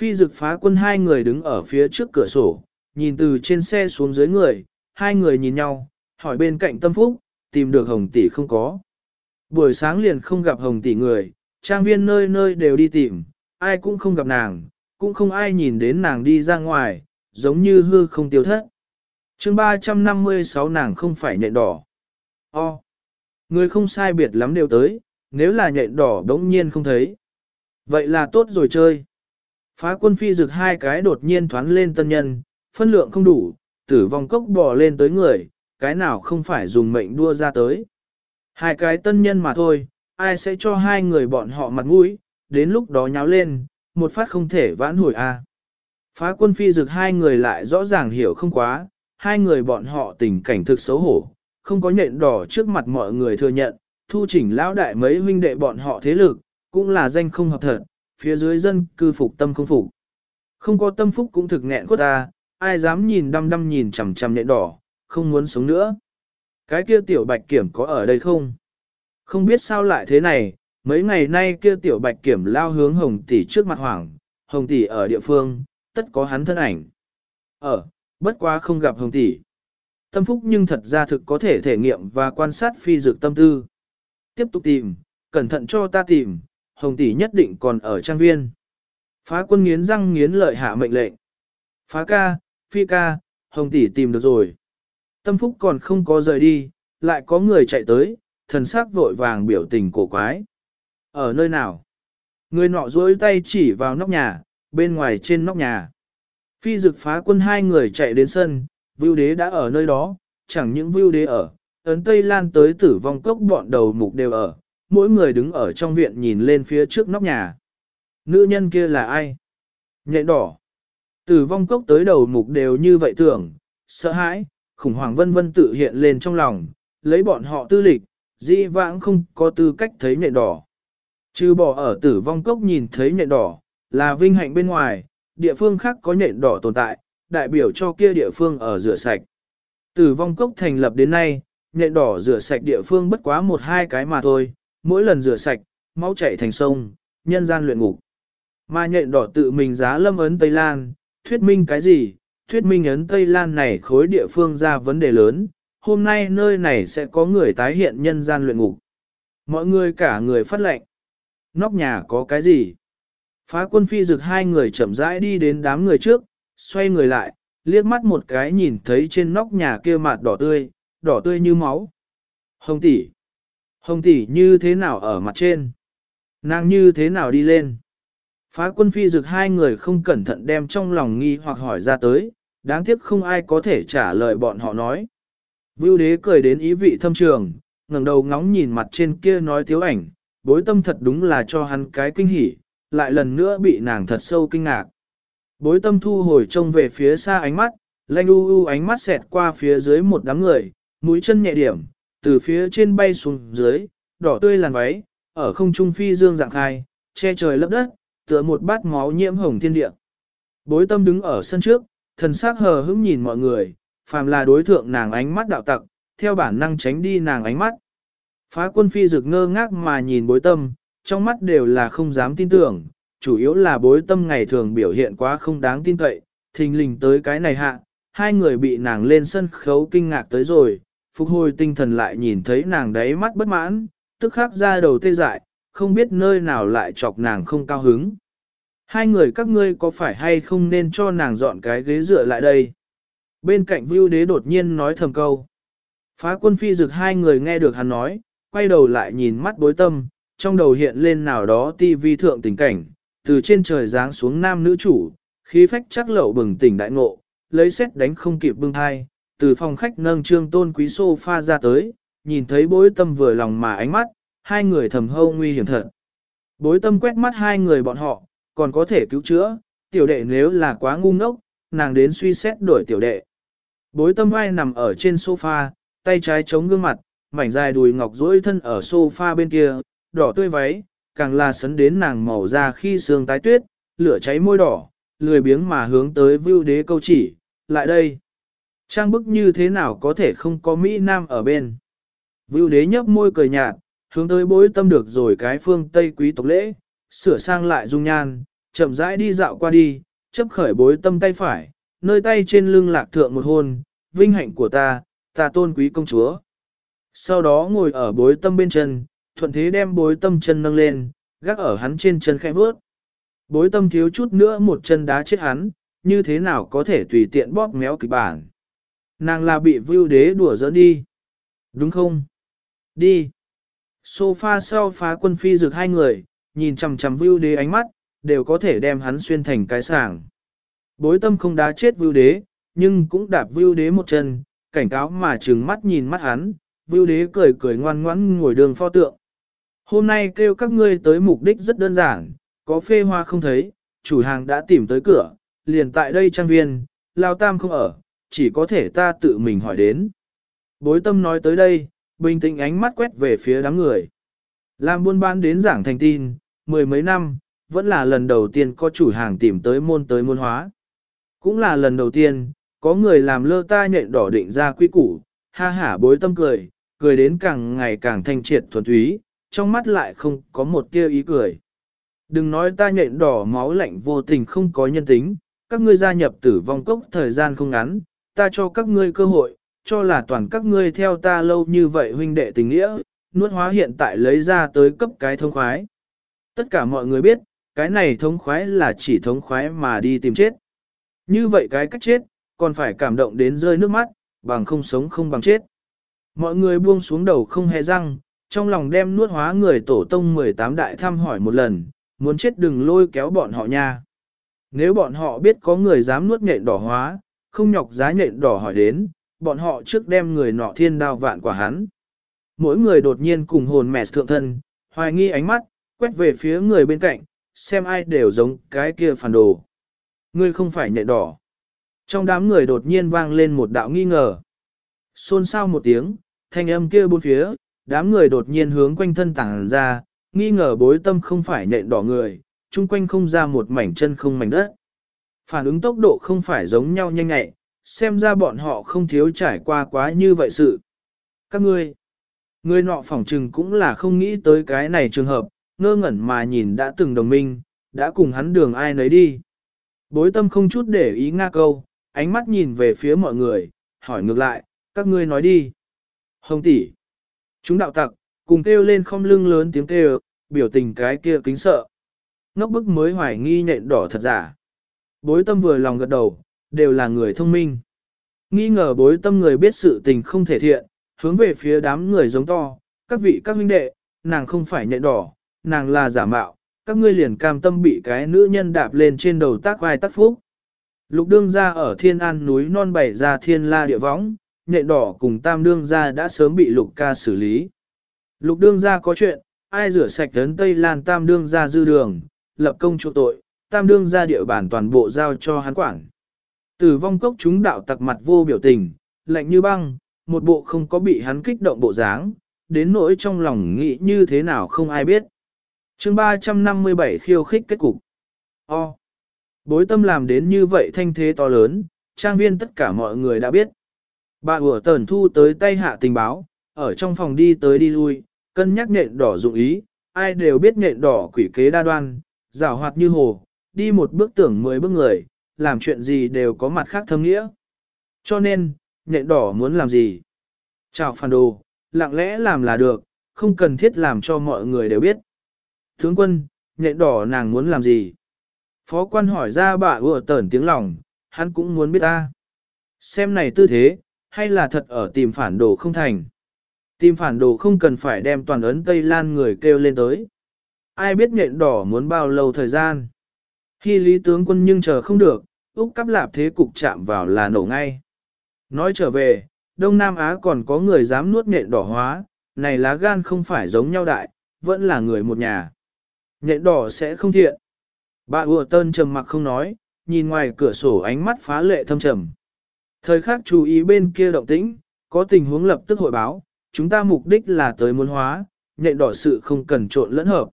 Phi dực phá quân hai người đứng ở phía trước cửa sổ, nhìn từ trên xe xuống dưới người, hai người nhìn nhau, hỏi bên cạnh tâm phúc, tìm được hồng tỷ không có. Buổi sáng liền không gặp hồng tỷ người, trang viên nơi nơi đều đi tìm, ai cũng không gặp nàng, cũng không ai nhìn đến nàng đi ra ngoài, giống như hư không tiêu thất. chương 356 nàng không phải nhện đỏ. O. Người không sai biệt lắm đều tới, nếu là nhện đỏ đống nhiên không thấy. Vậy là tốt rồi chơi. Phá quân phi rực hai cái đột nhiên thoán lên tân nhân, phân lượng không đủ, tử vong cốc bò lên tới người, cái nào không phải dùng mệnh đua ra tới. Hai cái tân nhân mà thôi, ai sẽ cho hai người bọn họ mặt mũi, đến lúc đó nháo lên, một phát không thể vãn hồi a. Phá quân phi dực hai người lại rõ ràng hiểu không quá, hai người bọn họ tình cảnh thực xấu hổ, không có nhện đỏ trước mặt mọi người thừa nhận, thu chỉnh lão đại mấy huynh đệ bọn họ thế lực, cũng là danh không hợp thật, phía dưới dân cư phục tâm không phục. Không có tâm phúc cũng thực nghẹn quất ta, ai dám nhìn đăm đăm nhìn chằm chằm nhện đỏ, không muốn sống nữa. Cái kia tiểu bạch kiểm có ở đây không? Không biết sao lại thế này, mấy ngày nay kia tiểu bạch kiểm lao hướng hồng tỷ trước mặt hoàng, hồng tỷ ở địa phương, tất có hắn thân ảnh. Ở, bất quá không gặp hồng tỷ. Tâm phúc nhưng thật ra thực có thể thể nghiệm và quan sát phi dược tâm tư. Tiếp tục tìm, cẩn thận cho ta tìm, hồng tỷ nhất định còn ở trang viên. Phá quân nghiến răng nghiến lợi hạ mệnh lệnh. Phá ca, phi ca, hồng tỷ tìm được rồi. Tâm phúc còn không có rời đi, lại có người chạy tới, thần sắc vội vàng biểu tình cổ quái. Ở nơi nào? Người nọ duỗi tay chỉ vào nóc nhà, bên ngoài trên nóc nhà. Phi dực phá quân hai người chạy đến sân, vưu đế đã ở nơi đó, chẳng những vưu đế ở, ấn Tây Lan tới tử vong cốc bọn đầu mục đều ở, mỗi người đứng ở trong viện nhìn lên phía trước nóc nhà. Nữ nhân kia là ai? Nhện đỏ. Tử vong cốc tới đầu mục đều như vậy tưởng, sợ hãi, khủng hoảng vân vân tự hiện lên trong lòng, lấy bọn họ tư lịch, di vãng không có tư cách thấy nhện đỏ. Trừ bỏ ở tử vong cốc nhìn thấy nhện đỏ, là vinh hạnh bên ngoài, địa phương khác có nhện đỏ tồn tại, đại biểu cho kia địa phương ở rửa sạch. Tử vong cốc thành lập đến nay, nhện đỏ rửa sạch địa phương bất quá một hai cái mà thôi, mỗi lần rửa sạch, máu chảy thành sông, nhân gian luyện ngục. Mà nhện đỏ tự mình giá lâm ấn Tây Lan, thuyết minh cái gì? Thuyết minh ấn Tây Lan này khối địa phương ra vấn đề lớn, hôm nay nơi này sẽ có người tái hiện nhân gian luyện ngục. Mọi người cả người phát lệnh. Nóc nhà có cái gì? Phá quân phi rực hai người chậm rãi đi đến đám người trước, xoay người lại, liếc mắt một cái nhìn thấy trên nóc nhà kia mặt đỏ tươi, đỏ tươi như máu. Hồng tỷ, Hồng tỷ như thế nào ở mặt trên? Nàng như thế nào đi lên? Phá quân phi rực hai người không cẩn thận đem trong lòng nghi hoặc hỏi ra tới, đáng tiếc không ai có thể trả lời bọn họ nói. Vưu đế cười đến ý vị thâm trường, ngẩng đầu ngóng nhìn mặt trên kia nói thiếu ảnh, bối tâm thật đúng là cho hắn cái kinh hỉ, lại lần nữa bị nàng thật sâu kinh ngạc. Bối tâm thu hồi trông về phía xa ánh mắt, lanh u u ánh mắt xẹt qua phía dưới một đám người, mũi chân nhẹ điểm, từ phía trên bay xuống dưới, đỏ tươi làn váy, ở không trung phi dương dạng khai, che trời lấp đất, tựa một bát máu nhiễm hồng thiên địa. Bối tâm đứng ở sân trước, thần sắc hờ hững nhìn mọi người, phàm là đối thượng nàng ánh mắt đạo tặc, theo bản năng tránh đi nàng ánh mắt. Phá quân phi rực ngơ ngác mà nhìn bối tâm, trong mắt đều là không dám tin tưởng, chủ yếu là bối tâm ngày thường biểu hiện quá không đáng tin cậy, thình lình tới cái này hạ, hai người bị nàng lên sân khấu kinh ngạc tới rồi, phục hồi tinh thần lại nhìn thấy nàng đáy mắt bất mãn, tức khắc ra đầu tê dại, không biết nơi nào lại chọc nàng không cao hứng. Hai người các ngươi có phải hay không nên cho nàng dọn cái ghế dựa lại đây? Bên cạnh Vưu đế đột nhiên nói thầm câu. Phá quân phi dực hai người nghe được hắn nói, quay đầu lại nhìn mắt bối tâm, trong đầu hiện lên nào đó ti vi thượng tình cảnh, từ trên trời giáng xuống nam nữ chủ, khí phách chắc lậu bừng tỉnh đại ngộ, lấy xét đánh không kịp bưng hai, từ phòng khách nâng trương tôn quý sofa ra tới, nhìn thấy bối tâm vừa lòng mà ánh mắt, hai người thầm hâu nguy hiểm thật. Bối tâm quét mắt hai người bọn họ, còn có thể cứu chữa, tiểu đệ nếu là quá ngu ngốc, nàng đến suy xét đổi tiểu đệ. Bối tâm vai nằm ở trên sofa, tay trái chống gương mặt, mảnh dài đùi ngọc duỗi thân ở sofa bên kia, đỏ tươi váy, càng là sấn đến nàng màu da khi sương tái tuyết, lửa cháy môi đỏ, lười biếng mà hướng tới vưu đế câu chỉ, lại đây. Trang bức như thế nào có thể không có Mỹ Nam ở bên. Vưu đế nhấp môi cười nhạt, hướng tới bối tâm được rồi cái phương Tây quý tộc lễ, sửa sang lại dung nhan, chậm rãi đi dạo qua đi, chấp khởi bối tâm tay phải, nơi tay trên lưng lạc thượng một hôn, vinh hạnh của ta, ta tôn quý công chúa. Sau đó ngồi ở bối tâm bên chân, thuận thế đem bối tâm chân nâng lên, gác ở hắn trên chân khẽ vớt. Bối tâm thiếu chút nữa một chân đá chết hắn, như thế nào có thể tùy tiện bóp méo kịch bản. Nàng là bị vưu đế đùa giỡn đi. Đúng không? Đi. Sofa sau phá quân phi rực hai người, nhìn chằm chằm vưu đế ánh mắt, đều có thể đem hắn xuyên thành cái sảng. Bối tâm không đá chết vưu đế, nhưng cũng đạp vưu đế một chân, cảnh cáo mà trừng mắt nhìn mắt hắn, vưu đế cười cười ngoan ngoãn ngồi đường pho tượng. Hôm nay kêu các ngươi tới mục đích rất đơn giản, có phê hoa không thấy, chủ hàng đã tìm tới cửa, liền tại đây trang viên, lao tam không ở, chỉ có thể ta tự mình hỏi đến. Bối tâm nói tới đây, bình tĩnh ánh mắt quét về phía đám người. Làm buôn bán đến giảng thành tin, mười mấy năm, vẫn là lần đầu tiên có chủ hàng tìm tới môn tới môn hóa. Cũng là lần đầu tiên, có người làm lơ ta nhện đỏ định ra quy củ, ha hả bối tâm cười, cười đến càng ngày càng thanh triệt thuần túy, trong mắt lại không có một tia ý cười. Đừng nói ta nhện đỏ máu lạnh vô tình không có nhân tính, các ngươi gia nhập tử vong cốc thời gian không ngắn, ta cho các ngươi cơ hội, cho là toàn các ngươi theo ta lâu như vậy huynh đệ tình nghĩa, nuốt hóa hiện tại lấy ra tới cấp cái thông khoái. Tất cả mọi người biết, cái này thống khoái là chỉ thống khoái mà đi tìm chết. Như vậy cái cách chết, còn phải cảm động đến rơi nước mắt, bằng không sống không bằng chết. Mọi người buông xuống đầu không hề răng, trong lòng đem nuốt hóa người tổ tông 18 đại thăm hỏi một lần, muốn chết đừng lôi kéo bọn họ nha. Nếu bọn họ biết có người dám nuốt nhện đỏ hóa, không nhọc giá nhện đỏ hỏi đến, bọn họ trước đem người nọ thiên đao vạn quả hắn. Mỗi người đột nhiên cùng hồn mẹ thượng thân, hoài nghi ánh mắt, quét về phía người bên cạnh, xem ai đều giống cái kia phản đồ. Ngươi không phải nhện đỏ. Trong đám người đột nhiên vang lên một đạo nghi ngờ. Xôn xao một tiếng, thanh âm kia bốn phía, đám người đột nhiên hướng quanh thân tảng ra, nghi ngờ bối tâm không phải nhện đỏ người, chung quanh không ra một mảnh chân không mảnh đất. Phản ứng tốc độ không phải giống nhau nhanh nhẹ, xem ra bọn họ không thiếu trải qua quá như vậy sự. Các ngươi, người nọ phỏng trừng cũng là không nghĩ tới cái này trường hợp, ngơ ngẩn mà nhìn đã từng đồng minh, đã cùng hắn đường ai nấy đi. Bối tâm không chút để ý nga câu, ánh mắt nhìn về phía mọi người, hỏi ngược lại, các ngươi nói đi. Hồng tỷ, chúng đạo tặc, cùng kêu lên không lưng lớn tiếng kêu, biểu tình cái kia kính sợ. Ngốc bức mới hoài nghi nhện đỏ thật giả. Bối tâm vừa lòng gật đầu, đều là người thông minh. Nghi ngờ bối tâm người biết sự tình không thể thiện, hướng về phía đám người giống to, các vị các huynh đệ, nàng không phải nhện đỏ, nàng là giả mạo, các ngươi liền cam tâm bị cái nữ nhân đạp lên trên đầu tác vai tác phúc. Lục đương ra ở thiên an núi non bảy ra thiên la địa võng, nhện đỏ cùng tam đương ra đã sớm bị lục ca xử lý. Lục đương ra có chuyện, ai rửa sạch đến Tây Lan tam đương ra dư đường, lập công chỗ tội, tam đương ra địa bản toàn bộ giao cho hắn quản. Tử vong cốc chúng đạo tặc mặt vô biểu tình, lạnh như băng, một bộ không có bị hắn kích động bộ dáng, đến nỗi trong lòng nghĩ như thế nào không ai biết chương 357 khiêu khích kết cục. O. Bối tâm làm đến như vậy thanh thế to lớn, trang viên tất cả mọi người đã biết. Bà ủa tờn thu tới tay hạ tình báo, ở trong phòng đi tới đi lui, cân nhắc nện đỏ dụng ý, ai đều biết nện đỏ quỷ kế đa đoan, rào hoạt như hồ, đi một bước tưởng mười bước người, làm chuyện gì đều có mặt khác thâm nghĩa. Cho nên, nện đỏ muốn làm gì? Chào phản đồ, lặng lẽ làm là được, không cần thiết làm cho mọi người đều biết. Tướng quân, nhện đỏ nàng muốn làm gì? Phó quan hỏi ra bà ủa tẩn tiếng lòng, hắn cũng muốn biết ta. Xem này tư thế, hay là thật ở tìm phản đồ không thành. Tìm phản đồ không cần phải đem toàn ấn Tây Lan người kêu lên tới. Ai biết nhện đỏ muốn bao lâu thời gian. Khi lý tướng quân nhưng chờ không được, Úc cắp lạp thế cục chạm vào là nổ ngay. Nói trở về, Đông Nam Á còn có người dám nuốt nhện đỏ hóa, này lá gan không phải giống nhau đại, vẫn là người một nhà. Nhện đỏ sẽ không thiện. Bà ùa tơn trầm mặc không nói, nhìn ngoài cửa sổ ánh mắt phá lệ thâm trầm. Thời khắc chú ý bên kia động tĩnh, có tình huống lập tức hội báo, chúng ta mục đích là tới muốn hóa, nhện đỏ sự không cần trộn lẫn hợp.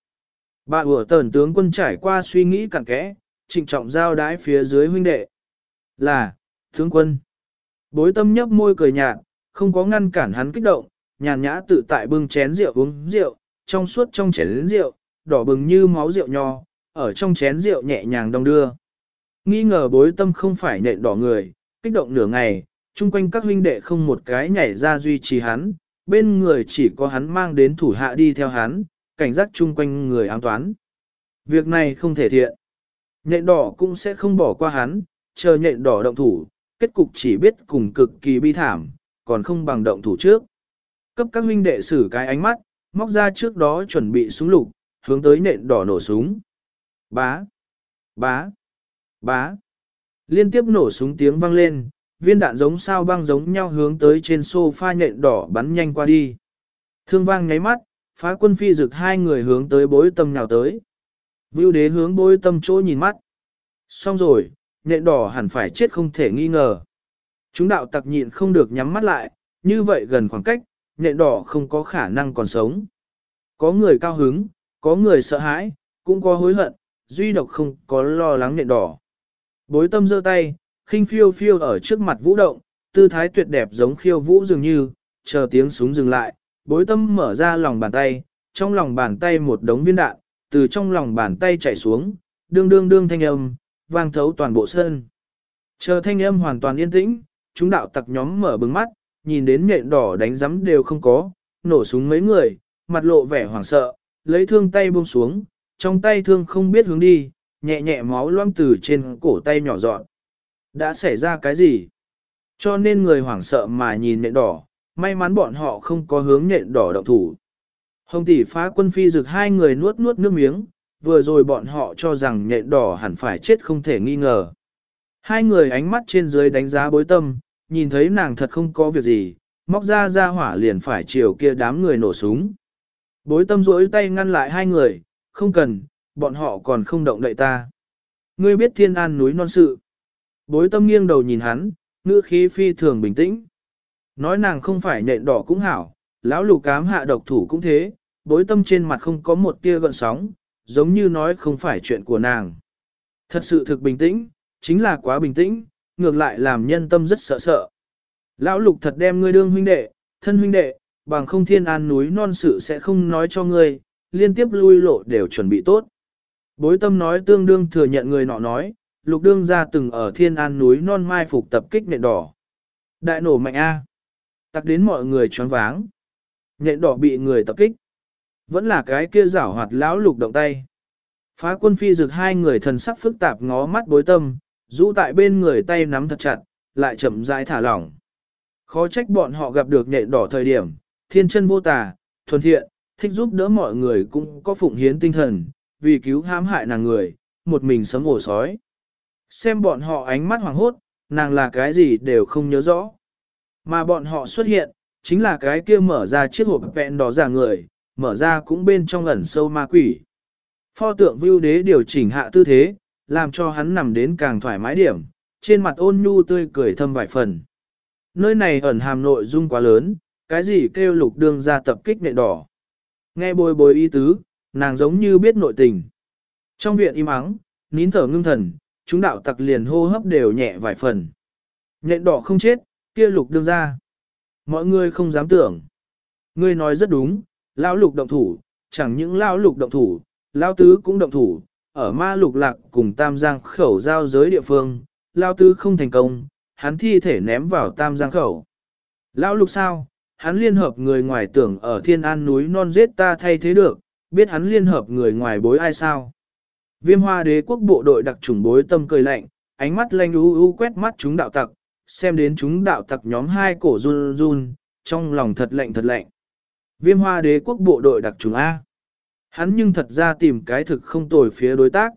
Bà ủa tờn tướng quân trải qua suy nghĩ cặn kẽ, trịnh trọng giao đái phía dưới huynh đệ. Là, tướng quân. Bối tâm nhấp môi cười nhạt, không có ngăn cản hắn kích động, nhàn nhã tự tại bưng chén rượu uống rượu, trong suốt trong chén rượu, đỏ bừng như máu rượu nho, ở trong chén rượu nhẹ nhàng đong đưa. Nghi ngờ bối tâm không phải nện đỏ người, kích động nửa ngày, chung quanh các huynh đệ không một cái nhảy ra duy trì hắn, bên người chỉ có hắn mang đến thủ hạ đi theo hắn, cảnh giác chung quanh người ám toán. Việc này không thể thiện. Nhện đỏ cũng sẽ không bỏ qua hắn, chờ nhện đỏ động thủ, kết cục chỉ biết cùng cực kỳ bi thảm, còn không bằng động thủ trước. Cấp các huynh đệ xử cái ánh mắt, móc ra trước đó chuẩn bị súng lục, hướng tới nện đỏ nổ súng. Bá, bá, bá. Liên tiếp nổ súng tiếng vang lên, viên đạn giống sao băng giống nhau hướng tới trên sofa nện đỏ bắn nhanh qua đi. Thương vang nháy mắt, phá quân phi rực hai người hướng tới bối tâm nhào tới. Vưu đế hướng bối tâm chỗ nhìn mắt. Xong rồi, nện đỏ hẳn phải chết không thể nghi ngờ. Chúng đạo tặc nhịn không được nhắm mắt lại, như vậy gần khoảng cách, nện đỏ không có khả năng còn sống. Có người cao hứng, có người sợ hãi, cũng có hối hận, duy độc không có lo lắng nện đỏ. Bối tâm giơ tay, khinh phiêu phiêu ở trước mặt vũ động, tư thái tuyệt đẹp giống khiêu vũ dường như, chờ tiếng súng dừng lại, bối tâm mở ra lòng bàn tay, trong lòng bàn tay một đống viên đạn, từ trong lòng bàn tay chạy xuống, đương đương đương thanh âm, vang thấu toàn bộ sân. Chờ thanh âm hoàn toàn yên tĩnh, chúng đạo tặc nhóm mở bừng mắt, nhìn đến nhện đỏ đánh giấm đều không có, nổ súng mấy người, mặt lộ vẻ hoảng sợ, lấy thương tay buông xuống, trong tay thương không biết hướng đi, nhẹ nhẹ máu loang từ trên cổ tay nhỏ dọn. Đã xảy ra cái gì? Cho nên người hoảng sợ mà nhìn nhện đỏ, may mắn bọn họ không có hướng nhện đỏ động thủ. Hồng tỷ phá quân phi rực hai người nuốt nuốt nước miếng, vừa rồi bọn họ cho rằng nhện đỏ hẳn phải chết không thể nghi ngờ. Hai người ánh mắt trên dưới đánh giá bối tâm, nhìn thấy nàng thật không có việc gì, móc ra ra hỏa liền phải chiều kia đám người nổ súng. Bối tâm rỗi tay ngăn lại hai người, không cần, bọn họ còn không động đậy ta. Ngươi biết thiên an núi non sự. Bối tâm nghiêng đầu nhìn hắn, ngữ khí phi thường bình tĩnh. Nói nàng không phải nện đỏ cũng hảo, lão lục cám hạ độc thủ cũng thế, bối tâm trên mặt không có một tia gợn sóng, giống như nói không phải chuyện của nàng. Thật sự thực bình tĩnh, chính là quá bình tĩnh, ngược lại làm nhân tâm rất sợ sợ. Lão lục thật đem ngươi đương huynh đệ, thân huynh đệ, bằng không thiên an núi non sự sẽ không nói cho ngươi, liên tiếp lui lộ đều chuẩn bị tốt. Bối tâm nói tương đương thừa nhận người nọ nói, lục đương ra từng ở thiên an núi non mai phục tập kích nện đỏ. Đại nổ mạnh A. Tặc đến mọi người choáng váng. Nệ đỏ bị người tập kích. Vẫn là cái kia giảo hoạt lão lục động tay. Phá quân phi rực hai người thần sắc phức tạp ngó mắt bối tâm, rũ tại bên người tay nắm thật chặt, lại chậm rãi thả lỏng. Khó trách bọn họ gặp được nệ đỏ thời điểm, thiên chân vô tà, thuần thiện, thích giúp đỡ mọi người cũng có phụng hiến tinh thần, vì cứu hãm hại nàng người, một mình sấm ổ sói. Xem bọn họ ánh mắt hoàng hốt, nàng là cái gì đều không nhớ rõ. Mà bọn họ xuất hiện, chính là cái kia mở ra chiếc hộp vẹn đỏ giả người, mở ra cũng bên trong ẩn sâu ma quỷ. Pho tượng vưu đế điều chỉnh hạ tư thế, làm cho hắn nằm đến càng thoải mái điểm, trên mặt ôn nhu tươi cười thâm vài phần. Nơi này ẩn hàm nội dung quá lớn, cái gì kêu lục đương ra tập kích nệ đỏ. Nghe bồi bồi ý tứ, nàng giống như biết nội tình. Trong viện im ắng, nín thở ngưng thần, chúng đạo tặc liền hô hấp đều nhẹ vài phần. nện đỏ không chết, kia lục đương ra. Mọi người không dám tưởng. Ngươi nói rất đúng, lão lục động thủ, chẳng những lão lục động thủ, lão tứ cũng động thủ, ở ma lục lạc cùng tam giang khẩu giao giới địa phương, lão tứ không thành công, hắn thi thể ném vào tam giang khẩu. Lão lục sao, hắn liên hợp người ngoài tưởng ở thiên an núi non giết ta thay thế được, biết hắn liên hợp người ngoài bối ai sao. Viêm hoa đế quốc bộ đội đặc trùng bối tâm cười lạnh, ánh mắt lanh u u quét mắt chúng đạo tặc, xem đến chúng đạo tặc nhóm hai cổ run run, trong lòng thật lạnh thật lạnh. Viêm hoa đế quốc bộ đội đặc trùng A. Hắn nhưng thật ra tìm cái thực không tồi phía đối tác.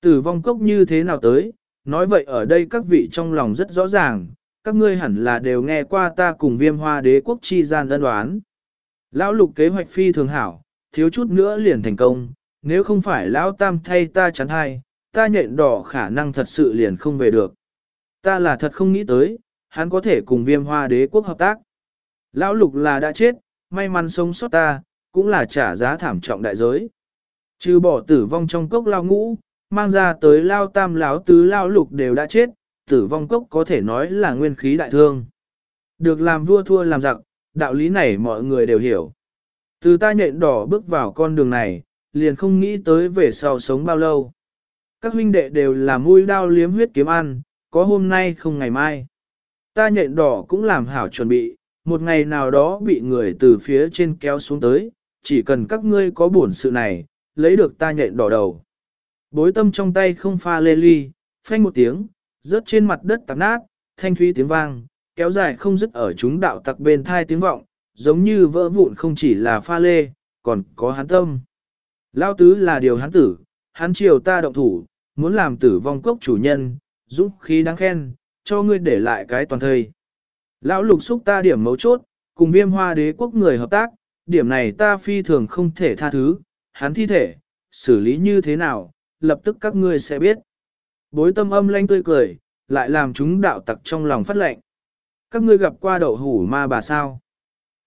Tử vong cốc như thế nào tới, nói vậy ở đây các vị trong lòng rất rõ ràng, các ngươi hẳn là đều nghe qua ta cùng viêm hoa đế quốc chi gian đơn đoán. Lão lục kế hoạch phi thường hảo, thiếu chút nữa liền thành công, nếu không phải lão tam thay ta chắn hai, ta nhện đỏ khả năng thật sự liền không về được. Ta là thật không nghĩ tới, hắn có thể cùng viêm hoa đế quốc hợp tác. Lão lục là đã chết, may mắn sống sót ta, cũng là trả giá thảm trọng đại giới. Trừ bỏ tử vong trong cốc lao ngũ, mang ra tới lao tam lão tứ lao lục đều đã chết, tử vong cốc có thể nói là nguyên khí đại thương. Được làm vua thua làm giặc, đạo lý này mọi người đều hiểu. Từ ta nhện đỏ bước vào con đường này, liền không nghĩ tới về sau sống bao lâu. Các huynh đệ đều là mũi đao liếm huyết kiếm ăn, có hôm nay không ngày mai. Ta nhện đỏ cũng làm hảo chuẩn bị, một ngày nào đó bị người từ phía trên kéo xuống tới, chỉ cần các ngươi có buồn sự này, lấy được ta nhện đỏ đầu. Bối tâm trong tay không pha lê ly, phanh một tiếng, rớt trên mặt đất tạc nát, thanh thúy tiếng vang, kéo dài không dứt ở chúng đạo tặc bên thai tiếng vọng, giống như vỡ vụn không chỉ là pha lê, còn có hắn tâm. Lao tứ là điều hắn tử, hắn chiều ta động thủ, muốn làm tử vong cốc chủ nhân, dũng khí đáng khen, cho ngươi để lại cái toàn thời. Lão lục xúc ta điểm mấu chốt, cùng viêm hoa đế quốc người hợp tác, điểm này ta phi thường không thể tha thứ, hắn thi thể, xử lý như thế nào, lập tức các ngươi sẽ biết. Bối tâm âm lanh tươi cười, lại làm chúng đạo tặc trong lòng phát lệnh. Các ngươi gặp qua đậu hủ ma bà sao?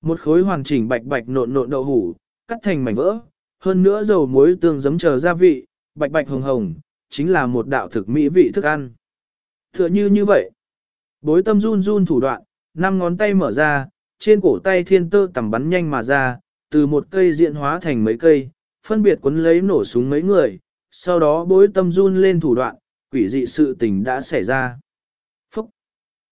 Một khối hoàn chỉnh bạch bạch nộn nộn đậu hủ, cắt thành mảnh vỡ, hơn nữa dầu muối tương giấm chờ gia vị, bạch bạch hồng hồng, chính là một đạo thực mỹ vị thức ăn. Tựa như như vậy, bối tâm run run thủ đoạn, năm ngón tay mở ra, trên cổ tay thiên tơ tầm bắn nhanh mà ra, từ một cây diện hóa thành mấy cây, phân biệt quấn lấy nổ súng mấy người, sau đó bối tâm run lên thủ đoạn, quỷ dị sự tình đã xảy ra. Phúc!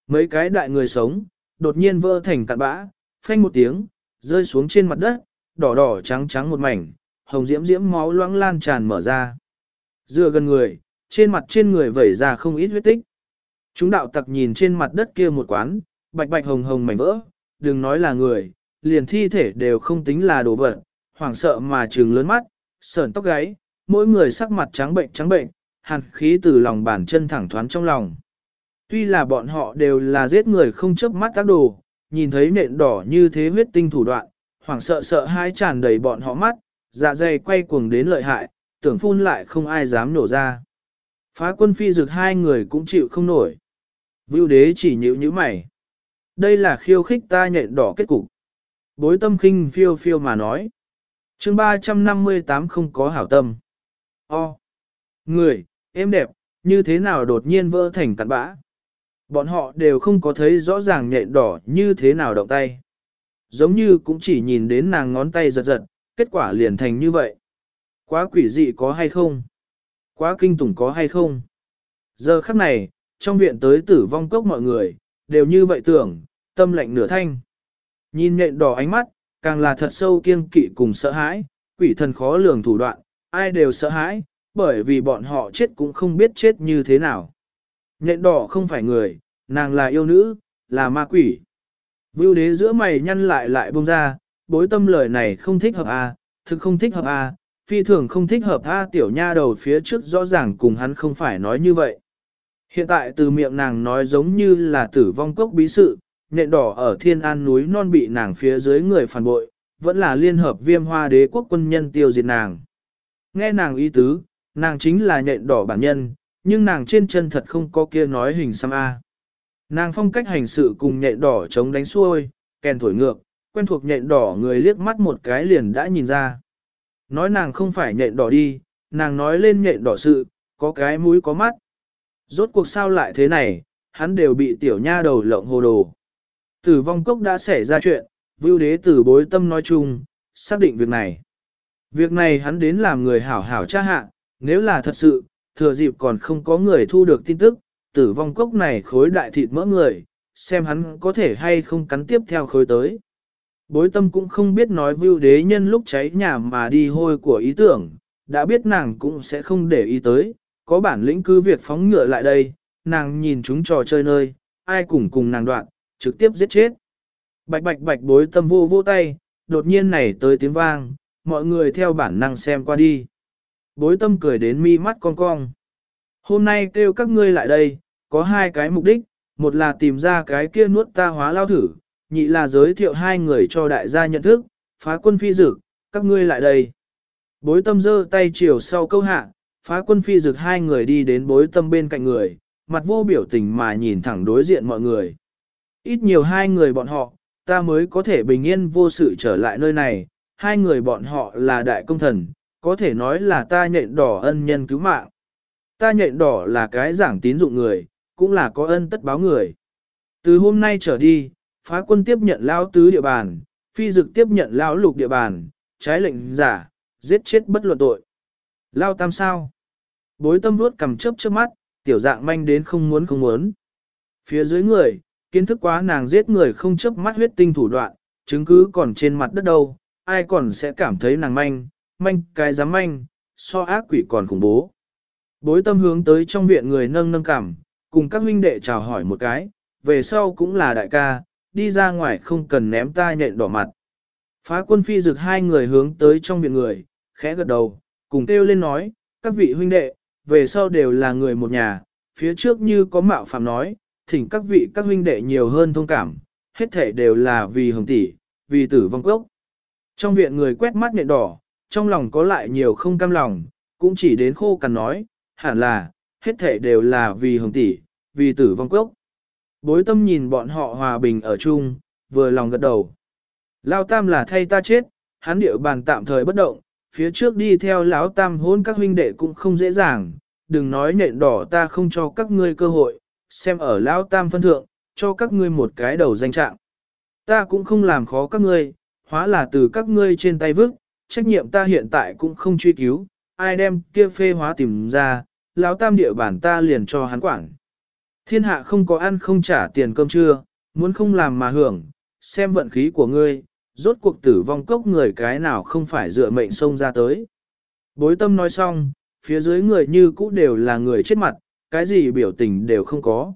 Mấy cái đại người sống, đột nhiên vỡ thành cạn bã, phanh một tiếng, rơi xuống trên mặt đất, đỏ đỏ trắng trắng một mảnh, hồng diễm diễm máu loãng lan tràn mở ra. Dựa gần người, trên mặt trên người vẩy ra không ít huyết tích. Chúng đạo tặc nhìn trên mặt đất kia một quán, bạch bạch hồng hồng mảnh vỡ, đừng nói là người, liền thi thể đều không tính là đồ vật, hoảng sợ mà trừng lớn mắt, sởn tóc gáy, mỗi người sắc mặt trắng bệnh trắng bệnh, hàn khí từ lòng bàn chân thẳng thoáng trong lòng. Tuy là bọn họ đều là giết người không chớp mắt tác đồ, nhìn thấy nện đỏ như thế huyết tinh thủ đoạn, hoảng sợ sợ hai tràn đầy bọn họ mắt, dạ dày quay cuồng đến lợi hại, tưởng phun lại không ai dám nổ ra. Phá quân phi dực hai người cũng chịu không nổi. Vưu đế chỉ nhíu nhíu mày. Đây là khiêu khích ta nhện đỏ kết cục. Bối tâm khinh phiêu phiêu mà nói. chương 358 không có hảo tâm. O. Người, êm đẹp, như thế nào đột nhiên vỡ thành cặn bã. Bọn họ đều không có thấy rõ ràng nhện đỏ như thế nào động tay. Giống như cũng chỉ nhìn đến nàng ngón tay giật giật, kết quả liền thành như vậy. Quá quỷ dị có hay không? Quá kinh tủng có hay không? Giờ khắc này, trong viện tới tử vong cốc mọi người, đều như vậy tưởng, tâm lạnh nửa thanh. Nhìn nhện đỏ ánh mắt, càng là thật sâu kiêng kỵ cùng sợ hãi, quỷ thần khó lường thủ đoạn, ai đều sợ hãi, bởi vì bọn họ chết cũng không biết chết như thế nào. Nhện đỏ không phải người, nàng là yêu nữ, là ma quỷ. Vưu đế giữa mày nhăn lại lại buông ra, bối tâm lời này không thích hợp à, thực không thích hợp à, phi thường không thích hợp a tiểu nha đầu phía trước rõ ràng cùng hắn không phải nói như vậy. Hiện tại từ miệng nàng nói giống như là tử vong cốc bí sự, nện đỏ ở thiên an núi non bị nàng phía dưới người phản bội, vẫn là liên hợp viêm hoa đế quốc quân nhân tiêu diệt nàng. Nghe nàng ý tứ, nàng chính là nện đỏ bản nhân, nhưng nàng trên chân thật không có kia nói hình xăm A. Nàng phong cách hành sự cùng nhện đỏ chống đánh xuôi, kèn thổi ngược, quen thuộc nhện đỏ người liếc mắt một cái liền đã nhìn ra. Nói nàng không phải nhện đỏ đi, nàng nói lên nhện đỏ sự, có cái mũi có mắt. Rốt cuộc sao lại thế này, hắn đều bị tiểu nha đầu lộng hồ đồ. Tử vong cốc đã xảy ra chuyện, vưu đế tử bối tâm nói chung, xác định việc này. Việc này hắn đến làm người hảo hảo tra hạ, nếu là thật sự, thừa dịp còn không có người thu được tin tức, tử vong cốc này khối đại thịt mỡ người, xem hắn có thể hay không cắn tiếp theo khối tới. Bối tâm cũng không biết nói vưu đế nhân lúc cháy nhà mà đi hôi của ý tưởng, đã biết nàng cũng sẽ không để ý tới, có bản lĩnh cứ việc phóng ngựa lại đây, nàng nhìn chúng trò chơi nơi, ai cùng cùng nàng đoạn, trực tiếp giết chết. Bạch bạch bạch bối tâm vô vô tay, đột nhiên này tới tiếng vang, mọi người theo bản năng xem qua đi. Bối tâm cười đến mi mắt con cong. Hôm nay kêu các ngươi lại đây, có hai cái mục đích, một là tìm ra cái kia nuốt ta hóa lao thử, nhị là giới thiệu hai người cho đại gia nhận thức, Phá quân phi dực, các ngươi lại đây. Bối tâm giơ tay chiều sau câu hạ, phá quân phi dực hai người đi đến bối tâm bên cạnh người, mặt vô biểu tình mà nhìn thẳng đối diện mọi người. Ít nhiều hai người bọn họ, ta mới có thể bình yên vô sự trở lại nơi này, hai người bọn họ là đại công thần, có thể nói là ta nhện đỏ ân nhân cứu mạng. Ta nhện đỏ là cái giảng tín dụng người, cũng là có ân tất báo người. Từ hôm nay trở đi, phá quân tiếp nhận lao tứ địa bàn, phi dực tiếp nhận lao lục địa bàn, trái lệnh giả, giết chết bất luận tội. Lao tam sao? Bối tâm vuốt cầm chớp trước mắt, tiểu dạng manh đến không muốn không muốn. Phía dưới người, kiến thức quá nàng giết người không chớp mắt huyết tinh thủ đoạn, chứng cứ còn trên mặt đất đâu, ai còn sẽ cảm thấy nàng manh, manh cái dám manh, so ác quỷ còn khủng bố. Bối tâm hướng tới trong viện người nâng nâng cảm, cùng các huynh đệ chào hỏi một cái, về sau cũng là đại ca, đi ra ngoài không cần ném ta nhện đỏ mặt. Phá quân phi rực hai người hướng tới trong viện người, khẽ gật đầu, cùng kêu lên nói, các vị huynh đệ, về sau đều là người một nhà, phía trước như có mạo phạm nói, thỉnh các vị các huynh đệ nhiều hơn thông cảm, hết thể đều là vì hồng tỷ, vì tử vong cốc. Trong viện người quét mắt nhện đỏ, trong lòng có lại nhiều không cam lòng, cũng chỉ đến khô cằn nói, hẳn là, hết thể đều là vì hồng tỷ, vì tử vong cốc. Bối tâm nhìn bọn họ hòa bình ở chung, vừa lòng gật đầu. Lao tam là thay ta chết, hắn địa bàn tạm thời bất động, phía trước đi theo lão tam hôn các huynh đệ cũng không dễ dàng, đừng nói nện đỏ ta không cho các ngươi cơ hội, xem ở lão tam phân thượng, cho các ngươi một cái đầu danh trạng. Ta cũng không làm khó các ngươi, hóa là từ các ngươi trên tay vứt, trách nhiệm ta hiện tại cũng không truy cứu, ai đem kia phê hóa tìm ra, lão tam địa bản ta liền cho hắn quản. Thiên hạ không có ăn không trả tiền cơm trưa, muốn không làm mà hưởng, xem vận khí của ngươi, rốt cuộc tử vong cốc người cái nào không phải dựa mệnh sông ra tới. Bối tâm nói xong, phía dưới người như cũ đều là người chết mặt, cái gì biểu tình đều không có.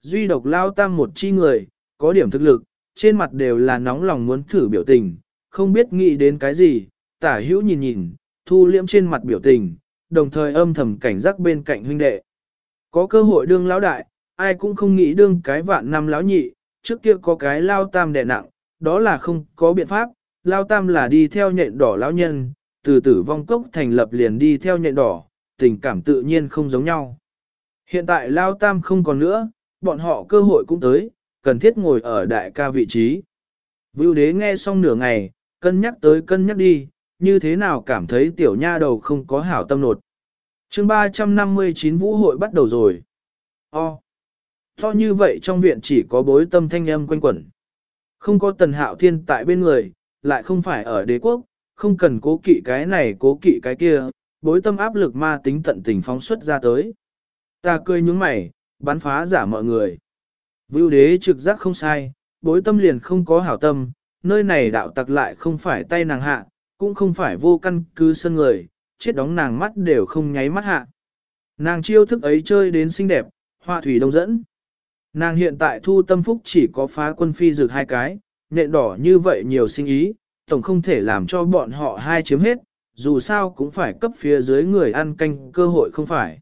Duy độc lao tam một chi người, có điểm thực lực, trên mặt đều là nóng lòng muốn thử biểu tình, không biết nghĩ đến cái gì, tả hữu nhìn nhìn, thu liễm trên mặt biểu tình, đồng thời âm thầm cảnh giác bên cạnh huynh đệ. Có cơ hội đương lão đại, ai cũng không nghĩ đương cái vạn năm lão nhị, trước kia có cái lao tam đẻ nặng, đó là không có biện pháp, lao tam là đi theo nhện đỏ lão nhân, từ tử vong cốc thành lập liền đi theo nhện đỏ, tình cảm tự nhiên không giống nhau. Hiện tại lao tam không còn nữa, bọn họ cơ hội cũng tới, cần thiết ngồi ở đại ca vị trí. Vưu đế nghe xong nửa ngày, cân nhắc tới cân nhắc đi, như thế nào cảm thấy tiểu nha đầu không có hảo tâm nột. chương 359 vũ hội bắt đầu rồi. O. To như vậy trong viện chỉ có bối tâm thanh âm quanh quẩn. Không có tần hạo thiên tại bên người, lại không phải ở đế quốc, không cần cố kỵ cái này cố kỵ cái kia, bối tâm áp lực ma tính tận tình phóng xuất ra tới. Ta cười nhúng mày, bắn phá giả mọi người. Vưu đế trực giác không sai, bối tâm liền không có hảo tâm, nơi này đạo tặc lại không phải tay nàng hạ, cũng không phải vô căn cứ sân người, chết đóng nàng mắt đều không nháy mắt hạ. Nàng chiêu thức ấy chơi đến xinh đẹp, hoa thủy đông dẫn. Nàng hiện tại thu tâm phúc chỉ có phá quân phi dược hai cái, nện đỏ như vậy nhiều sinh ý, tổng không thể làm cho bọn họ hai chiếm hết, dù sao cũng phải cấp phía dưới người ăn canh cơ hội không phải.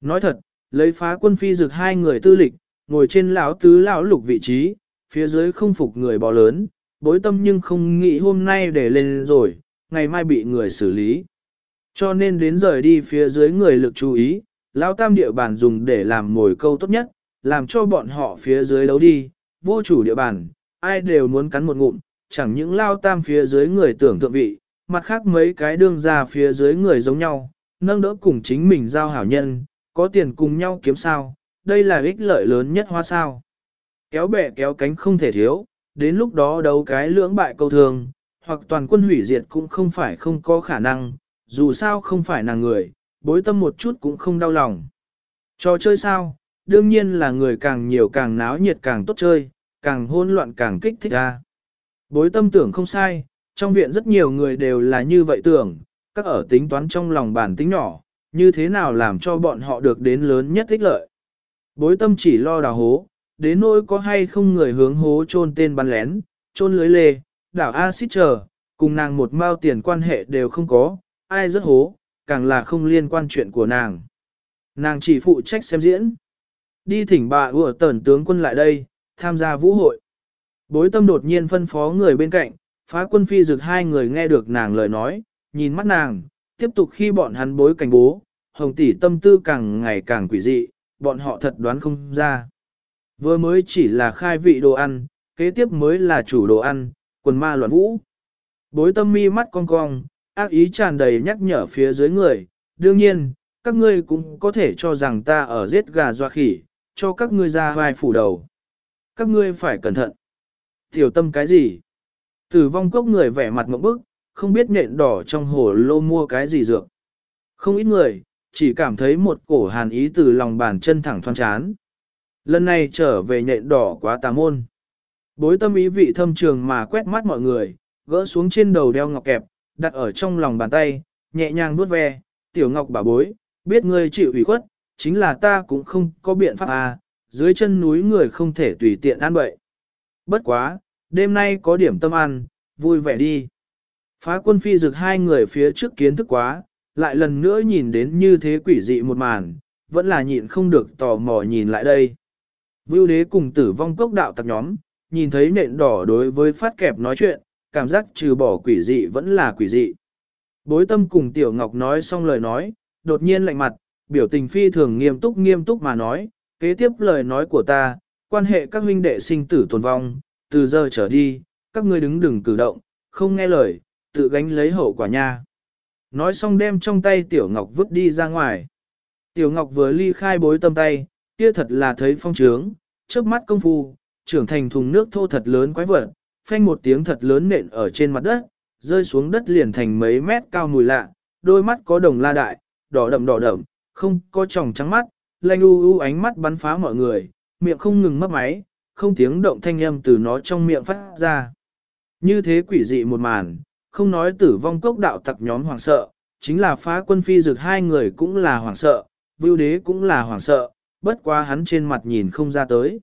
Nói thật, lấy phá quân phi dược hai người tư lịch, ngồi trên lão tứ lão lục vị trí, phía dưới không phục người bò lớn, bối tâm nhưng không nghĩ hôm nay để lên rồi, ngày mai bị người xử lý. Cho nên đến rời đi phía dưới người lực chú ý, lão tam địa bàn dùng để làm mồi câu tốt nhất, làm cho bọn họ phía dưới đấu đi, vô chủ địa bàn, ai đều muốn cắn một ngụm, chẳng những lao tam phía dưới người tưởng thượng vị, mặt khác mấy cái đương ra phía dưới người giống nhau, nâng đỡ cùng chính mình giao hảo nhân, có tiền cùng nhau kiếm sao, đây là ích lợi lớn nhất hoa sao. Kéo bè kéo cánh không thể thiếu, đến lúc đó đấu cái lưỡng bại câu thường, hoặc toàn quân hủy diệt cũng không phải không có khả năng, dù sao không phải nàng người, bối tâm một chút cũng không đau lòng. Trò chơi sao, đương nhiên là người càng nhiều càng náo nhiệt càng tốt chơi, càng hôn loạn càng kích thích ra. Bối tâm tưởng không sai, trong viện rất nhiều người đều là như vậy tưởng, các ở tính toán trong lòng bản tính nhỏ, như thế nào làm cho bọn họ được đến lớn nhất ích lợi. Bối tâm chỉ lo đào hố, đến nỗi có hay không người hướng hố chôn tên bắn lén, chôn lưới lê, đảo axit chờ, cùng nàng một mao tiền quan hệ đều không có, ai rất hố, càng là không liên quan chuyện của nàng. Nàng chỉ phụ trách xem diễn. Đi thỉnh bà ủa tẩn tướng quân lại đây, tham gia vũ hội. Bối tâm đột nhiên phân phó người bên cạnh, Phá quân phi dực hai người nghe được nàng lời nói, nhìn mắt nàng, tiếp tục khi bọn hắn bối cảnh bố, hồng tỷ tâm tư càng ngày càng quỷ dị, bọn họ thật đoán không ra. Vừa mới chỉ là khai vị đồ ăn, kế tiếp mới là chủ đồ ăn, quần ma loạn vũ. Bối tâm mi mắt cong cong, ác ý tràn đầy nhắc nhở phía dưới người, đương nhiên, các ngươi cũng có thể cho rằng ta ở giết gà doa khỉ, cho các ngươi ra vai phủ đầu. Các ngươi phải cẩn thận. Tiểu tâm cái gì? Tử vong cốc người vẻ mặt mộng bức, không biết nện đỏ trong hồ lô mua cái gì dược. Không ít người, chỉ cảm thấy một cổ hàn ý từ lòng bàn chân thẳng thoan chán. Lần này trở về nhện đỏ quá tà môn. Bối tâm ý vị thâm trường mà quét mắt mọi người, gỡ xuống trên đầu đeo ngọc kẹp, đặt ở trong lòng bàn tay, nhẹ nhàng vuốt ve, tiểu ngọc bà bối, biết ngươi chịu ủy khuất, chính là ta cũng không có biện pháp à, dưới chân núi người không thể tùy tiện ăn bậy. Bất quá, đêm nay có điểm tâm ăn, vui vẻ đi. Phá quân phi rực hai người phía trước kiến thức quá, lại lần nữa nhìn đến như thế quỷ dị một màn, vẫn là nhịn không được tò mò nhìn lại đây. Vưu đế cùng tử vong cốc đạo tặc nhóm, nhìn thấy nện đỏ đối với phát kẹp nói chuyện, cảm giác trừ bỏ quỷ dị vẫn là quỷ dị. Bối tâm cùng Tiểu Ngọc nói xong lời nói, đột nhiên lạnh mặt, biểu tình phi thường nghiêm túc nghiêm túc mà nói, kế tiếp lời nói của ta, quan hệ các huynh đệ sinh tử tồn vong, từ giờ trở đi, các ngươi đứng đừng cử động, không nghe lời, tự gánh lấy hậu quả nha. Nói xong đem trong tay Tiểu Ngọc vứt đi ra ngoài. Tiểu Ngọc vừa ly khai bối tâm tay, kia thật là thấy phong trướng, chớp mắt công phu, trưởng thành thùng nước thô thật lớn quái vật, phanh một tiếng thật lớn nện ở trên mặt đất, rơi xuống đất liền thành mấy mét cao mùi lạ, đôi mắt có đồng la đại, đỏ đậm đỏ đậm, không có tròng trắng mắt, lanh u u ánh mắt bắn phá mọi người, miệng không ngừng mất máy, không tiếng động thanh âm từ nó trong miệng phát ra. Như thế quỷ dị một màn, không nói tử vong cốc đạo tặc nhóm hoàng sợ, chính là phá quân phi dược hai người cũng là hoàng sợ, vưu đế cũng là hoàng sợ, bất quá hắn trên mặt nhìn không ra tới.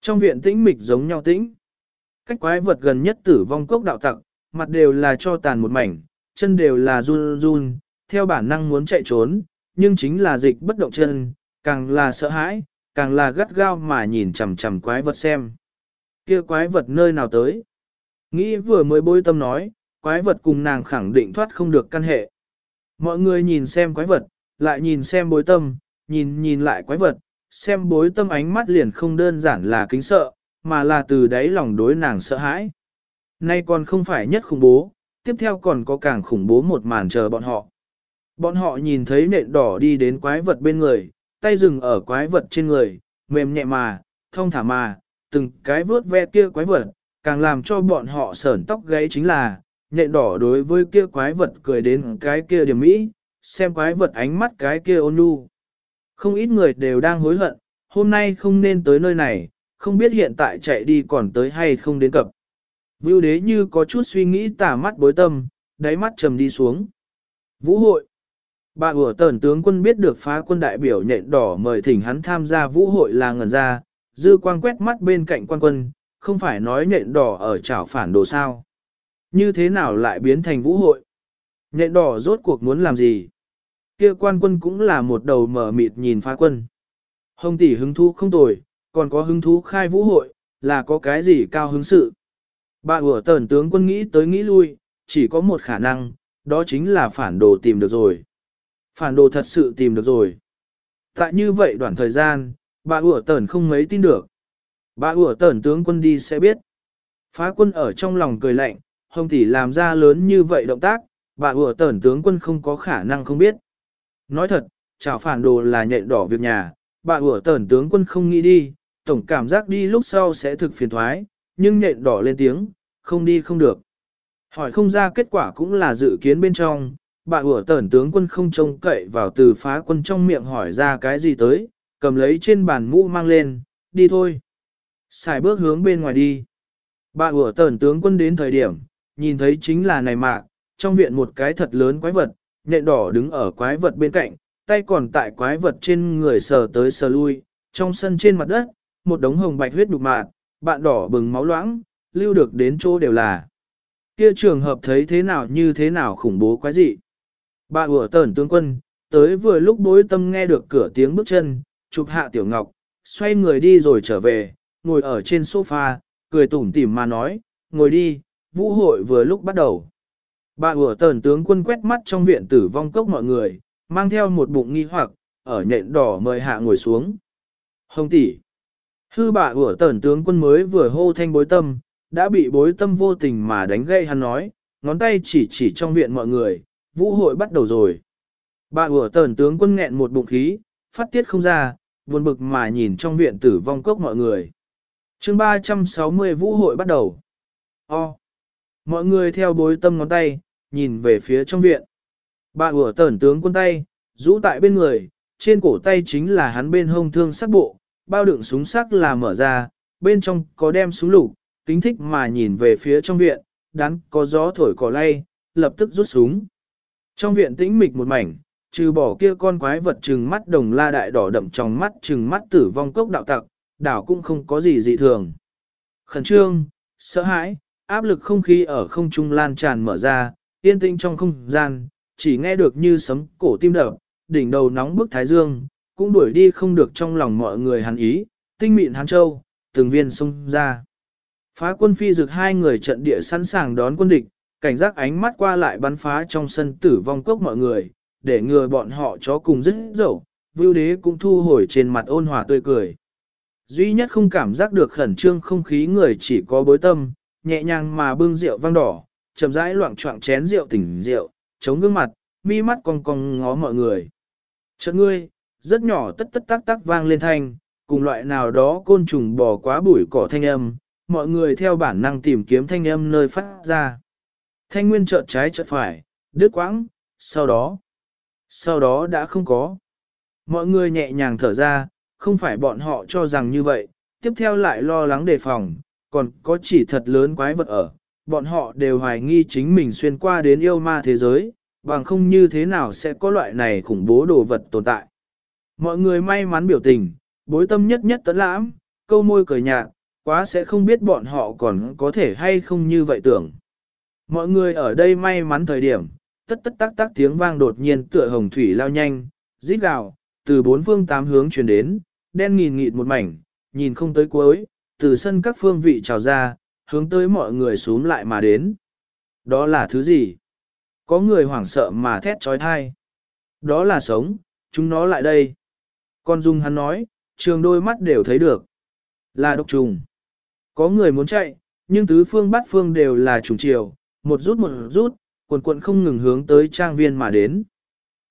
Trong viện tĩnh mịch giống nhau tĩnh. Cách quái vật gần nhất tử vong cốc đạo tặc, mặt đều là cho tàn một mảnh, chân đều là run run, theo bản năng muốn chạy trốn, nhưng chính là dịch bất động chân, càng là sợ hãi, càng là gắt gao mà nhìn chằm chằm quái vật xem. Kia quái vật nơi nào tới? Nghĩ vừa mới bôi tâm nói, quái vật cùng nàng khẳng định thoát không được căn hệ. Mọi người nhìn xem quái vật, lại nhìn xem bối tâm, nhìn nhìn lại quái vật, xem bối tâm ánh mắt liền không đơn giản là kính sợ, mà là từ đáy lòng đối nàng sợ hãi. Nay còn không phải nhất khủng bố, tiếp theo còn có càng khủng bố một màn chờ bọn họ. Bọn họ nhìn thấy nện đỏ đi đến quái vật bên người, tay dừng ở quái vật trên người, mềm nhẹ mà, thông thả mà, từng cái vướt ve kia quái vật, càng làm cho bọn họ sởn tóc gáy chính là, nện đỏ đối với kia quái vật cười đến cái kia điểm mỹ, xem quái vật ánh mắt cái kia ôn nhu. Không ít người đều đang hối hận, hôm nay không nên tới nơi này, không biết hiện tại chạy đi còn tới hay không đến cập. Vưu đế như có chút suy nghĩ tả mắt bối tâm, đáy mắt trầm đi xuống. Vũ hội. Bà ủa tờn tướng quân biết được phá quân đại biểu nhện đỏ mời thỉnh hắn tham gia vũ hội là ngần ra, dư quang quét mắt bên cạnh quan quân, không phải nói nhện đỏ ở chảo phản đồ sao. Như thế nào lại biến thành vũ hội? Nhện đỏ rốt cuộc muốn làm gì? Kia quan quân cũng là một đầu mở mịt nhìn phá quân. Hồng tỷ hứng thú không tồi, còn có hứng thú khai vũ hội, là có cái gì cao hứng sự. Bà ủa tờn tướng quân nghĩ tới nghĩ lui, chỉ có một khả năng, đó chính là phản đồ tìm được rồi. Phản đồ thật sự tìm được rồi. Tại như vậy đoạn thời gian, bà ủa tờn không mấy tin được. Bà ủa tờn tướng quân đi sẽ biết. Phá quân ở trong lòng cười lạnh, hồng tỷ làm ra lớn như vậy động tác, bà ủa tờn tướng quân không có khả năng không biết. Nói thật, chào phản đồ là nhện đỏ việc nhà, bà ủa tẩn tướng quân không nghĩ đi, tổng cảm giác đi lúc sau sẽ thực phiền thoái, nhưng nhện đỏ lên tiếng, không đi không được. Hỏi không ra kết quả cũng là dự kiến bên trong, bà ủa tẩn tướng quân không trông cậy vào từ phá quân trong miệng hỏi ra cái gì tới, cầm lấy trên bàn mũ mang lên, đi thôi. Xài bước hướng bên ngoài đi. Bà ủa tẩn tướng quân đến thời điểm, nhìn thấy chính là này mạc, trong viện một cái thật lớn quái vật, nhện đỏ đứng ở quái vật bên cạnh, tay còn tại quái vật trên người sờ tới sờ lui, trong sân trên mặt đất, một đống hồng bạch huyết đục mạt, bạn đỏ bừng máu loãng, lưu được đến chỗ đều là. Kia trường hợp thấy thế nào như thế nào khủng bố quái dị. Bà ủa tờn tướng quân, tới vừa lúc bối tâm nghe được cửa tiếng bước chân, chụp hạ tiểu ngọc, xoay người đi rồi trở về, ngồi ở trên sofa, cười tủm tỉm mà nói, ngồi đi, vũ hội vừa lúc bắt đầu. Bà ủa tờn tướng quân quét mắt trong viện tử vong cốc mọi người, mang theo một bụng nghi hoặc, ở nhện đỏ mời hạ ngồi xuống. Hồng tỷ, hư bà ủa tờn tướng quân mới vừa hô thanh bối tâm, đã bị bối tâm vô tình mà đánh gây hắn nói, ngón tay chỉ chỉ trong viện mọi người, vũ hội bắt đầu rồi. Bà ủa tờn tướng quân nghẹn một bụng khí, phát tiết không ra, buồn bực mà nhìn trong viện tử vong cốc mọi người. chương 360 vũ hội bắt đầu. O. Mọi người theo bối tâm ngón tay, nhìn về phía trong viện. Bà ủa tẩn tướng quân tay, rũ tại bên người, trên cổ tay chính là hắn bên hông thương sắc bộ, bao đựng súng sắc là mở ra, bên trong có đem súng lục, kính thích mà nhìn về phía trong viện, đắn có gió thổi cỏ lay, lập tức rút súng. Trong viện tĩnh mịch một mảnh, trừ bỏ kia con quái vật trừng mắt đồng la đại đỏ đậm trong mắt trừng mắt tử vong cốc đạo tặc, đảo cũng không có gì dị thường. Khẩn trương, sợ hãi, áp lực không khí ở không trung lan tràn mở ra, yên tĩnh trong không gian, chỉ nghe được như sấm cổ tim đập, đỉnh đầu nóng bức thái dương, cũng đuổi đi không được trong lòng mọi người hắn ý, tinh mịn hắn châu, từng viên xông ra. Phá quân phi dực hai người trận địa sẵn sàng đón quân địch, cảnh giác ánh mắt qua lại bắn phá trong sân tử vong cốc mọi người, để ngừa bọn họ chó cùng dứt dẫu, vưu đế cũng thu hồi trên mặt ôn hòa tươi cười. Duy nhất không cảm giác được khẩn trương không khí người chỉ có bối tâm, nhẹ nhàng mà bưng rượu vang đỏ, chậm rãi loạn choạng chén rượu tỉnh rượu, chống gương mặt, mi mắt cong cong ngó mọi người. Chợt ngươi, rất nhỏ tất tất tác tác vang lên thanh, cùng loại nào đó côn trùng bò quá bụi cỏ thanh âm, mọi người theo bản năng tìm kiếm thanh âm nơi phát ra. Thanh nguyên chợt trái chợt phải, đứt quãng, sau đó, sau đó đã không có. Mọi người nhẹ nhàng thở ra, không phải bọn họ cho rằng như vậy, tiếp theo lại lo lắng đề phòng, còn có chỉ thật lớn quái vật ở, bọn họ đều hoài nghi chính mình xuyên qua đến yêu ma thế giới, bằng không như thế nào sẽ có loại này khủng bố đồ vật tồn tại. Mọi người may mắn biểu tình, bối tâm nhất nhất tấn lãm, câu môi cười nhạt, quá sẽ không biết bọn họ còn có thể hay không như vậy tưởng. Mọi người ở đây may mắn thời điểm, tất tất tác tác tiếng vang đột nhiên tựa hồng thủy lao nhanh, rít gào, từ bốn phương tám hướng truyền đến, đen nghìn nghịt một mảnh, nhìn không tới cuối, từ sân các phương vị trào ra, hướng tới mọi người xuống lại mà đến. Đó là thứ gì? Có người hoảng sợ mà thét trói thai. Đó là sống, chúng nó lại đây. Con Dung hắn nói, trường đôi mắt đều thấy được. Là độc trùng. Có người muốn chạy, nhưng tứ phương bát phương đều là trùng chiều, một rút một rút, quần quận không ngừng hướng tới trang viên mà đến.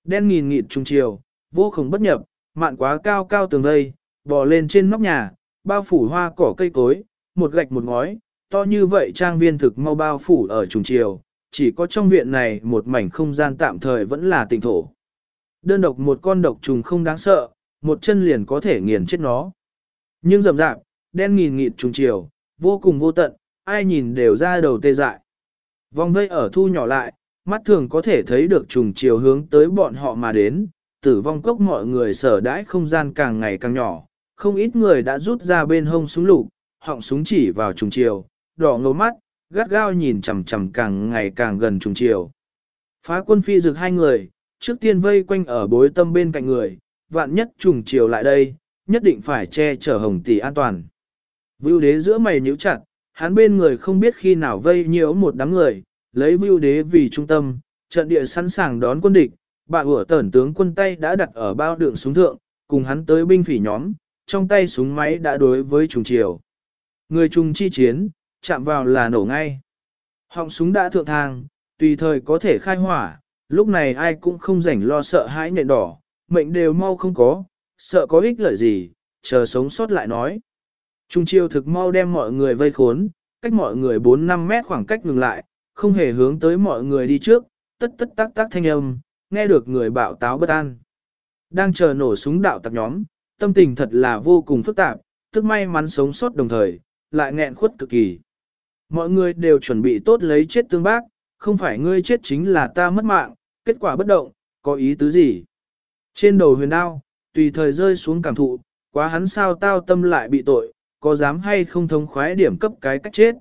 Đen nghìn nghịt trùng chiều, vô cùng bất nhập, mạn quá cao cao tường vây, bò lên trên nóc nhà, bao phủ hoa cỏ cây cối, một gạch một ngói, to như vậy trang viên thực mau bao phủ ở trùng chiều, chỉ có trong viện này một mảnh không gian tạm thời vẫn là tỉnh thổ. Đơn độc một con độc trùng không đáng sợ, một chân liền có thể nghiền chết nó. Nhưng rậm rạp, đen nghìn nghịt trùng chiều, vô cùng vô tận, ai nhìn đều ra đầu tê dại. Vòng vây ở thu nhỏ lại, mắt thường có thể thấy được trùng chiều hướng tới bọn họ mà đến, tử vong cốc mọi người sở đãi không gian càng ngày càng nhỏ, không ít người đã rút ra bên hông súng lục, họng súng chỉ vào trùng chiều, đỏ ngầu mắt, gắt gao nhìn chằm chằm càng ngày càng gần trùng chiều. Phá quân phi rực hai người, trước tiên vây quanh ở bối tâm bên cạnh người, vạn nhất trùng chiều lại đây, nhất định phải che chở hồng tỷ an toàn. Vưu đế giữa mày nhíu chặt, hắn bên người không biết khi nào vây nhiễu một đám người, lấy vưu đế vì trung tâm, trận địa sẵn sàng đón quân địch, bạ ủa tẩn tướng quân tay đã đặt ở bao đường súng thượng, cùng hắn tới binh phỉ nhóm, trong tay súng máy đã đối với trùng chiều. Người trùng chi chiến, chạm vào là nổ ngay. Họng súng đã thượng thang, tùy thời có thể khai hỏa, lúc này ai cũng không rảnh lo sợ hãi nhện đỏ, mệnh đều mau không có, sợ có ích lợi gì, chờ sống sót lại nói. Trung chiêu thực mau đem mọi người vây khốn, cách mọi người 4-5 mét khoảng cách ngừng lại, không hề hướng tới mọi người đi trước, tất tất tác tác thanh âm, nghe được người bạo táo bất an. Đang chờ nổ súng đạo tặc nhóm, tâm tình thật là vô cùng phức tạp, tức may mắn sống sót đồng thời, lại nghẹn khuất cực kỳ. Mọi người đều chuẩn bị tốt lấy chết tương bác, không phải ngươi chết chính là ta mất mạng, kết quả bất động, có ý tứ gì? Trên đầu huyền đao, tùy thời rơi xuống cảm thụ, quá hắn sao tao tâm lại bị tội, có dám hay không thông khoái điểm cấp cái cách chết.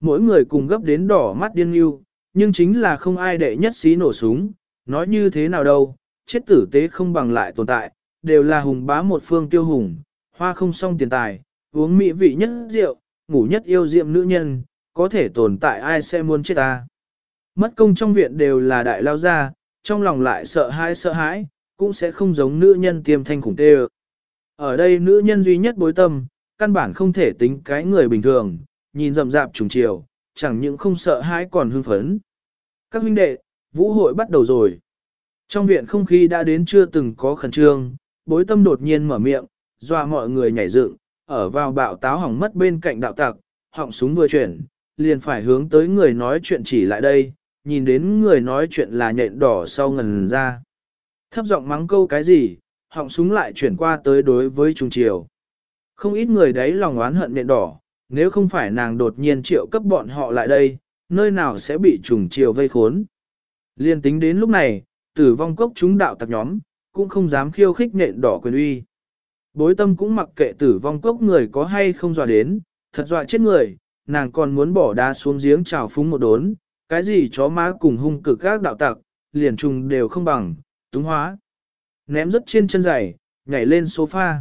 Mỗi người cùng gấp đến đỏ mắt điên yêu, nhưng chính là không ai đệ nhất xí nổ súng, nói như thế nào đâu, chết tử tế không bằng lại tồn tại, đều là hùng bá một phương tiêu hùng, hoa không xong tiền tài, uống mỹ vị nhất rượu, ngủ nhất yêu diệm nữ nhân, có thể tồn tại ai sẽ muốn chết ta. Mất công trong viện đều là đại lao gia, trong lòng lại sợ hãi sợ hãi, cũng sẽ không giống nữ nhân tiêm thanh khủng tê Ở đây nữ nhân duy nhất bối tâm, căn bản không thể tính cái người bình thường, nhìn rậm rạp trùng chiều, chẳng những không sợ hãi còn hưng phấn. Các huynh đệ, vũ hội bắt đầu rồi. Trong viện không khí đã đến chưa từng có khẩn trương, bối tâm đột nhiên mở miệng, dọa mọi người nhảy dựng, ở vào bạo táo hỏng mất bên cạnh đạo tặc, họng súng vừa chuyển, liền phải hướng tới người nói chuyện chỉ lại đây, nhìn đến người nói chuyện là nhện đỏ sau ngần ra. Thấp giọng mắng câu cái gì, họng súng lại chuyển qua tới đối với trùng chiều. Không ít người đấy lòng oán hận nhện đỏ, nếu không phải nàng đột nhiên triệu cấp bọn họ lại đây, nơi nào sẽ bị trùng chiều vây khốn. Liên tính đến lúc này, tử vong cốc chúng đạo tặc nhóm, cũng không dám khiêu khích nện đỏ quyền uy. Bối tâm cũng mặc kệ tử vong cốc người có hay không dọa đến, thật dọa chết người, nàng còn muốn bỏ đá xuống giếng trào phúng một đốn, cái gì chó má cùng hung cực các đạo tặc, liền trùng đều không bằng, túng hóa. Ném rất trên chân giày, nhảy lên sofa.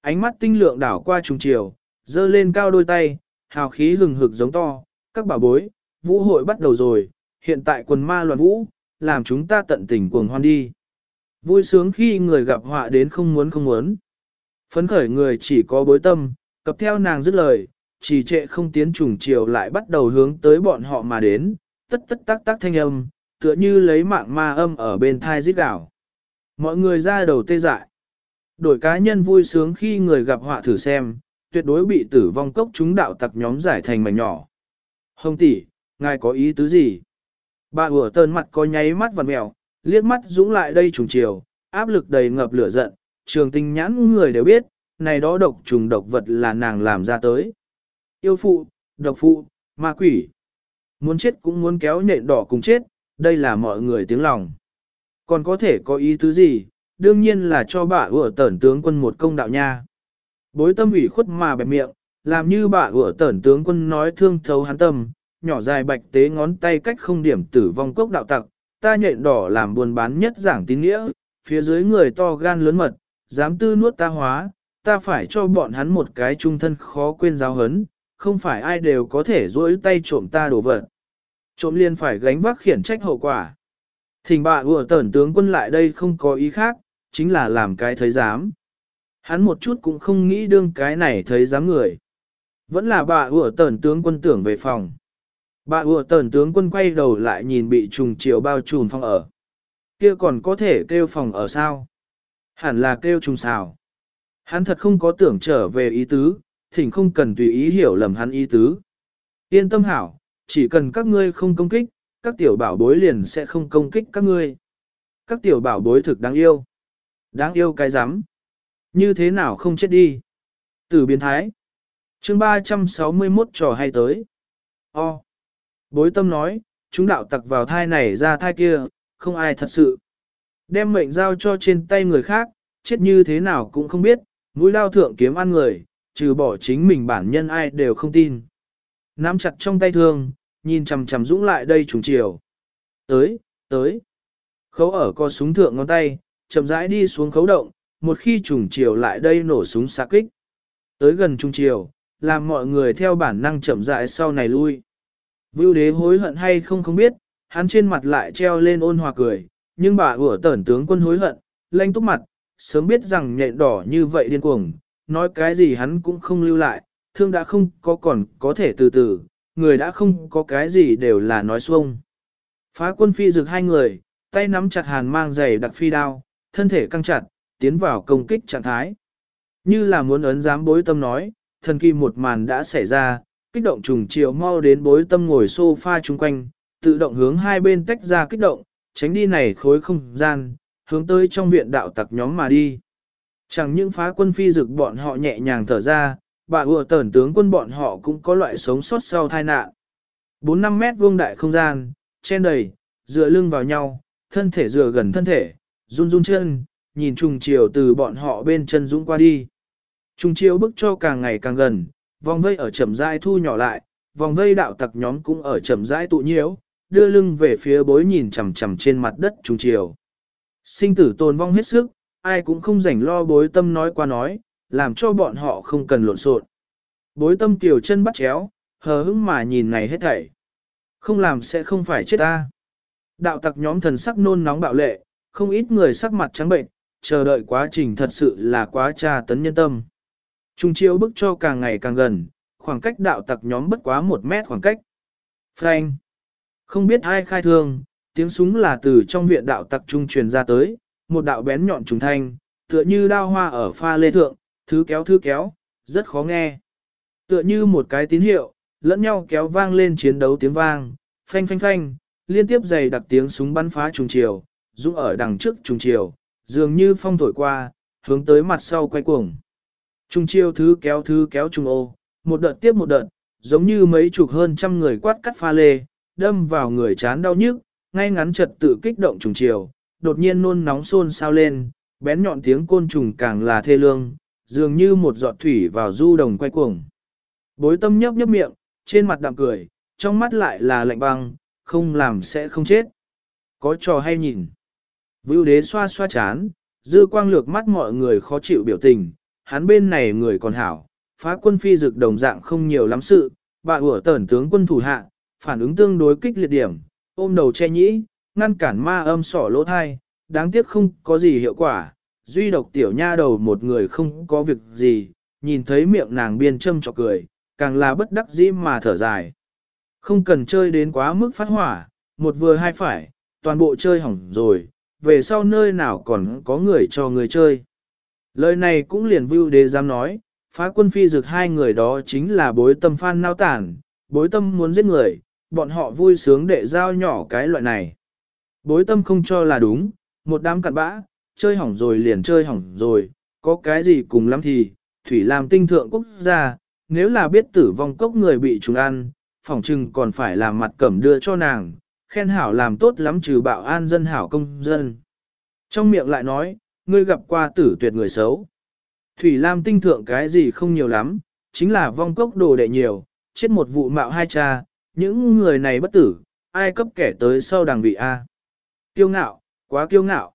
Ánh mắt tinh lượng đảo qua trùng chiều, dơ lên cao đôi tay, hào khí hừng hực giống to, các bà bối, vũ hội bắt đầu rồi, hiện tại quần ma loạn vũ, làm chúng ta tận tình cuồng hoan đi. Vui sướng khi người gặp họa đến không muốn không muốn. Phấn khởi người chỉ có bối tâm, cập theo nàng dứt lời, chỉ trệ không tiến trùng chiều lại bắt đầu hướng tới bọn họ mà đến, tất tất tác tác thanh âm, tựa như lấy mạng ma âm ở bên thai giết đảo. Mọi người ra đầu tê dại. Đổi cá nhân vui sướng khi người gặp họa thử xem, tuyệt đối bị tử vong cốc chúng đạo tặc nhóm giải thành mảnh nhỏ. Hồng tỷ, ngài có ý tứ gì? Bà ủa tơn mặt có nháy mắt vằn mèo, liếc mắt dũng lại đây trùng chiều, áp lực đầy ngập lửa giận, trường tinh nhãn người đều biết, này đó độc trùng độc vật là nàng làm ra tới. Yêu phụ, độc phụ, ma quỷ. Muốn chết cũng muốn kéo nhện đỏ cùng chết, đây là mọi người tiếng lòng. Còn có thể có ý tứ gì, đương nhiên là cho bà ủa tẩn tướng quân một công đạo nha. Bối tâm ủy khuất mà bẹp miệng, làm như bà ủa tẩn tướng quân nói thương thấu hắn tâm, nhỏ dài bạch tế ngón tay cách không điểm tử vong cốc đạo tặc, ta nhện đỏ làm buồn bán nhất giảng tín nghĩa, phía dưới người to gan lớn mật, dám tư nuốt ta hóa, ta phải cho bọn hắn một cái trung thân khó quên giáo hấn, không phải ai đều có thể dỗi tay trộm ta đồ vật. Trộm liên phải gánh vác khiển trách hậu quả. Thỉnh bạ vừa tẩn tướng quân lại đây không có ý khác, chính là làm cái thấy dám. Hắn một chút cũng không nghĩ đương cái này thấy dám người. Vẫn là bà ủa tẩn tướng quân tưởng về phòng. Bà ùa tờn tướng quân quay đầu lại nhìn bị trùng chiều bao trùm phòng ở. Kia còn có thể kêu phòng ở sao? Hẳn là kêu trùng xào. Hắn thật không có tưởng trở về ý tứ, thỉnh không cần tùy ý hiểu lầm hắn ý tứ. Yên tâm hảo, chỉ cần các ngươi không công kích, các tiểu bảo bối liền sẽ không công kích các ngươi. Các tiểu bảo bối thực đáng yêu. Đáng yêu cái rắm Như thế nào không chết đi? Từ biến thái. chương 361 trò hay tới. O. Bối tâm nói, chúng đạo tặc vào thai này ra thai kia, không ai thật sự. Đem mệnh giao cho trên tay người khác, chết như thế nào cũng không biết, mũi lao thượng kiếm ăn người, trừ bỏ chính mình bản nhân ai đều không tin. Nắm chặt trong tay thương, nhìn chằm chằm dũng lại đây trùng chiều. Tới, tới. Khấu ở co súng thượng ngón tay, chậm rãi đi xuống khấu động, một khi trùng chiều lại đây nổ súng xạ kích. Tới gần trùng chiều, làm mọi người theo bản năng chậm rãi sau này lui. Vưu đế hối hận hay không không biết, hắn trên mặt lại treo lên ôn hòa cười, nhưng bà ủa tẩn tướng quân hối hận, lanh túc mặt, sớm biết rằng nhện đỏ như vậy điên cuồng, nói cái gì hắn cũng không lưu lại, thương đã không có còn có thể từ từ, người đã không có cái gì đều là nói xuông. Phá quân phi rực hai người, tay nắm chặt hàn mang giày đặc phi đao, thân thể căng chặt, tiến vào công kích trạng thái. Như là muốn ấn dám bối tâm nói, thần kỳ một màn đã xảy ra, kích động trùng chiều mau đến bối tâm ngồi sofa chung quanh, tự động hướng hai bên tách ra kích động, tránh đi này khối không gian, hướng tới trong viện đạo tặc nhóm mà đi. Chẳng những phá quân phi dực bọn họ nhẹ nhàng thở ra, bà vừa tẩn tướng quân bọn họ cũng có loại sống sót sau tai nạn. 4-5 mét vuông đại không gian, chen đầy, dựa lưng vào nhau, thân thể dựa gần thân thể, run run chân, nhìn trùng chiều từ bọn họ bên chân dũng qua đi. Trùng chiều bức cho càng ngày càng gần, vòng vây ở chậm rãi thu nhỏ lại, vòng vây đạo tặc nhóm cũng ở chậm rãi tụ nhiễu, đưa lưng về phía bối nhìn chằm chằm trên mặt đất trùng chiều. Sinh tử tồn vong hết sức, ai cũng không rảnh lo bối tâm nói qua nói, làm cho bọn họ không cần lộn xộn. Bối tâm tiểu chân bắt chéo, hờ hững mà nhìn này hết thảy. Không làm sẽ không phải chết ta. Đạo tặc nhóm thần sắc nôn nóng bạo lệ, không ít người sắc mặt trắng bệnh, chờ đợi quá trình thật sự là quá tra tấn nhân tâm. Trung chiếu bức cho càng ngày càng gần, khoảng cách đạo tặc nhóm bất quá một mét khoảng cách. Frank! Không biết ai khai thương, tiếng súng là từ trong viện đạo tặc trung truyền ra tới, một đạo bén nhọn trùng thanh, tựa như đao hoa ở pha lê thượng, thứ kéo thứ kéo, rất khó nghe. Tựa như một cái tín hiệu, lẫn nhau kéo vang lên chiến đấu tiếng vang, phanh phanh phanh, liên tiếp dày đặc tiếng súng bắn phá trùng chiều, dũng ở đằng trước trùng chiều, dường như phong thổi qua, hướng tới mặt sau quay cuồng trung chiều thứ kéo thứ kéo trung ô, một đợt tiếp một đợt, giống như mấy chục hơn trăm người quát cắt pha lê, đâm vào người chán đau nhức, ngay ngắn trật tự kích động trùng chiều, đột nhiên nôn nóng xôn sao lên, bén nhọn tiếng côn trùng càng là thê lương, dường như một giọt thủy vào du đồng quay cuồng. Bối tâm nhấp nhấp miệng, trên mặt đạm cười, trong mắt lại là lạnh băng, không làm sẽ không chết. Có trò hay nhìn. Vưu đế xoa xoa chán, dư quang lược mắt mọi người khó chịu biểu tình, hắn bên này người còn hảo, phá quân phi dực đồng dạng không nhiều lắm sự, bà ủa tẩn tướng quân thủ hạ, phản ứng tương đối kích liệt điểm, ôm đầu che nhĩ, ngăn cản ma âm sỏ lỗ thai, đáng tiếc không có gì hiệu quả, duy độc tiểu nha đầu một người không có việc gì, nhìn thấy miệng nàng biên châm chọc cười, càng là bất đắc dĩ mà thở dài. Không cần chơi đến quá mức phát hỏa, một vừa hai phải, toàn bộ chơi hỏng rồi, về sau nơi nào còn có người cho người chơi. Lời này cũng liền vưu đế dám nói, phá quân phi dược hai người đó chính là bối tâm phan nao tản, bối tâm muốn giết người, bọn họ vui sướng để giao nhỏ cái loại này. Bối tâm không cho là đúng, một đám cặn bã, chơi hỏng rồi liền chơi hỏng rồi, có cái gì cùng lắm thì, Thủy làm tinh thượng quốc gia, nếu là biết tử vong cốc người bị chúng ăn, phỏng chừng còn phải làm mặt cẩm đưa cho nàng, khen hảo làm tốt lắm trừ bạo an dân hảo công dân. Trong miệng lại nói, ngươi gặp qua tử tuyệt người xấu. Thủy Lam tinh thượng cái gì không nhiều lắm, chính là vong cốc đồ đệ nhiều, chết một vụ mạo hai cha, những người này bất tử, ai cấp kẻ tới sau đằng vị A. Kiêu ngạo, quá kiêu ngạo.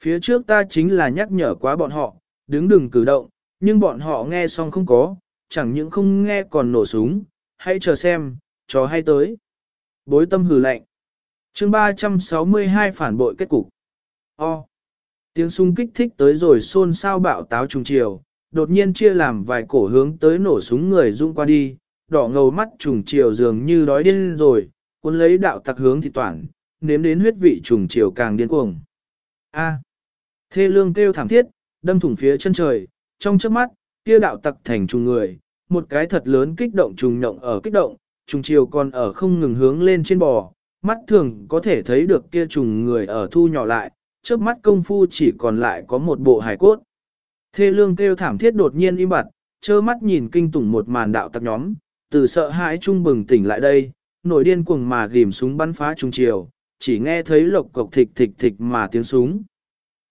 Phía trước ta chính là nhắc nhở quá bọn họ, đứng đừng cử động, nhưng bọn họ nghe xong không có, chẳng những không nghe còn nổ súng, hãy chờ xem, chó hay tới. Bối tâm hừ lạnh. chương 362 phản bội kết cục. O. Tiếng súng kích thích tới rồi xôn xao bạo táo trùng chiều, đột nhiên chia làm vài cổ hướng tới nổ súng người rung qua đi, đỏ ngầu mắt trùng chiều dường như đói điên rồi, cuốn lấy đạo tặc hướng thị toàn, nếm đến huyết vị trùng chiều càng điên cuồng. A. Thê lương kêu thảm thiết, đâm thủng phía chân trời, trong chớp mắt, kia đạo tặc thành trùng người, một cái thật lớn kích động trùng nhộng ở kích động, trùng chiều còn ở không ngừng hướng lên trên bò, mắt thường có thể thấy được kia trùng người ở thu nhỏ lại, chớp mắt công phu chỉ còn lại có một bộ hài cốt. Thê lương kêu thảm thiết đột nhiên im bặt, trơ mắt nhìn kinh tủng một màn đạo tặc nhóm, từ sợ hãi trung bừng tỉnh lại đây, nổi điên cuồng mà ghim súng bắn phá trung chiều, chỉ nghe thấy lộc cộc thịch thịch thịch mà tiếng súng.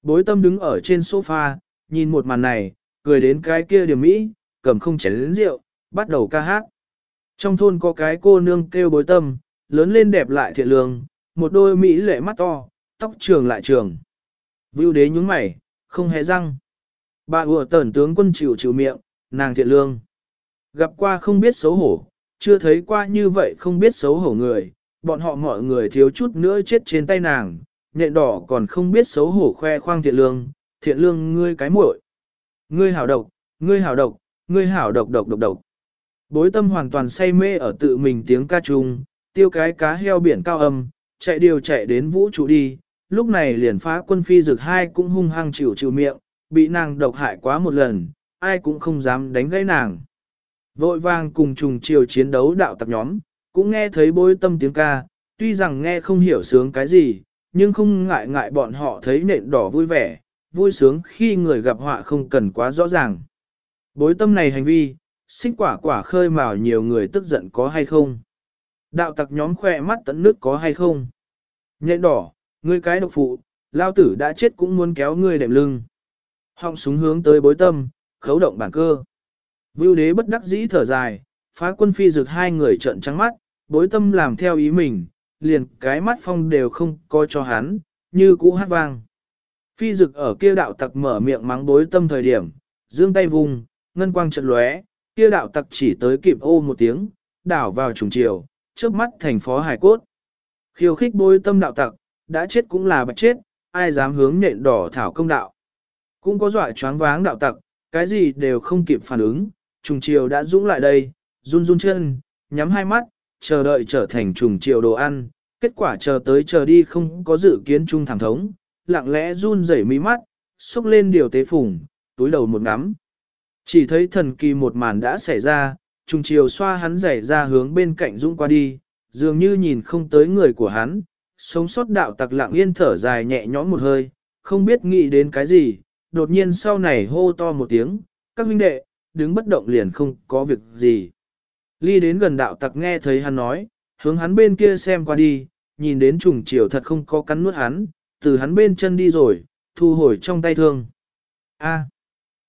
Bối tâm đứng ở trên sofa, nhìn một màn này, cười đến cái kia điểm mỹ, cầm không chén lĩnh rượu, bắt đầu ca hát. Trong thôn có cái cô nương kêu bối tâm, lớn lên đẹp lại thiện lương, một đôi mỹ lệ mắt to, tóc trường lại trường. Vưu đế nhúng mày, không hề răng. Bà ủa tẩn tướng quân chịu chịu miệng, nàng thiện lương. Gặp qua không biết xấu hổ, chưa thấy qua như vậy không biết xấu hổ người, bọn họ mọi người thiếu chút nữa chết trên tay nàng, nhện đỏ còn không biết xấu hổ khoe khoang thiện lương, thiện lương ngươi cái muội. Ngươi hảo độc, ngươi hảo độc, ngươi hảo độc độc độc độc. Bối tâm hoàn toàn say mê ở tự mình tiếng ca trùng, tiêu cái cá heo biển cao âm, chạy điều chạy đến vũ trụ đi, lúc này liền phá quân phi dược hai cũng hung hăng chịu chịu miệng, bị nàng độc hại quá một lần, ai cũng không dám đánh gãy nàng. Vội vàng cùng trùng chiều chiến đấu đạo tặc nhóm, cũng nghe thấy bối tâm tiếng ca, tuy rằng nghe không hiểu sướng cái gì, nhưng không ngại ngại bọn họ thấy nện đỏ vui vẻ, vui sướng khi người gặp họa không cần quá rõ ràng. Bối tâm này hành vi, xích quả quả khơi mào nhiều người tức giận có hay không? Đạo tặc nhóm khoe mắt tận nước có hay không? Nhện đỏ, ngươi cái độc phụ, lao tử đã chết cũng muốn kéo ngươi đệm lưng. Họng súng hướng tới bối tâm, khấu động bản cơ. Vưu đế bất đắc dĩ thở dài, phá quân phi rực hai người trợn trắng mắt, bối tâm làm theo ý mình, liền cái mắt phong đều không coi cho hắn, như cũ hát vang. Phi dực ở kia đạo tặc mở miệng mắng bối tâm thời điểm, dương tay vùng, ngân quang trận lóe, kia đạo tặc chỉ tới kịp ô một tiếng, đảo vào trùng chiều, trước mắt thành phó hải cốt. Khiêu khích bối tâm đạo tặc, đã chết cũng là bạch chết, ai dám hướng nện đỏ thảo công đạo. Cũng có dọa choáng váng đạo tặc, cái gì đều không kịp phản ứng, trùng chiều đã dũng lại đây, run run chân, nhắm hai mắt, chờ đợi trở thành trùng chiều đồ ăn, kết quả chờ tới chờ đi không có dự kiến trung thẳng thống, lặng lẽ run rẩy mí mắt, xúc lên điều tế phùng, túi đầu một ngắm. Chỉ thấy thần kỳ một màn đã xảy ra, trùng chiều xoa hắn rẩy ra hướng bên cạnh dũng qua đi, dường như nhìn không tới người của hắn, sống sót đạo tặc lặng yên thở dài nhẹ nhõm một hơi, không biết nghĩ đến cái gì, đột nhiên sau này hô to một tiếng, các huynh đệ, đứng bất động liền không có việc gì. Ly đến gần đạo tặc nghe thấy hắn nói, hướng hắn bên kia xem qua đi, nhìn đến trùng chiều thật không có cắn nuốt hắn, từ hắn bên chân đi rồi, thu hồi trong tay thương. A,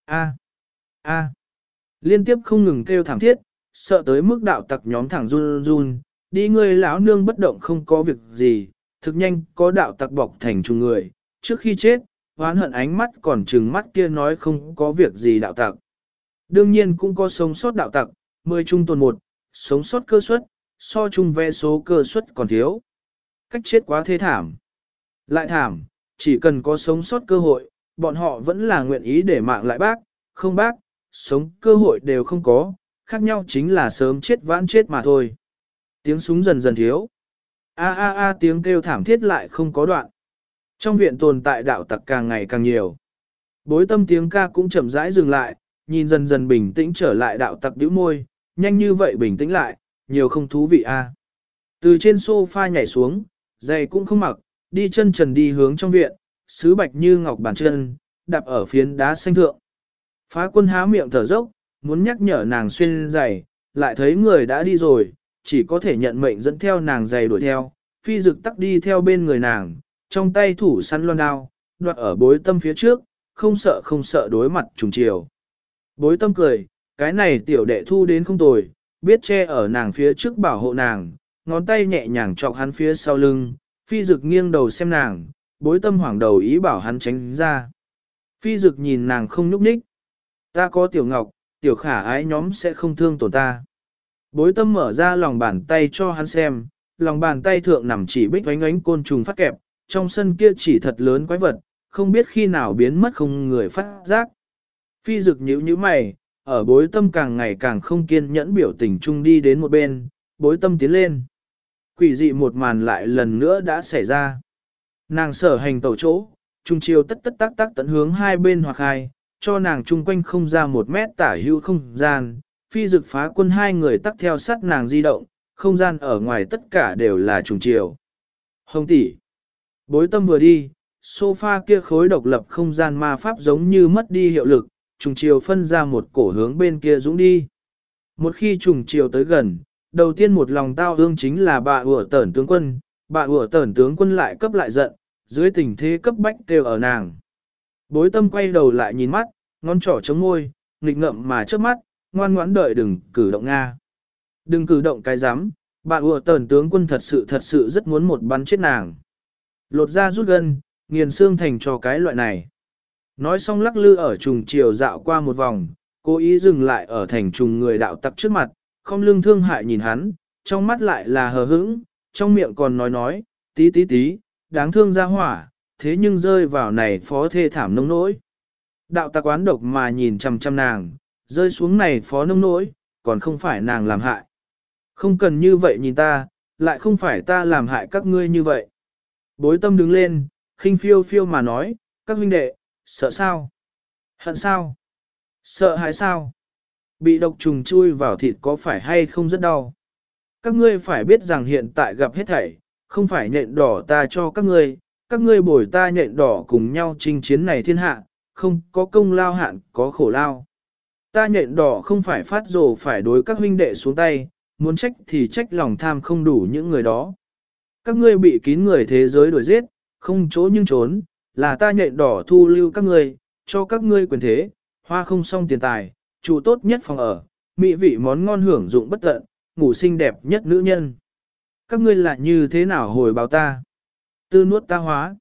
a, a, liên tiếp không ngừng kêu thảm thiết, sợ tới mức đạo tặc nhóm thẳng run run, đi ngươi lão nương bất động không có việc gì, thực nhanh có đạo tặc bọc thành trùng người, trước khi chết, hoán hận ánh mắt còn trừng mắt kia nói không có việc gì đạo tặc. Đương nhiên cũng có sống sót đạo tặc, mười trung tuần một, sống sót cơ suất, so chung ve số cơ suất còn thiếu. Cách chết quá thê thảm. Lại thảm, chỉ cần có sống sót cơ hội, bọn họ vẫn là nguyện ý để mạng lại bác, không bác, sống cơ hội đều không có, khác nhau chính là sớm chết vãn chết mà thôi. Tiếng súng dần dần thiếu. A a a tiếng kêu thảm thiết lại không có đoạn. Trong viện tồn tại đạo tặc càng ngày càng nhiều. Bối tâm tiếng ca cũng chậm rãi dừng lại, nhìn dần dần bình tĩnh trở lại đạo tặc đĩu môi, nhanh như vậy bình tĩnh lại, nhiều không thú vị a. Từ trên sofa nhảy xuống, giày cũng không mặc, đi chân trần đi hướng trong viện, sứ bạch như ngọc bàn chân, đạp ở phiến đá xanh thượng. Phá quân há miệng thở dốc, muốn nhắc nhở nàng xuyên giày, lại thấy người đã đi rồi, chỉ có thể nhận mệnh dẫn theo nàng giày đuổi theo, phi dực tắc đi theo bên người nàng, trong tay thủ săn loan đao, đoạt ở bối tâm phía trước, không sợ không sợ đối mặt trùng chiều. Bối tâm cười, cái này tiểu đệ thu đến không tồi, biết che ở nàng phía trước bảo hộ nàng, ngón tay nhẹ nhàng chọc hắn phía sau lưng, phi dực nghiêng đầu xem nàng, bối tâm hoảng đầu ý bảo hắn tránh ra. Phi dực nhìn nàng không nhúc nhích. Ta có tiểu ngọc, tiểu khả ái nhóm sẽ không thương tổn ta. Bối tâm mở ra lòng bàn tay cho hắn xem, lòng bàn tay thượng nằm chỉ bích vánh ánh côn trùng phát kẹp, trong sân kia chỉ thật lớn quái vật, không biết khi nào biến mất không người phát giác. Phi dực nhíu nhíu mày, ở bối tâm càng ngày càng không kiên nhẫn biểu tình chung đi đến một bên, bối tâm tiến lên. Quỷ dị một màn lại lần nữa đã xảy ra. Nàng sở hành tẩu chỗ, trung chiều tất tất tác tác tận hướng hai bên hoặc hai, cho nàng chung quanh không ra một mét tả hữu không gian, phi dực phá quân hai người tắt theo sát nàng di động, không gian ở ngoài tất cả đều là trùng chiều. Hồng tỷ, bối tâm vừa đi, sofa kia khối độc lập không gian ma pháp giống như mất đi hiệu lực, trùng chiều phân ra một cổ hướng bên kia dũng đi. Một khi trùng chiều tới gần, đầu tiên một lòng tao ương chính là bà ủa tẩn tướng quân, bà ủa tẩn tướng quân lại cấp lại giận, dưới tình thế cấp bách kêu ở nàng. Bối tâm quay đầu lại nhìn mắt, ngón trỏ chống môi, nghịch ngậm mà trước mắt, ngoan ngoãn đợi đừng cử động Nga. Đừng cử động cái rắm bà ủa tờn tướng quân thật sự thật sự rất muốn một bắn chết nàng. Lột ra rút gân, nghiền xương thành cho cái loại này. Nói xong lắc lư ở trùng chiều dạo qua một vòng, cố ý dừng lại ở thành trùng người đạo tặc trước mặt, không lương thương hại nhìn hắn, trong mắt lại là hờ hững, trong miệng còn nói nói, tí tí tí, đáng thương ra hỏa, thế nhưng rơi vào này phó thê thảm nông nỗi. Đạo tặc quán độc mà nhìn chằm chằm nàng, rơi xuống này phó nông nỗi, còn không phải nàng làm hại. Không cần như vậy nhìn ta, lại không phải ta làm hại các ngươi như vậy. Bối tâm đứng lên, khinh phiêu phiêu mà nói, các huynh đệ, sợ sao? Hận sao? Sợ hãi sao? Bị độc trùng chui vào thịt có phải hay không rất đau? Các ngươi phải biết rằng hiện tại gặp hết thảy, không phải nhện đỏ ta cho các ngươi, các ngươi bồi ta nhện đỏ cùng nhau chinh chiến này thiên hạ, không có công lao hạn, có khổ lao. Ta nhện đỏ không phải phát rồ phải đối các huynh đệ xuống tay, muốn trách thì trách lòng tham không đủ những người đó. Các ngươi bị kín người thế giới đuổi giết, không chỗ nhưng trốn, là ta nhện đỏ thu lưu các ngươi, cho các ngươi quyền thế, hoa không xong tiền tài, chủ tốt nhất phòng ở, mỹ vị món ngon hưởng dụng bất tận, ngủ xinh đẹp nhất nữ nhân. Các ngươi là như thế nào hồi báo ta? Tư nuốt ta hóa.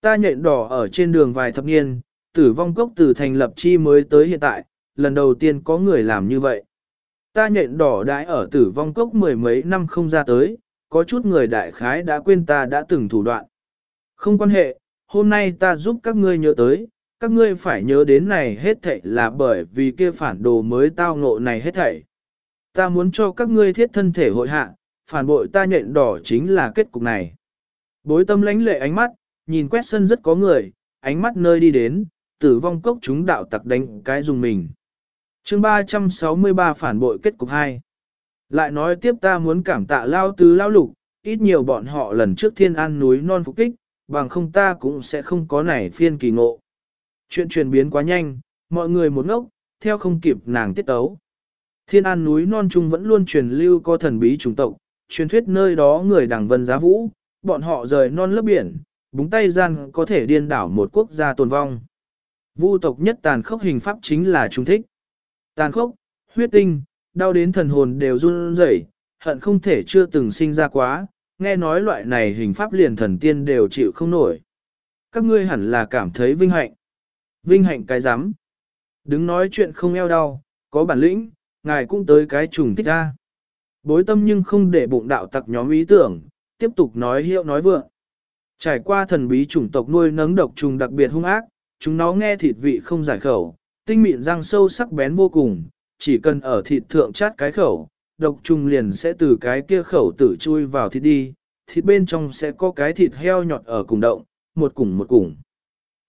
Ta nhện đỏ ở trên đường vài thập niên, tử vong cốc từ thành lập chi mới tới hiện tại, lần đầu tiên có người làm như vậy. Ta nhện đỏ đãi ở tử vong cốc mười mấy năm không ra tới, có chút người đại khái đã quên ta đã từng thủ đoạn. Không quan hệ, hôm nay ta giúp các ngươi nhớ tới, các ngươi phải nhớ đến này hết thảy là bởi vì kia phản đồ mới tao ngộ này hết thảy. Ta muốn cho các ngươi thiết thân thể hội hạ, phản bội ta nhện đỏ chính là kết cục này. Bối tâm lánh lệ ánh mắt, nhìn quét sân rất có người, ánh mắt nơi đi đến, tử vong cốc chúng đạo tặc đánh cái dùng mình chương 363 phản bội kết cục 2. Lại nói tiếp ta muốn cảm tạ lao tứ lao lục, ít nhiều bọn họ lần trước thiên an núi non phục kích, bằng không ta cũng sẽ không có nảy phiên kỳ ngộ. Chuyện chuyển biến quá nhanh, mọi người một ngốc, theo không kịp nàng tiết tấu. Thiên an núi non trung vẫn luôn truyền lưu có thần bí trùng tộc, truyền thuyết nơi đó người đảng vân giá vũ, bọn họ rời non lớp biển, búng tay gian có thể điên đảo một quốc gia tồn vong. Vu tộc nhất tàn khốc hình pháp chính là trung thích. Tàn khốc, huyết tinh, đau đến thần hồn đều run rẩy, hận không thể chưa từng sinh ra quá, nghe nói loại này hình pháp liền thần tiên đều chịu không nổi. Các ngươi hẳn là cảm thấy vinh hạnh. Vinh hạnh cái rắm Đứng nói chuyện không eo đau, có bản lĩnh, ngài cũng tới cái trùng thích ra. Bối tâm nhưng không để bụng đạo tặc nhóm ý tưởng, tiếp tục nói hiệu nói vượng. Trải qua thần bí chủng tộc nuôi nấng độc trùng đặc biệt hung ác, chúng nó nghe thịt vị không giải khẩu, tinh mịn răng sâu sắc bén vô cùng, chỉ cần ở thịt thượng chát cái khẩu, độc trùng liền sẽ từ cái kia khẩu tử chui vào thịt đi, thịt bên trong sẽ có cái thịt heo nhọt ở cùng động, một cùng một cùng.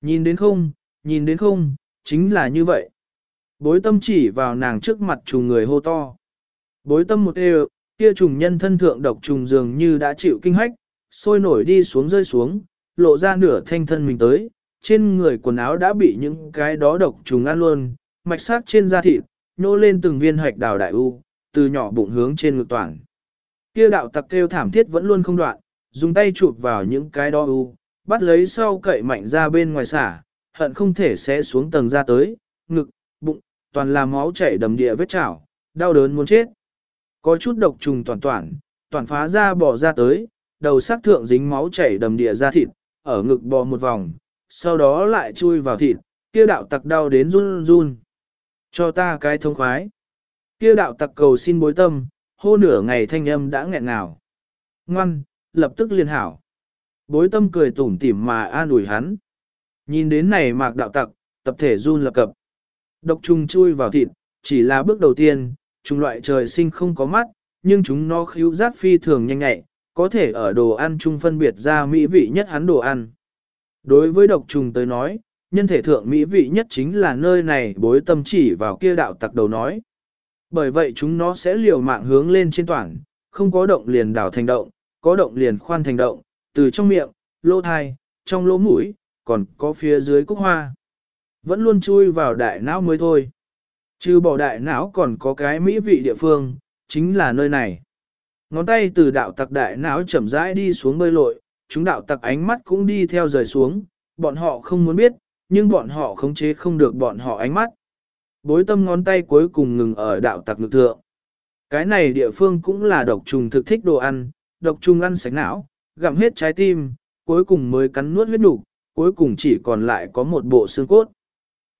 Nhìn đến không, nhìn đến không, chính là như vậy. Bối tâm chỉ vào nàng trước mặt trùng người hô to. Bối tâm một đều, kia trùng nhân thân thượng độc trùng dường như đã chịu kinh hách, sôi nổi đi xuống rơi xuống, lộ ra nửa thanh thân mình tới, trên người quần áo đã bị những cái đó độc trùng ăn luôn, mạch sắc trên da thịt, nô lên từng viên hạch đào đại u, từ nhỏ bụng hướng trên ngực toàn. Kia đạo tặc kêu thảm thiết vẫn luôn không đoạn, dùng tay chụp vào những cái đó u, bắt lấy sau cậy mạnh ra bên ngoài xả, hận không thể sẽ xuống tầng ra tới, ngực, bụng, toàn là máu chảy đầm địa vết chảo, đau đớn muốn chết. Có chút độc trùng toàn toàn, toàn phá ra bỏ ra tới, đầu sắc thượng dính máu chảy đầm địa ra thịt, ở ngực bò một vòng, sau đó lại chui vào thịt, kia đạo tặc đau đến run run. Cho ta cái thông khoái. Kia đạo tặc cầu xin bối tâm, hô nửa ngày thanh âm đã nghẹn ngào. Ngoan, lập tức liên hảo. Bối tâm cười tủm tỉm mà an ủi hắn. Nhìn đến này mạc đạo tặc, tập thể run lập cập. Độc trùng chui vào thịt, chỉ là bước đầu tiên, chúng loại trời sinh không có mắt, nhưng chúng nó khíu giác phi thường nhanh nhạy, có thể ở đồ ăn chung phân biệt ra mỹ vị nhất hắn đồ ăn. Đối với độc trùng tới nói, nhân thể thượng mỹ vị nhất chính là nơi này bối tâm chỉ vào kia đạo tặc đầu nói. Bởi vậy chúng nó sẽ liều mạng hướng lên trên toàn, không có động liền đảo thành động, có động liền khoan thành động, từ trong miệng, lỗ thai, trong lỗ mũi, còn có phía dưới cúc hoa. Vẫn luôn chui vào đại não mới thôi. Trừ bỏ đại não còn có cái mỹ vị địa phương, chính là nơi này. Ngón tay từ đạo tặc đại não chậm rãi đi xuống bơi lội, chúng đạo tặc ánh mắt cũng đi theo rời xuống, bọn họ không muốn biết, nhưng bọn họ khống chế không được bọn họ ánh mắt. Bối tâm ngón tay cuối cùng ngừng ở đạo tặc ngực thượng. Cái này địa phương cũng là độc trùng thực thích đồ ăn, độc trùng ăn sạch não, gặm hết trái tim, cuối cùng mới cắn nuốt huyết nục, cuối cùng chỉ còn lại có một bộ xương cốt.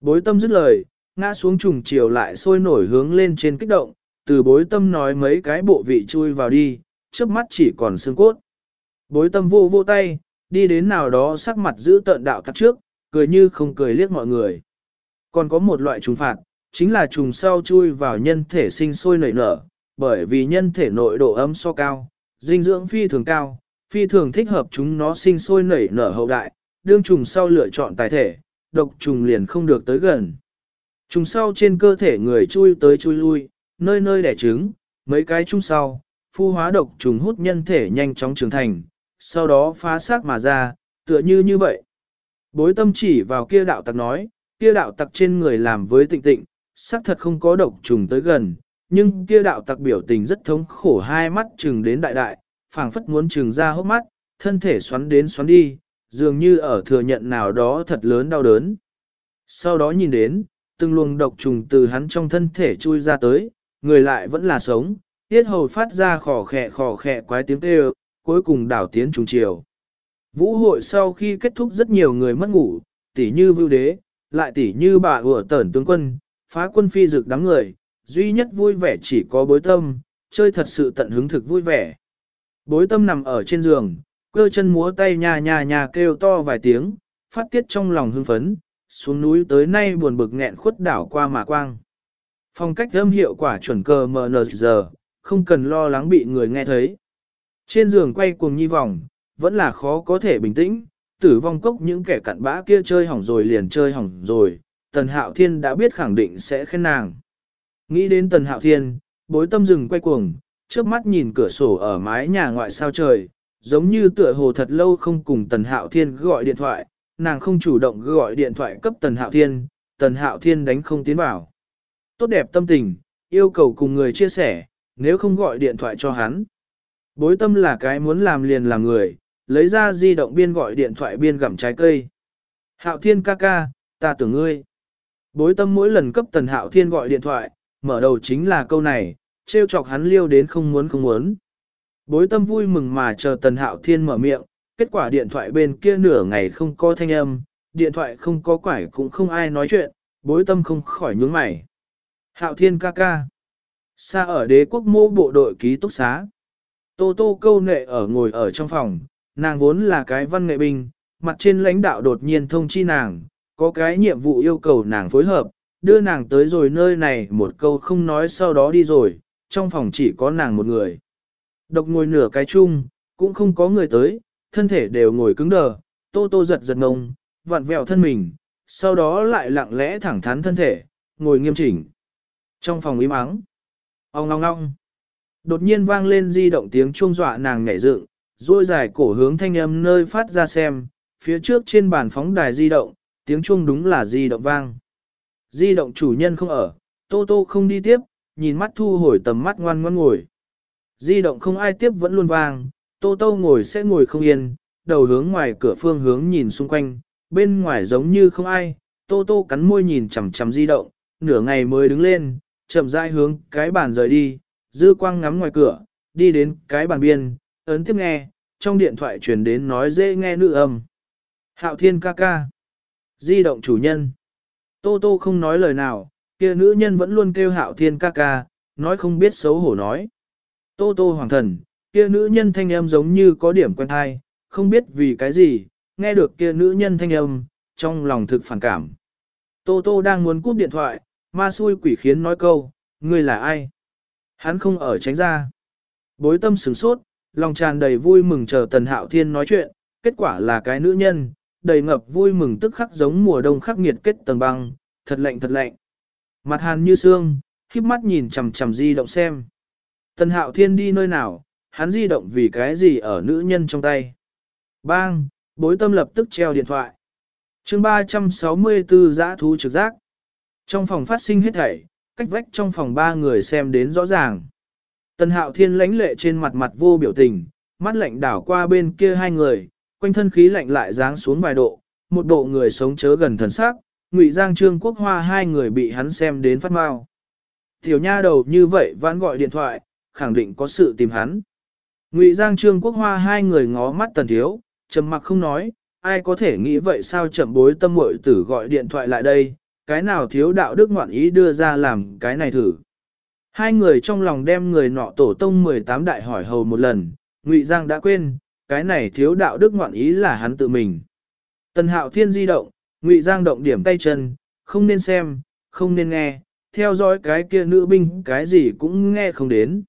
Bối tâm dứt lời, ngã xuống trùng chiều lại sôi nổi hướng lên trên kích động, từ bối tâm nói mấy cái bộ vị chui vào đi, trước mắt chỉ còn xương cốt. Bối tâm vô vô tay, đi đến nào đó sắc mặt giữ tợn đạo tắc trước, cười như không cười liếc mọi người. Còn có một loại trùng phạt, chính là trùng sau chui vào nhân thể sinh sôi nảy nở, bởi vì nhân thể nội độ ấm so cao, dinh dưỡng phi thường cao, phi thường thích hợp chúng nó sinh sôi nảy nở hậu đại, đương trùng sau lựa chọn tài thể, độc trùng liền không được tới gần. Trùng sau trên cơ thể người chui tới chui lui, nơi nơi đẻ trứng, mấy cái trùng sau, phu hóa độc trùng hút nhân thể nhanh chóng trưởng thành, sau đó phá xác mà ra, tựa như như vậy. Bối tâm chỉ vào kia đạo tặc nói, kia đạo tặc trên người làm với tịnh tịnh, xác thật không có độc trùng tới gần, nhưng kia đạo tặc biểu tình rất thống khổ hai mắt trừng đến đại đại, phảng phất muốn trừng ra hốc mắt, thân thể xoắn đến xoắn đi, dường như ở thừa nhận nào đó thật lớn đau đớn. Sau đó nhìn đến, từng luồng độc trùng từ hắn trong thân thể chui ra tới, người lại vẫn là sống, tiết hầu phát ra khò khẹ khò khẹ quái tiếng kêu, cuối cùng đảo tiến trùng chiều. Vũ hội sau khi kết thúc rất nhiều người mất ngủ, tỉ như vưu đế, lại tỉ như bà ủa tẩn tướng quân, phá quân phi dực đám người, duy nhất vui vẻ chỉ có bối tâm, chơi thật sự tận hứng thực vui vẻ. Bối tâm nằm ở trên giường, cơ chân múa tay nhà nhà nhà kêu to vài tiếng, phát tiết trong lòng hưng phấn, xuống núi tới nay buồn bực nghẹn khuất đảo qua mà quang. Phong cách âm hiệu quả chuẩn cờ giờ, không cần lo lắng bị người nghe thấy. Trên giường quay cuồng nhi vòng, vẫn là khó có thể bình tĩnh, tử vong cốc những kẻ cặn bã kia chơi hỏng rồi liền chơi hỏng rồi, Tần Hạo Thiên đã biết khẳng định sẽ khen nàng. Nghĩ đến Tần Hạo Thiên, bối tâm rừng quay cuồng, trước mắt nhìn cửa sổ ở mái nhà ngoại sao trời, giống như tựa hồ thật lâu không cùng Tần Hạo Thiên gọi điện thoại, nàng không chủ động gọi điện thoại cấp Tần Hạo Thiên, Tần Hạo Thiên đánh không tiến vào. Tốt đẹp tâm tình, yêu cầu cùng người chia sẻ, nếu không gọi điện thoại cho hắn. Bối tâm là cái muốn làm liền làm người, lấy ra di động biên gọi điện thoại biên gặm trái cây. Hạo Thiên ca ca, ta tưởng ngươi. Bối tâm mỗi lần cấp Tần Hạo Thiên gọi điện thoại, mở đầu chính là câu này, trêu chọc hắn liêu đến không muốn không muốn. Bối tâm vui mừng mà chờ Tần Hạo Thiên mở miệng, kết quả điện thoại bên kia nửa ngày không có thanh âm, điện thoại không có quải cũng không ai nói chuyện, bối tâm không khỏi nhướng mày. Hạo Thiên ca ca. Xa ở đế quốc mô bộ đội ký túc xá. Tô tô câu nệ ở ngồi ở trong phòng, nàng vốn là cái văn nghệ binh, mặt trên lãnh đạo đột nhiên thông chi nàng, có cái nhiệm vụ yêu cầu nàng phối hợp, đưa nàng tới rồi nơi này một câu không nói sau đó đi rồi, trong phòng chỉ có nàng một người. Độc ngồi nửa cái chung, cũng không có người tới, thân thể đều ngồi cứng đờ, tô tô giật giật ngông, vặn vẹo thân mình, sau đó lại lặng lẽ thẳng thắn thân thể, ngồi nghiêm chỉnh. Trong phòng im ắng, ong ong ong đột nhiên vang lên di động tiếng chuông dọa nàng nhảy dựng, rồi dài cổ hướng thanh âm nơi phát ra xem, phía trước trên bàn phóng đài di động, tiếng chuông đúng là di động vang. Di động chủ nhân không ở, Tô Tô không đi tiếp, nhìn mắt thu hồi tầm mắt ngoan ngoan ngồi. Di động không ai tiếp vẫn luôn vang, Tô Tô ngồi sẽ ngồi không yên, đầu hướng ngoài cửa phương hướng nhìn xung quanh, bên ngoài giống như không ai, Tô Tô cắn môi nhìn chằm chằm di động, nửa ngày mới đứng lên, chậm rãi hướng cái bàn rời đi, dư quang ngắm ngoài cửa, đi đến cái bàn biên, ấn tiếp nghe, trong điện thoại truyền đến nói dễ nghe nữ âm. Hạo thiên ca ca. Di động chủ nhân. Tô tô không nói lời nào, kia nữ nhân vẫn luôn kêu hạo thiên ca ca, nói không biết xấu hổ nói. Tô tô hoàng thần, kia nữ nhân thanh âm giống như có điểm quen thai, không biết vì cái gì, nghe được kia nữ nhân thanh âm, trong lòng thực phản cảm. Tô tô đang muốn cúp điện thoại, ma xui quỷ khiến nói câu, ngươi là ai? Hắn không ở tránh ra. Bối tâm sửng sốt, lòng tràn đầy vui mừng chờ Tần Hạo Thiên nói chuyện, kết quả là cái nữ nhân, đầy ngập vui mừng tức khắc giống mùa đông khắc nghiệt kết tầng băng, thật lạnh thật lạnh. Mặt hàn như xương, khiếp mắt nhìn chầm chầm di động xem. Tần Hạo Thiên đi nơi nào, hắn di động vì cái gì ở nữ nhân trong tay. Bang, bối tâm lập tức treo điện thoại. chương 364 giã thú trực giác. Trong phòng phát sinh hết thảy, cách vách trong phòng ba người xem đến rõ ràng. Tần hạo thiên lãnh lệ trên mặt mặt vô biểu tình, mắt lạnh đảo qua bên kia hai người, quanh thân khí lạnh lại giáng xuống vài độ, một bộ người sống chớ gần thần sắc, ngụy giang trương quốc hoa hai người bị hắn xem đến phát mau. Tiểu nha đầu như vậy vãn gọi điện thoại, khẳng định có sự tìm hắn. Ngụy giang trương quốc hoa hai người ngó mắt tần thiếu, trầm mặc không nói, ai có thể nghĩ vậy sao chậm bối tâm muội tử gọi điện thoại lại đây, cái nào thiếu đạo đức ngoạn ý đưa ra làm cái này thử. Hai người trong lòng đem người nọ tổ tông 18 đại hỏi hầu một lần, Ngụy Giang đã quên, cái này thiếu đạo đức ngoạn ý là hắn tự mình. Tần Hạo Thiên di động, Ngụy Giang động điểm tay chân, không nên xem, không nên nghe, theo dõi cái kia nữ binh cái gì cũng nghe không đến.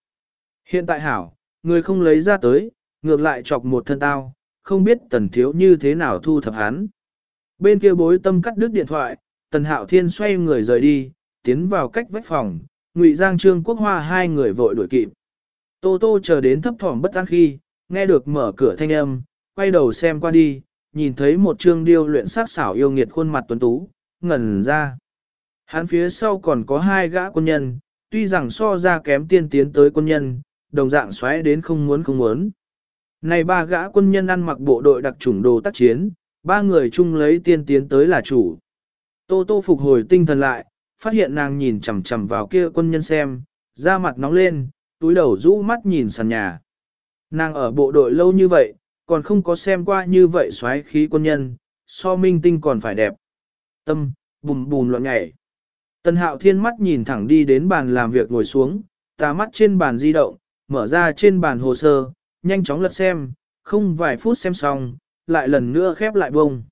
Hiện tại hảo, người không lấy ra tới, ngược lại chọc một thân tao, không biết tần thiếu như thế nào thu thập hắn. Bên kia bối tâm cắt đứt điện thoại, tần hạo thiên xoay người rời đi, tiến vào cách vách phòng, Ngụy Giang Trương Quốc Hoa hai người vội đuổi kịp. Tô Tô chờ đến thấp thỏm bất an khi, nghe được mở cửa thanh âm, quay đầu xem qua đi, nhìn thấy một trương điêu luyện sắc xảo yêu nghiệt khuôn mặt tuấn tú, ngẩn ra. Hắn phía sau còn có hai gã quân nhân, tuy rằng so ra kém tiên tiến tới quân nhân, đồng dạng xoáy đến không muốn không muốn. Này ba gã quân nhân ăn mặc bộ đội đặc chủng đồ tác chiến, ba người chung lấy tiên tiến tới là chủ. Tô Tô phục hồi tinh thần lại, phát hiện nàng nhìn chằm chằm vào kia quân nhân xem, da mặt nóng lên, túi đầu rũ mắt nhìn sàn nhà. Nàng ở bộ đội lâu như vậy, còn không có xem qua như vậy xoáy khí quân nhân, so minh tinh còn phải đẹp. Tâm, bùm bùm loạn nhảy. Tần hạo thiên mắt nhìn thẳng đi đến bàn làm việc ngồi xuống, tà mắt trên bàn di động, mở ra trên bàn hồ sơ, nhanh chóng lật xem, không vài phút xem xong, lại lần nữa khép lại bông.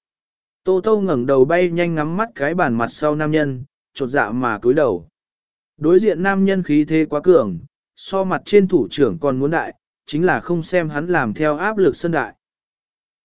Tô Tô ngẩng đầu bay nhanh ngắm mắt cái bàn mặt sau nam nhân, chột dạ mà cúi đầu. Đối diện nam nhân khí thế quá cường, so mặt trên thủ trưởng còn muốn đại, chính là không xem hắn làm theo áp lực sân đại.